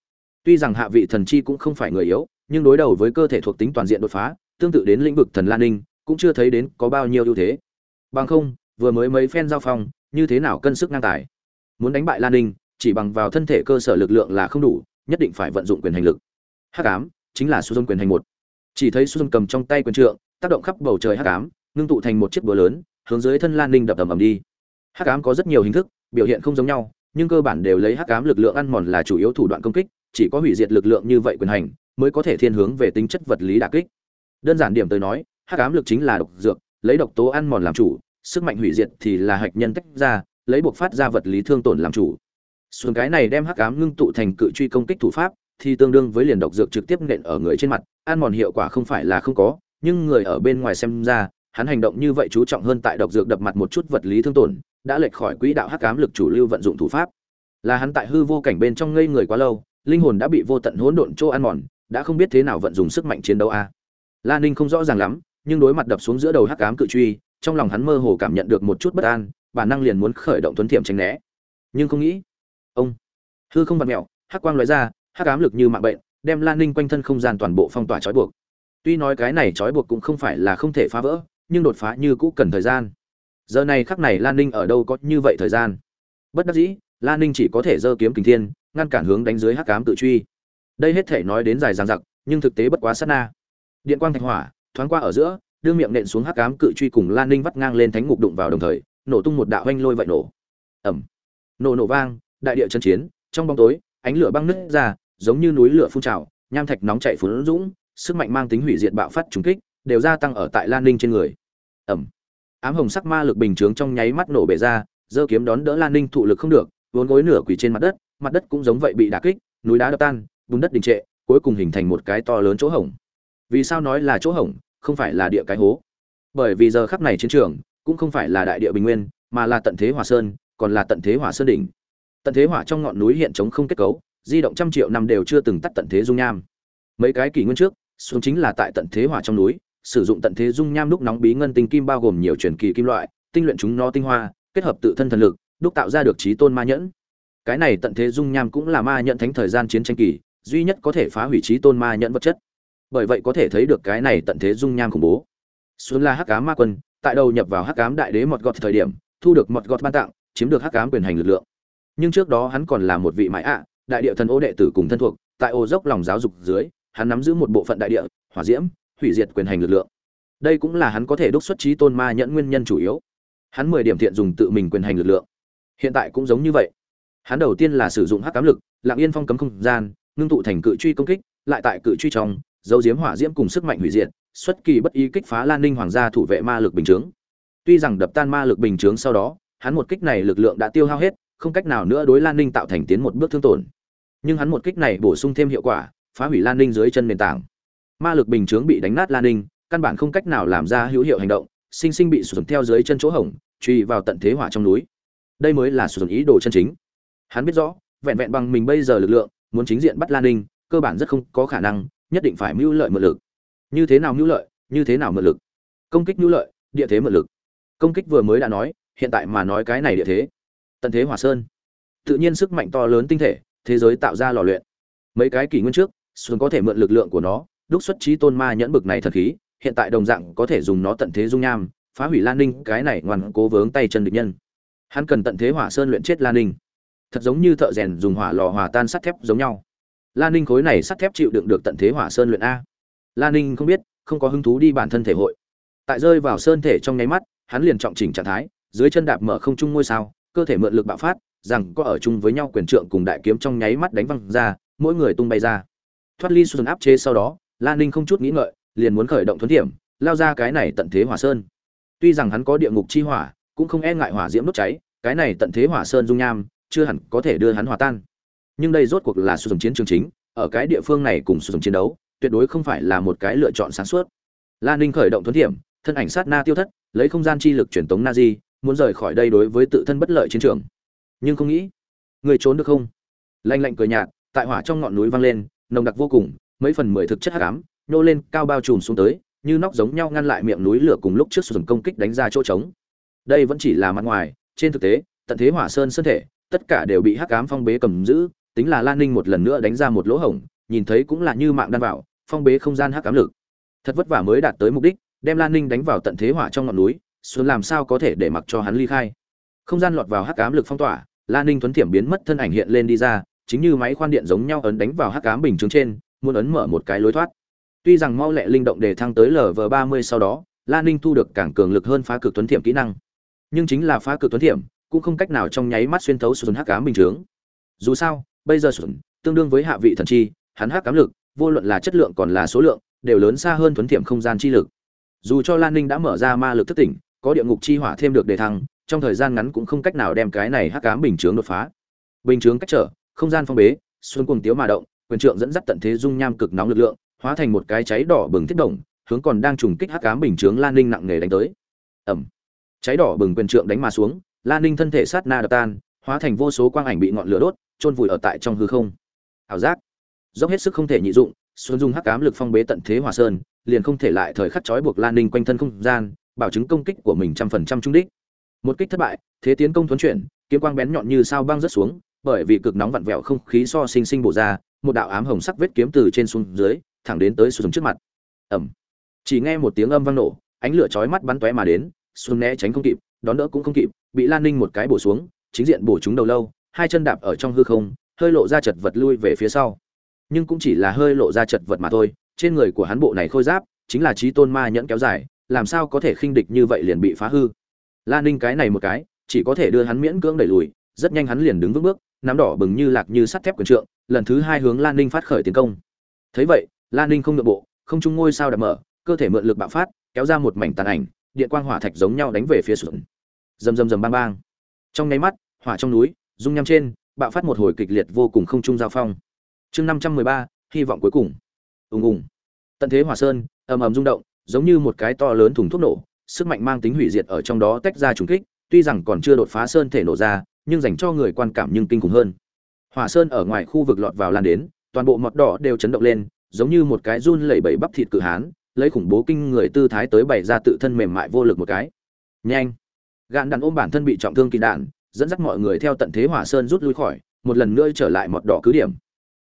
Tuy rằng hạ vị thần chi cũng không phải người yếu nhưng đối đầu với cơ thể thuộc tính toàn diện đột phá, tương tự đến lĩnh vực thần lan ninh, cũng chưa thấy đến có bao nhiêu ưu thế. Bằng không, vừa mới mấy phen giao phong, như thế nào cân sức ngang tài? Muốn đánh bại lan ninh, chỉ bằng vào thân thể cơ sở lực lượng là không đủ, nhất định phải vận dụng quyền hành lực. Hắc ám chính là su dân quyền hành một. Chỉ thấy su dân cầm trong tay quyền trượng, tác động khắp bầu trời hắc ám, ngưng tụ thành một chiếc búa lớn, hướng dưới thân lan ninh đập ầm ầm đi. Hắc ám có rất nhiều hình thức, biểu hiện không giống nhau, nhưng cơ bản đều lấy hắc ám lực lượng ăn mòn là chủ yếu thủ đoạn công kích chỉ có hủy diệt lực lượng như vậy quyền hành, mới có thể thiên hướng về tính chất vật lý đả kích. Đơn giản điểm tới nói, hắc ám lực chính là độc dược, lấy độc tố ăn mòn làm chủ, sức mạnh hủy diệt thì là hạch nhân tách ra, lấy buộc phát ra vật lý thương tổn làm chủ. Xuân cái này đem hắc ám ngưng tụ thành cự truy công kích thủ pháp, thì tương đương với liền độc dược trực tiếp nện ở người trên mặt, ăn mòn hiệu quả không phải là không có, nhưng người ở bên ngoài xem ra, hắn hành động như vậy chú trọng hơn tại độc dược đập mặt một chút vật lý thương tổn, đã lệch khỏi quỹ đạo hắc ám lực chủ lưu vận dụng thủ pháp. Là hắn tại hư vô cảnh bên trong ngây người quá lâu linh hồn đã bị vô tận hỗn độn chỗ ăn mòn, đã không biết thế nào vận dụng sức mạnh chiến đấu a. La ninh không rõ ràng lắm, nhưng đối mặt đập xuống giữa đầu hắc ám cự truy, trong lòng hắn mơ hồ cảm nhận được một chút bất an, bản năng liền muốn khởi động tuấn thiểm tránh né. Nhưng không nghĩ, ông, hư không vặt mẹo hắc quang lóe ra, hắc ám lực như mạng bệnh, đem lan ninh quanh thân không gian toàn bộ phong tỏa trói buộc. Tuy nói cái này trói buộc cũng không phải là không thể phá vỡ, nhưng đột phá như cũ cần thời gian. Giờ này khắc này lan ninh ở đâu có như vậy thời gian? Bất đắc dĩ lan ninh chỉ có thể giơ kiếm kình thiên ngăn cản hướng đánh dưới hắc ám tự truy. Đây hết thể nói đến dài dằng dặc, nhưng thực tế bất quá sát na. Điện quang thạch hỏa, thoáng qua ở giữa, đưa miệng nện xuống hắc ám cự truy cùng lan ninh vắt ngang lên thánh ngục đụng vào đồng thời, nổ tung một đạo oanh lôi vậy nổ. Ẩm nổ nổ vang, đại địa chân chiến, trong bóng tối, ánh lửa băng nứt ra, giống như núi lửa phun trào, nham thạch nóng chảy phun dũng, sức mạnh mang tính hủy diệt bạo phát trùng kích, đều gia tăng ở tại lan ninh trên người. Ẩm ám hồng sắc ma lực bình chướng trong nháy mắt nổ bể ra, giơ kiếm đón đỡ lan ninh thụ lực không được, vốn gối nửa quỳ trên mặt đất mặt đất cũng giống vậy bị đả kích, núi đá đập tan, bùn đất đình trệ, cuối cùng hình thành một cái to lớn chỗ hổng. Vì sao nói là chỗ hổng, không phải là địa cái hố? Bởi vì giờ khắc này chiến trường cũng không phải là đại địa bình nguyên, mà là tận thế hỏa sơn, còn là tận thế hỏa sơn đỉnh. Tận thế hỏa trong ngọn núi hiện chống không kết cấu, di động trăm triệu năm đều chưa từng tắt tận thế dung nham. Mấy cái kỷ nguyên trước, xuống chính là tại tận thế hỏa trong núi, sử dụng tận thế dung nham đúc nóng bí ngân tinh kim bao gồm nhiều truyền kỳ kim loại, tinh luyện chúng nó tinh hoa, kết hợp tự thân thần lực, đúc tạo ra được trí tôn ma nhẫn cái này tận thế dung nham cũng là ma nhận thánh thời gian chiến tranh kỳ, duy nhất có thể phá hủy trí tôn ma nhận vật chất. Bởi vậy có thể thấy được cái này tận thế dung nham khủng bố. Xuân la hắc ám ma quân, tại đầu nhập vào hắc ám đại đế một gọt thời điểm, thu được một gọt ban tặng, chiếm được hắc ám quyền hành lực lượng. Nhưng trước đó hắn còn là một vị mãi ạ, đại địa thần ô đệ tử cùng thân thuộc, tại ô dốc lòng giáo dục dưới, hắn nắm giữ một bộ phận đại địa, hỏa diễm, hủy diệt quyền hành lực lượng. Đây cũng là hắn có thể đúc xuất trí tôn ma nhẫn nguyên nhân chủ yếu. Hắn mười điểm thiện dùng tự mình quyền hành lực lượng. Hiện tại cũng giống như vậy hắn đầu tiên là sử dụng hắc cám lực, lặng yên phong cấm không gian, ngưng tụ thành cự truy công kích, lại tại cự truy trong dấu diếm hỏa diễm cùng sức mạnh hủy diệt, xuất kỳ bất ý kích phá lan ninh hoàng gia thủ vệ ma lực bình chướng. Tuy rằng đập tan ma lực bình chướng sau đó, hắn một kích này lực lượng đã tiêu hao hết, không cách nào nữa đối lan ninh tạo thành tiến một bước thương tổn. Nhưng hắn một kích này bổ sung thêm hiệu quả, phá hủy lan ninh dưới chân nền tảng. Ma lực bình chướng bị đánh nát lan ninh, căn bản không cách nào làm ra hữu hiệu hành động, sinh sinh bị sụt theo dưới chân chỗ hổng, truy vào tận thế hỏa trong núi. Đây mới là sụt ý đồ chân chính hắn biết rõ, vẹn vẹn bằng mình bây giờ lực lượng, muốn chính diện bắt lan ninh, cơ bản rất không có khả năng, nhất định phải mưu lợi mượn lực. Như thế nào mưu lợi, như thế nào mượn lực? Công kích mưu lợi, địa thế mượn lực. Công kích vừa mới đã nói, hiện tại mà nói cái này địa thế. Tận thế hỏa sơn. Tự nhiên sức mạnh to lớn tinh thể, thế giới tạo ra lò luyện. Mấy cái kỷ nguyên trước, xuân có thể mượn lực lượng của nó, đúc xuất trí tôn ma nhẫn bực này thật khí, hiện tại đồng dạng có thể dùng nó tận thế dung nham, phá hủy lan ninh, cái này ngoan cố vướng tay chân địch nhân. Hắn cần tận thế hỏa sơn luyện chết lan ninh thật giống như thợ rèn dùng hỏa lò hòa tan sắt thép giống nhau. Lan ninh khối này sắt thép chịu đựng được tận thế hỏa sơn luyện a. Lan ninh không biết, không có hứng thú đi bản thân thể hội. Tại rơi vào sơn thể trong nháy mắt, hắn liền trọng chỉnh trạng thái, dưới chân đạp mở không trung ngôi sao, cơ thể mượn lực bạo phát, rằng có ở chung với nhau quyền trượng cùng đại kiếm trong nháy mắt đánh văng ra, mỗi người tung bay ra. Thoát ly xuân áp chế sau đó lan ninh không chút nghĩ ngợi, liền muốn khởi động thuấn điểm, lao ra cái này tận thế hỏa sơn. Tuy rằng hắn có địa ngục chi hỏa, cũng không e ngại hỏa diễm đốt cháy, cái này tận thế hỏa sơn dung nham chưa hẳn có thể đưa hắn hòa tan. Nhưng đây rốt cuộc là sử dụng chiến trường chính, ở cái địa phương này cùng sử dụng chiến đấu, tuyệt đối không phải là một cái lựa chọn sáng suốt. Lan ninh khởi động thuấn điểm, thân ảnh sát na tiêu thất, lấy không gian chi lực truyền tống na di muốn rời khỏi đây đối với tự thân bất lợi chiến trường. Nhưng không nghĩ, người trốn được không? Lanh lạnh cười nhạt, tại hỏa trong ngọn núi vang lên, nồng đặc vô cùng, mấy phần mười thực chất hắc ám, nhô lên, cao bao trùm xuống tới, như nóc giống nhau ngăn lại miệng núi lửa cùng lúc trước sử dụng công kích đánh ra chỗ trống. Đây vẫn chỉ là mặt ngoài, trên thực tế, tận thế hỏa sơn sơn thể tất cả đều bị hắc ám phong bế cầm giữ, tính là lan ninh một lần nữa đánh ra một lỗ hổng, nhìn thấy cũng là như mạng đan vào, phong bế không gian hắc ám lực. Thật vất vả mới đạt tới mục đích, đem lan ninh đánh vào tận thế hỏa trong ngọn núi, xuân làm sao có thể để mặc cho hắn ly khai. Không gian lọt vào hắc ám lực phong tỏa, lan ninh thuấn thiểm biến mất thân ảnh hiện lên đi ra, chính như máy khoan điện giống nhau ấn đánh vào hắc ám bình chứng trên, muốn ấn mở một cái lối thoát. Tuy rằng mau lẹ linh động để thăng tới lv ba mươi sau đó, lan ninh thu được càng cường lực hơn phá cực tuấn thiểm kỹ năng. Nhưng chính là phá cực tuấn thiểm cũng không cách nào trong nháy mắt xuyên thấu xuân hắc ám bình chướng. Dù sao bây giờ xuân tương đương với hạ vị thần chi hắn hắc ám lực vô luận là chất lượng còn là số lượng đều lớn xa hơn tuấn tiệm không gian chi lực. Dù cho lan ninh đã mở ra ma lực thức tỉnh có địa ngục chi hỏa thêm được đề thăng trong thời gian ngắn cũng không cách nào đem cái này hắc ám bình chướng đột phá. Bình chướng cách trở không gian phong bế xuân cuồng tiếu mà động quyền trượng dẫn dắt tận thế dung nham cực nóng lực lượng hóa thành một cái cháy đỏ bừng thiết động hướng còn đang trùng kích hắc ám bình chướng lan ninh nặng nề đánh tới. Ầm, cháy đỏ bừng quyền trượng đánh mà xuống lan ninh thân thể sát na đập tan, hóa thành vô số quang ảnh bị ngọn lửa đốt trôn vùi ở tại trong hư không. Ảo giác. Dốc hết sức không thể nhị dụng, xuân dung hắc ám lực phong bế tận thế hòa sơn, liền không thể lại thời khắc trói buộc lan ninh quanh thân không gian, bảo chứng công kích của mình trăm phần trăm trung đích. Một kích thất bại, thế tiến công thuấn chuyển, kiếm quang bén nhọn như sao băng rớt xuống, bởi vì cực nóng vặn vẹo không khí so sinh sinh bổ ra, một đạo ám hồng sắc vết kiếm từ trên xuống dưới, thẳng đến tới Xuân trước mặt. Ẩm chỉ nghe một tiếng âm vang nổ, ánh lửa chói mắt bắn tóe mà đến, xuân né tránh không kịp, đón đỡ cũng không kịp bị lan ninh một cái bổ xuống, chính diện bổ chúng đầu lâu, hai chân đạp ở trong hư không, hơi lộ ra chật vật lui về phía sau. Nhưng cũng chỉ là hơi lộ ra chật vật mà thôi, trên người của hắn bộ này khôi giáp, chính là trí tôn ma nhẫn kéo dài, làm sao có thể khinh địch như vậy liền bị phá hư. Lan ninh cái này một cái, chỉ có thể đưa hắn miễn cưỡng đẩy lùi, rất nhanh hắn liền đứng vững bước nắm đỏ bừng như lạc như sắt thép quyền trượng, lần thứ hai hướng lan ninh phát khởi tiến công. Thấy vậy lan ninh không nội bộ, không trung ngôi sao đập mở, cơ thể mượn lực bạo phát, kéo ra một mảnh tàn ảnh, điện quang hỏa thạch giống nhau đánh về phía sụn rầm rầm rầm bang bang. Trong nháy mắt, hỏa trong núi dung nham trên, bạo phát một hồi kịch liệt vô cùng không trung giao phong. Chương năm trăm mười ba, hy vọng cuối cùng. Ùng ùng. Tận thế hỏa sơn, ầm ầm rung động, giống như một cái to lớn thùng thuốc nổ, sức mạnh mang tính hủy diệt ở trong đó tách ra trùng kích, tuy rằng còn chưa đột phá sơn thể nổ ra, nhưng dành cho người quan cảm nhưng kinh khủng hơn. Hỏa sơn ở ngoài khu vực lọt vào lan đến, toàn bộ mọt đỏ đều chấn động lên, giống như một cái run lẩy bẩy bắp thịt cự hán, lấy khủng bố kinh người tư thái tới bày ra tự thân mềm mại vô lực một cái. Nhanh gạn đàn ôm bản thân bị trọng thương kỳ đạn, dẫn dắt mọi người theo tận thế hỏa sơn rút lui khỏi, một lần nữa trở lại mọt đỏ cứ điểm.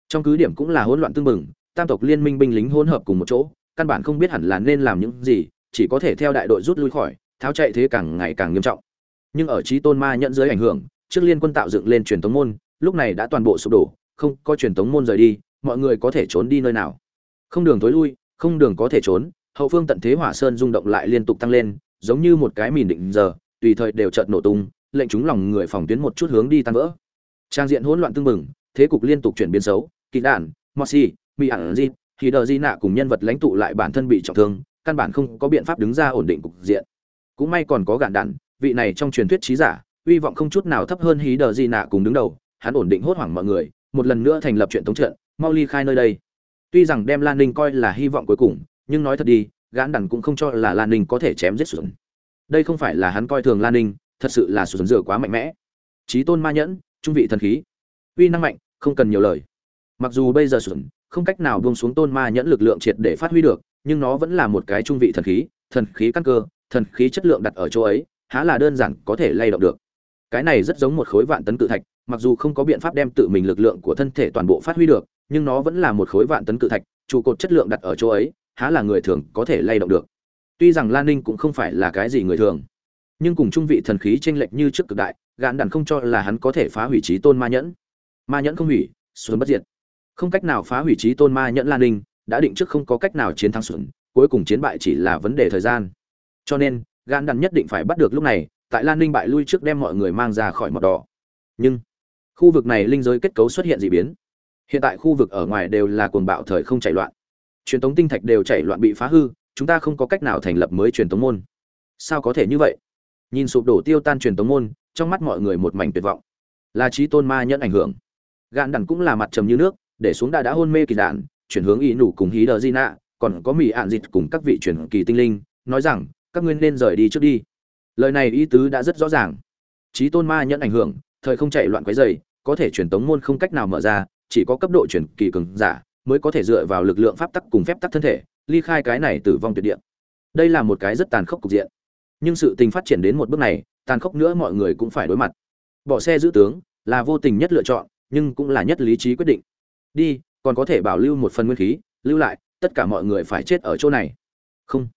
Trong cứ điểm cũng là hỗn loạn tương mừng tam tộc liên minh binh lính hỗn hợp cùng một chỗ, căn bản không biết hẳn là nên làm những gì, chỉ có thể theo đại đội rút lui khỏi, tháo chạy thế càng ngày càng nghiêm trọng. Nhưng ở trí tôn ma nhận dưới ảnh hưởng, trước liên quân tạo dựng lên truyền thống môn, lúc này đã toàn bộ sụp đổ, không có truyền thống môn rời đi, mọi người có thể trốn đi nơi nào. Không đường tối lui, không đường có thể trốn, hậu phương tận thế hỏa sơn rung động lại liên tục tăng lên, giống như một cái mìn định giờ tùy thời đều chợt nổ tung lệnh chúng lòng người phòng tuyến một chút hướng đi tan vỡ. Trang diện hỗn loạn tương mừng thế cục liên tục chuyển biến xấu kỳ Đạn, moxie mỹ ẩn di thì đờ di nạ cùng nhân vật lãnh tụ lại bản thân bị trọng thương căn bản không có biện pháp đứng ra ổn định cục diện. Cũng may còn có gạn đạn vị này trong truyền thuyết trí giả uy vọng không chút nào thấp hơn hí đờ di nạ cùng đứng đầu hắn ổn định hốt hoảng mọi người một lần nữa thành lập chuyện tống trận mau ly khai nơi đây. Tuy rằng đem lan ninh coi là hy vọng cuối cùng nhưng nói thật đi gạn đàn cũng không cho là lan ninh có thể chém giết xuống đây không phải là hắn coi thường lan ninh, thật sự là sụt rửa quá mạnh mẽ. Trí tôn ma nhẫn, trung vị thần khí. Uy năng mạnh, không cần nhiều lời. Mặc dù bây giờ sụt không cách nào buông xuống tôn ma nhẫn lực lượng triệt để phát huy được, nhưng nó vẫn là một cái trung vị thần khí thần khí căn cơ, thần khí chất lượng đặt ở chỗ ấy, há là đơn giản có thể lay động được. Cái này rất giống một khối vạn tấn cự thạch, mặc dù không có biện pháp đem tự mình lực lượng của thân thể toàn bộ phát huy được, nhưng nó vẫn là một khối vạn tấn cự thạch, trụ cột chất lượng đặt ở chỗ ấy, há là người thường có thể lay động được tuy rằng lan ninh cũng không phải là cái gì người thường, nhưng cùng trung vị thần khí tranh lệch như trước cực đại, gạn đàn không cho là hắn có thể phá hủy trí tôn ma nhẫn. Ma nhẫn không hủy, xuân bất diệt. Không cách nào phá hủy trí tôn ma nhẫn lan ninh, đã định trước không có cách nào chiến thắng xuân, cuối cùng chiến bại chỉ là vấn đề thời gian. Cho nên, gạn đàn nhất định phải bắt được lúc này, tại lan ninh bại lui trước đem mọi người mang ra khỏi mọt đỏ. Nhưng, khu vực này linh giới kết cấu xuất hiện d ị biến. Hiện tại khu vực ở ngoài đều là cuồng bạo thời không chạy loạn. Truyền tống tinh thạch đều chạy loạn bị phá hư chúng ta không có cách nào thành lập mới truyền tống môn. Sao có thể như vậy? Nhìn sụp đổ tiêu tan truyền tống môn, trong mắt mọi người một mảnh tuyệt vọng. Là trí tôn ma nhận ảnh hưởng. Gạn đẳng cũng là mặt trầm như nước, để xuống đã đã hôn mê kỳ đạn, chuyển hướng ý nủ cùng hí đờ di nạ, còn có mỹ ạn dịch cùng các vị truyền kỳ tinh linh, nói rằng, các ngươi nên rời đi trước đi. Lời này ý tứ đã rất rõ ràng. Trí tôn ma nhận ảnh hưởng, thời không chạy loạn quấy dày có thể truyền tống môn không cách nào mở ra, chỉ có cấp độ truyền kỳ cường giả mới có thể dựa vào lực lượng pháp tắc cùng phép tắc thân thể ly khai cái này tử vong tuyệt địa. Đây là một cái rất tàn khốc cục diện. Nhưng sự tình phát triển đến một bước này, tàn khốc nữa mọi người cũng phải đối mặt. Bỏ xe giữ tướng là vô tình nhất lựa chọn, nhưng cũng là nhất lý trí quyết định. Đi, còn có thể bảo lưu một phần nguyên khí, lưu lại, tất cả mọi người phải chết ở chỗ này. Không.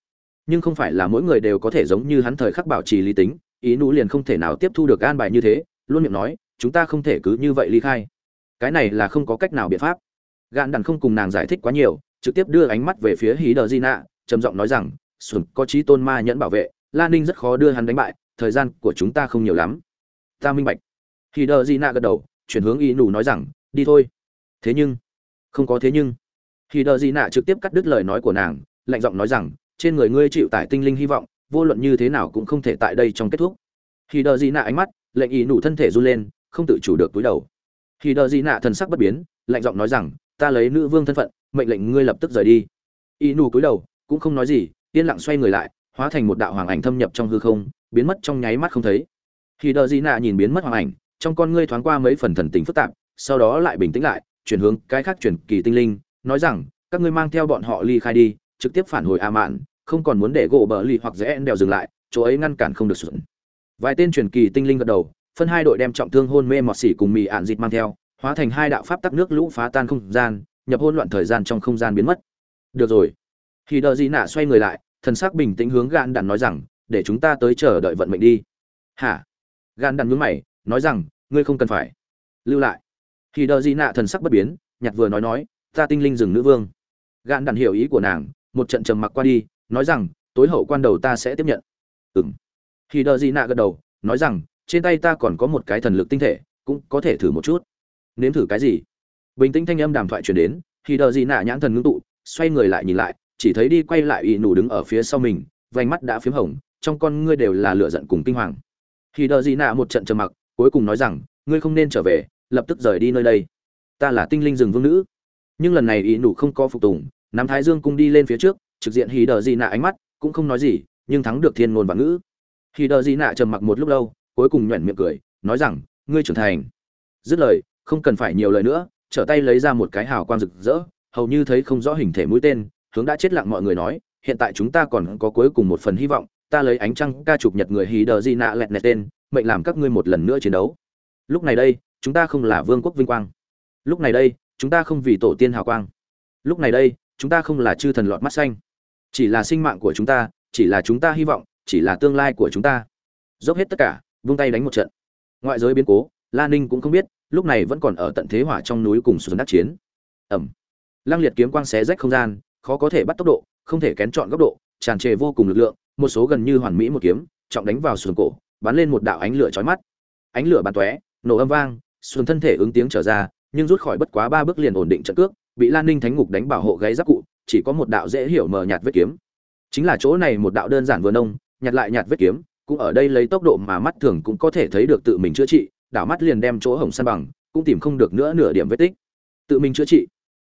Nhưng không phải là mỗi người đều có thể giống như hắn thời khắc bảo trì lý tính, ý nú liền không thể nào tiếp thu được an bài như thế, luôn miệng nói, chúng ta không thể cứ như vậy ly khai. Cái này là không có cách nào biện pháp. Gạn đàn không cùng nàng giải thích quá nhiều trực tiếp đưa ánh mắt về phía hí đờ di nạ, trầm giọng nói rằng sùn có trí tôn ma nhẫn bảo vệ, la ninh rất khó đưa hắn đánh bại, thời gian của chúng ta không nhiều lắm. Ta minh bạch. Hí đờ di nạ gật đầu, chuyển hướng Y nù nói rằng, đi thôi. Thế nhưng? Không có thế nhưng. Hí đờ di nạ trực tiếp cắt đứt lời nói của nàng, lạnh giọng nói rằng, trên người ngươi chịu tải tinh linh hy vọng, vô luận như thế nào cũng không thể tại đây trong kết thúc. Hí đờ di nạ ánh mắt, lệnh Y nù thân thể run lên, không tự chủ được túi đầu. Hí đờ di nạ thần sắc bất biến, lạnh giọng nói rằng, ta lấy nữ vương thân phận mệnh lệnh ngươi lập tức rời đi. Y nù cúi đầu, cũng không nói gì, yên lặng xoay người lại, hóa thành một đạo hoàng ảnh thâm nhập trong hư không, biến mất trong nháy mắt không thấy. Khi đờ di nạ nhìn biến mất hoàng ảnh, trong con ngươi thoáng qua mấy phần thần tình phức tạp, sau đó lại bình tĩnh lại, chuyển hướng cái khác chuyển kỳ tinh linh, nói rằng, các ngươi mang theo bọn họ ly khai đi, trực tiếp phản hồi a mạn, không còn muốn để gỗ bờ ly hoặc dễ đèo dừng lại, chỗ ấy ngăn cản không được sụn. Vài tên truyền kỳ tinh linh gật đầu, phân hai đội đem trọng thương hôn mê mọt xỉ cùng mì ạn dịt mang theo, hóa thành hai đạo pháp tắc nước lũ phá tan không gian nhập hỗn loạn thời gian trong không gian biến mất. Được rồi. Khi đợi gì nạ xoay người lại, thần sắc bình tĩnh hướng Gạn đàn nói rằng, để chúng ta tới chờ đợi vận mệnh đi. Hả? Gạn đàn nhướng mày, nói rằng, ngươi không cần phải. Lưu lại. Khi đợi gì nạ thần sắc bất biến, nhặt vừa nói nói, ta tinh linh rừng nữ vương. Gạn đàn hiểu ý của nàng, một trận trầm mặc qua đi, nói rằng, tối hậu quan đầu ta sẽ tiếp nhận. Ừm. Khi đợi gì nạ gật đầu, nói rằng, trên tay ta còn có một cái thần lực tinh thể, cũng có thể thử một chút. Nếm thử cái gì? Bình tĩnh thanh âm đàm thoại truyền đến, thì đờ gì nạ nhãn thần ngưng tụ, xoay người lại nhìn lại, chỉ thấy đi quay lại ỵ nủ đứng ở phía sau mình, vành mắt đã p h í m hồng, trong con ngươi đều là lửa giận cùng kinh hoàng. Thì đờ gì nạ một trận trầm mặc, cuối cùng nói rằng, ngươi không nên trở về, lập tức rời đi nơi đây. Ta là tinh linh rừng vương nữ. Nhưng lần này ý nụ không có phục tùng nắm thái dương cung đi lên phía trước, trực diện hì đờ gì nạ ánh mắt, cũng không nói gì, nhưng thắng được thiên ngôn và ngữ. Hì đờ gì nạ trầm mặc một lúc lâu, cuối cùng nhoẻn miệng cười, nói rằng, ngươi trưởng thành. Dứt lời, không cần phải nhiều lời nữa trở tay lấy ra một cái hào quang rực rỡ, hầu như thấy không rõ hình thể mũi tên, hướng đã chết lặng mọi người nói, hiện tại chúng ta còn có cuối cùng một phần hy vọng, ta lấy ánh trăng ca chụp nhật người hí đờ di nạ lẹt nẹt tên, mệnh làm các ngươi một lần nữa chiến đấu. Lúc này đây, chúng ta không là vương quốc vinh quang. Lúc này đây, chúng ta không vì tổ tiên hào quang. Lúc này đây, chúng ta không là chư thần lọt mắt xanh. Chỉ là sinh mạng của chúng ta, chỉ là chúng ta hy vọng, chỉ là tương lai của chúng ta. Dốc hết tất cả, vung tay đánh một trận. Ngoại giới biến cố, la ninh cũng không biết lúc này vẫn còn ở tận thế hỏa trong núi cùng xuân đắc chiến. Ẩm. Lăng liệt kiếm quang xé rách không gian, khó có thể bắt tốc độ, không thể kén chọn góc độ, tràn trề vô cùng lực lượng, một số gần như hoàn mỹ một kiếm, trọng đánh vào xuân cổ, bắn lên một đạo ánh lửa chói mắt. Ánh lửa bắn tóe, nổ âm vang xuân thân thể ứng tiếng trở ra, nhưng rút khỏi bất quá ba bước liền ổn định trận cước, bị lan ninh thánh ngục đánh bảo hộ gáy giáp cụ, chỉ có một đạo dễ hiểu mờ nhạt vết kiếm. Chính là chỗ này một đạo đơn giản vừa nông, nhặt lại nhạt vết kiếm, cũng ở đây lấy tốc độ mà mắt thường cũng có thể thấy được tự mình chữa trị đảo mắt liền đem chỗ hổng san bằng, cũng tìm không được nữa nửa điểm vết tích. Tự mình chữa trị.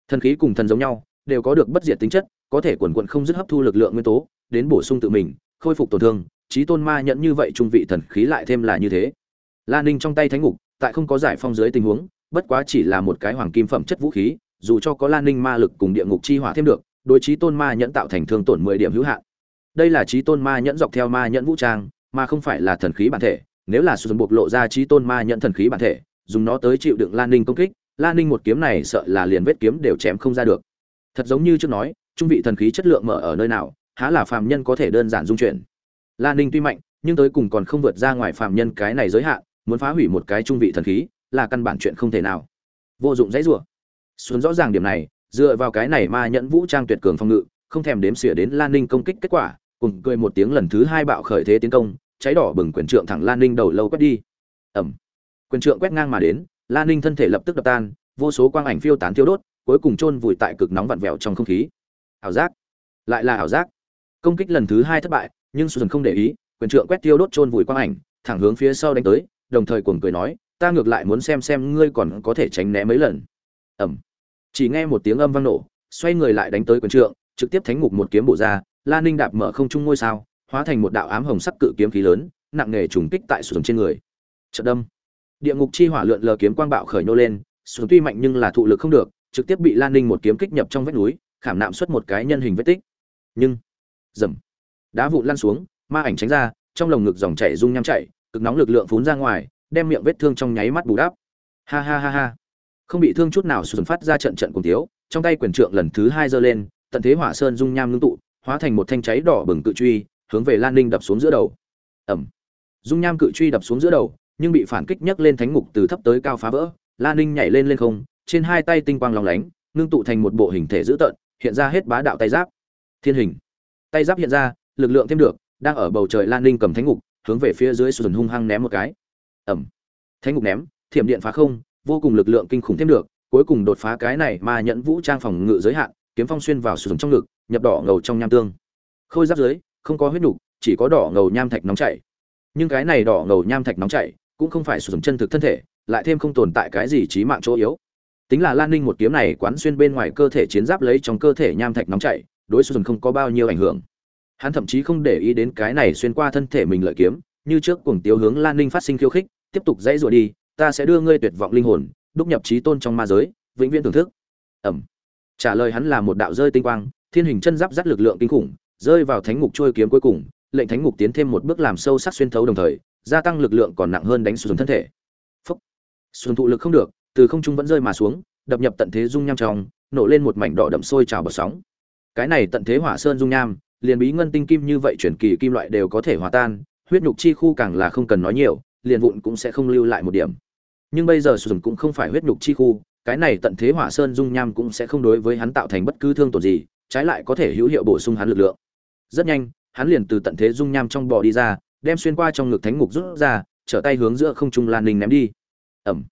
Thần khí cùng thần giống nhau, đều có được bất diệt tính chất, có thể quần quần không dứt hấp thu lực lượng nguyên tố, đến bổ sung tự mình, khôi phục tổn thương trí tôn ma nhận như vậy trung vị thần khí lại thêm là như thế. La ninh trong tay thánh ngục, tại không có giải phong dưới tình huống, bất quá chỉ là một cái hoàng kim phẩm chất vũ khí, dù cho có lan ninh ma lực cùng địa ngục chi hỏa thêm được, đối trí tôn ma nhẫn tạo thành thương tổn mười điểm hữu hạn. Đây là trí tôn ma nhẫn dọc theo ma nhẫn vũ trang, mà không phải là thần khí bản thể nếu là sử dụng lộ ra trí tôn ma nhẫn thần khí bản thể, dùng nó tới chịu đựng lan ninh công kích, lan ninh một kiếm này sợ là liền vết kiếm đều chém không ra được. Thật giống như trước nói, trung vị thần khí chất lượng mở ở nơi nào, há là phàm nhân có thể đơn giản dung chuyển. Lan ninh tuy mạnh, nhưng tới cùng còn không vượt ra ngoài phàm nhân cái này giới hạn, muốn phá hủy một cái trung vị thần khí, là căn bản chuyện không thể nào. Vô dụng dãy rủa. Xuống rõ ràng điểm này, dựa vào cái này ma nhẫn vũ trang tuyệt cường phòng ngự, không thèm đếm xỉa đến lan ninh công kích kết quả, cùng cười một tiếng lần thứ hai bạo khởi thế tiến công cháy đỏ bừng quyền trượng thẳng lan ninh đầu lâu quét đi. Ẩm. Quyền trượng quét ngang mà đến, lan ninh thân thể lập tức đập tan, vô số quang ảnh phiêu tán thiêu đốt, cuối cùng chôn vùi tại cực nóng vặn vẹo trong không khí. Ảo giác. Lại là ảo giác. Công kích lần thứ hai thất bại, nhưng xuân không để ý, quyền trượng quét tiêu đốt chôn vùi quang ảnh, thẳng hướng phía sau đánh tới, đồng thời cuồng cười nói, ta ngược lại muốn xem xem ngươi còn có thể tránh né mấy lần. Ẩm. Chỉ nghe một tiếng âm vang nổ, xoay người lại đánh tới quyền trượng, trực tiếp thánh ngục một kiếm bổ ra, Lan ninh đạp mở không trung ngôi sao hóa thành một đạo ám hồng sắc cự kiếm khí lớn, nặng nề trùng kích tại sườn trên người. Chợt đâm. Địa ngục chi hỏa lượn lờ kiếm quang bạo khởi nô lên, sườn tuy mạnh nhưng là thụ lực không được, trực tiếp bị lan ninh một kiếm kích nhập trong vách núi, khảm nạm xuất một cái nhân hình vết tích. Nhưng, rầm. đá vụn lăn xuống, ma ảnh tránh ra, trong lồng ngực dòng chảy rung nham chảy, cực nóng lực lượng phún ra ngoài, đem miệng vết thương trong nháy mắt bù đắp. Ha ha ha ha. Không bị thương chút nào sùn phát ra trận trận cùng thiếu trong tay quyền trượng lần thứ hai giơ lên, tận thế hỏa sơn dung nham ngưng tụ, hóa thành một thanh cháy đỏ bừng cự truy hướng về lan ninh đập xuống giữa đầu. Ẩm. Dung nham cự truy đập xuống giữa đầu, nhưng bị phản kích nhấc lên thánh ngục từ thấp tới cao phá vỡ. Lan ninh nhảy lên lên không, trên hai tay tinh quang lòng lánh, ngưng tụ thành một bộ hình thể dữ tợn, hiện ra hết bá đạo tay giáp. Thiên hình. Tay giáp hiện ra, lực lượng thêm được, đang ở bầu trời lan ninh cầm thánh ngục, hướng về phía dưới sùn hung hăng ném một cái. Ẩm. Thánh ngục ném, thiểm điện phá không, vô cùng lực lượng kinh khủng thêm được, cuối cùng đột phá cái này mà nhận vũ trang phòng ngự giới hạn, kiếm phong xuyên vào sùn trong ngực, nhập đỏ ngầu trong nham tương. Khôi giáp dưới không có huyết đủ, chỉ có đỏ ngầu nham thạch nóng chảy. Nhưng cái này đỏ ngầu nham thạch nóng chảy cũng không phải sử dụng chân thực thân thể lại thêm không tồn tại cái gì trí mạng chỗ yếu. Tính là lan ninh một kiếm này quán xuyên bên ngoài cơ thể chiến giáp lấy trong cơ thể nham thạch nóng chảy đối sử dụng không có bao nhiêu ảnh hưởng. Hắn thậm chí không để ý đến cái này xuyên qua thân thể mình lợi kiếm như trước cuồng tiêu hướng lan ninh phát sinh khiêu khích tiếp tục dãy rủa đi ta sẽ đưa ngươi tuyệt vọng linh hồn đúc nhập trí tôn trong ma giới vĩnh viễn thưởng thức. Ẩm. Trả lời hắn là một đạo rơi tinh quang thiên hình chân giáp dắt lực lượng kinh khủng rơi vào thánh ngục trôi kiếm cuối cùng, lệnh thánh ngục tiến thêm một bước làm sâu sắc xuyên thấu đồng thời, gia tăng lực lượng còn nặng hơn đánh xuống thân thể. Phốc. xuân thụ lực không được, từ không trung vẫn rơi mà xuống, đập nhập tận thế dung nham trong, nổ lên một mảnh đỏ đậm sôi trào bờ sóng. Cái này tận thế hỏa sơn dung nham, liền bí ngân tinh kim như vậy chuyển kỳ kim loại đều có thể hòa tan, huyết nhục chi khu càng là không cần nói nhiều, liền vụn cũng sẽ không lưu lại một điểm. Nhưng bây giờ sử cũng không phải huyết nhục chi khu, cái này tận thế hỏa sơn dung nham cũng sẽ không đối với hắn tạo thành bất cứ thương tổn gì, trái lại có thể hữu hiệu bổ sung hắn lực lượng rất nhanh, hắn liền từ tận thế dung nham trong bò đi ra, đem xuyên qua trong ngực thánh ngục rút ra, trở tay hướng giữa không trung lan ninh ném đi. Ẩm.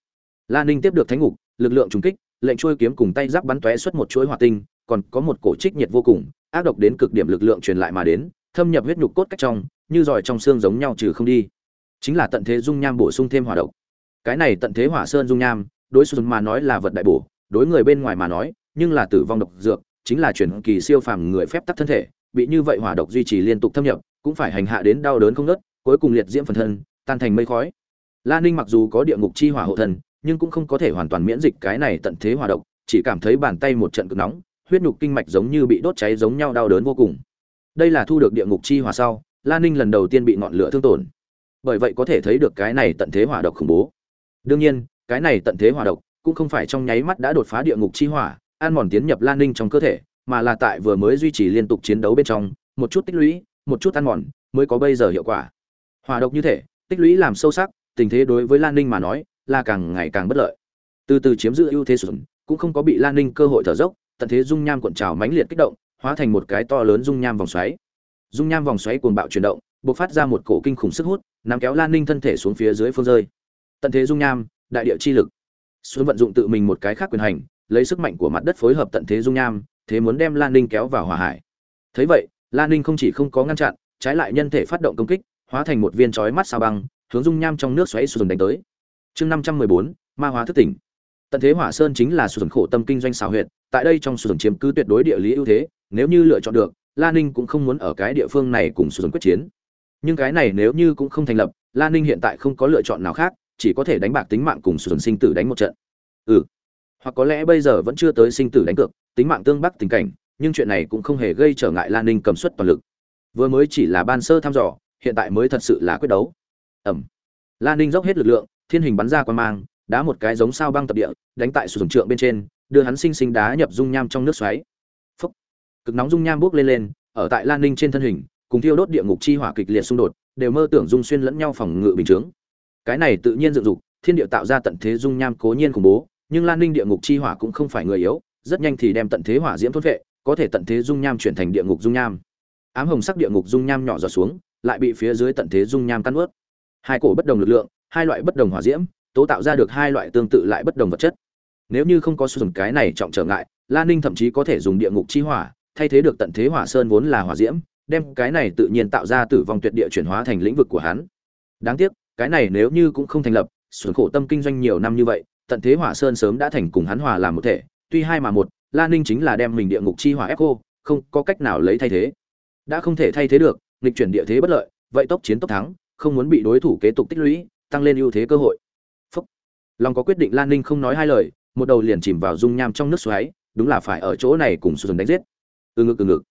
Lan ninh tiếp được thánh ngục, lực lượng trùng kích, lệnh trôi kiếm cùng tay giáp bắn tóe xuất một chuỗi hỏa tinh, còn có một cổ trích nhiệt vô cùng, ác độc đến cực điểm lực lượng truyền lại mà đến, thâm nhập huyết nhục cốt cách trong, như giỏi trong xương giống nhau trừ không đi. Chính là tận thế dung nham bổ sung thêm hỏa độc. Cái này tận thế hỏa sơn dung nham, đối xuân mà nói là vật đại bổ, đối người bên ngoài mà nói, nhưng là tử vong độc dược, chính là chuyển kỳ siêu phàm người phép tắc thân thể bị như vậy hỏa độc duy trì liên tục thâm nhập cũng phải hành hạ đến đau đớn không ngớt, cuối cùng liệt diễm phần thân tan thành mây khói. La ninh mặc dù có địa ngục chi hỏa hộ thần nhưng cũng không có thể hoàn toàn miễn dịch cái này tận thế hỏa độc chỉ cảm thấy bàn tay một trận cực nóng huyết nhục kinh mạch giống như bị đốt cháy giống nhau đau đớn vô cùng. Đây là thu được địa ngục chi hỏa sau la ninh lần đầu tiên bị ngọn lửa thương tổn. Bởi vậy có thể thấy được cái này tận thế hỏa độc khủng bố. Đương nhiên cái này tận thế hỏa độc cũng không phải trong nháy mắt đã đột phá địa ngục chi hỏa an mòn tiến nhập lan ninh trong cơ thể mà là tại vừa mới duy trì liên tục chiến đấu bên trong, một chút tích lũy, một chút ăn mòn mới có bây giờ hiệu quả. Hỏa độc như thế tích lũy làm sâu sắc, tình thế đối với lan ninh mà nói là càng ngày càng bất lợi. Từ từ chiếm giữ ưu thế sụn cũng không có bị lan ninh cơ hội thở dốc, tận thế dung nham cuộn trào mãnh liệt kích động, hóa thành một cái to lớn dung nham vòng xoáy. Dung nham vòng xoáy cuồng bạo chuyển động, bộc phát ra một cổ kinh khủng sức hút, nắm kéo lan ninh thân thể xuống phía dưới phương rơi. Tận thế dung nham, đại địa chi lực. Xuống vận dụng tự mình một cái khác quyền hành, lấy sức mạnh của mặt đất phối hợp tận thế dung nham thế muốn đem lan ninh kéo vào hỏa hải. Thấy vậy lan ninh không chỉ không có ngăn chặn, trái lại nhân thể phát động công kích, hóa thành một viên chói mắt sao băng, hướng dung nham trong nước xoáy sụt đánh tới. Chương năm trăm mười bốn, ma hóa thức tỉnh. Tận thế hỏa sơn chính là sụt khổ tâm kinh doanh xào huyệt, tại đây trong sụt chiếm cứ tuyệt đối địa lý ưu thế, nếu như lựa chọn được lan ninh cũng không muốn ở cái địa phương này cùng sụt quyết chiến. Nhưng cái này nếu như cũng không thành lập lan ninh hiện tại không có lựa chọn nào khác, chỉ có thể đánh bạc tính mạng cùng sụt sinh tử đánh một trận. Ừ. Hoặc có lẽ bây giờ vẫn chưa tới sinh tử đánh cược tính mạng tương bắc tình cảnh, nhưng chuyện này cũng không hề gây trở ngại lan ninh cầm suất toàn lực. Vừa mới chỉ là ban sơ thăm dò, hiện tại mới thật sự là quyết đấu. Ẩm. Lan ninh dốc hết lực lượng, thiên hình bắn ra quan mang, đá một cái giống sao băng tập địa, đánh tại sụt trượng bên trên, đưa hắn sinh sinh đá nhập dung nham trong nước xoáy. Phúc. cực nóng dung nham bốc lên lên, ở tại lan ninh trên thân hình, cùng thiêu đốt địa ngục chi hỏa kịch liệt xung đột, đều mơ tưởng dung xuyên lẫn nhau phòng ngự bình chướng. Cái này tự nhiên dựng dục, thiên địa tạo ra tận thế dung nham cố nhiên khủng bố, nhưng lan ninh địa ngục chi hỏa cũng không phải người yếu rất nhanh thì đem tận thế hỏa diễm thốt vệ, có thể tận thế dung nham chuyển thành địa ngục dung nham. Ám hồng sắc địa ngục dung nham nhỏ giọt xuống, lại bị phía dưới tận thế dung nham căn ướt hai cổ bất đồng lực lượng, hai loại bất đồng hỏa diễm, tố tạo ra được hai loại tương tự lại bất đồng vật chất. Nếu như không có sử dụng cái này trọng trở ngại lan ninh thậm chí có thể dùng địa ngục chi hỏa, thay thế được tận thế hỏa sơn vốn là hỏa diễm, đem cái này tự nhiên tạo ra tử vong tuyệt địa chuyển hóa thành lĩnh vực của hắn. Đáng tiếc, cái này nếu như cũng không thành lập xuống khổ tâm kinh doanh nhiều năm như vậy, tận thế hỏa sơn sớm đã thành cùng hắn hòa làm một thể tuy hai mà một lan ninh chính là đem mình địa ngục chi hỏa ép khô, không có cách nào lấy thay thế. Đã không thể thay thế được, nghịch chuyển địa thế bất lợi, vậy tốc chiến tốc thắng, không muốn bị đối thủ kế tục tích lũy, tăng lên ưu thế cơ hội. Phúc. long có quyết định lan ninh không nói hai lời, một đầu liền chìm vào dung nham trong nước xoáy, đúng là phải ở chỗ này cùng xuân đánh giết. Từ ngực từ ngực.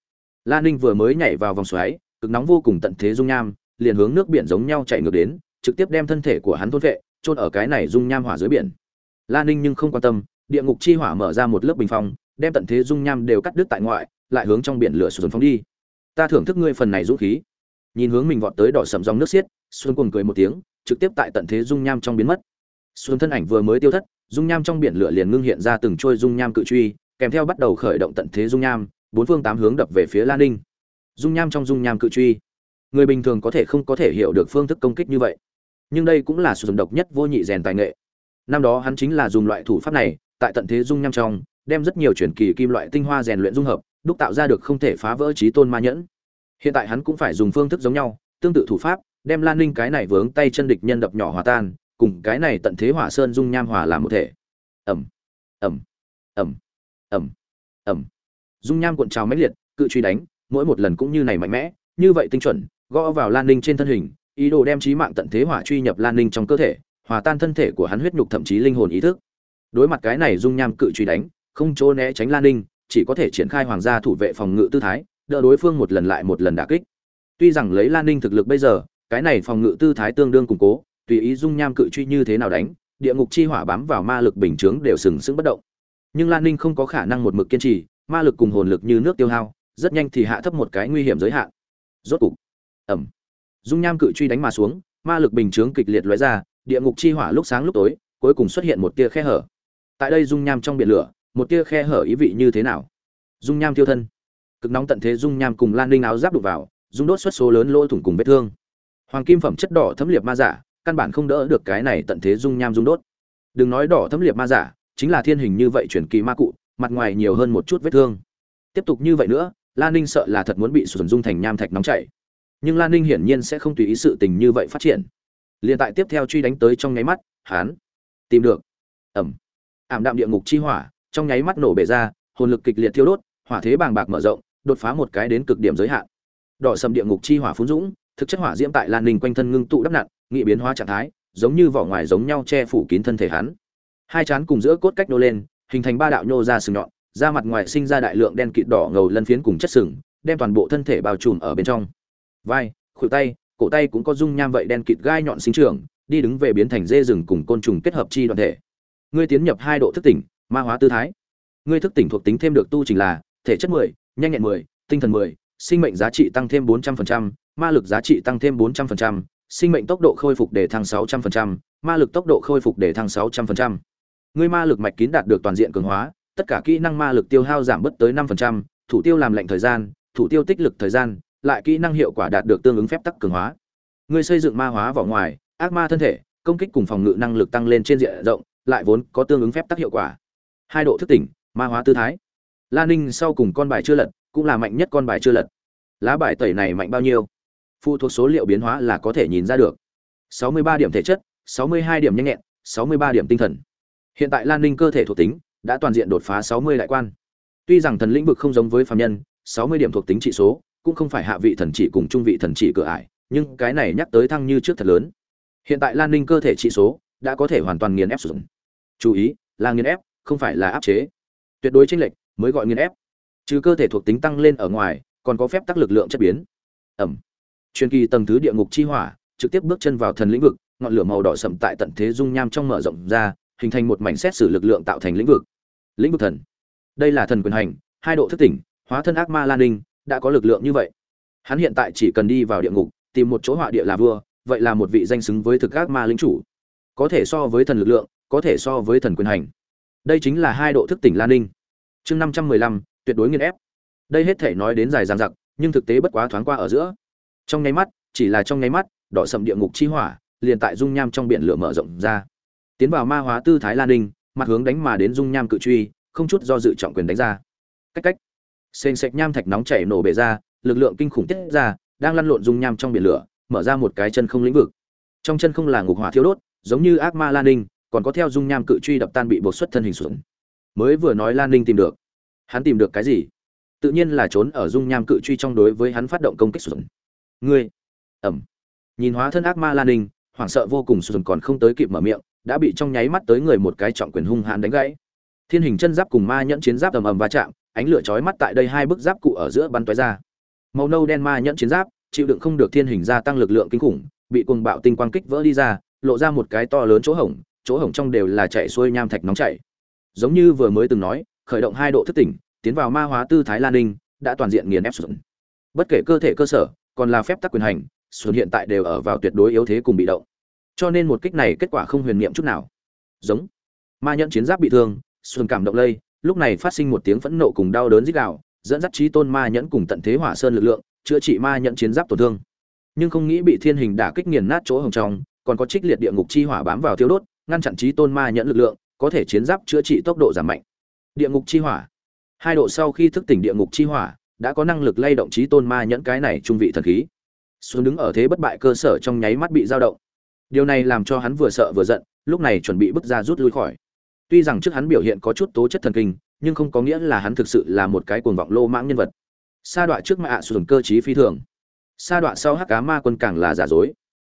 Lan ninh vừa mới nhảy vào vòng xoáy, cực nóng vô cùng tận thế dung nham, liền hướng nước biển giống nhau chạy ngược đến, trực tiếp đem thân thể của hắn thôn vệ trôn ở cái này dung nham hỏa dưới biển. Lan ninh nhưng không quan tâm địa ngục chi hỏa mở ra một lớp bình phong, đem tận thế dung nham đều cắt đứt tại ngoại, lại hướng trong biển lửa sụt phóng đi. Ta thưởng thức ngươi phần này dũng khí. Nhìn hướng mình vọt tới đỏ sầm dòng nước xiết, xuân cuồng cười một tiếng, trực tiếp tại tận thế dung nham trong biến mất. Xuân thân ảnh vừa mới tiêu thất, dung nham trong biển lửa liền ngưng hiện ra từng trôi dung nham cự truy, kèm theo bắt đầu khởi động tận thế dung nham, bốn phương tám hướng đập về phía lan ninh. Dung nham trong dung nham cự truy. Người bình thường có thể không có thể hiểu được phương thức công kích như vậy. Nhưng đây cũng là sử dụng độc nhất vô nhị rèn tài nghệ. Năm đó hắn chính là dùng loại thủ pháp này tại tận thế dung nham trong đem rất nhiều truyền kỳ kim loại tinh hoa rèn luyện dung hợp đúc tạo ra được không thể phá vỡ trí tôn ma nhẫn. Hiện tại hắn cũng phải dùng phương thức giống nhau tương tự thủ pháp đem lan ninh cái này vướng tay chân địch nhân đập nhỏ hòa tan cùng cái này tận thế hỏa sơn dung nham hòa làm một thể. Ầm, ầm, ầm, ầm, ầm, dung nham cuộn trào mãnh liệt cự truy đánh mỗi một lần cũng như này mạnh mẽ như vậy tinh chuẩn gõ vào lan ninh trên thân hình ý đồ đem trí mạng tận thế hỏa truy nhập lan ninh trong cơ thể hòa tan thân thể của hắn huyết nhục thậm chí linh hồn ý thức đối mặt cái này dung nham cự truy đánh, không chỗ né tránh lan ninh, chỉ có thể triển khai hoàng gia thủ vệ phòng ngự tư thái, đỡ đối phương một lần lại một lần đả kích. Tuy rằng lấy lan ninh thực lực bây giờ, cái này phòng ngự tư thái tương đương củng cố, tùy ý dung nham cự truy như thế nào đánh, địa ngục chi hỏa bám vào ma lực bình chướng đều sừng sững bất động. Nhưng lan ninh không có khả năng một mực kiên trì, ma lực cùng hồn lực như nước tiêu hao, rất nhanh thì hạ thấp một cái nguy hiểm giới hạn. Rốt cục ẩm dung nham cự truy đánh mà xuống, ma lực bình chướng kịch liệt lóe ra, địa ngục chi hỏa lúc sáng lúc tối, cuối cùng xuất hiện một tia khe hở tại đây dung nham trong biển lửa, một tia khe hở ý vị như thế nào? Dung nham tiêu thân. Cực nóng tận thế dung nham cùng lan ninh áo giáp đục vào, dung đốt xuất số lớn lỗ thủng cùng vết thương. Hoàng kim phẩm chất đỏ thấm liệt ma giả, căn bản không đỡ được cái này tận thế dung nham dung đốt. Đừng nói đỏ thấm liệt ma giả, chính là thiên hình như vậy chuyển kỳ ma cụ, mặt ngoài nhiều hơn một chút vết thương. Tiếp tục như vậy nữa, lan ninh sợ là thật muốn bị sụt dung thành nham thạch nóng chảy. Nhưng lan ninh hiển nhiên sẽ không tùy ý sự tình như vậy phát triển. Liền tại tiếp theo truy đánh tới trong nháy mắt hán tìm được. Ẩm ảm đạm địa ngục chi hỏa, trong nháy mắt nổ bể ra, hồn lực kịch liệt thiêu đốt, hỏa thế bàng bạc mở rộng, đột phá một cái đến cực điểm giới hạn. Đỏ sầm địa ngục chi hỏa phun dũng, thực chất hỏa diễm tại lan ninh quanh thân ngưng tụ đắp nặn, nghị biến hóa trạng thái, giống như vỏ ngoài giống nhau che phủ kín thân thể hắn. Hai chán cùng giữa cốt cách nô lên, hình thành ba đạo nhô ra sừng nhọn, da mặt ngoài sinh ra đại lượng đen kịt đỏ ngầu lân phiến cùng chất sừng, đem toàn bộ thân thể bao trùm ở bên trong. Vai, khuỷu tay, cổ tay cũng có dung nham vậy đen kịt gai nhọn sinh trưởng, đi đứng về biến thành dê rừng cùng côn trùng kết hợp chi đoàn thể ngươi tiến nhập hai độ thức tỉnh ma hóa tư thái ngươi thức tỉnh thuộc tính thêm được tu trình là thể chất 10, nhanh nhẹn 10, tinh thần 10, sinh mệnh giá trị tăng thêm 400%, ma lực giá trị tăng thêm 400%, sinh mệnh tốc độ khôi phục để thăng 600%, ma lực tốc độ khôi phục để thăng 600%. Ngươi ma lực mạch kín đạt được toàn diện cường hóa, tất cả kỹ năng ma lực tiêu hao giảm bất tới 5%, thủ tiêu làm lệnh thời gian, thủ tiêu tích lực thời gian, lại kỹ năng hiệu quả đạt được tương ứng phép tắc cường hóa. Ngươi xây dựng ma hóa vỏ ngoài, ác ma thân thể, công kích cùng phòng ngự năng lực tăng lên trên diện rộng, lại vốn có tương ứng phép tắc hiệu quả. Hai độ thức tỉnh, ma hóa tư thái. La Ninh sau cùng con bài chưa lật, cũng là mạnh nhất con bài chưa lật. Lá bài tẩy này mạnh bao nhiêu? Phụ thuộc số liệu biến hóa là có thể nhìn ra được. 63 điểm thể chất, 62 điểm nhanh nhẹn, 63 điểm tinh thần. Hiện tại Lan Ninh cơ thể thuộc tính đã toàn diện đột phá 60 đại quan. Tuy rằng thần lĩnh vực không giống với phàm nhân, 60 điểm thuộc tính trị số, cũng không phải hạ vị thần chỉ cùng trung vị thần chỉ cửa ải, nhưng cái này nhắc tới thăng như trước thật lớn. Hiện tại Lan Ninh cơ thể trị số đã có thể hoàn toàn nghiền ép sử dụng. Chú ý, là nghiền ép, không phải là áp chế. Tuyệt đối chênh lệch mới gọi nghiền ép. Trừ cơ thể thuộc tính tăng lên ở ngoài, còn có phép tắc lực lượng chất biến. Ẩm. Truyền kỳ tầng thứ địa ngục chi hỏa, trực tiếp bước chân vào thần lĩnh vực, ngọn lửa màu đỏ sậm tại tận thế dung nham trong mở rộng ra, hình thành một mảnh xét xử lực lượng tạo thành lĩnh vực. Lĩnh vực thần. Đây là thần quyền hành, hai độ thức tỉnh, hóa thân ác ma Lan Ninh, đã có lực lượng như vậy. Hắn hiện tại chỉ cần đi vào địa ngục, tìm một chỗ họa địa là vua, vậy là một vị danh xứng với thực ác ma lính chủ. Có thể so với thần lực lượng, có thể so với thần quyền hành. Đây chính là hai độ thức tỉnh Lan Ninh. Chương năm trăm mười lăm tuyệt đối nghiền ép. Đây hết thể nói đến dài dằng dặc, nhưng thực tế bất quá thoáng qua ở giữa. Trong nháy mắt, chỉ là trong nháy mắt, đỏ sầm địa ngục chi hỏa, liền tại dung nham trong biển lửa mở rộng ra. Tiến vào ma hóa tư thái Lan Ninh, mặt hướng đánh mà đến dung nham cự truy, không chút do dự trọng quyền đánh ra. Cách cách sền sệt nham thạch nóng chảy nổ bể ra lực lượng kinh khủng tiết ra đang lăn lộn dung nham trong biển lửa mở ra một cái chân không lĩnh vực trong chân không là ngục hỏa thiêu đốt giống như ác ma lan ninh còn có theo dung nham cự truy đập tan bị bột xuất thân hình xuống. Mới vừa nói lan ninh tìm được. Hắn tìm được cái gì? Tự nhiên là trốn ở dung nham cự truy trong đối với hắn phát động công kích xuống. Ngươi. Ẩm. Nhìn hóa thân ác ma lan ninh hoảng sợ vô cùng sùn còn không tới kịp mở miệng đã bị trong nháy mắt tới người một cái trọng quyền hung hãn đánh gãy. Thiên hình chân giáp cùng ma nhẫn chiến giáp ầm ầm va chạm ánh lửa chói mắt tại đây hai bức giáp cụ ở giữa bắn tóe ra. Màu nâu đen ma nhẫn chiến giáp, chịu đựng không được thiên hình gia tăng lực lượng kinh khủng, bị cuồng bạo tinh quang kích vỡ đi ra, lộ ra một cái to lớn chỗ hổng, chỗ hổng trong đều là chạy xuôi nham thạch nóng chảy. Giống như vừa mới từng nói, khởi động hai độ thức tỉnh, tiến vào ma hóa tư thái Lan Ninh, đã toàn diện nghiền ép xuống. Bất kể cơ thể cơ sở, còn là phép tắc quyền hành, xuân hiện tại đều ở vào tuyệt đối yếu thế cùng bị động. Cho nên một kích này kết quả không huyền niệm chút nào. Giống ma nhẫn chiến giáp bị thương, xuân cảm động lây, lúc này phát sinh một tiếng phẫn nộ cùng đau đớn rít gào, dẫn dắt chí tôn ma nhẫn cùng tận thế hỏa sơn lực lượng, chữa trị ma nhẫn chiến giáp tổn thương. Nhưng không nghĩ bị thiên hình đả kích nghiền nát chỗ hồng trong, còn có trích liệt địa ngục chi hỏa bám vào thiêu đốt, ngăn chặn trí tôn ma nhẫn lực lượng, có thể chiến giáp chữa trị tốc độ giảm mạnh. Địa ngục chi hỏa. Hai độ sau khi thức tỉnh địa ngục chi hỏa, đã có năng lực lay động trí tôn ma nhẫn cái này trung vị thần khí. Xuống đứng ở thế bất bại cơ sở trong nháy mắt bị dao động. Điều này làm cho hắn vừa sợ vừa giận, lúc này chuẩn bị bước ra rút lui khỏi. Tuy rằng trước hắn biểu hiện có chút tố chất thần kinh, nhưng không có nghĩa là hắn thực sự là một cái cuồng vọng lô mãng nhân vật. Sa đoạn trước mà ạ à cơ trí phi thường. Sa đoạn sau hắc cá ma quân càng là giả dối.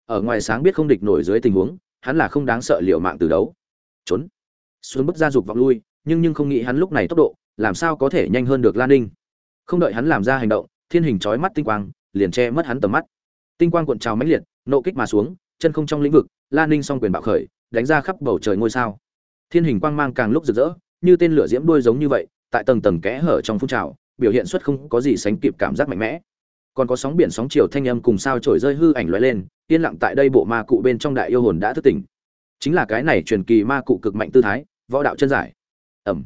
Ở ngoài sáng biết không địch nổi dưới tình huống, hắn là không đáng sợ liều mạng từ đấu. Trốn. Xuống bức ra dục vọng lui, nhưng nhưng không nghĩ hắn lúc này tốc độ, làm sao có thể nhanh hơn được Lan Ninh. Không đợi hắn làm ra hành động, thiên hình chói mắt tinh quang, liền che mất hắn tầm mắt. Tinh quang cuộn trào mãnh liệt, nộ kích mà xuống, chân không trong lĩnh vực, Lan Ninh song quyền bạo khởi, đánh ra khắp bầu trời ngôi sao thiên hình quang mang càng lúc rực rỡ như tên lửa diễm đuôi giống như vậy tại tầng tầng kẽ hở trong phun trào biểu hiện xuất không có gì sánh kịp cảm giác mạnh mẽ còn có sóng biển sóng chiều thanh âm cùng sao trổi rơi hư ảnh lóe lên, yên lặng tại đây bộ ma cụ bên trong đại yêu hồn đã thức tỉnh. Chính là cái này truyền kỳ ma cụ cực mạnh tư thái, võ đạo chân giải. Ẩm.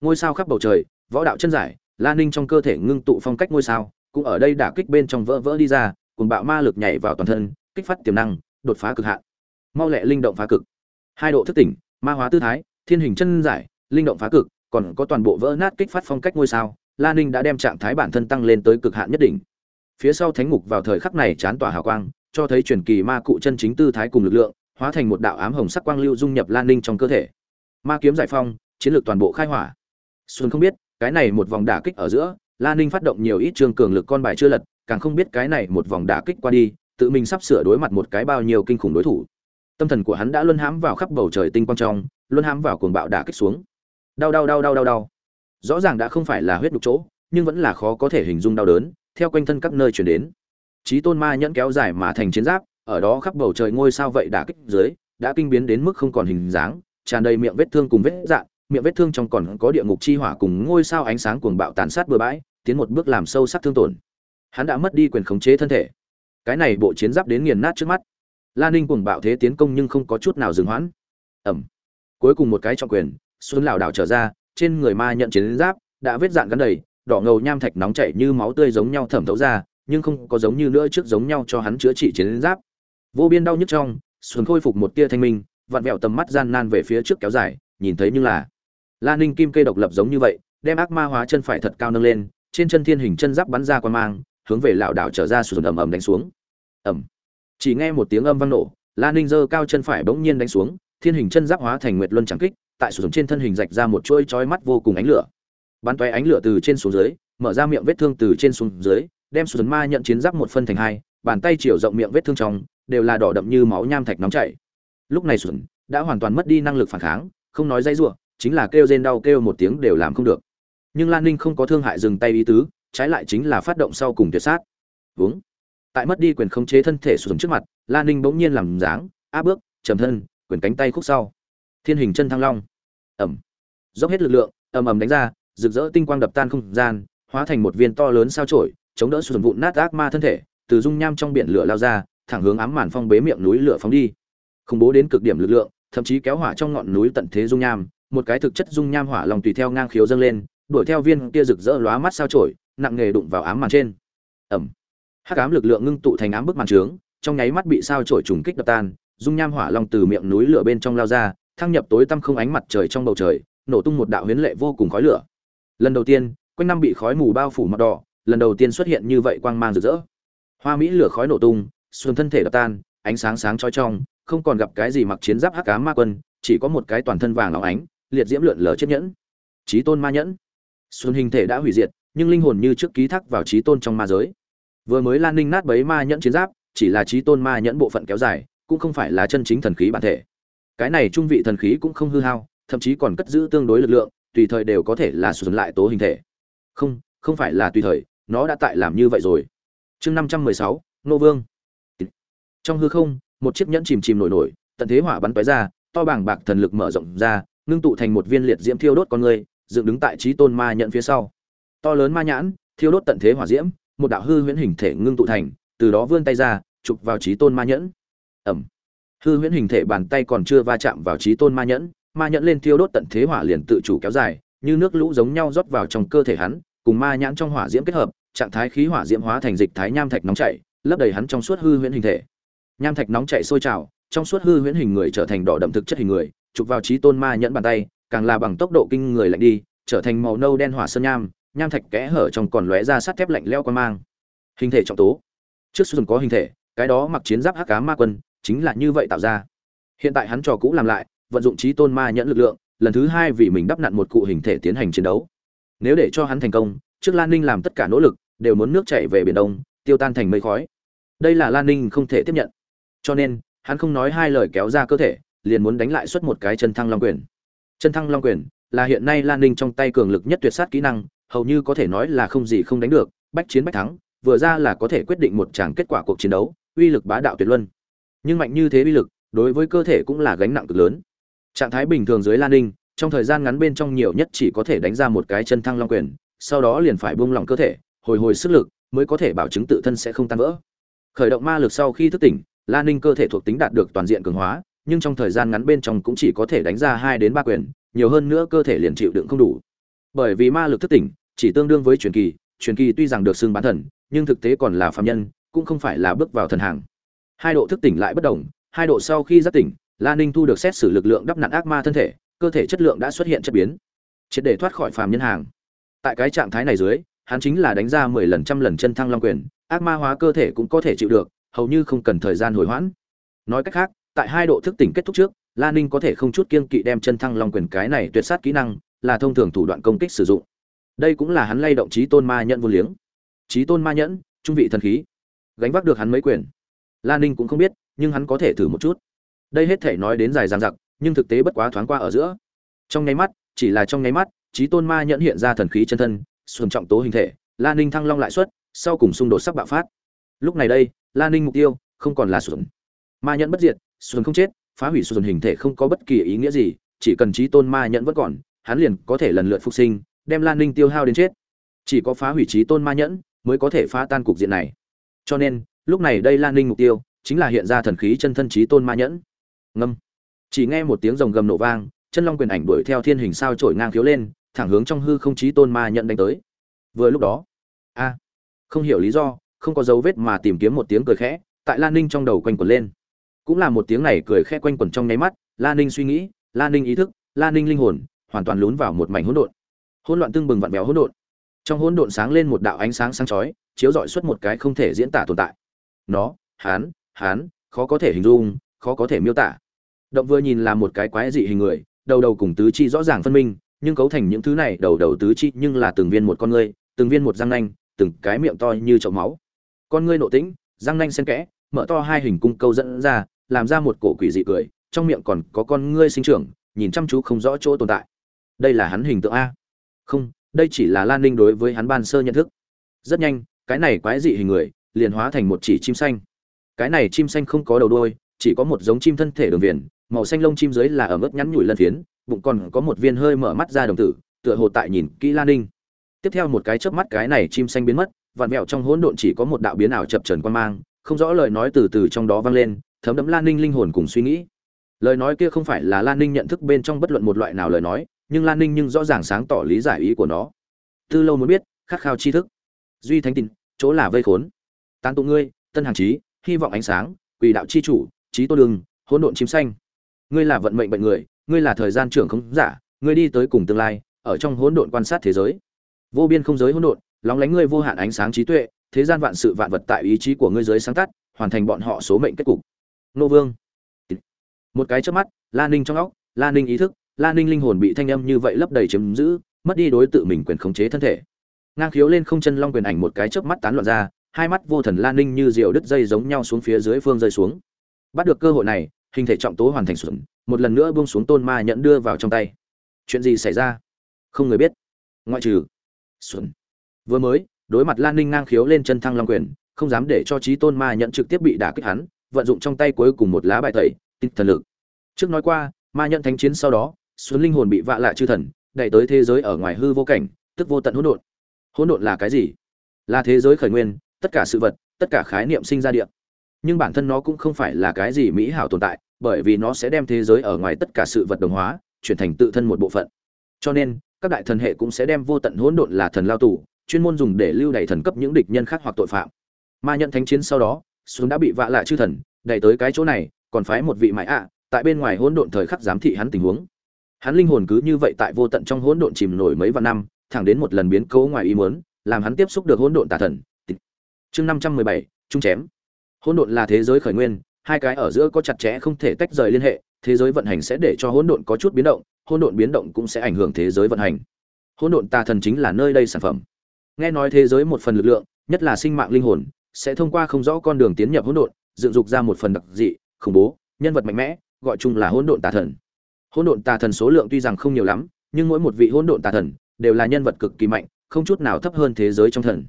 Ngôi sao khắp bầu trời, võ đạo chân giải, la ninh trong cơ thể ngưng tụ phong cách ngôi sao, cũng ở đây đả kích bên trong vỡ vỡ đi ra cùng bạo ma lực nhảy vào toàn thân, kích phát tiềm năng, đột phá cực hạn. Mau lẹ linh động phá cực. Hai độ thức tỉnh, ma hóa tư thái, thiên hình chân giải, linh động phá cực, còn có toàn bộ vỡ nát kích phát phong cách ngôi sao, la ninh đã đem trạng thái bản thân tăng lên tới cực hạn nhất định phía sau thánh ngục vào thời khắc này chán tỏa hào quang, cho thấy truyền kỳ ma cụ chân chính tư thái cùng lực lượng, hóa thành một đạo ám hồng sắc quang lưu dung nhập lan ninh trong cơ thể. Ma kiếm giải phong, chiến lược toàn bộ khai hỏa. Xuân không biết, cái này một vòng đả kích ở giữa, lan ninh phát động nhiều ít trường cường lực con bài chưa lật, càng không biết cái này một vòng đả kích qua đi, tự mình sắp sửa đối mặt một cái bao nhiêu kinh khủng đối thủ. Tâm thần của hắn đã luân hãm vào khắp bầu trời tinh quang trong, luân hãm vào cuồng bạo đả kích xuống. Đau đau đau đau đau đau. Rõ ràng đã không phải là huyết đục chỗ, nhưng vẫn là khó có thể hình dung đau đớn theo quanh thân các nơi chuyển đến. Trí tôn ma nhẫn kéo dài mà thành chiến giáp, ở đó khắp bầu trời ngôi sao vậy đã kích dưới, đã kinh biến đến mức không còn hình dáng, tràn đầy miệng vết thương cùng vết dạn, miệng vết thương trong còn có địa ngục chi hỏa cùng ngôi sao ánh sáng cuồng bạo tàn sát bừa bãi, tiến một bước làm sâu sắc thương tổn. Hắn đã mất đi quyền khống chế thân thể. Cái này bộ chiến giáp đến nghiền nát trước mắt. Lan ninh cuồng bạo thế tiến công nhưng không có chút nào dừng hoãn. Ẩm. Cuối cùng một cái trọng quyền, xuân lảo đảo trở ra, trên người ma nhận chiến giáp đã vết dạn gắn đầy đỏ ngầu nham thạch nóng chảy như máu tươi giống nhau thẩm thấu ra, nhưng không có giống như nữa trước giống nhau cho hắn chữa trị chiến giáp. Vô biên đau nhức trong, xuân khôi phục một tia thanh minh, vặn vẹo tầm mắt gian nan về phía trước kéo dài, nhìn thấy như là la ninh kim cây độc lập giống như vậy, đem ác ma hóa chân phải thật cao nâng lên, trên chân thiên hình chân giáp bắn ra quan mang, hướng về lão đảo trở ra sùn ầm ầm đánh xuống. Ầm. Chỉ nghe một tiếng âm vang nổ, la ninh giơ cao chân phải bỗng nhiên đánh xuống, thiên hình chân giáp hóa thành nguyệt luân trắng kích, tại sử dụng trên thân hình rạch ra một chuỗi chói mắt vô cùng ánh lửa bắn toé ánh lửa từ trên xuống dưới, mở ra miệng vết thương từ trên xuống dưới, đem sườn ma nhận chiến giáp một phân thành hai, bàn tay chiều rộng miệng vết thương trong, đều là đỏ đậm như máu nham thạch nóng chảy. Lúc này sườn đã hoàn toàn mất đi năng lực phản kháng, không nói dây rủa, chính là kêu rên đau kêu một tiếng đều làm không được. Nhưng lan ninh không có thương hại dừng tay ý tứ, trái lại chính là phát động sau cùng tuyệt sát. Vướng. tại mất đi quyền khống chế thân thể sụt trước mặt, lan ninh bỗng nhiên làm dáng, áp bước, trầm thân, quyền cánh tay khúc sau. Thiên hình chân thăng long. Ẩm. Dốc hết lực lượng, ầm ầm đánh ra rực rỡ tinh quang đập tan không gian hóa thành một viên to lớn sao chổi, chống đỡ sườn vụn nát ác ma thân thể từ dung nham trong biển lửa lao ra thẳng hướng ám màn phong bế miệng núi lửa phóng đi. Khủng bố đến cực điểm lực lượng thậm chí kéo hỏa trong ngọn núi tận thế dung nham một cái thực chất dung nham hỏa lòng tùy theo ngang khiếu dâng lên đuổi theo viên kia rực rỡ lóa mắt sao chổi, nặng nghề đụng vào ám màn trên. Ầm, hắc ám lực lượng ngưng tụ thành ám bức màn trướng trong nháy mắt bị sao chổi trùng kích đập tan dung nham hỏa long từ miệng núi lửa bên trong lao ra thăng nhập tối tăm không ánh mặt trời trong bầu trời nổ tung một đạo huyễn lệ vô cùng khói lửa lần đầu tiên, quanh năm bị khói mù bao phủ mặt đỏ, lần đầu tiên xuất hiện như vậy quang mang rực rỡ. Hoa mỹ lửa khói nổ tung, xuân thân thể đập tan, ánh sáng sáng chói trong, không còn gặp cái gì mặc chiến giáp hắc ám ma quân, chỉ có một cái toàn thân vàng óng ánh, liệt diễm lượn lờ chiếc nhẫn. Trí tôn ma nhẫn. Xuân hình thể đã hủy diệt, nhưng linh hồn như trước ký thác vào trí tôn trong ma giới. Vừa mới lan ninh nát bấy ma nhẫn chiến giáp, chỉ là trí tôn ma nhẫn bộ phận kéo dài, cũng không phải là chân chính thần khí bản thể. Cái này trung vị thần khí cũng không hư hao, thậm chí còn cất giữ tương đối lực lượng tùy thời đều có thể là xuân lại tố hình thể. Không không phải là tùy thời, nó đã tại làm như vậy rồi. Chương năm trăm mười sáu, nô vương. Trong hư không, một chiếc nhẫn chìm chìm nổi nổi, tận thế hỏa bắn tóe ra, to bảng bạc thần lực mở rộng ra, ngưng tụ thành một viên liệt diễm thiêu đốt con người, dựng đứng tại trí tôn ma nhận phía sau. To lớn ma nhãn, thiêu đốt tận thế hỏa diễm, một đạo hư huyễn hình thể ngưng tụ thành, từ đó vươn tay ra, chụp vào trí tôn ma nhẫn. Ẩm. Hư huyễn hình thể bàn tay còn chưa va chạm vào trí tôn ma nhẫn ma nhẫn lên thiêu đốt tận thế hỏa liền tự chủ kéo dài, như nước lũ giống nhau rót vào trong cơ thể hắn, cùng ma nhãn trong hỏa diễm kết hợp, trạng thái khí hỏa diễm hóa thành dịch thái nham thạch nóng chảy, lấp đầy hắn trong suốt hư huyễn hình thể. Nham thạch nóng chảy sôi trào, trong suốt hư huyễn hình người trở thành đỏ đậm thực chất hình người, chụp vào trí tôn ma nhẫn bàn tay, càng là bằng tốc độ kinh người lạnh đi, trở thành màu nâu đen hỏa sơn nham nham thạch kẽ hở trong còn lóe ra sắt thép lạnh lẽo quan mang. Hình thể trọng tố. Trước xuân có hình thể, cái đó mặc chiến giáp hắc cá ma quân, chính là như vậy tạo ra. Hiện tại hắn trò cũ làm lại vận dụng trí tôn ma nhẫn lực lượng, lần thứ hai vì mình đắp nặn một cụ hình thể tiến hành chiến đấu. Nếu để cho hắn thành công, trước lan ninh làm tất cả nỗ lực, đều muốn nước chảy về biển đông, tiêu tan thành mây khói. Đây là lan ninh không thể tiếp nhận. Cho nên, hắn không nói hai lời kéo ra cơ thể, liền muốn đánh lại suốt một cái chân thăng long quyền. Chân thăng long quyền là hiện nay lan ninh trong tay cường lực nhất tuyệt sát kỹ năng, hầu như có thể nói là không gì không đánh được, bách chiến bách thắng, vừa ra là có thể quyết định một tràng kết quả cuộc chiến đấu, uy lực bá đạo tuyệt luân. Nhưng mạnh như thế uy lực, đối với cơ thể cũng là gánh nặng cực lớn trạng thái bình thường dưới lan ninh, trong thời gian ngắn bên trong nhiều nhất chỉ có thể đánh ra một cái chân thăng long quyền, sau đó liền phải buông lỏng cơ thể, hồi hồi sức lực mới có thể bảo chứng tự thân sẽ không tan vỡ. Khởi động ma lực sau khi thức tỉnh, lan ninh cơ thể thuộc tính đạt được toàn diện cường hóa, nhưng trong thời gian ngắn bên trong cũng chỉ có thể đánh ra hai đến ba quyền, nhiều hơn nữa cơ thể liền chịu đựng không đủ. Bởi vì ma lực thức tỉnh, chỉ tương đương với truyền kỳ truyền kỳ tuy rằng được xưng bán thần, nhưng thực tế còn là phạm nhân, cũng không phải là bước vào thần hàng. Hai độ thức tỉnh lại bất đồng, hai độ sau khi giác tỉnh la ninh thu được xét xử lực lượng đắp nặn ác ma thân thể, cơ thể chất lượng đã xuất hiện chất biến. Triệt để thoát khỏi phàm nhân hàng. Tại cái trạng thái này dưới, hắn chính là đánh ra mười lần trăm lần chân thăng long quyền, ác ma hóa cơ thể cũng có thể chịu được, hầu như không cần thời gian hồi hoãn. Nói cách khác, tại hai độ thức tỉnh kết thúc trước lan ninh có thể không chút kiên kỵ đem chân thăng long quyền cái này tuyệt sát kỹ năng, là thông thường thủ đoạn công kích sử dụng. Đây cũng là hắn lay động trí tôn ma nhẫn vô liếng. Trí tôn ma nhẫn, trung vị thần khí. Gánh vác được hắn mấy quyền. Lan ninh cũng không biết, nhưng hắn có thể thử một chút đây hết thể nói đến dài dằng dặc, nhưng thực tế bất quá thoáng qua ở giữa. Trong nháy mắt, chỉ là trong nháy mắt trí tôn ma nhẫn hiện ra thần khí chân thân xuồng trọng tố hình thể lan ninh thăng long lại xuất, sau cùng xung đột sắc bạo phát. Lúc này đây lan ninh mục tiêu không còn là xuồng ma nhẫn bất diệt xuồng không chết, phá hủy xuồng hình thể không có bất kỳ ý nghĩa gì, chỉ cần trí tôn ma nhẫn vẫn còn, hắn liền có thể lần lượt phục sinh, đem lan ninh tiêu hao đến chết. Chỉ có phá hủy trí tôn ma nhẫn mới có thể phá tan cục diện này. Cho nên, lúc này đây lan ninh mục tiêu chính là hiện ra thần khí chân thân trí tôn ma nhẫn ngâm. Chỉ nghe một tiếng rồng gầm nổ vang, chân long quyền ảnh đuổi theo thiên hình sao trổi ngang khiếu lên, thẳng hướng trong hư không trí tôn ma nhận đánh tới. Vừa lúc đó, a, không hiểu lý do, không có dấu vết mà tìm kiếm một tiếng cười khẽ, tại lan ninh trong đầu quanh quẩn lên. Cũng là một tiếng này cười khẽ quanh quẩn trong nháy mắt lan ninh suy nghĩ lan ninh ý thức lan ninh linh hồn, hoàn toàn lún vào một mảnh hỗn độn. Hỗn loạn tương bừng vặn vẹo hỗn độn. Trong hỗn độn sáng lên một đạo ánh sáng sáng chói, chiếu rọi xuất một cái không thể diễn tả tồn tại. Nó hán hán khó có thể hình dung, khó có thể miêu tả động vừa nhìn là một cái quái dị hình người, đầu đầu cùng tứ chi rõ ràng phân minh, nhưng cấu thành những thứ này, đầu đầu tứ chi nhưng là từng viên một con ngươi, từng viên một răng nanh, từng cái miệng to như chậu máu. Con ngươi nộ tĩnh, răng nanh xen kẽ, mở to hai hình cung câu dẫn ra, làm ra một cổ quỷ dị cười, trong miệng còn có con ngươi sinh trưởng, nhìn chăm chú không rõ chỗ tồn tại. Đây là hắn hình tượng a. Không, đây chỉ là lan ninh đối với hắn ban sơ nhận thức. Rất nhanh, cái này quái dị hình người, liền hóa thành một chỉ chim xanh. Cái này chim xanh không có đầu đuôi, chỉ có một giống chim thân thể đường viền màu xanh lông chim dưới là ở mức nhắn nhủi lân phiến, bụng còn có một viên hơi mở mắt ra đồng tử, tựa hồ tại nhìn kỹ lan ninh. Tiếp theo một cái chớp mắt cái này chim xanh biến mất, vạn mẹo trong hỗn độn chỉ có một đạo biến ảo chập trần quan mang, không rõ lời nói từ từ trong đó vang lên, thấm đẫm lan ninh linh hồn cùng suy nghĩ. Lời nói kia không phải là lan ninh nhận thức bên trong bất luận một loại nào lời nói, nhưng lan ninh nhưng rõ ràng sáng tỏ lý giải ý của nó. Tư lâu muốn biết, khát khao tri thức. Duy thánh tin chỗ là vây khốn. Tán tụ ngươi, tân hàng trí hy vọng ánh sáng quỷ đạo chi chủ trí tô đường, hỗn độn chim xanh ngươi là vận mệnh bệnh người, ngươi là thời gian trưởng không giả, ngươi đi tới cùng tương lai, ở trong hỗn độn quan sát thế giới. Vô biên không giới hỗn độn, lóng lánh ngươi vô hạn ánh sáng trí tuệ, thế gian vạn sự vạn vật tại ý chí của ngươi giới sáng tắt hoàn thành bọn họ số mệnh kết cục. Nô vương. Một cái trước mắt, la ninh trong óc, la ninh ý thức, la ninh linh hồn bị thanh âm như vậy lấp đầy chiếm giữ, mất đi đối tự mình quyền khống chế thân thể. Ngang khiếu lên không chân long quyền ảnh một cái chớp mắt tán loạn ra, hai mắt vô thần la ninh như diều đứt dây giống nhau xuống phía dưới phương rơi xuống. Bắt được cơ hội này hình thể trọng tố hoàn thành xuẩn một lần nữa buông xuống tôn ma nhận đưa vào trong tay. Chuyện gì xảy ra? Không người biết. Ngoại trừ xuẩn vừa mới, đối mặt lan ninh ngang khiếu lên chân thăng long quyền, không dám để cho trí tôn ma nhận trực tiếp bị đả kích hắn, vận dụng trong tay cuối cùng một lá bài tẩy, tinh thần lực. Trước nói qua, ma nhận thánh chiến sau đó xuân linh hồn bị vạ lạ chư thần, đẩy tới thế giới ở ngoài hư vô cảnh, tức vô tận hỗn độn. Hỗn độn là cái gì? Là thế giới khởi nguyên, tất cả sự vật, tất cả khái niệm sinh ra địa nhưng bản thân nó cũng không phải là cái gì mỹ hảo tồn tại, bởi vì nó sẽ đem thế giới ở ngoài tất cả sự vật đồng hóa, chuyển thành tự thân một bộ phận. Cho nên, các đại thần hệ cũng sẽ đem vô tận hỗn độn là thần lao tù, chuyên môn dùng để lưu đày thần cấp những địch nhân khác hoặc tội phạm. Ma nhận thánh chiến sau đó xuống đã bị vạ lạ chư thần đẩy tới cái chỗ này, còn phái một vị mãi ạ, tại bên ngoài hỗn độn thời khắc giám thị hắn tình huống. Hắn linh hồn cứ như vậy tại vô tận trong hỗn độn chìm nổi mấy vạn năm, thẳng đến một lần biến cố ngoài ý muốn, làm hắn tiếp xúc được hỗn độn tà thần. Chương năm trăm mười bảy, trung chém hỗn độn là thế giới khởi nguyên, hai cái ở giữa có chặt chẽ không thể tách rời liên hệ, thế giới vận hành sẽ để cho hỗn độn có chút biến động, hỗn độn biến động cũng sẽ ảnh hưởng thế giới vận hành. Hỗn độn tà thần chính là nơi đây sản phẩm. Nghe nói thế giới một phần lực lượng, nhất là sinh mạng linh hồn, sẽ thông qua không rõ con đường tiến nhập hỗn độn, dựng dục ra một phần đặc dị, khủng bố, nhân vật mạnh mẽ, gọi chung là hỗn độn tà thần. Hỗn độn tà thần số lượng tuy rằng không nhiều lắm, nhưng mỗi một vị hỗn độn tà thần đều là nhân vật cực kỳ mạnh, không chút nào thấp hơn thế giới trong thần.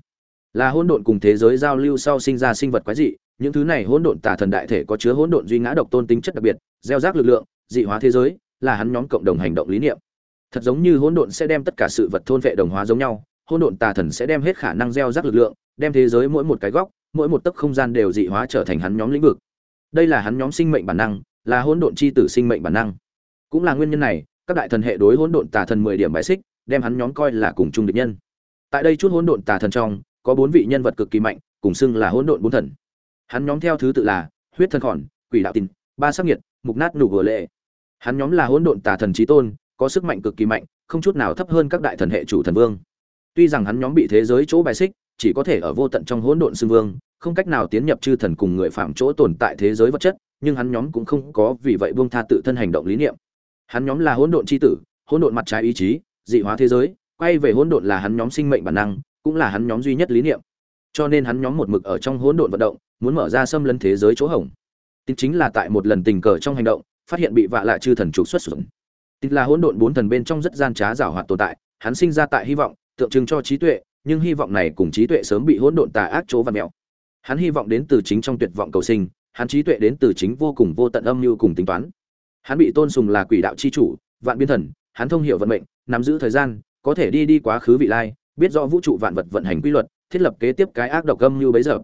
Là hỗn độn cùng thế giới giao lưu sau sinh ra sinh vật quái dị những thứ này hỗn độn tà thần đại thể có chứa hỗn độn duy ngã độc tôn tính chất đặc biệt, gieo rác lực lượng, dị hóa thế giới, là hắn nhóm cộng đồng hành động lý niệm. Thật giống như hỗn độn sẽ đem tất cả sự vật thôn vệ đồng hóa giống nhau, hỗn độn tà thần sẽ đem hết khả năng gieo rác lực lượng, đem thế giới mỗi một cái góc, mỗi một tấc không gian đều dị hóa trở thành hắn nhóm lĩnh vực. Đây là hắn nhóm sinh mệnh bản năng, là hỗn độn chi tử sinh mệnh bản năng. Cũng là nguyên nhân này, các đại thần hệ đối hỗn độn tà thần mười điểm bài xích, đem hắn nhóm coi là cùng chung địch nhân. Tại đây chút hỗn độn tà thần trong, có bốn vị nhân vật cực kỳ mạnh, cùng xưng là hỗn độn bốn thần hắn nhóm theo thứ tự là huyết thần khòn, quỷ đạo tin ba sắc nhiệt, mục nát nụ vừa lệ. Hắn nhóm là hỗn độn tà thần trí tôn, có sức mạnh cực kỳ mạnh, không chút nào thấp hơn các đại thần hệ chủ thần vương. Tuy rằng hắn nhóm bị thế giới chỗ bài xích, chỉ có thể ở vô tận trong hỗn độn xưng vương, không cách nào tiến nhập chư thần cùng người phạm chỗ tồn tại thế giới vật chất, nhưng hắn nhóm cũng không có vì vậy buông tha tự thân hành động lý niệm. Hắn nhóm là hỗn độn chi tử, hỗn độn mặt trái ý chí, dị hóa thế giới, quay về hỗn độn là hắn nhóm sinh mệnh bản năng, cũng là hắn nhóm duy nhất lý niệm cho nên hắn nhóm một mực ở trong hỗn độn vận động, muốn mở ra xâm lấn thế giới chỗ hổng. Tin chính là tại một lần tình cờ trong hành động, phát hiện bị vạ lạ chư thần trục xuất xuống. Tin là hỗn độn bốn thần bên trong rất gian trá giảo hoạt tồn tại, hắn sinh ra tại hy vọng, tượng trưng cho trí tuệ, nhưng hy vọng này cùng trí tuệ sớm bị hỗn độn tà ác chỗ và mẹo. hắn hy vọng đến từ chính trong tuyệt vọng cầu sinh, hắn trí tuệ đến từ chính vô cùng vô tận âm mưu cùng tính toán. Hắn bị tôn sùng là quỷ đạo chi chủ, vạn biên thần, hắn thông hiểu vận mệnh, nắm giữ thời gian, có thể đi đi quá khứ vị lai, biết rõ vũ trụ vạn vật vận hành quy luật thiết lập kế tiếp cái ác độc âm mưu bấy giờ.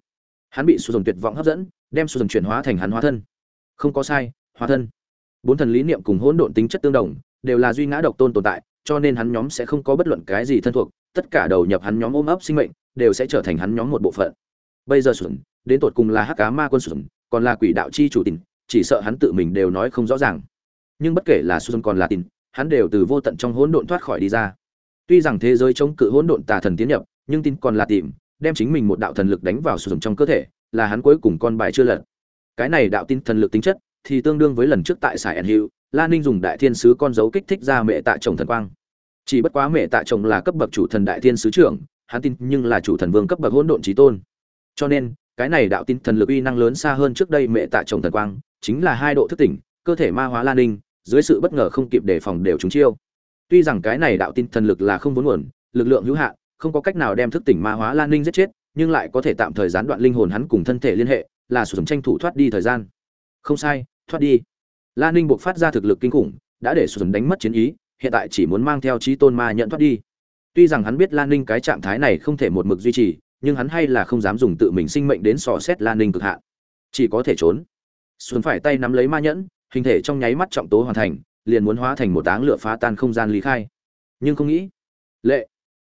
Hắn bị sử dụng tuyệt vọng hấp dẫn, đem sử dụng chuyển hóa thành hắn hóa thân. Không có sai, hóa thân. Bốn thần lý niệm cùng hỗn độn tính chất tương đồng, đều là duy ngã độc tôn tồn tại, cho nên hắn nhóm sẽ không có bất luận cái gì thân thuộc, tất cả đầu nhập hắn nhóm ôm ấp sinh mệnh, đều sẽ trở thành hắn nhóm một bộ phận. Bây giờ sụn đến tột cùng là hắc cá ma quân sụn còn là quỷ đạo chi chủ tình chỉ sợ hắn tự mình đều nói không rõ ràng. Nhưng bất kể là sụn còn là tình hắn đều từ vô tận trong hỗn độn thoát khỏi đi ra. Tuy rằng thế giới chống cự hỗn độn tà thần tiến nhập nhưng tin còn là tìm, đem chính mình một đạo thần lực đánh vào sử dụng trong cơ thể, là hắn cuối cùng con bài chưa lật. Cái này đạo tin thần lực tính chất thì tương đương với lần trước tại sài ẩn hiệu la ninh dùng đại thiên sứ con dấu kích thích ra mẹ tạ chồng thần quang. Chỉ bất quá mẹ tạ chồng là cấp bậc chủ thần đại thiên sứ trưởng, hắn tin nhưng là chủ thần vương cấp bậc hỗn độn trí tôn. Cho nên, cái này đạo tin thần lực uy năng lớn xa hơn trước đây mẹ tạ chồng thần quang, chính là hai độ thức tỉnh, cơ thể ma hóa la ninh, dưới sự bất ngờ không kịp đề phòng đều trúng chiêu. Tuy rằng cái này đạo tin thần lực là không vốn nguồn, lực lượng hữu hạn không có cách nào đem thức tỉnh ma hóa lan ninh giết chết, nhưng lại có thể tạm thời gián đoạn linh hồn hắn cùng thân thể liên hệ, là sử dụng tranh thủ thoát đi thời gian. Không sai, thoát đi. Lan ninh buộc phát ra thực lực kinh khủng, đã để sử dụng đánh mất chiến ý, hiện tại chỉ muốn mang theo trí tôn ma nhận thoát đi. Tuy rằng hắn biết lan ninh cái trạng thái này không thể một mực duy trì, nhưng hắn hay là không dám dùng tự mình sinh mệnh đến sò xét lan ninh cực hạn. Chỉ có thể trốn. Xuân phải tay nắm lấy ma nhẫn, hình thể trong nháy mắt trọng tố hoàn thành, liền muốn hóa thành một áng lửa phá tan không gian lý khai. Nhưng không nghĩ, lệ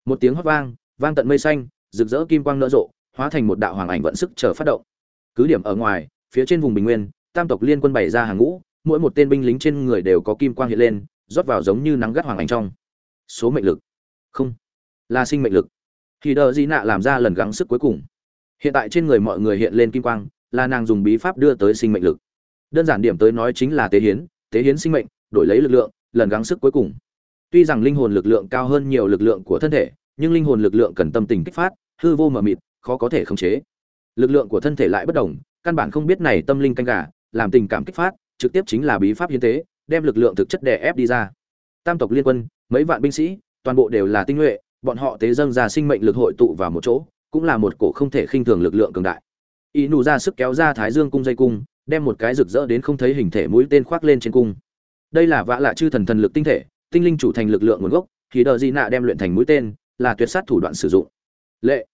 một tiếng hót vang vang tận mây xanh, rực rỡ kim quang nở rộ, hóa thành một đạo hoàng ảnh vận sức chờ phát động. Cứ điểm ở ngoài, phía trên vùng bình nguyên, tam tộc liên quân bày ra hàng ngũ, mỗi một tên binh lính trên người đều có kim quang hiện lên, rót vào giống như nắng gắt hoàng ảnh trong. Số mệnh lực. Không. Là sinh mệnh lực. Khi đờ di nạ làm ra lần gắng sức cuối cùng. Hiện tại trên người mọi người hiện lên kim quang, là nàng dùng bí pháp đưa tới sinh mệnh lực. Đơn giản điểm tới nói chính là tế hiến tế hiến sinh mệnh, đổi lấy lực lượng, lần gắng sức cuối cùng tuy rằng linh hồn lực lượng cao hơn nhiều lực lượng của thân thể, nhưng linh hồn lực lượng cần tâm tình kích phát, hư vô mờ mịt, khó có thể khống chế. Lực lượng của thân thể lại bất đồng, căn bản không biết này tâm linh canh gà, làm tình cảm kích phát, trực tiếp chính là bí pháp hiến tế, đem lực lượng thực chất đè ép đi ra. Tam tộc liên quân, mấy vạn binh sĩ, toàn bộ đều là tinh nhuệ, bọn họ tế dâng ra sinh mệnh lực hội tụ vào một chỗ, cũng là một cổ không thể khinh thường lực lượng cường đại. Y nụ ra sức kéo ra thái dương cung dây cung, đem một cái rực rỡ đến không thấy hình thể mũi tên khoác lên trên cung. Đây là vạ lạ chư thần thần lực tinh thể tinh linh chủ thành lực lượng nguồn gốc, thì đờ di nạ đem luyện thành mũi tên, là tuyệt sát thủ đoạn sử dụng. Lệ.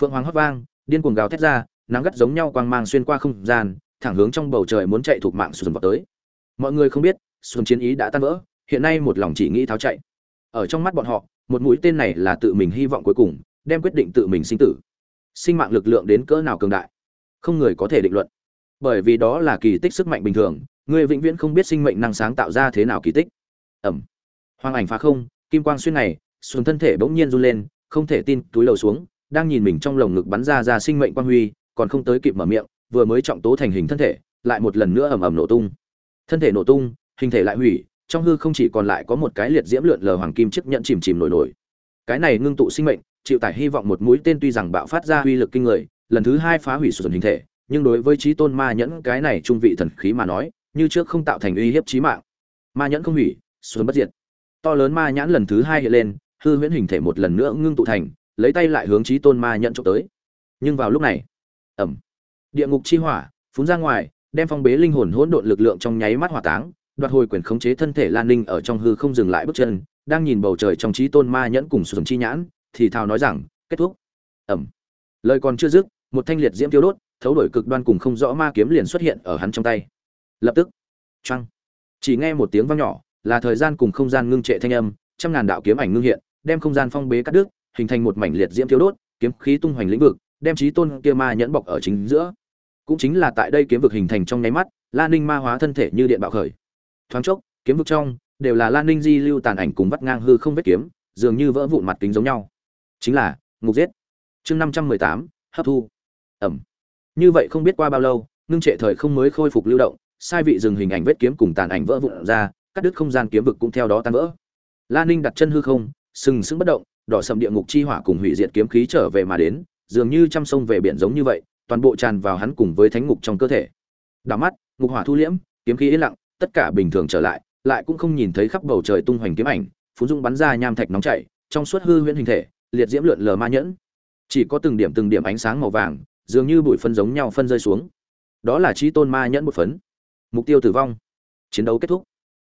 Phượng hoàng hót vang, điên cuồng gào thét ra, nắng gắt giống nhau quang mang xuyên qua không gian, thẳng hướng trong bầu trời muốn chạy thuộc mạng xuân vào tới. Mọi người không biết xuân chiến ý đã tan vỡ, hiện nay một lòng chỉ nghĩ tháo chạy. Ở trong mắt bọn họ, một mũi tên này là tự mình hy vọng cuối cùng, đem quyết định tự mình sinh tử. Sinh mạng lực lượng đến cỡ nào cường đại? Không người có thể định luận. Bởi vì đó là kỳ tích sức mạnh bình thường, người vĩnh viễn không biết sinh mệnh năng sáng tạo ra thế nào kỳ tích. Ẩm hoàng ảnh phá không, kim quang xuyên này xuân thân thể bỗng nhiên run lên, không thể tin, túi lầu xuống, đang nhìn mình trong lồng ngực bắn ra ra sinh mệnh quang huy, còn không tới kịp mở miệng, vừa mới trọng tố thành hình thân thể, lại một lần nữa ầm ầm nổ tung. Thân thể nổ tung, hình thể lại hủy, trong hư không chỉ còn lại có một cái liệt diễm lượn lờ hoàng kim chiếc nhận chìm chìm nổi nổi. Cái này ngưng tụ sinh mệnh, chịu tải hy vọng một mũi tên tuy rằng bạo phát ra uy lực kinh người, lần thứ hai phá hủy sụn hình thể, nhưng đối với trí tôn ma nhẫn cái này trung vị thần khí mà nói, như trước không tạo thành uy hiếp chí mạng. Ma nhẫn không hủy sụn bất diệt to lớn ma nhãn lần thứ hai hiện lên, hư huyễn hình thể một lần nữa ngưng tụ thành, lấy tay lại hướng trí tôn ma nhẫn trộm tới. Nhưng vào lúc này ẩm địa ngục chi hỏa phun ra ngoài, đem phong bế linh hồn hỗn độn lực lượng trong nháy mắt hỏa táng, đoạt hồi quyền khống chế thân thể lan ninh ở trong hư không dừng lại bước chân, đang nhìn bầu trời trong trí tôn ma nhẫn cùng sườn chi nhãn, thì thào nói rằng, kết thúc. Ẩm lời còn chưa dứt, một thanh liệt diễm tiêu đốt, thấu đổi cực đoan cùng không rõ ma kiếm liền xuất hiện ở hắn trong tay. Lập tức trăng chỉ nghe một tiếng vang nhỏ là thời gian cùng không gian ngưng trệ thanh âm, trăm ngàn đạo kiếm ảnh ngưng hiện, đem không gian phong bế cắt đứt, hình thành một mảnh liệt diễm thiếu đốt, kiếm khí tung hoành lĩnh vực, đem trí tôn kia ma nhẫn bọc ở chính giữa. Cũng chính là tại đây kiếm vực hình thành trong nháy mắt lan ninh ma hóa thân thể như điện bạo khởi. Thoáng chốc, kiếm vực trong đều là lan ninh di lưu tàn ảnh cùng vắt ngang hư không vết kiếm, dường như vỡ vụn mặt kính giống nhau. Chính là, ngục giết. Chương năm trăm mười tám, hấp thu. Ẩm. Như vậy không biết qua bao lâu, ngưng trệ thời không mới khôi phục lưu động, sai vị dừng hình ảnh vết kiếm cùng tàn ảnh vỡ vụn ra cắt đứt không gian kiếm vực cũng theo đó tan vỡ. La ninh đặt chân hư không, sừng sững bất động, đỏ sầm địa ngục chi hỏa cùng hủy diệt kiếm khí trở về mà đến, dường như trăm sông về biển giống như vậy, toàn bộ tràn vào hắn cùng với thánh ngục trong cơ thể. Đảo mắt, ngục hỏa thu liễm, kiếm khí yên lặng, tất cả bình thường trở lại lại cũng không nhìn thấy khắp bầu trời tung hoành kiếm ảnh phú dung bắn ra nham thạch nóng chảy, trong suốt hư huyễn hình thể, liệt diễm lượn lờ ma nhẫn. Chỉ có từng điểm từng điểm ánh sáng màu vàng, dường như bụi phân giống nhau phân rơi xuống. Đó là trí tôn ma nhẫn một phấn. Mục tiêu tử vong. Chiến đấu kết thúc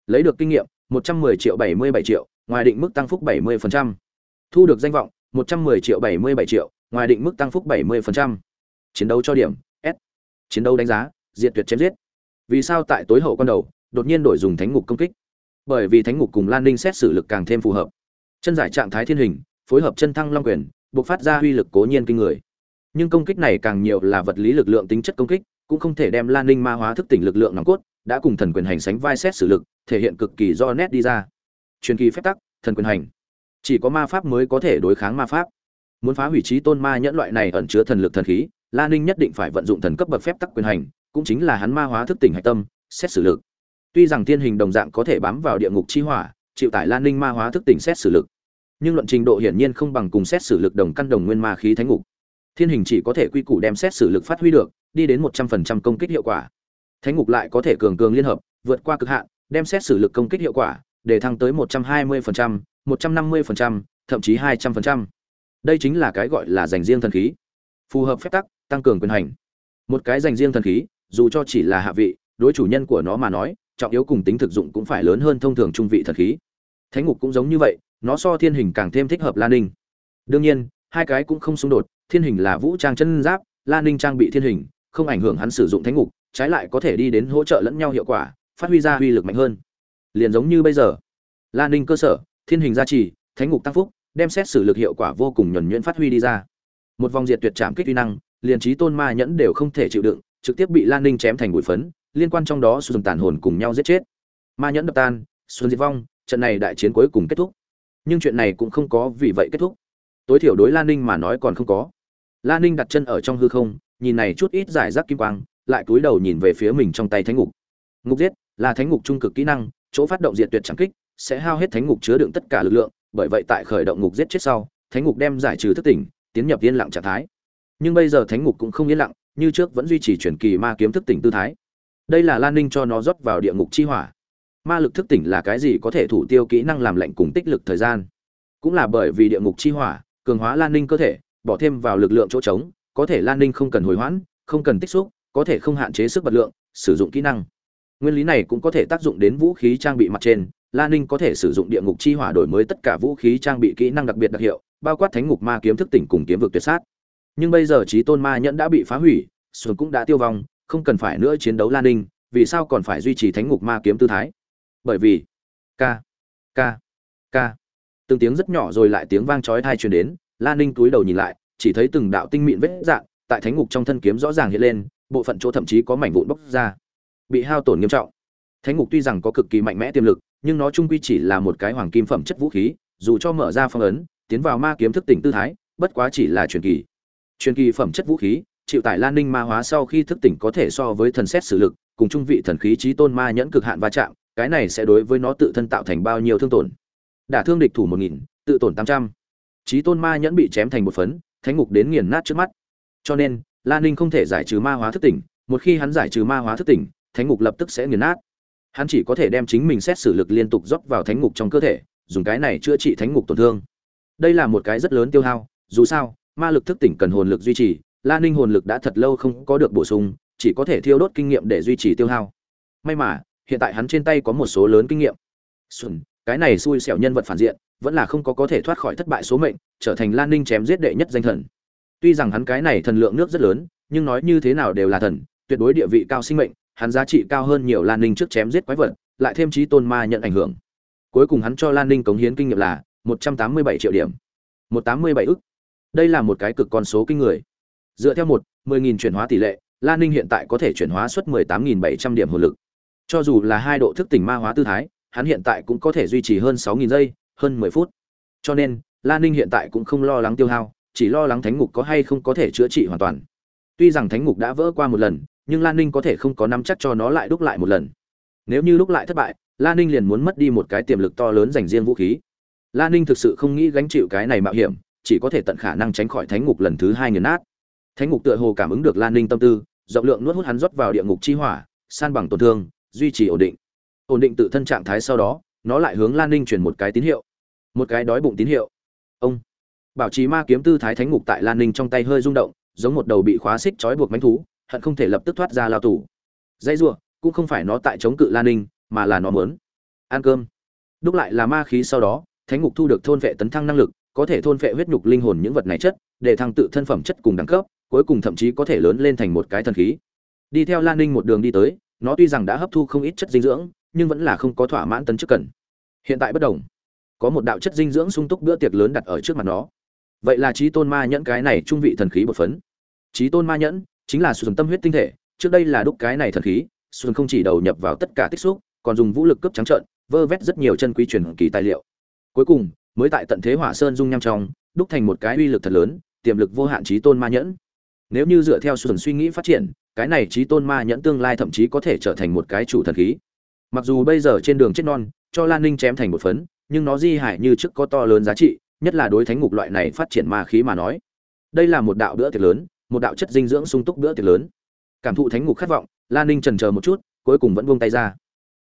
lấy được kinh nghiệm 110 triệu 77 triệu, ngoài định mức tăng phúc 70%. thu được danh vọng 110 triệu 77 triệu, ngoài định mức tăng phúc 70%. chiến đấu cho điểm, s. Chiến đấu đánh giá, diệt tuyệt chém giết. Vì sao tại tối hậu quan đầu, đột nhiên đổi dùng thánh ngục công kích? Bởi vì thánh ngục cùng lan ninh xét xử lực càng thêm phù hợp. Chân giải trạng thái thiên hình, phối hợp chân thăng long quyền bộc phát ra uy lực cố nhiên kinh người. Nhưng công kích này càng nhiều là vật lý lực lượng tính chất công kích, cũng không thể đem lan ninh ma hóa thức tỉnh lực lượng nòng cốt đã cùng thần quyền hành sánh vai xét xử lực, thể hiện cực kỳ do nét đi ra. Truyền kỳ phép tắc, thần quyền hành. Chỉ có ma pháp mới có thể đối kháng ma pháp. Muốn phá hủy trí tôn ma nhẫn loại này ẩn chứa thần lực thần khí lan ninh nhất định phải vận dụng thần cấp bậc phép tắc quyền hành, cũng chính là hắn ma hóa thức tỉnh hạch tâm, xét xử lực. Tuy rằng thiên hình đồng dạng có thể bám vào địa ngục chi hỏa, chịu tải lan ninh ma hóa thức tỉnh xét xử lực. Nhưng luận trình độ hiển nhiên không bằng cùng xét xử lực đồng căn đồng nguyên ma khí thánh ngục. Thiên hình chỉ có thể quy củ đem xét xử lực phát huy được, đi đến một trăm phần trăm công kích hiệu quả thánh ngục lại có thể cường cường liên hợp, vượt qua cực hạn, đem xét xử lực công kích hiệu quả, để thăng tới một trăm hai mươi phần trăm, một trăm năm mươi phần trăm, thậm chí hai trăm phần trăm. Đây chính là cái gọi là dành riêng thần khí. Phù hợp phép tắc, tăng cường quyền hành. Một cái dành riêng thần khí, dù cho chỉ là hạ vị, đối chủ nhân của nó mà nói, trọng yếu cùng tính thực dụng cũng phải lớn hơn thông thường trung vị thần khí. Thánh ngục cũng giống như vậy, nó so thiên hình càng thêm thích hợp lan ninh. Đương nhiên, hai cái cũng không xung đột, thiên hình là vũ trang chân giáp lan ninh trang bị thiên hình, không ảnh hưởng hắn sử dụng thánh ngục trái lại có thể đi đến hỗ trợ lẫn nhau hiệu quả, phát huy ra uy lực mạnh hơn. Liền giống như bây giờ lan ninh cơ sở, thiên hình gia trì, thánh ngục tăng phúc, đem xét xử lực hiệu quả vô cùng nhuẩn nhuyễn phát huy đi ra. Một vòng diệt tuyệt trảm kích uy năng, liền trí tôn ma nhẫn đều không thể chịu đựng, trực tiếp bị lan ninh chém thành bụi phấn, liên quan trong đó sử dụng tàn hồn cùng nhau giết chết. Ma nhẫn đập tan, xuân diệt vong, trận này đại chiến cuối cùng kết thúc. Nhưng chuyện này cũng không có vì vậy kết thúc. Tối thiểu đối lan ninh mà nói còn không có. Lan ninh đặt chân ở trong hư không, nhìn này chút ít giải rác kim quang lại cúi đầu nhìn về phía mình trong tay thánh ngục. Ngục giết là thánh ngục trung cực kỹ năng, chỗ phát động diệt tuyệt chẳng kích sẽ hao hết thánh ngục chứa đựng tất cả lực lượng, bởi vậy tại khởi động ngục giết chết sau, thánh ngục đem giải trừ thức tỉnh, tiến nhập yên lặng trạng thái. Nhưng bây giờ thánh ngục cũng không yên lặng, như trước vẫn duy trì chuyển kỳ ma kiếm thức tỉnh tư thái. Đây là lan ninh cho nó rót vào địa ngục chi hỏa. Ma lực thức tỉnh là cái gì có thể thủ tiêu kỹ năng làm lạnh cùng tích lực thời gian? Cũng là bởi vì địa ngục chi hỏa, cường hóa lan ninh cơ thể, bỏ thêm vào lực lượng chỗ trống, có thể lan ninh không cần hồi hoãn, không cần tích xúc có thể không hạn chế sức bật lượng, sử dụng kỹ năng. Nguyên lý này cũng có thể tác dụng đến vũ khí trang bị mặt trên. Lan ninh có thể sử dụng địa ngục chi hỏa đổi mới tất cả vũ khí trang bị kỹ năng đặc biệt đặc hiệu, bao quát thánh ngục ma kiếm thức tỉnh cùng kiếm vực tuyệt sát. Nhưng bây giờ trí tôn ma nhẫn đã bị phá hủy, xuân cũng đã tiêu vong, không cần phải nữa chiến đấu lan ninh, vì sao còn phải duy trì thánh ngục ma kiếm tư thái? Bởi vì k k k từng tiếng rất nhỏ rồi lại tiếng vang chói tai truyền đến lan ninh túi đầu nhìn lại, chỉ thấy từng đạo tinh mịn vết dạng tại thánh ngục trong thân kiếm rõ ràng hiện lên bộ phận chỗ thậm chí có mảnh vụn bốc ra, bị hao tổn nghiêm trọng. Thánh ngục tuy rằng có cực kỳ mạnh mẽ tiềm lực, nhưng nó trung quy chỉ là một cái hoàng kim phẩm chất vũ khí, dù cho mở ra phong ấn, tiến vào ma kiếm thức tỉnh tư thái, bất quá chỉ là truyền kỳ. Truyền kỳ phẩm chất vũ khí, chịu tải lan ninh ma hóa sau khi thức tỉnh có thể so với thần xét sử lực, cùng trung vị thần khí trí tôn ma nhẫn cực hạn va chạm, cái này sẽ đối với nó tự thân tạo thành bao nhiêu thương tổn. Đả thương địch thủ một nghìn, tự tổn tám trăm. Trí tôn ma nhẫn bị chém thành một phấn, thánh ngục đến nghiền nát trước mắt. Cho nên lan ninh không thể giải trừ ma hóa thức tỉnh, một khi hắn giải trừ ma hóa thức tỉnh, thánh ngục lập tức sẽ nghiền nát. Hắn chỉ có thể đem chính mình xét xử lực liên tục dốc vào thánh ngục trong cơ thể, dùng cái này chữa trị thánh ngục tổn thương. Đây là một cái rất lớn tiêu hao, dù sao, ma lực thức tỉnh cần hồn lực duy trì lan ninh hồn lực đã thật lâu không có được bổ sung, chỉ có thể thiêu đốt kinh nghiệm để duy trì tiêu hao. May mà, hiện tại hắn trên tay có một số lớn kinh nghiệm. Xuân, cái này xui xẻo nhân vật phản diện, vẫn là không có có thể thoát khỏi thất bại số mệnh, trở thành lan ninh chém giết đệ nhất danh thần tuy rằng hắn cái này thần lượng nước rất lớn, nhưng nói như thế nào đều là thần, tuyệt đối địa vị cao sinh mệnh, hắn giá trị cao hơn nhiều lan ninh trước chém giết quái vật, lại thêm trí tôn ma nhận ảnh hưởng. Cuối cùng hắn cho lan ninh cống hiến kinh nghiệm là một trăm tám mươi bảy triệu điểm. một tám mươi bảy ức. Đây là một cái cực con số kinh người. Dựa theo một, mười nghìn chuyển hóa tỷ lệ, lan ninh hiện tại có thể chuyển hóa suất mười tám nghìn bảy trăm điểm hồn lực. Cho dù là hai độ thức tỉnh ma hóa tư thái, hắn hiện tại cũng có thể duy trì hơn sáu nghìn giây, hơn mười phút. Cho nên, lan ninh hiện tại cũng không lo lắng tiêu hao chỉ lo lắng thánh ngục có hay không có thể chữa trị hoàn toàn. Tuy rằng thánh ngục đã vỡ qua một lần, nhưng lan ninh có thể không có nắm chắc cho nó lại đúc lại một lần. Nếu như đúc lại thất bại, lan ninh liền muốn mất đi một cái tiềm lực to lớn dành riêng vũ khí. Lan ninh thực sự không nghĩ gánh chịu cái này mạo hiểm, chỉ có thể tận khả năng tránh khỏi thánh ngục lần thứ hai nghiền nát. Thánh ngục tựa hồ cảm ứng được lan ninh tâm tư, rộng lượng nuốt hút hắn rót vào địa ngục chi hỏa, san bằng tổn thương, duy trì ổn định. Ổn định tự thân trạng thái sau đó, nó lại hướng lan ninh chuyển một cái tín hiệu. Một cái đói bụng tín hiệu. Ông bảo trì ma kiếm tư thái thánh ngục tại lan ninh trong tay hơi rung động, giống một đầu bị khóa xích trói buộc bánh thú, hận không thể lập tức thoát ra lao tù. Dây r cũng không phải nó tại chống cự lan ninh, mà là nó mớn ăn cơm. Đúc lại là ma khí sau đó, thánh ngục thu được thôn vệ tấn thăng năng lực, có thể thôn vệ huyết nhục linh hồn những vật này chất, để thăng tự thân phẩm chất cùng đẳng cấp, cuối cùng thậm chí có thể lớn lên thành một cái thần khí. Đi theo lan ninh một đường đi tới, nó tuy rằng đã hấp thu không ít chất dinh dưỡng, nhưng vẫn là không có thỏa mãn tấn chức cần. Hiện tại bất đồng. Có một đạo chất dinh dưỡng sung túc bữa tiệc lớn đặt ở trước mặt nó vậy là trí tôn ma nhẫn cái này trung vị thần khí bột phấn. Trí tôn ma nhẫn chính là xuân tâm huyết tinh thể, trước đây là đúc cái này thần khí xuân không chỉ đầu nhập vào tất cả tích xúc, còn dùng vũ lực cấp trắng trợn, vơ vét rất nhiều chân quý truyền kỳ tài liệu. Cuối cùng, mới tại tận thế hỏa sơn dung nham trong, đúc thành một cái uy lực thật lớn, tiềm lực vô hạn trí tôn ma nhẫn. Nếu như dựa theo xuân suy nghĩ phát triển, cái này trí tôn ma nhẫn tương lai thậm chí có thể trở thành một cái chủ thần khí. Mặc dù bây giờ trên đường chết non, cho lan ninh chém thành một phấn, nhưng nó di hại như trước có to lớn giá trị nhất là đối thánh ngục loại này phát triển ma khí mà nói. Đây là một đạo bữa tiệc lớn, một đạo chất dinh dưỡng sung túc bữa tiệc lớn. Cảm thụ thánh ngục khát vọng lan ninh trần chờ một chút, cuối cùng vẫn buông tay ra.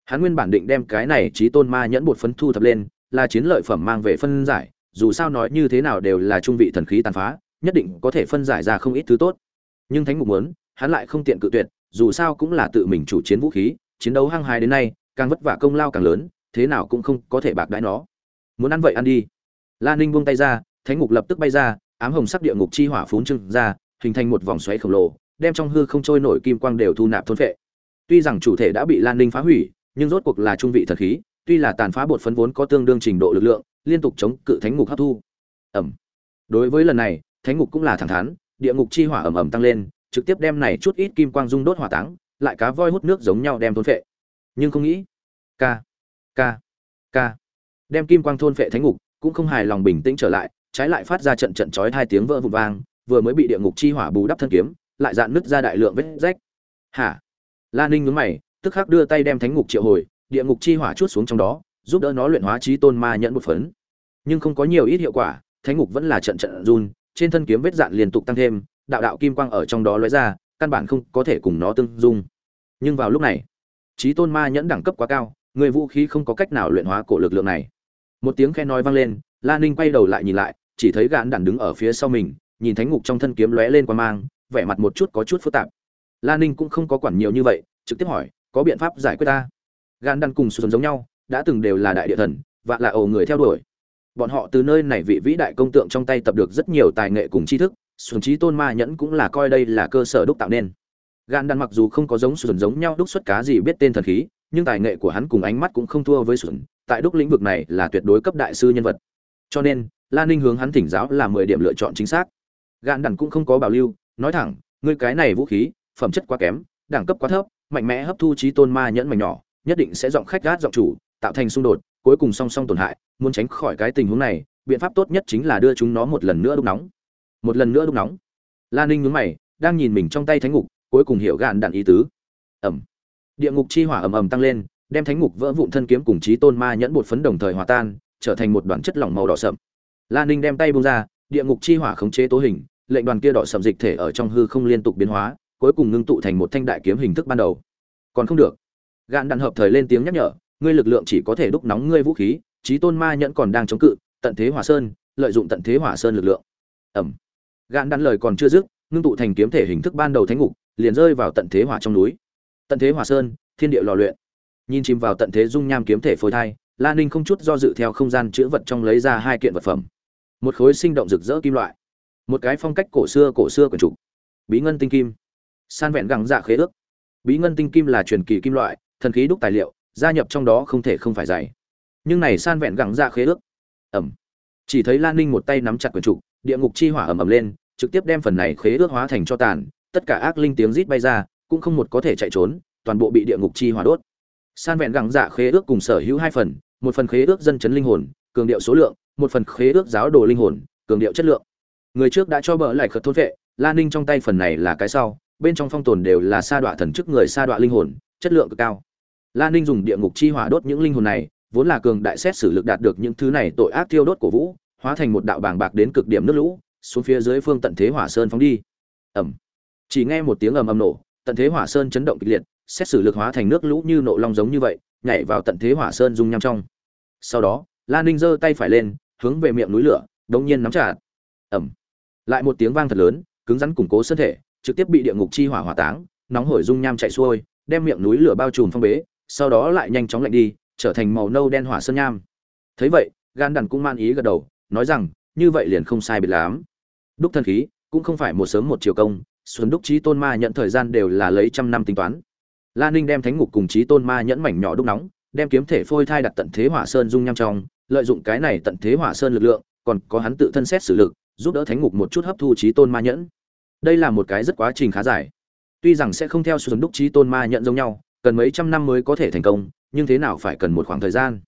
Hắn nguyên bản định đem cái này trí tôn ma nhẫn bột phấn thu thập lên, là chiến lợi phẩm mang về phân giải, dù sao nói như thế nào đều là trung vị thần khí tàn phá, nhất định có thể phân giải ra không ít thứ tốt. Nhưng thánh ngục muốn, hắn lại không tiện cự tuyệt, dù sao cũng là tự mình chủ chiến vũ khí, chiến đấu hăng hái đến nay, càng vất vả công lao càng lớn, thế nào cũng không có thể bạc đãi nó. Muốn ăn vậy ăn đi la ninh buông tay ra, thánh ngục lập tức bay ra, ám hồng sắc địa ngục chi hỏa phún trưng ra, hình thành một vòng xoáy khổng lồ, đem trong hư không trôi nổi kim quang đều thu nạp thôn phệ. Tuy rằng chủ thể đã bị lan ninh phá hủy, nhưng rốt cuộc là trung vị thần khí, tuy là tàn phá bột phấn vốn có tương đương trình độ lực lượng, liên tục chống cự thánh ngục hấp thu. Ẩm. Đối với lần này, thánh ngục cũng là thẳng thắn, địa ngục chi hỏa ẩm ẩm tăng lên, trực tiếp đem này chút ít kim quang dung đốt hỏa táng, lại cá voi hút nước giống nhau đem thôn phệ. Nhưng không nghĩ. Ca. Ca. Ca. Đem kim quang thôn phệ thánh ngục cũng không hài lòng bình tĩnh trở lại, trái lại phát ra trận trận chói hai tiếng vỡ vụn vang, vừa mới bị địa ngục chi hỏa bù đắp thân kiếm, lại dạn nứt ra đại lượng vết rách. Hả? La ninh nhướng mày, tức khắc đưa tay đem thánh ngục triệu hồi, địa ngục chi hỏa chút xuống trong đó, giúp đỡ nó luyện hóa trí tôn ma nhẫn một phấn. Nhưng không có nhiều ít hiệu quả, thánh ngục vẫn là trận trận run, trên thân kiếm vết dạn liên tục tăng thêm, đạo đạo kim quang ở trong đó lóe ra, căn bản không có thể cùng nó tương dung. Nhưng vào lúc này, trí tôn ma nhẫn đẳng cấp quá cao, người vũ khí không có cách nào luyện hóa cổ lực lượng này một tiếng khe nói vang lên, la ninh quay đầu lại nhìn lại, chỉ thấy gạn đản đứng ở phía sau mình, nhìn thánh ngục trong thân kiếm lóe lên qua mang, vẻ mặt một chút có chút phức tạp. La ninh cũng không có quản nhiều như vậy, trực tiếp hỏi, có biện pháp giải quyết ta? Gạn đản cùng xuân giống nhau, đã từng đều là đại địa thần và là ầu người theo đuổi. Bọn họ từ nơi này vị vĩ đại công tượng trong tay tập được rất nhiều tài nghệ cùng tri thức xuân trí tôn ma nhẫn cũng là coi đây là cơ sở đúc tạo nên. Gan đan mặc dù không có giống xuân giống nhau đúc xuất cá gì biết tên thần khí nhưng tài nghệ của hắn cùng ánh mắt cũng không thua với xuân, tại đúc lĩnh vực này là tuyệt đối cấp đại sư nhân vật. Cho nên lan ninh hướng hắn thỉnh giáo là mười điểm lựa chọn chính xác. Gạn đẳng cũng không có bảo lưu, nói thẳng, ngươi cái này vũ khí, phẩm chất quá kém, đẳng cấp quá thấp, mạnh mẽ hấp thu trí tôn ma nhẫn mảnh nhỏ, nhất định sẽ giọng khách gát giọng chủ, tạo thành xung đột, cuối cùng song song tổn hại, muốn tránh khỏi cái tình huống này, biện pháp tốt nhất chính là đưa chúng nó một lần nữa đúc nóng. Một lần nữa đúc nóng. Lan ninh nhún mày, đang nhìn mình trong tay thánh ngục, cuối cùng hiểu gạn đạn ý tứ. Ẩm địa ngục chi hỏa ầm ầm tăng lên, đem thánh ngục vỡ vụn thân kiếm cùng chí tôn ma nhẫn bột phấn đồng thời hòa tan, trở thành một đoàn chất lỏng màu đỏ sậm. Lan ninh đem tay buông ra, địa ngục chi hỏa khống chế tố hình, lệnh đoàn kia đỏ sậm dịch thể ở trong hư không liên tục biến hóa, cuối cùng ngưng tụ thành một thanh đại kiếm hình thức ban đầu. Còn không được. Gạn đạn hợp thời lên tiếng nhắc nhở, ngươi lực lượng chỉ có thể đúc nóng ngươi vũ khí, chí tôn ma nhẫn còn đang chống cự, tận thế hỏa sơn, lợi dụng tận thế hỏa sơn lực lượng. Ẩm gạn đạn lời còn chưa dứt, ngưng tụ thành kiếm thể hình thức ban đầu thánh ngục, liền rơi vào tận thế hỏa trong núi tận thế hỏa sơn, thiên địa lò luyện. Nhìn chìm vào tận thế dung nham kiếm thể phôi thai, la ninh không chút do dự theo không gian chữ vật trong lấy ra hai kiện vật phẩm. Một khối sinh động rực rỡ kim loại, một cái phong cách cổ xưa cổ xưa quần trục bí ngân tinh kim, san vẹn gẳng dạ khế ước. Bí ngân tinh kim là truyền kỳ kim loại, thần khí đúc tài liệu, gia nhập trong đó không thể không phải dày nhưng này san vẹn gẳng dạ khế ước, ẩm. Chỉ thấy lan ninh một tay nắm chặt quyển trục địa ngục chi hỏa ầm ầm lên, trực tiếp đem phần này khế ước hóa thành cho tàn, tất cả ác linh tiếng rít bay ra cũng không một có thể chạy trốn, toàn bộ bị địa ngục chi hỏa đốt. San vẹn gẳng dạ khế ước cùng sở hữu hai phần, một phần khế ước dân chấn linh hồn, cường điệu số lượng, một phần khế ước giáo đồ linh hồn, cường điệu chất lượng. Người trước đã cho bỡ lại khật thôn vệ, la ninh trong tay phần này là cái sau, bên trong phong tồn đều là sa đọa thần chức người sa đọa linh hồn, chất lượng cực cao. Lan ninh dùng địa ngục chi hỏa đốt những linh hồn này, vốn là cường đại xét xử lực đạt được những thứ này tội ác tiêu đốt của vũ, hóa thành một đạo bàng bạc đến cực điểm nước lũ, xuống phía dưới phương tận thế hỏa sơn phóng đi. Ẩm chỉ nghe một tiếng ầm ầm nổ tận thế hỏa sơn chấn động kịch liệt, xét xử lực hóa thành nước lũ như nộ long giống như vậy, nhảy vào tận thế hỏa sơn dung nham trong. Sau đó lan ninh giơ tay phải lên, hướng về miệng núi lửa, đống nhiên nắm chặt. Ẩm. Lại một tiếng vang thật lớn, cứng rắn củng cố 身 thể, trực tiếp bị địa ngục chi hỏa hỏa táng, nóng hổi dung nham chạy xuôi, đem miệng núi lửa bao trùm phong bế, sau đó lại nhanh chóng lạnh đi, trở thành màu nâu đen hỏa sơn nham. Thấy vậy, gan đàn cũng man ý gật đầu, nói rằng, như vậy liền không sai biệt lắm. Đúc thần khí cũng không phải một sớm một chiều công xuân đúc trí tôn ma nhận thời gian đều là lấy trăm năm tính toán. La ninh đem thánh ngục cùng trí tôn ma nhẫn mảnh nhỏ đúc nóng, đem kiếm thể phôi thai đặt tận thế hỏa sơn dung nham trong, lợi dụng cái này tận thế hỏa sơn lực lượng, còn có hắn tự thân xét xử lực, giúp đỡ thánh ngục một chút hấp thu trí tôn ma nhẫn. Đây là một cái rất quá trình khá dài. Tuy rằng sẽ không theo xuân đúc trí tôn ma nhẫn giống nhau, cần mấy trăm năm mới có thể thành công, nhưng thế nào phải cần một khoảng thời gian?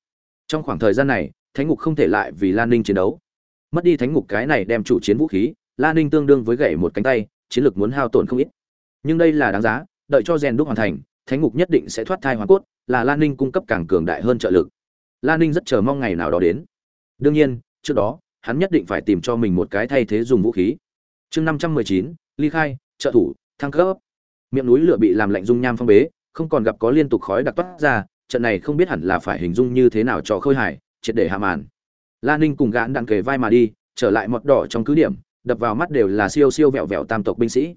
Trong khoảng thời gian này, thánh ngục không thể lại vì lan ninh chiến đấu. Mất đi thánh ngục cái này đem chủ chiến vũ khí lan ninh tương đương với gậy một cánh tay chiến lược muốn hao tổn không ít. Nhưng đây là đáng giá đợi cho rèn đúc hoàn thành thánh ngục nhất định sẽ thoát thai hoàn cốt là lan ninh cung cấp càng cường đại hơn trợ lực. Lan ninh rất chờ mong ngày nào đó đến. Đương nhiên trước đó hắn nhất định phải tìm cho mình một cái thay thế dùng vũ khí. Chương năm trăm mười chín ly khai trợ thủ thăng cấp. Miệng núi lửa bị làm lạnh dung nham phong bế không còn gặp có liên tục khói đặc toát ra trận này không biết hẳn là phải hình dung như thế nào cho khôi hải, triệt để hạ màn. La ninh cùng gãn đặng kề vai mà đi trở lại mọt đỏ trong cứ điểm đập vào mắt đều là siêu siêu vẹo vẹo tam tộc binh sĩ.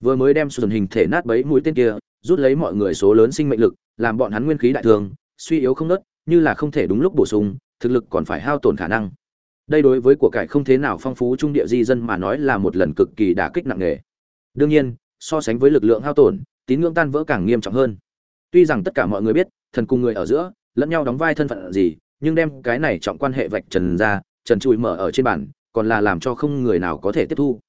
Vừa mới đem sườn hình thể nát bấy mũi tên kia, rút lấy mọi người số lớn sinh mệnh lực, làm bọn hắn nguyên khí đại thường, suy yếu không nớt, như là không thể đúng lúc bổ sung, thực lực còn phải hao tổn khả năng. Đây đối với của cải không thế nào phong phú trung địa di dân mà nói là một lần cực kỳ đả kích nặng nề. Đương nhiên, so sánh với lực lượng hao tổn, tín ngưỡng tan vỡ càng nghiêm trọng hơn. Tuy rằng tất cả mọi người biết, thần cùng người ở giữa, lẫn nhau đóng vai thân phận gì, nhưng đem cái này trọng quan hệ vạch trần ra, trần trụi mở ở trên bản còn là làm cho không người nào có thể tiếp thu.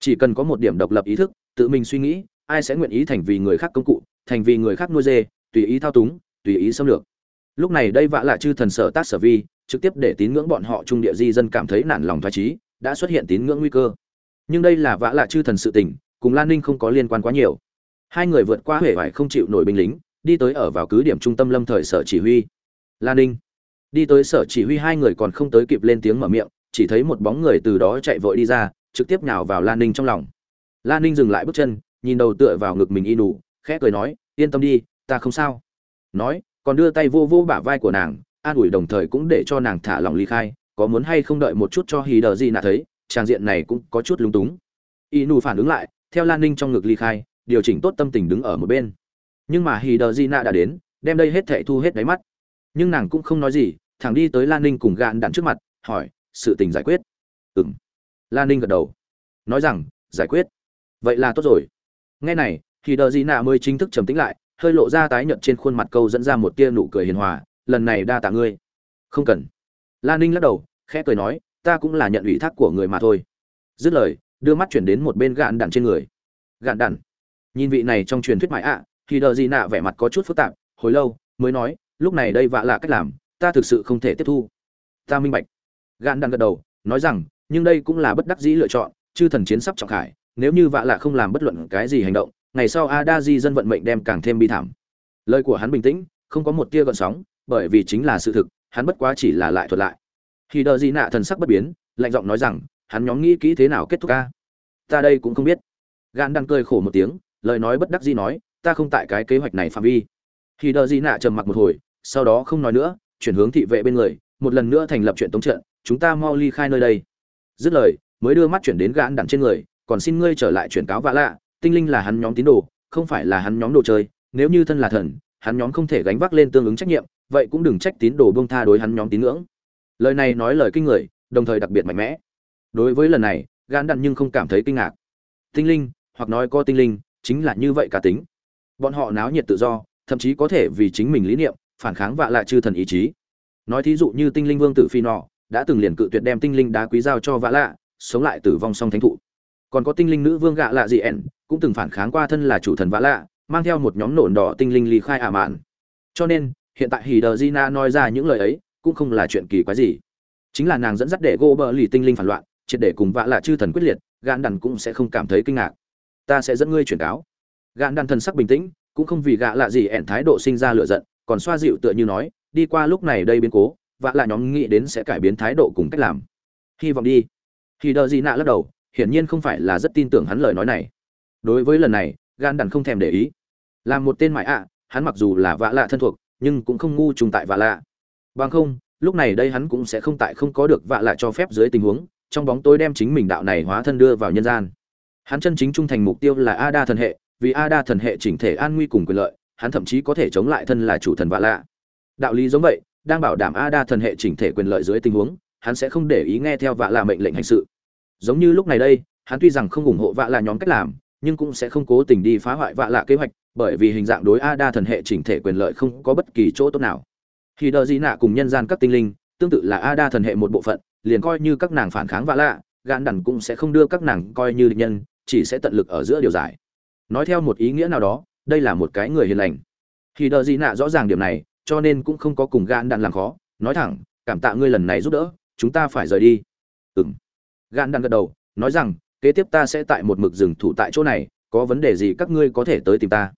Chỉ cần có một điểm độc lập ý thức, tự mình suy nghĩ, ai sẽ nguyện ý thành vì người khác công cụ, thành vì người khác nuôi dê, tùy ý thao túng, tùy ý xâm lược. Lúc này đây vạ là chư thần sở tác sở vi, trực tiếp để tín ngưỡng bọn họ trung địa di dân cảm thấy nản lòng thoái trí, đã xuất hiện tín ngưỡng nguy cơ. Nhưng đây là vạ là chư thần sự tình, cùng lan ninh không có liên quan quá nhiều. Hai người vượt qua huệ vải không chịu nổi binh lính, đi tới ở vào cứ điểm trung tâm lâm thời sở chỉ huy. Lan ninh. Đi tới sở chỉ huy hai người còn không tới kịp lên tiếng mở miệng chỉ thấy một bóng người từ đó chạy vội đi ra, trực tiếp nhào vào lan ninh trong lòng. Lan ninh dừng lại bước chân, nhìn đầu tựa vào ngực mình y nụ, khẽ cười nói, yên tâm đi, ta không sao. Nói, còn đưa tay vô vô bả vai của nàng, an ủi đồng thời cũng để cho nàng thả lòng ly khai, có muốn hay không đợi một chút cho hì đờ gì nạ thấy, trang diện này cũng có chút lúng túng. Y nụ phản ứng lại, theo lan ninh trong ngực ly khai, điều chỉnh tốt tâm tình đứng ở một bên. Nhưng mà hì đờ di nạ đã đến, đem đây hết thệ thu hết đáy mắt. Nhưng nàng cũng không nói gì, thẳng đi tới lan ninh cùng gạn đạn trước mặt, hỏi sự tình giải quyết. Ừng lan ninh gật đầu. Nói rằng, giải quyết. Vậy là tốt rồi. Nghe này thì đờ di nạ mới chính thức trầm tĩnh lại, hơi lộ ra tái nhợt trên khuôn mặt câu dẫn ra một tia nụ cười hiền hòa, lần này đa tạ ngươi. Không cần. Lan ninh lắc đầu, khẽ cười nói, ta cũng là nhận ủy thác của người mà thôi. Dứt lời, đưa mắt chuyển đến một bên gạn đạn trên người. Gạn đạn? Nhìn vị này trong truyền thuyết mãi ạ thì đờ gì nạ vẻ mặt có chút phức tạp, hồi lâu, mới nói, lúc này đây vạ lạ cách làm, ta thực sự không thể tiếp thu. Ta minh bạch gạn đang gật đầu, nói rằng, nhưng đây cũng là bất đắc dĩ lựa chọn, chư thần chiến sắp trọng khải, nếu như vạ lạ không làm bất luận cái gì hành động, ngày sau ada di dân vận mệnh đem càng thêm bi thảm. Lời của hắn bình tĩnh, không có một tia gợn sóng, bởi vì chính là sự thực, hắn bất quá chỉ là lại thuật lại. Khi đờ di nạ thần sắc bất biến, lạnh giọng nói rằng, hắn nhóm nghĩ kỹ thế nào kết thúc ca? Ta đây cũng không biết. Gan đang cười khổ một tiếng, lời nói bất đắc dĩ nói, ta không tại cái kế hoạch này phạm vi. Khi đờ di nạ trầm mặc một hồi, sau đó không nói nữa, chuyển hướng thị vệ bên người, một lần nữa thành lập chuyện tống trận chúng ta mau ly khai nơi đây. Dứt lời, mới đưa mắt chuyển đến gãn đẳng trên người, còn xin ngươi trở lại chuyển cáo vạ lạ, tinh linh là hắn nhóm tín đồ, không phải là hắn nhóm đồ chơi, nếu như thân là thần, hắn nhóm không thể gánh vác lên tương ứng trách nhiệm, vậy cũng đừng trách tín đồ bông tha đối hắn nhóm tín ngưỡng. Lời này nói lời kinh người, đồng thời đặc biệt mạnh mẽ. Đối với lần này, gã đặn nhưng không cảm thấy kinh ngạc. Tinh linh, hoặc nói có tinh linh, chính là như vậy cả tính. Bọn họ náo nhiệt tự do, thậm chí có thể vì chính mình lý niệm, phản kháng vạ lạ chư thần ý chí. Nói thí dụ như tinh linh vương tử phi nọ đã từng liền cự tuyệt đem tinh linh đá quý giao cho vã lạ, sống lại tử vong song thánh thụ. Còn có tinh linh nữ vương gạ lạ dị ẻn, cũng từng phản kháng qua thân là chủ thần vã lạ, mang theo một nhóm nổn đỏ tinh linh ly khai ả mạn. Cho nên, hiện tại hì đờ di na nói ra những lời ấy, cũng không là chuyện kỳ quái gì. Chính là nàng dẫn dắt để gô bờ lì tinh linh phản loạn, triệt để cùng vã lạ chư thần quyết liệt, gạn đằn cũng sẽ không cảm thấy kinh ngạc. Ta sẽ dẫn ngươi chuyển cáo. Gạn đàn thần sắc bình tĩnh, cũng không vì gạ lạ gì ẻn thái độ sinh ra lựa giận, còn xoa dịu tựa như nói, đi qua lúc này đây biến cố vạ lạ nhóm nghĩ đến sẽ cải biến thái độ cùng cách làm. Hy vọng đi. Thì đờ gì nạ lắc đầu, hiển nhiên không phải là rất tin tưởng hắn lời nói này. Đối với lần này, gan đàn không thèm để ý. Làm một tên mại ạ, hắn mặc dù là vạ lạ thân thuộc, nhưng cũng không ngu trùng tại vạ lạ. Bằng không, lúc này đây hắn cũng sẽ không tại không có được vạ lạ cho phép dưới tình huống, trong bóng tối đem chính mình đạo này hóa thân đưa vào nhân gian. Hắn chân chính trung thành mục tiêu là a đa thần hệ, vì a đa thần hệ chỉnh thể an nguy cùng quyền lợi, hắn thậm chí có thể chống lại thân là chủ thần vạ lạ. Đạo lý giống vậy đang bảo đảm a đa thần hệ chỉnh thể quyền lợi dưới tình huống, hắn sẽ không để ý nghe theo vạ lạ mệnh lệnh hành sự. Giống như lúc này đây, hắn tuy rằng không ủng hộ vạ lạ nhóm cách làm, nhưng cũng sẽ không cố tình đi phá hoại vạ lạ kế hoạch, bởi vì hình dạng đối a đa thần hệ chỉnh thể quyền lợi không có bất kỳ chỗ tốt nào. Khi đờ di nạ cùng nhân gian các tinh linh, tương tự là a đa thần hệ một bộ phận, liền coi như các nàng phản kháng vạ lạ, gạn đẳng cũng sẽ không đưa các nàng coi như địch nhân, chỉ sẽ tận lực ở giữa điều giải. Nói theo một ý nghĩa nào đó, đây là một cái người hiền lành. Khi đờ di nạ rõ ràng điểm này cho nên cũng không có cùng gạn đạn làm khó. Nói thẳng, cảm tạ ngươi lần này giúp đỡ, chúng ta phải rời đi. Ừng gạn đạn gật đầu, nói rằng, kế tiếp ta sẽ tại một mực rừng thủ tại chỗ này, có vấn đề gì các ngươi có thể tới tìm ta.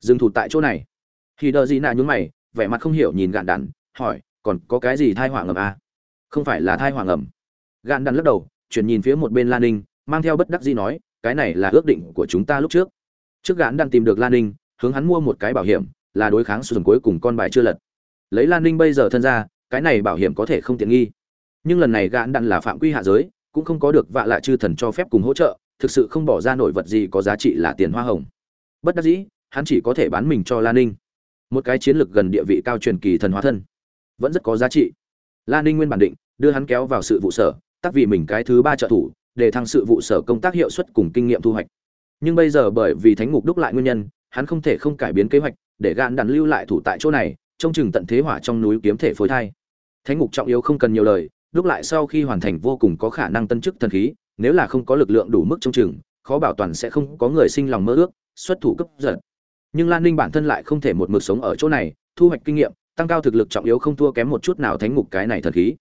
Dừng thủ tại chỗ này. Khi đợi gì nạ nhún mày, vẻ mặt không hiểu nhìn gạn đạn, hỏi, còn có cái gì thai họa ngầm à? không phải là thai họa ngầm. Gạn đạn lắc đầu, chuyển nhìn phía một bên lan ninh, mang theo bất đắc dĩ nói, cái này là ước định của chúng ta lúc trước. Trước gạn đang tìm được lan ninh, hướng hắn mua một cái bảo hiểm là đối kháng sử cuối cùng con bài chưa lật. Lấy lan ninh bây giờ thân ra, cái này bảo hiểm có thể không tiện nghi. Nhưng lần này gạn đạn là phạm quy hạ giới, cũng không có được vạ lạ chư thần cho phép cùng hỗ trợ, thực sự không bỏ ra nổi vật gì có giá trị là tiền hoa hồng. Bất đắc dĩ, hắn chỉ có thể bán mình cho lan ninh. Một cái chiến lược gần địa vị cao truyền kỳ thần hóa thân. Vẫn rất có giá trị. Lan ninh nguyên bản định, đưa hắn kéo vào sự vụ sở, tác vì mình cái thứ ba trợ thủ, để thăng sự vụ sở công tác hiệu suất cùng kinh nghiệm thu hoạch. Nhưng bây giờ bởi vì thánh ngục đúc lại nguyên nhân, hắn không thể không cải biến kế hoạch để gạn đàn lưu lại thủ tại chỗ này, trông chừng tận thế hỏa trong núi kiếm thể phối thai. Thánh ngục trọng yếu không cần nhiều lời, lúc lại sau khi hoàn thành vô cùng có khả năng tân chức thần khí, nếu là không có lực lượng đủ mức trông chừng, khó bảo toàn sẽ không có người sinh lòng mơ ước, xuất thủ cấp giật. Nhưng lan ninh bản thân lại không thể một mực sống ở chỗ này, thu hoạch kinh nghiệm, tăng cao thực lực trọng yếu không thua kém một chút nào thánh ngục cái này thần khí.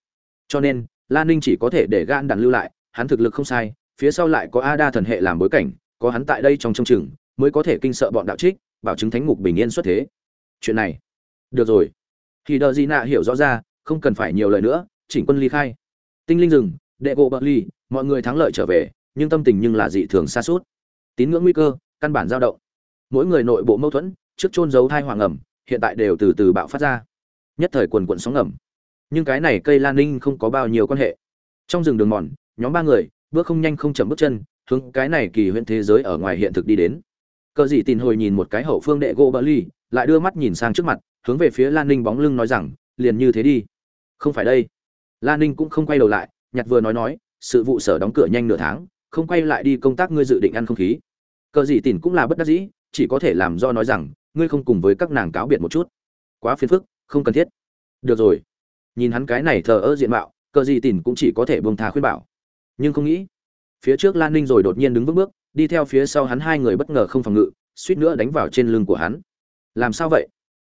Cho nên, lan ninh chỉ có thể để gan đàn lưu lại, hắn thực lực không sai, phía sau lại có a đa thần hệ làm bối cảnh, có hắn tại đây trong trông chừng, mới có thể kinh sợ bọn đạo trích bảo chứng thánh ngục bình yên xuất thế. Chuyện này. Được rồi. Thì đờ di nạ hiểu rõ ra, không cần phải nhiều lời nữa, chỉnh quân ly khai. Tinh linh rừng, đệ gỗ bờ ly mọi người thắng lợi trở về, nhưng tâm tình nhưng là dị thường xa suốt. Tín ngưỡng nguy cơ, căn bản dao động. Mỗi người nội bộ mâu thuẫn, trước chôn giấu thai hoàng ẩm, hiện tại đều từ từ bạo phát ra. Nhất thời quần quận sóng ngầm. Nhưng cái này cây lan ninh không có bao nhiêu quan hệ. Trong rừng đường mòn, nhóm ba người, bước không nhanh không chậm bước chân, hướng cái này kỳ huyện thế giới ở ngoài hiện thực đi đến cờ dị tin hồi nhìn một cái hậu phương đệ gỗ bờ ly, lại đưa mắt nhìn sang trước mặt, hướng về phía lan ninh bóng lưng nói rằng, liền như thế đi. Không phải đây. Lan ninh cũng không quay đầu lại, nhặt vừa nói nói, sự vụ sở đóng cửa nhanh nửa tháng, không quay lại đi công tác ngươi dự định ăn không khí. Cờ dị tin cũng là bất đắc dĩ, chỉ có thể làm do nói rằng, ngươi không cùng với các nàng cáo biệt một chút. Quá phiền phức, không cần thiết. Được rồi. Nhìn hắn cái này thờ ơ diện mạo, cờ dị tin cũng chỉ có thể buông thà khuyên bảo. Nhưng không nghĩ, phía trước lan ninh rồi đột nhiên đứng vững bước đi theo phía sau hắn hai người bất ngờ không phòng ngự, suýt nữa đánh vào trên lưng của hắn. Làm sao vậy?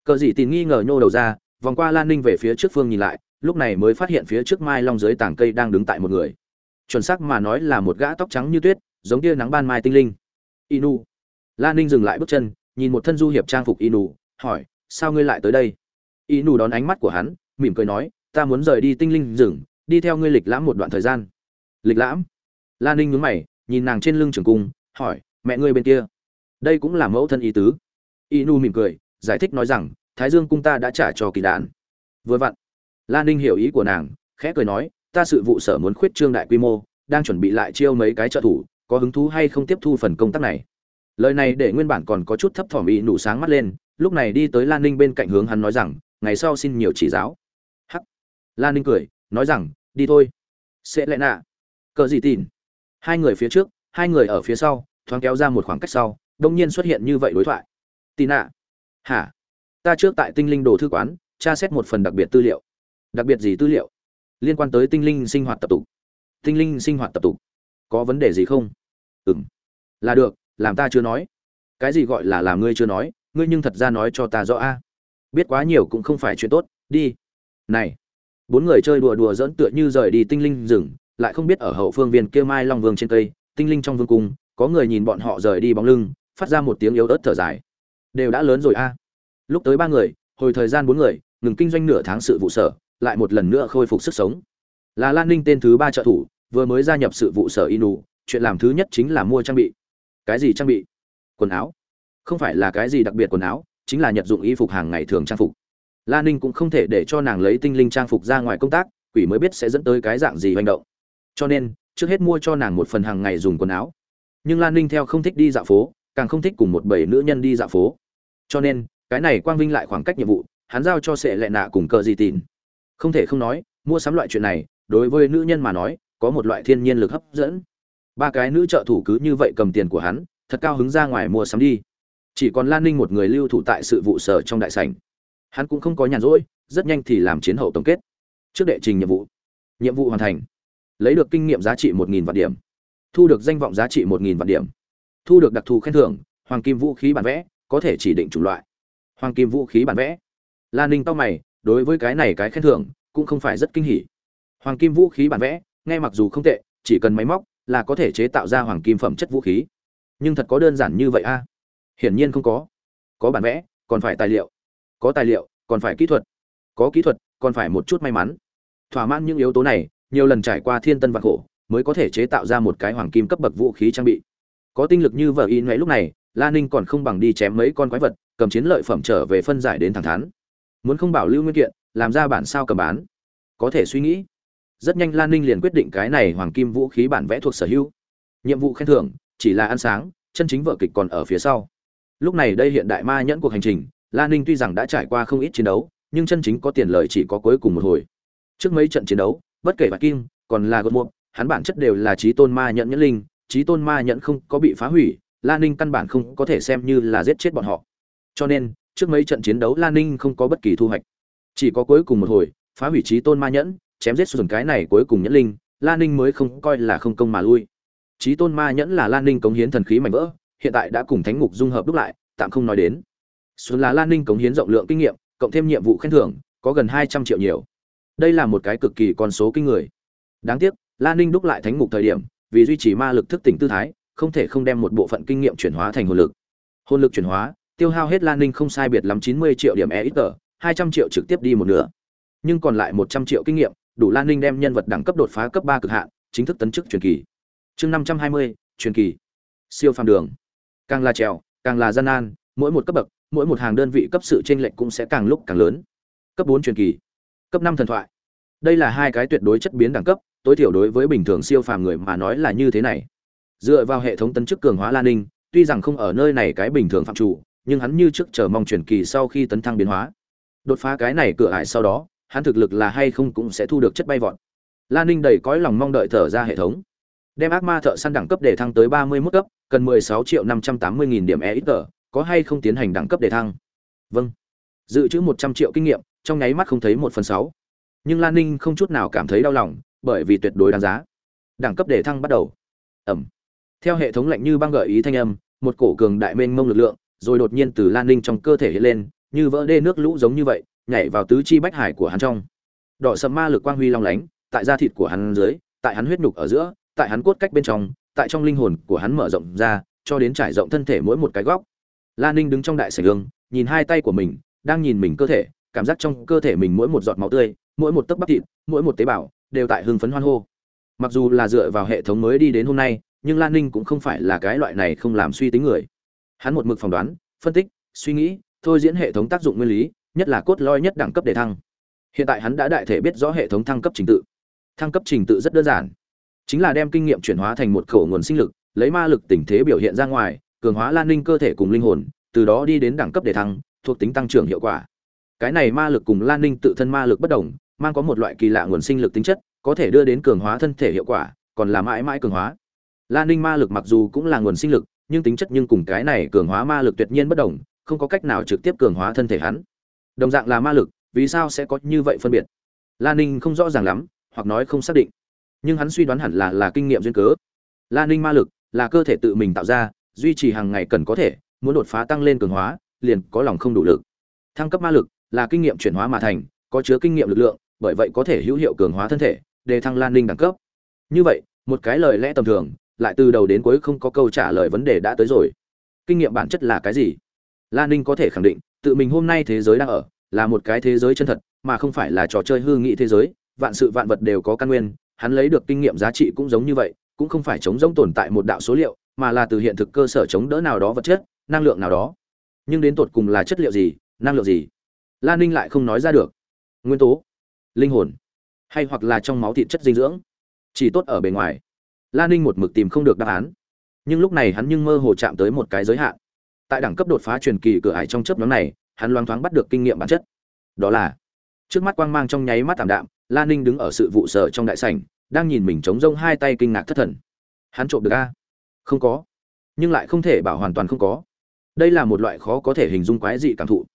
Cờ dị tìm nghi ngờ nhô đầu ra, vòng qua lan ninh về phía trước phương nhìn lại, lúc này mới phát hiện phía trước mai long dưới tảng cây đang đứng tại một người. Chuẩn xác mà nói là một gã tóc trắng như tuyết, giống tia nắng ban mai tinh linh. Inu. Lan ninh dừng lại bước chân, nhìn một thân du hiệp trang phục inu, hỏi, sao ngươi lại tới đây? Inu đón ánh mắt của hắn, mỉm cười nói, ta muốn rời đi tinh linh rừng, đi theo ngươi lịch lãm một đoạn thời gian. Lịch lãm? Lan ninh nhúng mày nhìn nàng trên lưng trường cung, hỏi, mẹ ngươi bên kia, đây cũng là mẫu thân ý tứ? Inu mỉm cười, giải thích nói rằng, thái dương cung ta đã trả cho kỳ đạn vừa vặn, lan ninh hiểu ý của nàng, khẽ cười nói, ta sự vụ sở muốn khuyết trương đại quy mô, đang chuẩn bị lại chiêu mấy cái trợ thủ, có hứng thú hay không tiếp thu phần công tác này? Lời này để nguyên bản còn có chút thấp thỏm ý nụ sáng mắt lên, lúc này đi tới lan ninh bên cạnh hướng hắn nói rằng, ngày sau xin nhiều chỉ giáo. Hắc. Lan ninh cười, nói rằng, đi thôi. Sẽ lẽ nạ. Cờ gì tin hai người phía trước, hai người ở phía sau, thoáng kéo ra một khoảng cách sau đông nhiên xuất hiện như vậy đối thoại. Tì nạ. Hả? Ta trước tại tinh linh đồ thư quán, tra xét một phần đặc biệt tư liệu. Đặc biệt gì tư liệu? Liên quan tới tinh linh sinh hoạt tập tục. Tinh linh sinh hoạt tập tục. Có vấn đề gì không? Ừ m là được, làm ta chưa nói. Cái gì gọi là làm ngươi chưa nói, ngươi nhưng thật ra nói cho ta rõ a. Biết quá nhiều cũng không phải chuyện tốt, đi. Này. Bốn người chơi đùa đùa dỡn tựa như rời đi tinh linh rừng lại không biết ở hậu phương viên kia mai long vương trên cây, tinh linh trong vương cung, có người nhìn bọn họ rời đi bóng lưng, phát ra một tiếng yếu ớt thở dài. Đều đã lớn rồi a. Lúc tới ba người, hồi thời gian bốn người, ngừng kinh doanh nửa tháng sự vụ sở, lại một lần nữa khôi phục sức sống. Là lan ninh tên thứ ba trợ thủ, vừa mới gia nhập sự vụ sở inu, chuyện làm thứ nhất chính là mua trang bị. Cái gì trang bị? Quần áo. Không phải là cái gì đặc biệt quần áo, chính là nhật dụng y phục hàng ngày thường trang phục. Lan ninh cũng không thể để cho nàng lấy tinh linh trang phục ra ngoài công tác, quỷ mới biết sẽ dẫn tới cái dạng gì hành động cho nên, trước hết mua cho nàng một phần hàng ngày dùng quần áo. Nhưng lan ninh theo không thích đi dạo phố, càng không thích cùng một bầy nữ nhân đi dạo phố. Cho nên, cái này quang vinh lại khoảng cách nhiệm vụ, hắn giao cho sệ lệ nạ cùng cờ gì tìn. Không thể không nói, mua sắm loại chuyện này, đối với nữ nhân mà nói, có một loại thiên nhiên lực hấp dẫn. Ba cái nữ trợ thủ cứ như vậy cầm tiền của hắn, thật cao hứng ra ngoài mua sắm đi. Chỉ còn lan ninh một người lưu thủ tại sự vụ sở trong đại sảnh. Hắn cũng không có nhàn rỗi, rất nhanh thì làm chiến hậu tổng kết. Trước đệ trình nhiệm vụ. Nhiệm vụ hoàn thành lấy được kinh nghiệm giá trị một nghìn vạn điểm, thu được danh vọng giá trị một nghìn vạn điểm, thu được đặc thù khen thưởng, hoàng kim vũ khí bản vẽ, có thể chỉ định chủng loại. Hoàng kim vũ khí bản vẽ. Lan ninh tóc mày, đối với cái này cái khen thưởng cũng không phải rất kinh hỉ. Hoàng kim vũ khí bản vẽ, nghe mặc dù không tệ, chỉ cần máy móc là có thể chế tạo ra hoàng kim phẩm chất vũ khí. Nhưng thật có đơn giản như vậy a? À? hiển nhiên không có. Có bản vẽ, còn phải tài liệu. Có tài liệu, còn phải kỹ thuật. Có kỹ thuật, còn phải một chút may mắn. Thỏa mãn những yếu tố này nhiều lần trải qua thiên tân vạn khổ, mới có thể chế tạo ra một cái hoàng kim cấp bậc vũ khí trang bị. Có tinh lực như vợ y nhuệ lúc này, la ninh còn không bằng đi chém mấy con quái vật, cầm chiến lợi phẩm trở về phân giải đến thẳng thắn. Muốn không bảo lưu nguyên kiện, làm ra bản sao cầm bán. Có thể suy nghĩ. Rất nhanh lan ninh liền quyết định cái này hoàng kim vũ khí bản vẽ thuộc sở hữu. Nhiệm vụ khen thưởng, chỉ là ăn sáng, chân chính vợ kịch còn ở phía sau. Lúc này đây hiện đại ma nhẫn cuộc hành trình lan ninh tuy rằng đã trải qua không ít chiến đấu, nhưng chân chính có tiền lợi chỉ có cuối cùng một hồi. Trước mấy trận chiến đấu bất kể bạc kim, còn là gột muộn hắn bản chất đều là trí tôn ma nhẫn nhẫn linh, trí tôn ma nhẫn không có bị phá hủy lan ninh căn bản không có thể xem như là giết chết bọn họ. Cho nên, trước mấy trận chiến đấu lan ninh không có bất kỳ thu hoạch. Chỉ có cuối cùng một hồi, phá hủy trí tôn ma nhẫn, chém giết sườn cái này cuối cùng nhẫn linh lan ninh mới không coi là không công mà lui. Trí tôn ma nhẫn là lan ninh cống hiến thần khí mạnh vỡ, hiện tại đã cùng thánh ngục dung hợp đúc lại, tạm không nói đến. Xuân là lan ninh cống hiến rộng lượng kinh nghiệm, cộng thêm nhiệm vụ khen thưởng, có gần hai trăm triệu nhiều đây là một cái cực kỳ con số kinh người. Đáng tiếc lan ninh đúc lại thánh ngục thời điểm, vì duy trì ma lực thức tỉnh tư thái, không thể không đem một bộ phận kinh nghiệm chuyển hóa thành hồn lực. Hồn lực chuyển hóa, tiêu hao hết lan ninh không sai biệt lắm chín mươi triệu điểm e ít tờ hai trăm triệu trực tiếp đi một nửa. Nhưng còn lại một trăm triệu kinh nghiệm, đủ lan ninh đem nhân vật đẳng cấp đột phá cấp ba cực hạn, chính thức tấn chức truyền kỳ. Chương năm trăm hai mươi, truyền kỳ. Siêu phàm đường. Càng là trèo, càng là gian nan, mỗi một cấp bậc, mỗi một hàng đơn vị cấp sự chênh lệch cũng sẽ càng lúc càng lớn. Cấp bốn truyền kỳ cấp năm thần thoại. Đây là hai cái tuyệt đối chất biến đẳng cấp, tối thiểu đối với bình thường siêu phàm người mà nói là như thế này. Dựa vào hệ thống tấn chức cường hóa lan ninh, tuy rằng không ở nơi này cái bình thường phạm chủ, nhưng hắn như trước chờ mong truyền kỳ sau khi tấn thăng biến hóa. Đột phá cái này cửa ải sau đó, hắn thực lực là hay không cũng sẽ thu được chất bay vọt. Lan ninh đầy cõi lòng mong đợi thở ra hệ thống. Đem ác ma thợ săn đẳng cấp để thăng tới ba mươi mức cấp, cần mười sáu triệu năm trăm tám mươi nghìn điểm e ít tờ có hay không tiến hành đẳng cấp để thăng? Vâng dự trữ một trăm triệu kinh nghiệm, trong nháy mắt không thấy một phần sáu. Nhưng lan ninh không chút nào cảm thấy đau lòng, bởi vì tuyệt đối đáng giá. Đẳng cấp để thăng bắt đầu. Ẩm. Theo hệ thống lạnh như băng gợi ý thanh âm, một cổ cường đại mênh mông lực lượng, rồi đột nhiên từ lan ninh trong cơ thể hiện lên, như vỡ đê nước lũ giống như vậy, nhảy vào tứ chi bách hải của hắn trong. Đỏ sầm ma lực quang huy long lánh, tại da thịt của hắn dưới, tại hắn huyết nhục ở giữa, tại hắn cốt cách bên trong, tại trong linh hồn của hắn mở rộng ra, cho đến trải rộng thân thể mỗi một cái góc. Lan ninh đứng trong đại sảnh gương nhìn hai tay của mình đang nhìn mình cơ thể, cảm giác trong cơ thể mình mỗi một giọt máu tươi, mỗi một tấc bắp thịt, mỗi một tế bào đều tại hưng phấn hoan hô. Mặc dù là dựa vào hệ thống mới đi đến hôm nay, nhưng lan ninh cũng không phải là cái loại này không làm suy tính người. Hắn một mực phỏng đoán, phân tích, suy nghĩ, thôi diễn hệ thống tác dụng nguyên lý, nhất là cốt lõi nhất đẳng cấp để thăng. Hiện tại hắn đã đại thể biết rõ hệ thống thăng cấp trình tự. Thăng cấp trình tự rất đơn giản. Chính là đem kinh nghiệm chuyển hóa thành một khẩu nguồn sinh lực, lấy ma lực tình thế biểu hiện ra ngoài, cường hóa lan ninh cơ thể cùng linh hồn, từ đó đi đến đẳng cấp để thăng thuộc tính tăng trưởng hiệu quả. Cái này ma lực cùng lan ninh tự thân ma lực bất đồng, mang có một loại kỳ lạ nguồn sinh lực tính chất, có thể đưa đến cường hóa thân thể hiệu quả, còn là mãi mãi cường hóa. Lan ninh ma lực mặc dù cũng là nguồn sinh lực, nhưng tính chất nhưng cùng cái này cường hóa ma lực tuyệt nhiên bất đồng, không có cách nào trực tiếp cường hóa thân thể hắn. Đồng dạng là ma lực, vì sao sẽ có như vậy phân biệt? Lan ninh không rõ ràng lắm, hoặc nói không xác định. Nhưng hắn suy đoán hẳn là là kinh nghiệm duyên cớ. Lan ninh ma lực là cơ thể tự mình tạo ra, duy trì hàng ngày cần có thể, muốn đột phá tăng lên cường hóa liền có lòng không đủ lực. Thăng cấp ma lực là kinh nghiệm chuyển hóa mà thành, có chứa kinh nghiệm lực lượng, bởi vậy có thể hữu hiệu cường hóa thân thể để thăng lan ninh đẳng cấp. Như vậy, một cái lời lẽ tầm thường, lại từ đầu đến cuối không có câu trả lời vấn đề đã tới rồi. Kinh nghiệm bản chất là cái gì? Lan ninh có thể khẳng định, tự mình hôm nay thế giới đang ở, là một cái thế giới chân thật, mà không phải là trò chơi hư nghị thế giới, vạn sự vạn vật đều có căn nguyên, hắn lấy được kinh nghiệm giá trị cũng giống như vậy, cũng không phải chống giống tồn tại một đạo số liệu, mà là từ hiện thực cơ sở chống đỡ nào đó vật chất, năng lượng nào đó nhưng đến tột cùng là chất liệu gì, năng lượng gì? Lan ninh lại không nói ra được. Nguyên tố, linh hồn, hay hoặc là trong máu thịt chất dinh dưỡng, chỉ tốt ở bề ngoài. Lan ninh một mực tìm không được đáp án. Nhưng lúc này hắn nhưng mơ hồ chạm tới một cái giới hạn. Tại đẳng cấp đột phá truyền kỳ cửa ải trong chớp nhóm này, hắn loáng thoáng bắt được kinh nghiệm bản chất. Đó là, trước mắt quang mang trong nháy mắt tảm đạm lan ninh đứng ở sự vụ sở trong đại sảnh, đang nhìn mình chống rông hai tay kinh ngạc thất thần. Hắn trộm được a? Không có. Nhưng lại không thể bảo hoàn toàn không có đây là một loại khó có thể hình dung quái dị cảm thụ.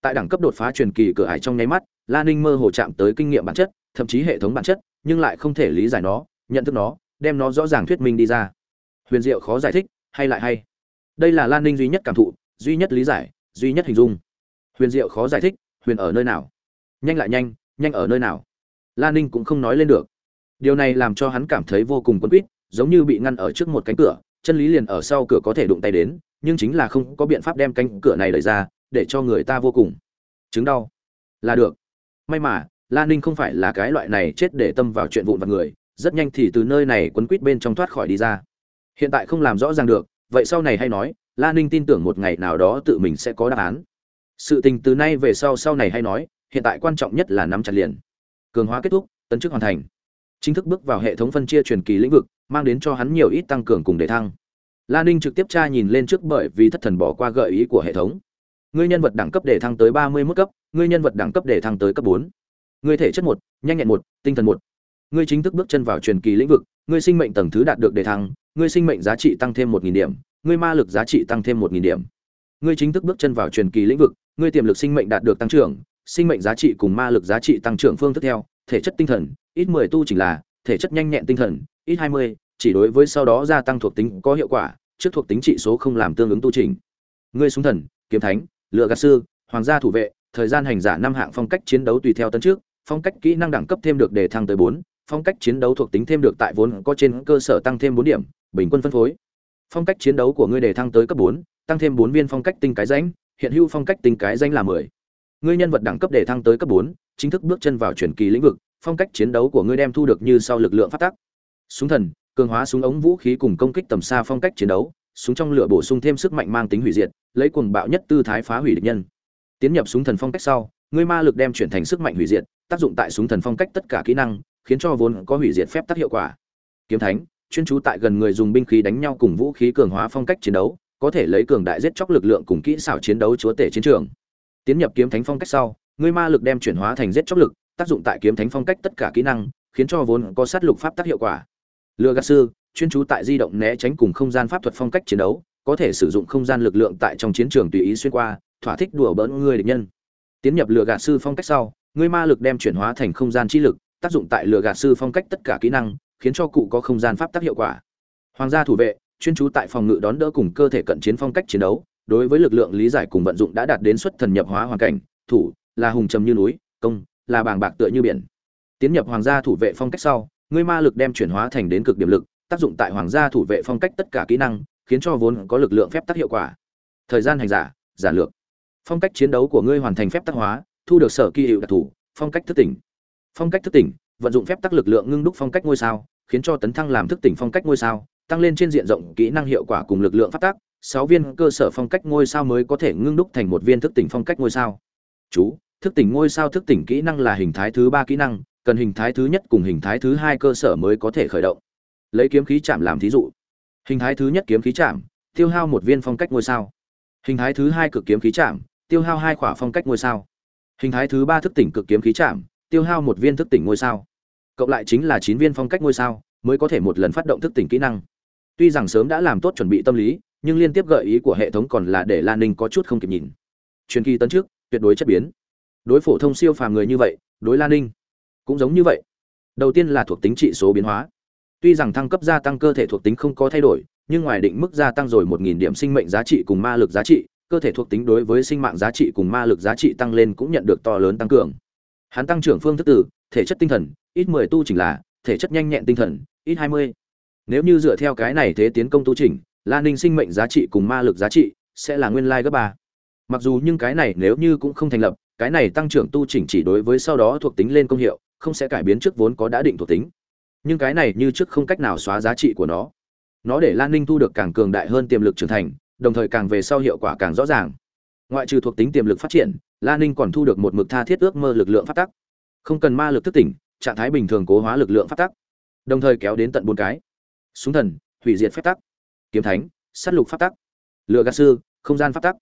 Tại đẳng cấp đột phá truyền kỳ cửa ải trong nháy mắt lan ninh mơ hồ chạm tới kinh nghiệm bản chất, thậm chí hệ thống bản chất, nhưng lại không thể lý giải nó, nhận thức nó, đem nó rõ ràng thuyết minh đi ra. Huyền diệu khó giải thích, hay lại hay. Đây là lan ninh duy nhất cảm thụ, duy nhất lý giải, duy nhất hình dung. Huyền diệu khó giải thích, huyền ở nơi nào? Nhanh lại nhanh nhanh ở nơi nào? Lan ninh cũng không nói lên được. Điều này làm cho hắn cảm thấy vô cùng quấn quýt, giống như bị ngăn ở trước một cánh cửa chân lý liền ở sau cửa có thể đụng tay đến, nhưng chính là không có biện pháp đem cánh cửa này đẩy ra, để cho người ta vô cùng chứng đau. Là được. May mà lan ninh không phải là cái loại này chết để tâm vào chuyện vụn vặt người, rất nhanh thì từ nơi này quấn quýt bên trong thoát khỏi đi ra. Hiện tại không làm rõ ràng được, vậy sau này hay nói lan ninh tin tưởng một ngày nào đó tự mình sẽ có đáp án. Sự tình từ nay về sau sau này hay nói, hiện tại quan trọng nhất là nắm chặt liền. Cường hóa kết thúc, tấn chức hoàn thành. Chính thức bước vào hệ thống phân chia truyền kỳ lĩnh vực mang đến cho hắn nhiều ít tăng cường cùng để thăng. Lan ninh trực tiếp tra nhìn lên trước bởi vì thất thần bỏ qua gợi ý của hệ thống. Ngươi nhân vật đẳng cấp để thăng tới ba mươi mức cấp, ngươi nhân vật đẳng cấp để thăng tới cấp bốn. Ngươi thể chất một, nhanh nhẹn một, tinh thần một. Ngươi chính thức bước chân vào truyền kỳ lĩnh vực, ngươi sinh mệnh tầng thứ đạt được đề thăng, ngươi sinh mệnh giá trị tăng thêm một nghìn điểm, ngươi ma lực giá trị tăng thêm một nghìn điểm. Ngươi chính thức bước chân vào truyền kỳ lĩnh vực, ngươi tiềm lực sinh mệnh đạt được tăng trưởng, sinh mệnh giá trị cùng ma lực giá trị tăng trưởng phương thức theo, thể chất tinh thần, ít mười tu chỉnh là, thể chất nhanh nhẹn tinh thần ít hai mươi, chỉ đối với sau đó gia tăng thuộc tính có hiệu quả, trước thuộc tính trị số không làm tương ứng tu chỉnh ngươi súng thần, kiếm thánh, lựa gạt sư, hoàng gia thủ vệ, thời gian hành giả năm hạng phong cách chiến đấu tùy theo tân trước, phong cách kỹ năng đẳng cấp thêm được để thăng tới bốn, phong cách chiến đấu thuộc tính thêm được tại vốn có trên cơ sở tăng thêm bốn điểm, bình quân phân phối. Phong cách chiến đấu của ngươi để thăng tới cấp bốn, tăng thêm bốn viên phong cách tinh cái danh hiện hữu phong cách tinh cái danh là mười. Ngươi nhân vật đẳng cấp để thăng tới cấp bốn, chính thức bước chân vào chuyển kỳ lĩnh vực, phong cách chiến đấu của ngươi đem thu được như sau lực lượng phát tắc súng thần, cường hóa súng ống vũ khí cùng công kích tầm xa phong cách chiến đấu, súng trong lửa bổ sung thêm sức mạnh mang tính hủy diệt, lấy cuồng bạo nhất tư thái phá hủy địch nhân. Tiến nhập súng thần phong cách sau ngươi ma lực đem chuyển thành sức mạnh hủy diệt, tác dụng tại súng thần phong cách tất cả kỹ năng, khiến cho vốn có hủy diệt phép tác hiệu quả. Kiếm thánh, chuyên chú tại gần người dùng binh khí đánh nhau cùng vũ khí cường hóa phong cách chiến đấu, có thể lấy cường đại giết chóc lực lượng cùng kỹ xảo chiến đấu chúa tể chiến trường. Tiến nhập kiếm thánh phong cách sau ngươi ma lực đem chuyển hóa thành giết chóc lực, tác dụng tại kiếm thánh phong cách tất cả kỹ năng, khiến cho vốn có sát lục pháp tác hiệu quả lừa gạt sư, chuyên chú tại di động né tránh cùng không gian pháp thuật phong cách chiến đấu, có thể sử dụng không gian lực lượng tại trong chiến trường tùy ý xuyên qua, thỏa thích đùa bỡn người địch nhân. Tiến nhập lừa gạt sư phong cách sau ngươi ma lực đem chuyển hóa thành không gian chi lực, tác dụng tại lừa gạt sư phong cách tất cả kỹ năng, khiến cho cụ có không gian pháp tác hiệu quả. Hoàng gia thủ vệ, chuyên chú tại phòng ngự đón đỡ cùng cơ thể cận chiến phong cách chiến đấu, đối với lực lượng lý giải cùng vận dụng đã đạt đến xuất thần nhập hóa hoàn cảnh, thủ là hùng trầm như núi, công là bàng bạc tựa như biển. Tiến nhập hoàng gia thủ vệ phong cách sau ngươi ma lực đem chuyển hóa thành đến cực điểm lực tác dụng tại hoàng gia thủ vệ phong cách tất cả kỹ năng khiến cho vốn có lực lượng phép tắc hiệu quả. Thời gian hành giả giản lược. Phong cách chiến đấu của ngươi hoàn thành phép tắc hóa thu được sở kỳ hiệu đặc thủ, phong cách thức tỉnh. Phong cách thức tỉnh vận dụng phép tắc lực lượng ngưng đúc phong cách ngôi sao khiến cho tấn thăng làm thức tỉnh phong cách ngôi sao tăng lên trên diện rộng kỹ năng hiệu quả cùng lực lượng phát tác. Sáu viên cơ sở phong cách ngôi sao mới có thể ngưng đúc thành một viên thức tỉnh phong cách ngôi sao. Chú thức tỉnh ngôi sao thức tỉnh kỹ năng là hình thái thứ ba kỹ năng cần hình thái thứ nhất cùng hình thái thứ hai cơ sở mới có thể khởi động. Lấy kiếm khí chạm làm thí dụ. Hình thái thứ nhất kiếm khí chạm, tiêu hao một viên phong cách ngôi sao. Hình thái thứ hai cực kiếm khí chạm, tiêu hao hai khỏa phong cách ngôi sao. Hình thái thứ ba thức tỉnh cực kiếm khí chạm, tiêu hao một viên thức tỉnh ngôi sao. Cộng lại chính là chín viên phong cách ngôi sao, mới có thể một lần phát động thức tỉnh kỹ năng. Tuy rằng sớm đã làm tốt chuẩn bị tâm lý, nhưng liên tiếp gợi ý của hệ thống còn là để lan ninh có chút không kịp nhìn. Truyền kỳ tấn trước, tuyệt đối chất biến. Đối phổ thông siêu phàm người như vậy, đối lan ninh cũng giống như vậy. Đầu tiên là thuộc tính trị số biến hóa. Tuy rằng thăng cấp gia tăng cơ thể thuộc tính không có thay đổi, nhưng ngoài định mức gia tăng rồi một nghìn điểm sinh mệnh giá trị cùng ma lực giá trị, cơ thể thuộc tính đối với sinh mạng giá trị cùng ma lực giá trị tăng lên cũng nhận được to lớn tăng cường. Hắn tăng trưởng phương thức từ thể chất tinh thần, ít mười tu chỉnh là thể chất nhanh nhẹn tinh thần, ít hai mươi. Nếu như dựa theo cái này thế tiến công tu chỉnh lan ninh sinh mệnh giá trị cùng ma lực giá trị sẽ là nguyên lai gấp ba. Mặc dù nhưng cái này nếu như cũng không thành lập cái này tăng trưởng tu chỉnh chỉ đối với sau đó thuộc tính lên công hiệu, không sẽ cải biến trước vốn có đã định thuộc tính. Nhưng cái này như trước không cách nào xóa giá trị của nó. Nó để lan ninh thu được càng cường đại hơn tiềm lực trưởng thành, đồng thời càng về sau hiệu quả càng rõ ràng. Ngoại trừ thuộc tính tiềm lực phát triển, lan ninh còn thu được một mực tha thiết ước mơ lực lượng phát tắc. Không cần ma lực thức tỉnh, trạng thái bình thường cố hóa lực lượng phát tắc. Đồng thời kéo đến tận bốn cái. Súng thần, hủy diệt phát tắc. Kiếm thánh s á t lục phát tắc. Lựa gạt sư, không gian phát tắc.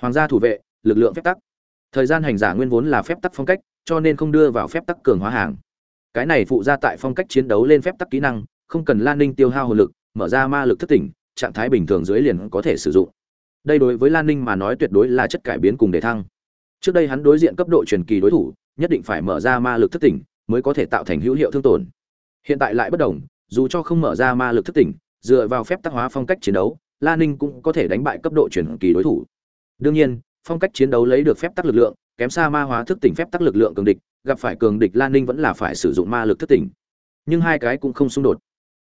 Hoàng gia thủ vệ, lực lượng phát tắc thời gian hành giả nguyên vốn là phép tắc phong cách, cho nên không đưa vào phép tắc cường hóa hàng. Cái này phụ ra tại phong cách chiến đấu lên phép tắc kỹ năng, không cần lan ninh tiêu hao hồn lực, mở ra ma lực thất tỉnh, trạng thái bình thường dưới liền có thể sử dụng. Đây đối với lan ninh mà nói tuyệt đối là chất cải biến cùng đề thăng. Trước đây hắn đối diện cấp độ truyền kỳ đối thủ, nhất định phải mở ra ma lực thất tỉnh mới có thể tạo thành hữu hiệu thương tổn. Hiện tại lại bất đồng, dù cho không mở ra ma lực thất tỉnh, dựa vào phép tác hóa phong cách chiến đấu, lan ninh cũng có thể đánh bại cấp độ truyền kỳ đối thủ. Đương nhiên phong cách chiến đấu lấy được phép tắc lực lượng, kém xa ma hóa thức tỉnh phép tắc lực lượng cường địch, gặp phải cường địch lan ninh vẫn là phải sử dụng ma lực thức tỉnh. Nhưng hai cái cũng không xung đột.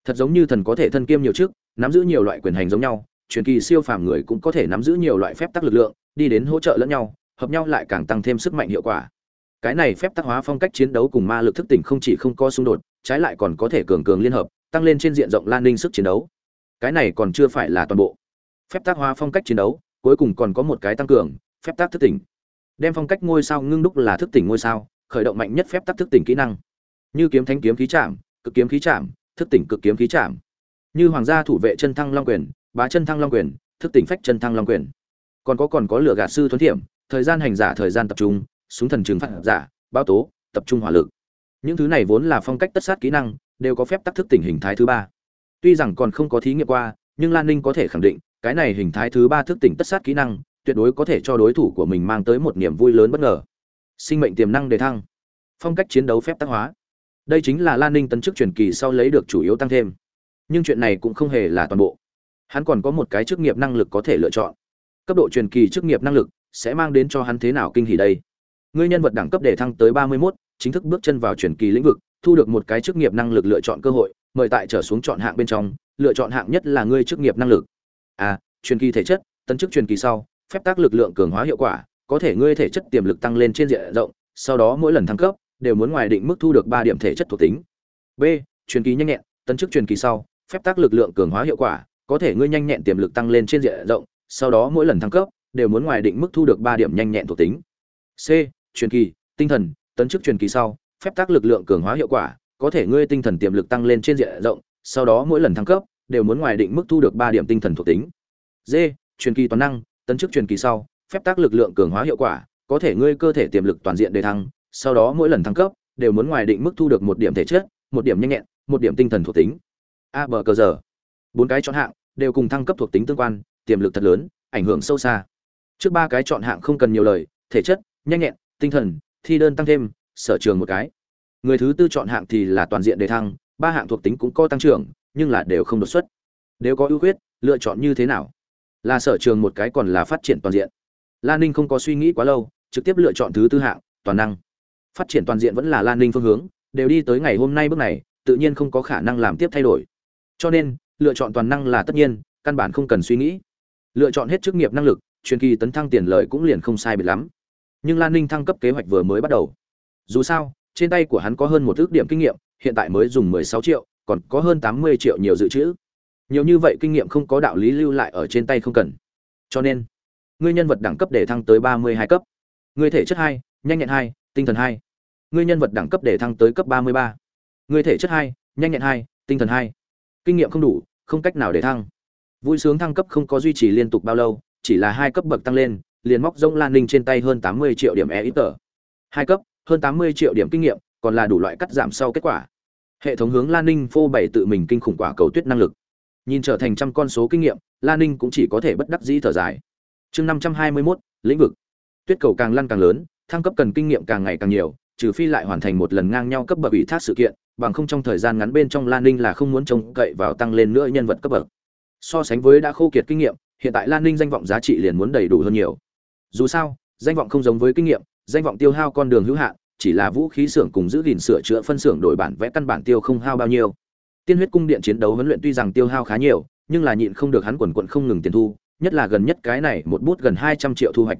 Thật giống như thần có thể thân kiêm nhiều chức nắm giữ nhiều loại quyền hành giống nhau, truyền kỳ siêu phàm người cũng có thể nắm giữ nhiều loại phép tắc lực lượng, đi đến hỗ trợ lẫn nhau, hợp nhau lại càng tăng thêm sức mạnh hiệu quả. Cái này phép tắc hóa phong cách chiến đấu cùng ma lực thức tỉnh không chỉ không có xung đột, trái lại còn có thể cường cường liên hợp, tăng lên trên diện rộng lan ninh sức chiến đấu. Cái này còn chưa phải là toàn bộ. Phép tác hóa phong cách chiến đấu, cuối cùng còn có một cái tăng cường phép tác thức tỉnh. Đem phong cách ngôi sao ngưng đúc là thức tỉnh ngôi sao, khởi động mạnh nhất phép tác thức tỉnh kỹ năng. Như kiếm thanh kiếm khí chạm, cực kiếm khí chạm, thức tỉnh cực kiếm khí chạm. Như hoàng gia thủ vệ chân thăng long quyền, bá chân thăng long quyền, thức tỉnh phách chân thăng long quyền. Còn có còn có lửa gạt sư thuấn thiểm, thời gian hành giả thời gian tập trung, súng thần trường phạt giả bao tố, tập trung hỏa lực. Những thứ này vốn là phong cách tất sát kỹ năng, đều có phép tác thức tỉnh hình thái thứ ba. Tuy rằng còn không có thí nghiệm qua, nhưng lan ninh có thể khẳng định, cái này hình thái thứ ba thức tỉnh tất sát kỹ năng tuyệt đối có thể cho đối thủ của mình mang tới một niềm vui lớn bất ngờ. Sinh mệnh tiềm năng đề thăng. Phong cách chiến đấu phép tác hóa. Đây chính là lan ninh tấn chức truyền kỳ sau lấy được chủ yếu tăng thêm. Nhưng chuyện này cũng không hề là toàn bộ. Hắn còn có một cái chức nghiệp năng lực có thể lựa chọn. Cấp độ truyền kỳ chức nghiệp năng lực sẽ mang đến cho hắn thế nào kinh hỉ đây? Ngươi nhân vật đẳng cấp đề thăng tới ba mươi 31, chính thức bước chân vào truyền kỳ lĩnh vực thu được một cái chức nghiệp năng lực lựa chọn cơ hội mời tại trở xuống chọn hạng bên trong lựa chọn hạng nhất là ngươi chức nghiệp năng lực. A truyền kỳ thể chất tấn chức truyền kỳ sau phép tác lực lượng cường hóa hiệu quả, có thể ngươi thể chất tiềm lực tăng lên trên diện rộng, sau đó mỗi lần thăng cấp, đều muốn ngoài định mức thu được ba điểm thể chất thuộc tính. B, truyền kỳ nhanh nhẹn, tấn chức truyền kỳ sau, phép tác lực lượng cường hóa hiệu quả, có thể ngươi nhanh nhẹn tiềm lực tăng lên trên diện rộng, sau đó mỗi lần thăng cấp, đều muốn ngoài định mức thu được ba điểm nhanh nhẹn thuộc tính. C, truyền kỳ, tinh thần, tấn chức truyền kỳ sau, phép tác lực lượng cường hóa hiệu quả, có thể ngươi tinh thần tiềm lực tăng lên trên diện rộng, sau đó mỗi lần thăng cấp, đều muốn ngoài định mức thu được ba điểm tinh thần thuộc tính. D, truyền kỳ toàn năng tấn chức truyền kỳ sau, phép tác lực lượng cường hóa hiệu quả, có thể ngươi cơ thể tiềm lực toàn diện đề thăng, sau đó mỗi lần thăng cấp, đều muốn ngoài định mức thu được một điểm thể chất, một điểm nhanh nhẹn, một điểm tinh thần thuộc tính. A bờ cờ giờ bốn cái chọn hạng đều cùng thăng cấp thuộc tính tương quan, tiềm lực thật lớn, ảnh hưởng sâu xa. Trước ba cái chọn hạng không cần nhiều lời, thể chất, nhanh nhẹn, tinh thần, thi đơn tăng thêm, sở trường một cái. Người thứ tư chọn hạng thì là toàn diện đề thăng, ba hạng thuộc tính cũng có tăng trưởng, nhưng là đều không đột xuất. Nếu có ưu khuyết, lựa chọn như thế nào? Là sở trường một cái còn là phát triển toàn diện. Lan ninh không có suy nghĩ quá lâu, trực tiếp lựa chọn thứ tư hạng, toàn năng. Phát triển toàn diện vẫn là lan ninh phương hướng, đều đi tới ngày hôm nay bước này, tự nhiên không có khả năng làm tiếp thay đổi. Cho nên, lựa chọn toàn năng là tất nhiên, căn bản không cần suy nghĩ. Lựa chọn hết chức nghiệp năng lực, truyền kỳ tấn thăng tiền lợi cũng liền không sai biệt lắm. Nhưng lan ninh thăng cấp kế hoạch vừa mới bắt đầu. Dù sao, trên tay của hắn có hơn một ước điểm kinh nghiệm, hiện tại mới dùng mười sáu triệu, còn có hơn tám mươi triệu nhiều dự trữ nhiều như vậy kinh nghiệm không có đạo lý lưu lại ở trên tay không cần. Cho nên, ngươi nhân vật đẳng cấp để thăng tới ba mươi hai cấp. Ngươi thể chất hai, nhanh nhẹn hai, tinh thần hai. Ngươi nhân vật đẳng cấp để thăng tới cấp ba mươi ba. Ngươi thể chất hai, nhanh nhẹn hai, tinh thần hai. Kinh nghiệm không đủ, không cách nào để thăng. Vui sướng thăng cấp không có duy trì liên tục bao lâu, chỉ là hai cấp bậc tăng lên, liền móc rông lan ninh trên tay hơn tám mươi triệu điểm e ít tờ. Hai cấp, hơn tám mươi triệu điểm kinh nghiệm, còn là đủ loại cắt giảm sau kết quả. Hệ thống hướng lan ninh phô bày tự mình kinh khủng quả cầu tuyết năng lực nhìn trở thành trăm con số kinh nghiệm lan ninh cũng chỉ có thể bất đắc dĩ thở dài. Chương năm trăm hai mươi mốt, lĩnh vực. Tuyết cầu càng lăn càng lớn, thăng cấp cần kinh nghiệm càng ngày càng nhiều, trừ phi lại hoàn thành một lần ngang nhau cấp bậc ủy thác sự kiện, bằng không trong thời gian ngắn bên trong lan ninh là không muốn trông cậy vào tăng lên nữa nhân vật cấp bậc. So sánh với đã khô kiệt kinh nghiệm, hiện tại lan ninh danh vọng giá trị liền muốn đầy đủ hơn nhiều. Dù sao, danh vọng không giống với kinh nghiệm, danh vọng tiêu hao con đường hữu hạn, chỉ là vũ khí xưởng cùng giữ gìn sửa chữa phân xưởng đổi bản vẽ căn bản tiêu không hao bao nhiêu tiên huyết cung điện chiến đấu huấn luyện tuy rằng tiêu hao khá nhiều nhưng là nhịn không được hắn quần quận không ngừng tiền thu nhất là gần nhất cái này một bút gần hai trăm triệu thu hoạch.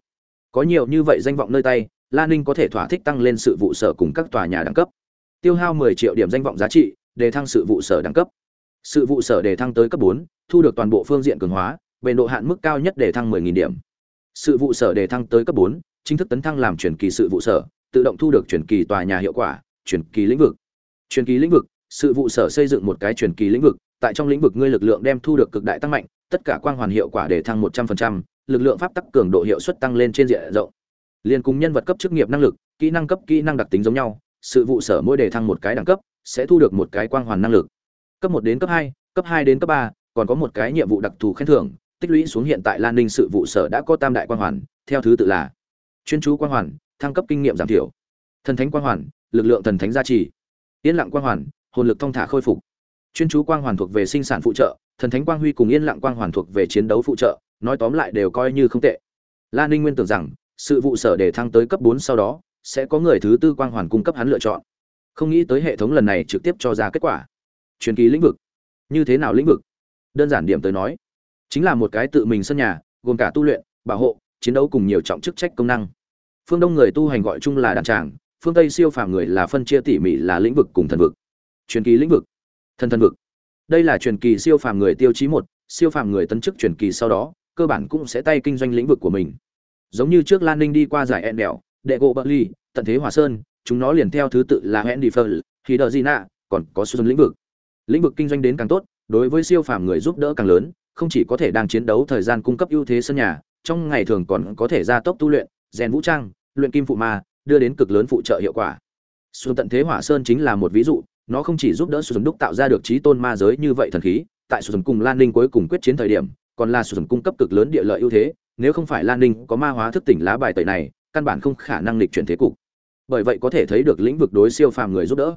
Có nhiều như vậy danh vọng nơi tay lan ninh có thể thỏa thích tăng lên sự vụ sở cùng các tòa nhà đẳng cấp. Tiêu hao mười triệu điểm danh vọng giá trị để thăng sự vụ sở đẳng cấp. Sự vụ sở để thăng tới cấp bốn thu được toàn bộ phương diện cường hóa về độ hạn mức cao nhất để thăng mười nghìn điểm. Sự vụ sở để thăng tới cấp 4, chính thức tấn thăng làm chuyển kỳ sự vụ sở tự động thu được chuyển kỳ tòa nhà hiệu quả chuyển kỳ lĩnh vực. Chuyển kỳ lĩnh vực sự vụ sở xây dựng một cái chuyển kỳ lĩnh vực tại trong lĩnh vực ngươi lực lượng đem thu được cực đại tăng mạnh tất cả quang hoàn hiệu quả để thăng 100%, lực lượng pháp tắc cường độ hiệu suất tăng lên trên diện rộng. Liên cùng nhân vật cấp chức nghiệp năng lực kỹ năng cấp kỹ năng đặc tính giống nhau sự vụ sở mỗi đề thăng một cái đẳng cấp sẽ thu được một cái quang hoàn năng lực. Cấp một đến cấp hai cấp hai đến cấp ba còn có một cái nhiệm vụ đặc thù khen thưởng tích lũy xuống hiện tại lan ninh sự vụ sở đã có tam đại quang hoàn theo thứ tự là chuyên chú quang hoàn thăng cấp kinh nghiệm giảm thiểu thần thánh quang hoàn lực lượng thần thánh gia trì yên lặng quang hoàn hồn lực thong thả khôi phục. Chuyên chú quang hoàn thuộc về sinh sản phụ trợ, thần thánh quang huy cùng yên lặng quang hoàn thuộc về chiến đấu phụ trợ, nói tóm lại đều coi như không tệ. La ninh nguyên tưởng rằng, sự vụ sở để thăng tới cấp bốn sau đó, sẽ có người thứ tư quang hoàn cung cấp hắn lựa chọn. Không nghĩ tới hệ thống lần này trực tiếp cho ra kết quả. Truyền kỳ lĩnh vực. Như thế nào lĩnh vực? Đơn giản điểm tới nói, chính là một cái tự mình sân nhà, gồm cả tu luyện, bảo hộ, chiến đấu cùng nhiều trọng chức trách công năng. Phương đông người tu hành gọi chung là đàn tràng, phương tây siêu phàm người là phân chia tỉ mỉ là lĩnh vực cùng thần vực truyền kỳ lĩnh vực, thần thần vực. Đây là truyền kỳ siêu phàm người tiêu chí một, siêu phàm người tấn chức truyền kỳ sau đó, cơ bản cũng sẽ tay kinh doanh lĩnh vực của mình. Giống như trước lan ninh đi qua giải ẹn đèo đệ gỗ bậc ly tận thế hòa sơn, chúng nó liền theo thứ tự là hẹn đi phơ thì đờ gì nạ còn có xuân lĩnh vực. Lĩnh vực kinh doanh đến càng tốt, đối với siêu phàm người giúp đỡ càng lớn, không chỉ có thể đang chiến đấu thời gian cung cấp ưu thế sân nhà, trong ngày thường còn có thể gia tốc tu luyện, rèn vũ trang, luyện kim phụ ma, đưa đến cực lớn phụ trợ hiệu quả. Xuân tận thế hỏa sơn chính là một ví dụ nó không chỉ giúp đỡ xuân đúc tạo ra được trí tôn ma giới như vậy thần khí, tại xuân cùng lan ninh cuối cùng quyết chiến thời điểm, còn là xuân cung cấp cực lớn địa lợi ưu thế, nếu không phải lan ninh có ma hóa thức tỉnh lá bài tẩy này, căn bản không khả năng lịch chuyển thế cục. Bởi vậy có thể thấy được lĩnh vực đối siêu phàm người giúp đỡ.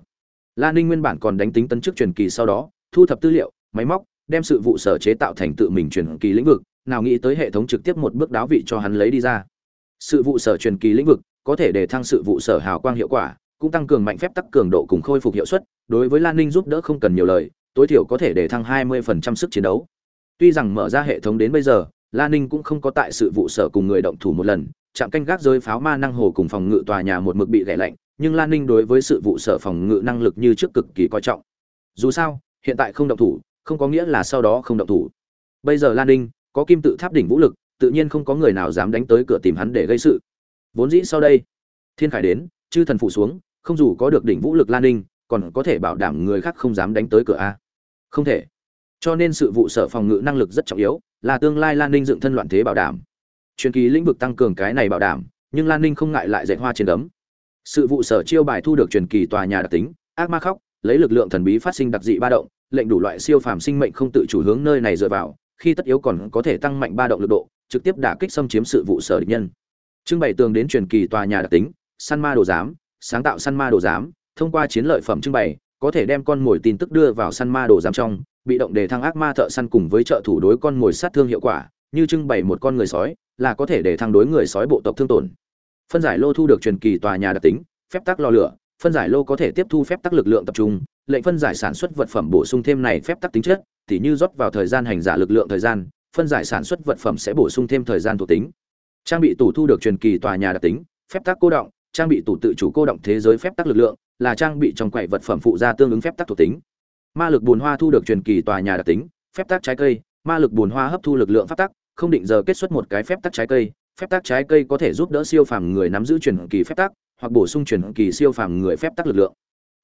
Lan ninh nguyên bản còn đánh tính tấn chức truyền kỳ sau đó, thu thập tư liệu, máy móc, đem sự vụ sở chế tạo thành tự mình truyền kỳ lĩnh vực, nào nghĩ tới hệ thống trực tiếp một bước đáo vị cho hắn lấy đi ra. Sự vụ sở truyền kỳ lĩnh vực có thể để thăng sự vụ sở hào quang hiệu quả, cũng tăng cường mạnh phép tắc cường độ cùng khôi phục hiệu suất đối với lan ninh giúp đỡ không cần nhiều lời, tối thiểu có thể để thăng 20% sức chiến đấu. Tuy rằng mở ra hệ thống đến bây giờ, lan ninh cũng không có tại sự vụ sở cùng người động thủ một lần, chạm canh gác rơi pháo ma năng hồ cùng phòng ngự tòa nhà một mực bị lẻ lạnh, nhưng lan ninh đối với sự vụ sở phòng ngự năng lực như trước cực kỳ coi trọng. Dù sao, hiện tại không động thủ, không có nghĩa là sau đó không động thủ. Bây giờ lan ninh có kim tự tháp đỉnh vũ lực, tự nhiên không có người nào dám đánh tới cửa tìm hắn để gây sự. Vốn dĩ sau đây, thiên khải đến, chư thần phủ xuống, không dù có được đỉnh vũ lực lan ninh còn có thể bảo đảm người khác không dám đánh tới cửa a. Không thể. Cho nên sự vụ sở phòng ngự năng lực rất trọng yếu, là tương lai lan ninh dựng thân loạn thế bảo đảm. Truyền kỳ lĩnh vực tăng cường cái này bảo đảm, nhưng lan ninh không ngại lại dạy hoa trên đấm sự vụ sở chiêu bài thu được truyền kỳ tòa nhà đặc tính, ác ma khóc, lấy lực lượng thần bí phát sinh đặc dị ba động, lệnh đủ loại siêu phàm sinh mệnh không tự chủ hướng nơi này dựa vào, khi tất yếu còn có thể tăng mạnh ba động lực độ, trực tiếp đả kích xâm chiếm sự vụ sở địch nhân. Trưng bày tường đến truyền kỳ tòa nhà đặc tính, săn ma đồ giám, sáng tạo săn ma đồ giám thông qua chiến lợi phẩm trưng bày, có thể đem con mồi tin tức đưa vào săn ma đồ giám trong, bị động đề thăng ác ma thợ săn cùng với trợ thủ đối con mồi sát thương hiệu quả, như trưng bày một con người sói, là có thể để thăng đối người sói bộ tộc thương tổn. Phân giải lô thu được truyền kỳ tòa nhà đặc tính, phép tắc lò lửa, phân giải lô có thể tiếp thu phép tắc lực lượng tập trung, lệnh phân giải sản xuất vật phẩm bổ sung thêm này phép tắc tính chất, tỉ như rót vào thời gian hành giả lực lượng thời gian, phân giải sản xuất vật phẩm sẽ bổ sung thêm thời gian thuộc tính. Trang bị tủ thu được truyền kỳ tòa nhà đặc tính, phép tắc cô động trang bị tủ tự chủ cô động thế giới phép tắc lực lượng là trang bị trong quậy vật phẩm phụ gia tương ứng phép tắc thuộc tính ma lực bùn hoa thu được truyền kỳ tòa nhà đặc tính phép tắc trái cây ma lực bùn hoa hấp thu lực lượng pháp tắc không định giờ kết xuất một cái phép tắc trái cây phép tắc trái cây có thể giúp đỡ siêu phàm người nắm giữ truyền kỳ phép tắc hoặc bổ sung truyền kỳ siêu phàm người phép tắc lực lượng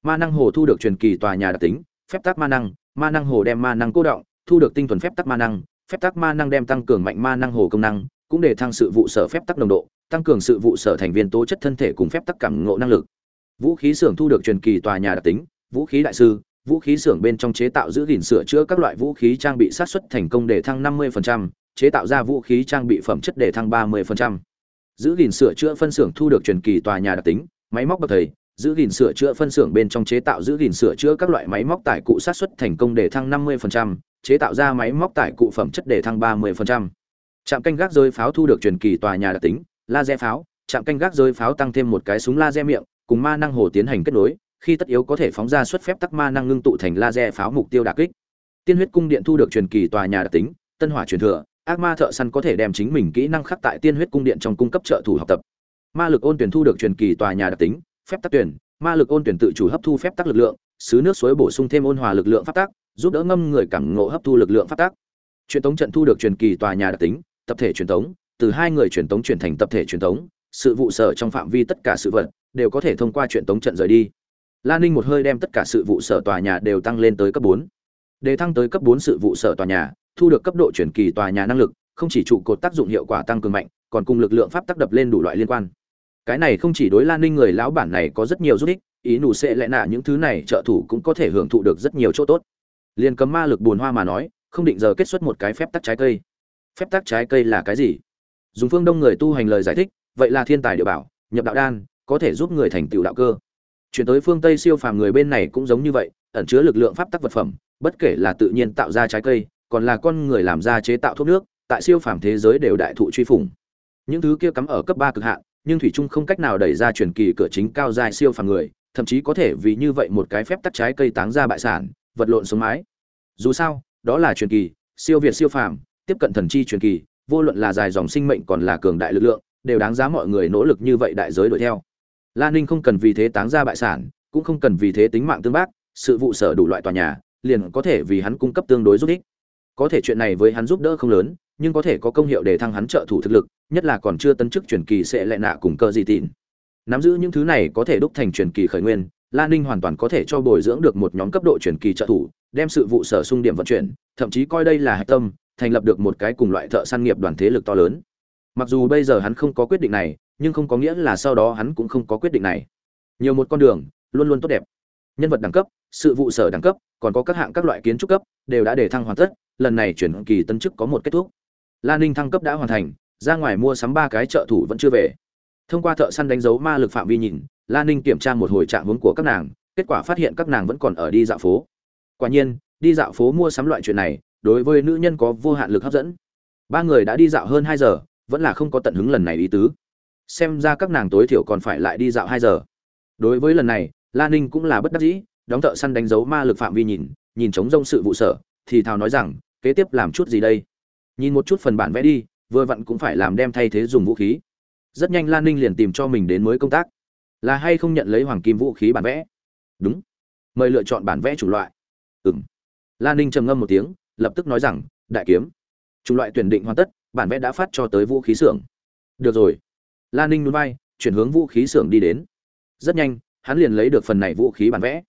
ma năng hồ thu được truyền kỳ tòa nhà đặc tính phép tắc ma năng ma năng hồ đem ma năng cố động thu được tinh thuần phép tắc ma năng phép tắc ma năng đem tăng cường mạnh ma năng hồ công năng cũng để thăng sự vụ sở phép tắc đồng độ tăng cường sự vụ sở thành viên tố chất thân thể cùng phép tắc cảm ngộ năng lực vũ khí xưởng thu được truyền kỳ tòa nhà đặc tính vũ khí đại sư vũ khí xưởng bên trong chế tạo giữ gìn sửa chữa các loại vũ khí trang bị sát xuất thành công để thăng 50%, chế tạo ra vũ khí trang bị phẩm chất để thăng 30%. Giữ gìn sửa chữa phân xưởng thu được truyền kỳ tòa nhà đặc tính, máy móc bậc thầy, giữ gìn sửa chữa phân xưởng bên trong chế tạo giữ gìn sửa chữa các loại máy móc tải cụ sát xuất thành công để thăng 50%, chế tạo ra máy móc tải cụ phẩm chất để thăng 30%. Trạm canh gác rơi pháo thu được truyền kỳ tòa nhà đặc tính, laser pháo, chạm canh gác rơi pháo tăng thêm một cái súng laser miệng, cùng ma năng hồ tiến hành kết nối, khi tất yếu có thể phóng ra xuất phép tắc ma năng ngưng tụ thành laser pháo mục tiêu đả kích. tiên huyết cung điện thu được truyền kỳ tòa nhà đặc tính tân hỏa truyền thừa ác ma thợ săn có thể đem chính mình kỹ năng khắc tại tiên huyết cung điện trong cung cấp trợ thủ học tập ma lực ôn tuyển thu được truyền kỳ tòa nhà đặc tính phép tắc tuyển ma lực ôn tuyển tự chủ hấp thu phép tắc lực lượng xứ nước suối bổ sung thêm ôn hòa lực lượng phát tác giúp đỡ ngâm người cảm ngộ hấp thu lực lượng phát tác truyền tống trận thu được truyền kỳ tòa nhà đặc tính tập thể truyền tống từ hai người truyền tống chuyển thành tập thể truyền tống, sự vụ sở trong phạm vi tất cả sự vật đều có thể thông qua truyền tống trận rời đi. Lan ninh một hơi đem tất cả sự vụ sở tòa nhà đều tăng lên tới cấp bốn. Để thăng tới cấp bốn sự vụ sở tòa nhà, thu được cấp độ chuyển kỳ tòa nhà năng lực, không chỉ trụ cột tác dụng hiệu quả tăng cường mạnh, còn cùng lực lượng pháp tác đập lên đủ loại liên quan. Cái này không chỉ đối lan ninh người lão bản này có rất nhiều giúp ích, ý nụ sẽ lẽ nạ những thứ này trợ thủ cũng có thể hưởng thụ được rất nhiều chỗ tốt. Liên cấm ma lực buồn hoa mà nói, không định giờ kết xuất một cái phép tắc trái cây. Phép tắc trái cây là cái gì? Dùng phương đông người tu hành lời giải thích, vậy là thiên tài địa bảo, nhập đạo đan, có thể giúp người thành tựu đạo cơ. Chuyển tới phương tây siêu phàm người bên này cũng giống như vậy, ẩn chứa lực lượng pháp tắc vật phẩm, bất kể là tự nhiên tạo ra trái cây, còn là con người làm ra chế tạo thuốc nước, tại siêu phàm thế giới đều đại thụ truy phủng. Những thứ kia cắm ở cấp ba cực hạn, nhưng thủy trung không cách nào đẩy ra truyền kỳ cửa chính cao dài siêu phàm người, thậm chí có thể vì như vậy một cái phép tắc trái cây táng ra bại sản, vật lộn sống mái. Dù sao, đó là truyền kỳ, siêu việt siêu phàm, tiếp cận thần chi truyền kỳ vô luận là dài dòng sinh mệnh còn là cường đại lực lượng, đều đáng giá mọi người nỗ lực như vậy đại giới đuổi theo. Lan ninh không cần vì thế táng ra bại sản, cũng không cần vì thế tính mạng tương bác, sự vụ sở đủ loại tòa nhà, liền có thể vì hắn cung cấp tương đối giúp ích. Có thể chuyện này với hắn giúp đỡ không lớn, nhưng có thể có công hiệu để thăng hắn trợ thủ thực lực, nhất là còn chưa tấn chức truyền kỳ sẽ lại nạ cùng cơ gì tịn. Nắm giữ những thứ này có thể đúc thành truyền kỳ khởi nguyên lan ninh hoàn toàn có thể cho bồi dưỡng được một nhóm cấp độ truyền kỳ trợ thủ, đem sự vụ sở sung điểm vận chuyển, thậm chí coi đây là hạch tâm thành lập được một cái cùng loại thợ săn nghiệp đoàn thế lực to lớn. Mặc dù bây giờ hắn không có quyết định này, nhưng không có nghĩa là sau đó hắn cũng không có quyết định này. Nhiều một con đường, luôn luôn tốt đẹp. Nhân vật đẳng cấp, sự vụ sở đẳng cấp, còn có các hạng các loại kiến trúc cấp, đều đã để thăng hoàn tất, lần này chuyển kỳ tân chức có một kết thúc. Lan ninh thăng cấp đã hoàn thành, ra ngoài mua sắm ba cái trợ thủ vẫn chưa về. Thông qua thợ săn đánh dấu ma lực phạm vi nhìn lan ninh kiểm tra một hồi trạng hướng của các nàng, kết quả phát hiện các nàng vẫn còn ở đi dạo phố. Quả nhiên, đi dạo phố mua sắm loại chuyện này đối với nữ nhân có vô hạn lực hấp dẫn. Ba người đã đi dạo hơn hai giờ, vẫn là không có tận hứng lần này ý tứ. Xem ra các nàng tối thiểu còn phải lại đi dạo hai giờ. Đối với lần này lan ninh cũng là bất đắc dĩ, đóng thợ săn đánh dấu ma lực phạm vi nhìn nhìn chống rông sự vụ sở, thì thào nói rằng, kế tiếp làm chút gì đây? Nhìn một chút phần bản vẽ đi, vừa vặn cũng phải làm đem thay thế dùng vũ khí. Rất nhanh lan ninh liền tìm cho mình đến mới công tác. Là hay không nhận lấy hoàng kim vũ khí bản vẽ? Đúng. Mời lựa chọn bản vẽ chủng loại. Ừ m lan ninh trầm ngâm một tiếng lập tức nói rằng, đại kiếm, chủng loại tuyển định hoàn tất, bản vẽ đã phát cho tới vũ khí xưởng. Được rồi. Lan ninh núi bay chuyển hướng vũ khí xưởng đi đến. Rất nhanh, hắn liền lấy được phần này vũ khí bản vẽ.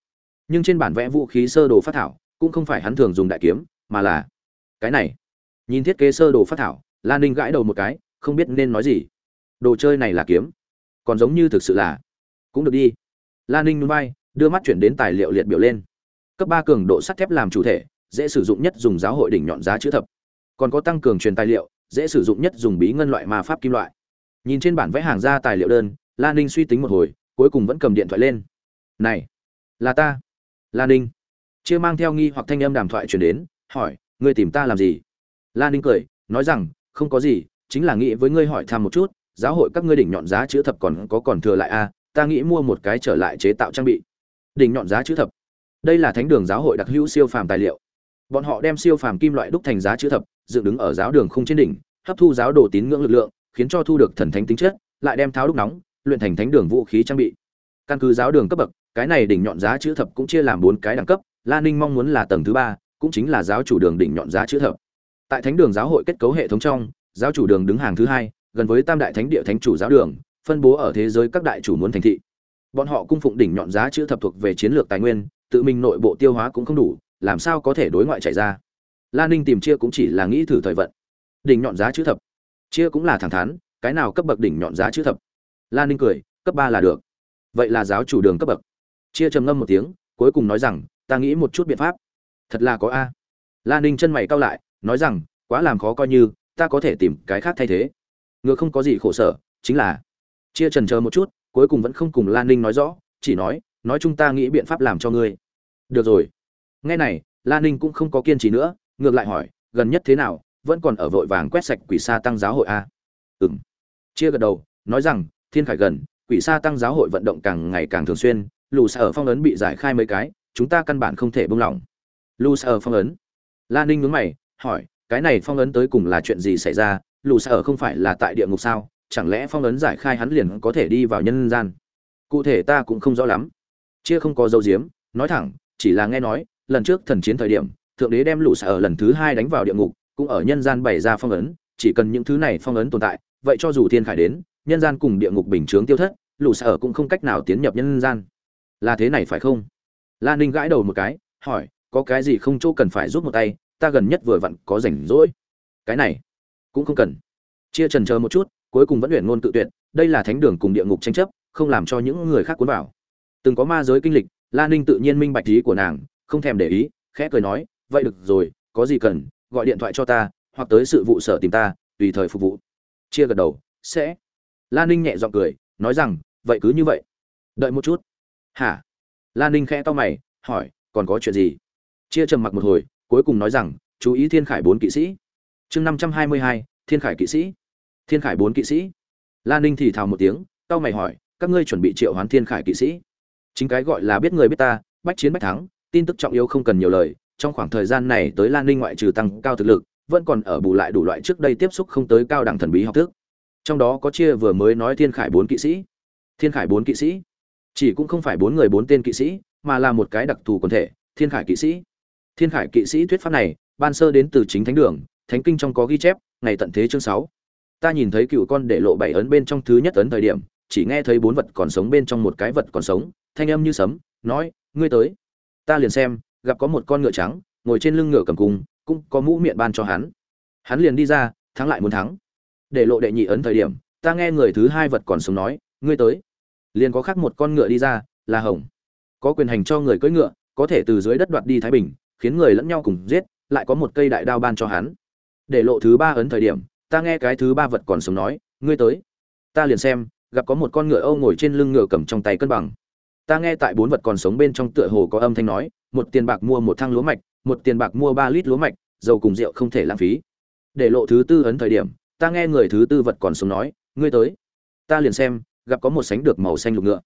Nhưng trên bản vẽ vũ khí sơ đồ phát thảo, cũng không phải hắn thường dùng đại kiếm, mà là cái này. Nhìn thiết kế sơ đồ phát thảo lan ninh gãi đầu một cái, không biết nên nói gì. Đồ chơi này là kiếm. Còn giống như thực sự là cũng được đi. Lan ninh núi bay đưa mắt chuyển đến tài liệu liệt biểu lên. Cấp ba cường độ sắt thép làm chủ thể dễ sử dụng nhất dùng giáo hội đỉnh nhọn giá chữ thập. Còn có tăng cường truyền tài liệu dễ sử dụng nhất dùng bí ngân loại ma pháp kim loại. Nhìn trên bản vẽ hàng ra tài liệu đơn lan ninh suy tính một hồi cuối cùng vẫn cầm điện thoại lên. Này là ta. Lan ninh chia mang theo nghi hoặc thanh âm đàm thoại chuyển đến hỏi ngươi tìm ta làm gì? Lan ninh cười nói rằng không có gì chính là nghĩ với ngươi hỏi thăm một chút giáo hội các ngươi đỉnh nhọn giá chữ thập còn có còn thừa lại a à, ta nghĩ mua một cái trở lại chế tạo trang bị. Đỉnh nhọn giá chữ thập. Đây là thánh đường giáo hội đặc hữu siêu phàm tài liệu bọn họ đem siêu phàm kim loại đúc thành giá chữ thập, dựng đứng ở giáo đường không trên đỉnh, hấp thu giáo đồ tín ngưỡng lực lượng, khiến cho thu được thần thánh tính chất, lại đem tháo đúc nóng, luyện thành thánh đường vũ khí trang bị. Căn cứ giáo đường cấp bậc, cái này đỉnh nhọn giá chữ thập cũng chia làm bốn cái đẳng cấp, la ninh mong muốn là tầng thứ ba, cũng chính là giáo chủ đường đỉnh nhọn giá chữ thập. Tại thánh đường giáo hội kết cấu hệ thống trong, giáo chủ đường đứng hàng thứ hai, gần với tam đại thánh địa thánh chủ giáo đường, phân bố ở thế giới các đại chủ muốn thành thị. Bọn họ cung phụng đỉnh nhọn giá chữ thập thuộc về chiến lược tài nguyên, tự mình nội bộ tiêu hóa cũng không đủ làm sao có thể đối ngoại chạy ra? Lan ninh tìm chia cũng chỉ là nghĩ thử thời vận. Đỉnh nhọn giá chữ thập. Chia cũng là thẳng thắn, cái nào cấp bậc đỉnh nhọn giá chữ thập? Lan ninh cười, cấp ba là được. Vậy là giáo chủ đường cấp bậc. Chia trầm ngâm một tiếng, cuối cùng nói rằng, ta nghĩ một chút biện pháp. Thật là có a. Lan ninh chân mày cau lại, nói rằng, quá làm khó coi như, ta có thể tìm cái khác thay thế. Ngựa không có gì khổ sở, chính là. Chia trần chờ một chút, cuối cùng vẫn không cùng lan ninh nói rõ, chỉ nói nói chúng ta nghĩ biện pháp làm cho ngươi. Được rồi nghe này lan ninh cũng không có kiên trì nữa ngược lại hỏi gần nhất thế nào vẫn còn ở vội vàng quét sạch quỷ sa tăng giáo hội a Ừm, chia gật đầu nói rằng thiên khải gần quỷ sa tăng giáo hội vận động càng ngày càng thường xuyên lù sa ở phong ấn bị giải khai mấy cái chúng ta căn bản không thể buông lỏng. Lù sa ở phong ấn. La ninh nhướng mày hỏi cái này phong ấn tới cùng là chuyện gì xảy ra? Lù sa ở không phải là tại địa ngục sao? Chẳng lẽ phong ấn giải khai hắn liền có thể đi vào nhân gian? Cụ thể ta cũng không rõ lắm. Chia không có dấu diếm nói thẳng chỉ là nghe nói lần trước thần chiến thời điểm, thượng đế đem lũ xa ở lần thứ hai đánh vào địa ngục, cũng ở nhân gian bày ra phong ấn, chỉ cần những thứ này phong ấn tồn tại, vậy cho dù thiên khải đến, nhân gian cùng địa ngục bình chướng tiêu thất, lũ xa ở cũng không cách nào tiến nhập nhân gian. Là thế này phải không? Lan ninh gãi đầu một cái, hỏi, có cái gì không chỗ cần phải giúp một tay, ta gần nhất vừa vặn có rảnh rỗi. Cái này, cũng không cần. Chia trần chờ một chút, cuối cùng vẫn luyện ngôn tự tuyệt, đây là thánh đường cùng địa ngục tranh chấp, không làm cho những người khác cuốn vào. Từng có ma giới kinh lịch, la ninh tự nhiên minh bạch ý của nàng không thèm để ý, khẽ cười nói, vậy được rồi, có gì cần, gọi điện thoại cho ta, hoặc tới sự vụ sở tìm ta, tùy thời phục vụ. Chia gật đầu, sẽ. Lan ninh nhẹ g i ọ n g cười, nói rằng, vậy cứ như vậy. Đợi một chút. Hả? Lan ninh khẽ to mày, hỏi, còn có chuyện gì? Chia trầm mặc một hồi, cuối cùng nói rằng, chú ý thiên khải bốn kỵ sĩ. Chương năm trăm hai mươi hai, thiên khải kỵ sĩ. Thiên khải bốn kỵ sĩ. Lan ninh thì thào một tiếng tao mày hỏi, các ngươi chuẩn bị triệu hoán thiên khải kỵ sĩ? Chính cái gọi là biết người biết ta, bách chiến bách thắng tin tức trọng yếu không cần nhiều lời, trong khoảng thời gian này tới lan ninh ngoại trừ tăng cao thực lực, vẫn còn ở bù lại đủ loại trước đây tiếp xúc không tới cao đẳng thần bí học thức. Trong đó có chia vừa mới nói thiên khải bốn kỵ sĩ. Thiên khải bốn kỵ sĩ? Chỉ cũng không phải bốn người bốn tên kỵ sĩ, mà là một cái đặc thù quần thể, thiên khải kỵ sĩ. Thiên khải kỵ sĩ thuyết pháp này, ban sơ đến từ chính thánh đường, thánh kinh trong có ghi chép, ngày tận thế chương sáu. Ta nhìn thấy cựu con để lộ bảy ấn bên trong thứ nhất ấn thời điểm, chỉ nghe thấy bốn vật còn sống bên trong một cái vật còn sống, thanh âm như sấm, nói, ngươi tới ta liền xem, gặp có một con ngựa trắng, ngồi trên lưng ngựa cầm cung, cũng có mũ miệng ban cho hắn. Hắn liền đi ra, thắng lại muốn thắng. Để lộ đệ nhị ấn thời điểm, ta nghe người thứ hai vật còn sống nói, ngươi tới. Liền có khác một con ngựa đi ra, là hồng. Có quyền hành cho người cưỡi ngựa, có thể từ dưới đất đoạt đi thái bình, khiến người lẫn nhau cùng giết, lại có một cây đại đao ban cho hắn. Để lộ thứ ba ấn thời điểm, ta nghe cái thứ ba vật còn sống nói, ngươi tới. Ta liền xem, gặp có một con ngựa âu ngồi trên lưng ngựa cầm trong tay cân bằng ta nghe tại bốn vật còn sống bên trong tựa hồ có âm thanh nói, một tiền bạc mua một thang lúa mạch, một tiền bạc mua ba lít lúa mạch, dầu cùng rượu không thể lãng phí. Để lộ thứ tư ấn thời điểm, ta nghe người thứ tư vật còn sống nói, ngươi tới, ta liền xem, gặp có một sánh được màu xanh lục ngựa.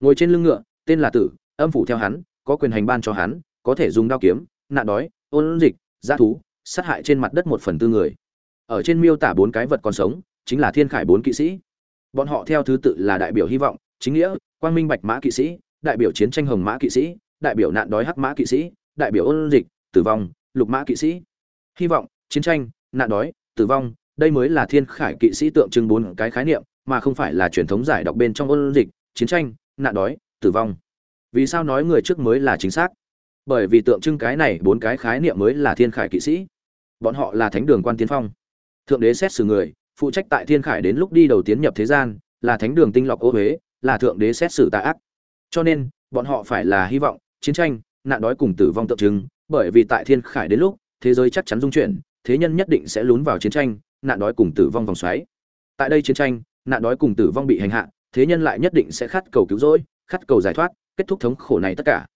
Ngồi trên lưng ngựa, tên là tử, âm phủ theo hắn, có quyền hành ban cho hắn, có thể dùng đao kiếm, nạn đói, ôn dịch giá thú, sát hại trên mặt đất một phần tư người. Ở trên miêu tả bốn cái vật còn sống, chính là thiên khải bốn kỵ sĩ. Bọn họ theo thứ tự là đại biểu hy vọng chính nghĩa, quang minh bạch mã kỵ sĩ, đại biểu chiến tranh hồng mã kỵ sĩ, đại biểu nạn đói hắc mã kỵ sĩ, đại biểu ôn dịch, tử vong, lục mã kỵ sĩ. Hy vọng, chiến tranh, nạn đói, tử vong, đây mới là thiên khải kỵ sĩ tượng trưng bốn cái khái niệm, mà không phải là truyền thống giải đọc bên trong ôn dịch, chiến tranh, nạn đói, tử vong. Vì sao nói người trước mới là chính xác? Bởi vì tượng trưng cái này bốn cái khái niệm mới là thiên khải kỵ sĩ. Bọn họ là thánh đường quan tiến phong. Thượng đế xét xử người, phụ trách tại thiên khải đến lúc đi đầu tiến nhập thế gian, là thánh đường tinh lọc ô huế là thượng đế xét xử tà ác. Cho nên, bọn họ phải là hy vọng, chiến tranh, nạn đói cùng tử vong tượng trưng, bởi vì tại thiên khải đến lúc, thế giới chắc chắn dung chuyển, thế nhân nhất định sẽ lún vào chiến tranh, nạn đói cùng tử vong vòng xoáy. Tại đây chiến tranh, nạn đói cùng tử vong bị hành hạ, thế nhân lại nhất định sẽ khát cầu cứu rỗi, khát cầu giải thoát, kết thúc thống khổ này tất cả.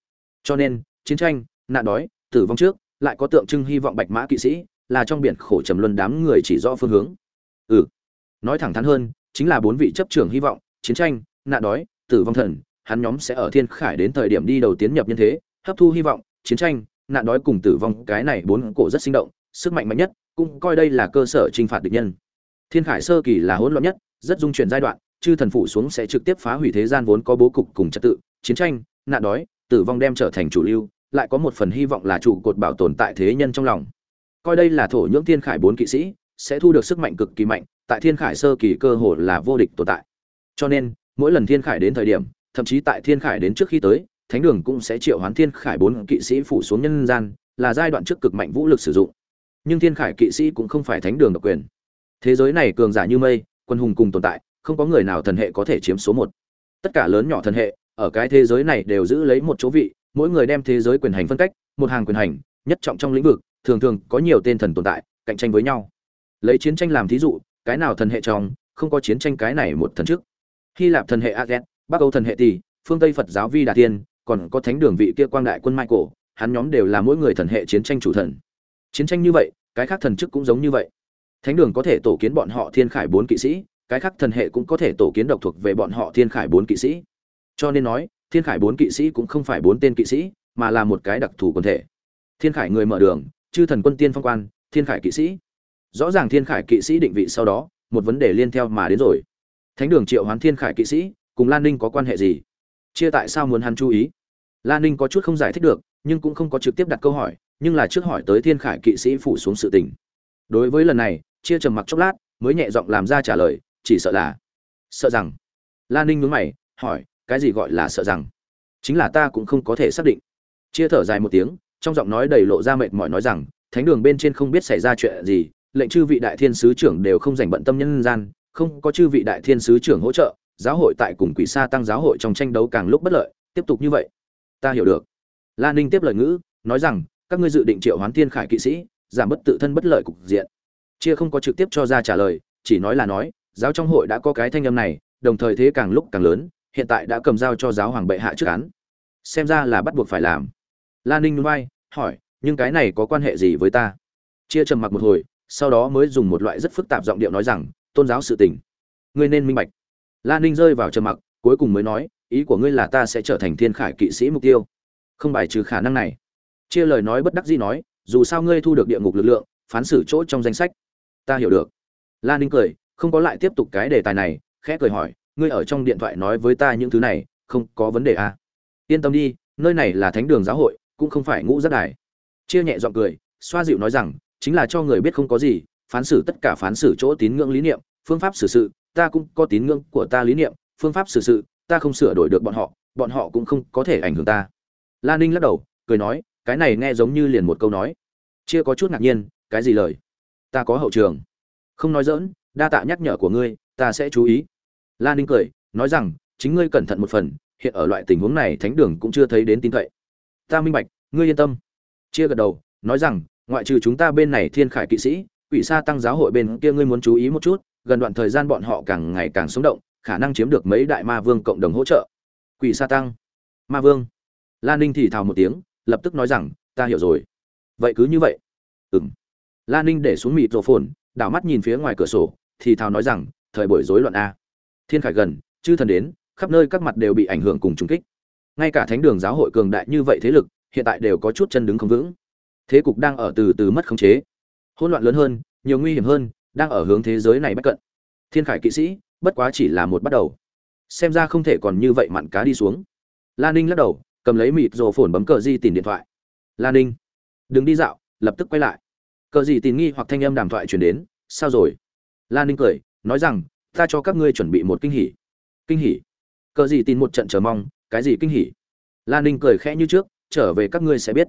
Cho nên, chiến tranh, nạn đói, tử vong trước, lại có tượng trưng hy vọng bạch mã kỵ sĩ, là trong biển khổ trầm luân đám người chỉ rõ phương hướng. Ừ. Nói thẳng thắn hơn, chính là bốn vị chấp trưởng hy vọng, chiến tranh nạn đói, tử vong thần, hắn nhóm sẽ ở thiên khải đến thời điểm đi đầu tiến nhập nhân thế, hấp thu hy vọng, chiến tranh nạn đói cùng tử vong, cái này bốn cổ rất sinh động, sức mạnh mạnh nhất, cũng coi đây là cơ sở trinh phạt địch nhân. Thiên khải sơ kỳ là hỗn loạn nhất, rất dung chuyển giai đoạn, chư thần phụ xuống sẽ trực tiếp phá hủy thế gian vốn có bố cục cùng trật tự, chiến tranh nạn đói, tử vong đem trở thành chủ lưu, lại có một phần hy vọng là trụ cột bảo tồn tại thế nhân trong lòng. Coi đây là thổ nhưỡng thiên khải bốn kỵ sĩ, sẽ thu được sức mạnh cực kỳ mạnh, tại thiên khải sơ kỳ cơ hồ là vô địch tồn tại. Cho nên mỗi lần thiên khải đến thời điểm, thậm chí tại thiên khải đến trước khi tới, thánh đường cũng sẽ triệu hoán thiên khải bốn kỵ sĩ phủ xuống nhân gian, là giai đoạn trước cực mạnh vũ lực sử dụng. Nhưng thiên khải kỵ sĩ cũng không phải thánh đường độc quyền. Thế giới này cường giả như mây, quân hùng cùng tồn tại, không có người nào thần hệ có thể chiếm số một. Tất cả lớn nhỏ thần hệ, ở cái thế giới này đều giữ lấy một chỗ vị, mỗi người đem thế giới quyền hành phân cách, một hàng quyền hành, nhất trọng trong lĩnh vực, thường thường có nhiều tên thần tồn tại, cạnh tranh với nhau. Lấy chiến tranh làm thí dụ, cái nào thần hệ trong, không có chiến tranh cái này một thần trước hy lạp thần hệ agen bắc âu thần hệ tỷ, phương tây phật giáo vi đà tiên, còn có thánh đường vị kia quang đại quân michael, hắn nhóm đều là mỗi người thần hệ chiến tranh chủ thần. Chiến tranh như vậy, cái khác thần chức cũng giống như vậy. Thánh đường có thể tổ kiến bọn họ thiên khải bốn kỵ sĩ, cái khác thần hệ cũng có thể tổ kiến độc thuộc về bọn họ thiên khải bốn kỵ sĩ. Cho nên nói, thiên khải bốn kỵ sĩ cũng không phải bốn tên kỵ sĩ, mà là một cái đặc thù quần thể. Thiên khải người mở đường, chư thần quân tiên phong quan, thiên khải kỵ sĩ. Rõ ràng thiên khải kỵ sĩ định vị sau đó, một vấn đề liên theo mà đến rồi thánh đường triệu hoán thiên khải kỵ sĩ, cùng lan ninh có quan hệ gì? Chia tại sao muốn hắn chú ý? Lan ninh có chút không giải thích được, nhưng cũng không có trực tiếp đặt câu hỏi, nhưng là trước hỏi tới thiên khải kỵ sĩ phủ xuống sự tình. Đối với lần này, chia trầm mặc chốc lát, mới nhẹ giọng làm ra trả lời, chỉ sợ là, sợ rằng. Lan ninh nhướng mày, hỏi, cái gì gọi là sợ rằng? Chính là ta cũng không có thể xác định. Chia thở dài một tiếng, trong giọng nói đầy lộ ra mệt mỏi nói rằng, thánh đường bên trên không biết xảy ra chuyện gì, lệnh chư vị đại thiên sứ trưởng đều không dành bận tâm nhân gian không có chư vị đại thiên sứ trưởng hỗ trợ, giáo hội tại cùng quỷ sa tăng giáo hội trong tranh đấu càng lúc bất lợi, tiếp tục như vậy. Ta hiểu được. La ninh tiếp lời ngữ, nói rằng, các ngươi dự định triệu hoán thiên khải kỵ sĩ, giảm bất tự thân bất lợi cục diện. Chia không có trực tiếp cho ra trả lời, chỉ nói là nói, giáo trong hội đã có cái thanh âm này, đồng thời thế càng lúc càng lớn, hiện tại đã cầm dao cho giáo hoàng bệ hạ trước án. Xem ra là bắt buộc phải làm. Lan ninh vai, hỏi, nhưng cái này có quan hệ gì với ta? Chia trầm mặc một hồi, sau đó mới dùng một loại rất phức tạp giọng điệu nói rằng tôn giáo sự tình. Ngươi nên minh bạch. Lan ninh rơi vào trầm mặc, cuối cùng mới nói, ý của ngươi là ta sẽ trở thành thiên khải kỵ sĩ mục tiêu. Không bài trừ khả năng này. Chia lời nói bất đắc dĩ nói, dù sao ngươi thu được địa ngục lực lượng, phán xử chỗ trong danh sách. Ta hiểu được. Lan ninh cười, không có lại tiếp tục cái đề tài này, khẽ cười hỏi, ngươi ở trong điện thoại nói với ta những thứ này, không có vấn đề à? yên tâm đi, nơi này là thánh đường giáo hội, cũng không phải ngũ giác đài. Chia nhẹ giọng cười, xoa dịu nói rằng, chính là cho người biết không có gì phán xử tất cả phán xử chỗ tín ngưỡng lý niệm, phương pháp xử sự, ta cũng có tín ngưỡng của ta lý niệm, phương pháp xử sự, ta không sửa đổi được bọn họ bọn họ cũng không có thể ảnh hưởng ta. Lan ninh lắc đầu, cười nói, cái này nghe giống như liền một câu nói. Chia có chút ngạc nhiên, cái gì lời? Ta có hậu trường. Không nói dỡn đa tạ nhắc nhở của ngươi, ta sẽ chú ý. Lan ninh cười, nói rằng, chính ngươi cẩn thận một phần, hiện ở loại tình huống này thánh đường cũng chưa thấy đến tin cậy. Ta minh bạch, ngươi yên tâm. Chia gật đầu, nói rằng, ngoại trừ chúng ta bên này thiên khải kỵ sĩ quỷ sa tăng giáo hội bên kia ngươi muốn chú ý một chút, gần đoạn thời gian bọn họ càng ngày càng sống động, khả năng chiếm được mấy đại ma vương cộng đồng hỗ trợ. Quỷ sa tăng. Ma vương. Lan ninh thì thào một tiếng, lập tức nói rằng, ta hiểu rồi. Vậy cứ như vậy. Ừ m lan ninh để xuống mịt rổ phồn đảo mắt nhìn phía ngoài cửa sổ, thì thào nói rằng, thời buổi rối loạn a. Thiên khải gần, chư thần đến, khắp nơi các mặt đều bị ảnh hưởng cùng trung kích. Ngay cả thánh đường giáo hội cường đại như vậy thế lực, hiện tại đều có chút chân đứng không vững. Thế cục đang ở từ từ mất khống chế hỗn loạn lớn hơn, nhiều nguy hiểm hơn, đang ở hướng thế giới này bất cận. Thiên khải kỵ sĩ, bất quá chỉ là một bắt đầu. Xem ra không thể còn như vậy mặn cá đi xuống. Lan ninh lắc đầu, cầm lấy mịt rồ phồn bấm cờ di tìm điện thoại. Lan ninh, đừng đi dạo, lập tức quay lại. Cờ gì tìm nghi hoặc thanh âm đàm thoại chuyển đến, sao rồi? Lan ninh cười, nói rằng, ta cho các ngươi chuẩn bị một kinh hỉ. Kinh hỉ? Cờ gì tin một trận chờ mong, cái gì kinh hỉ? Lan ninh cười khẽ như trước, trở về các ngươi sẽ biết.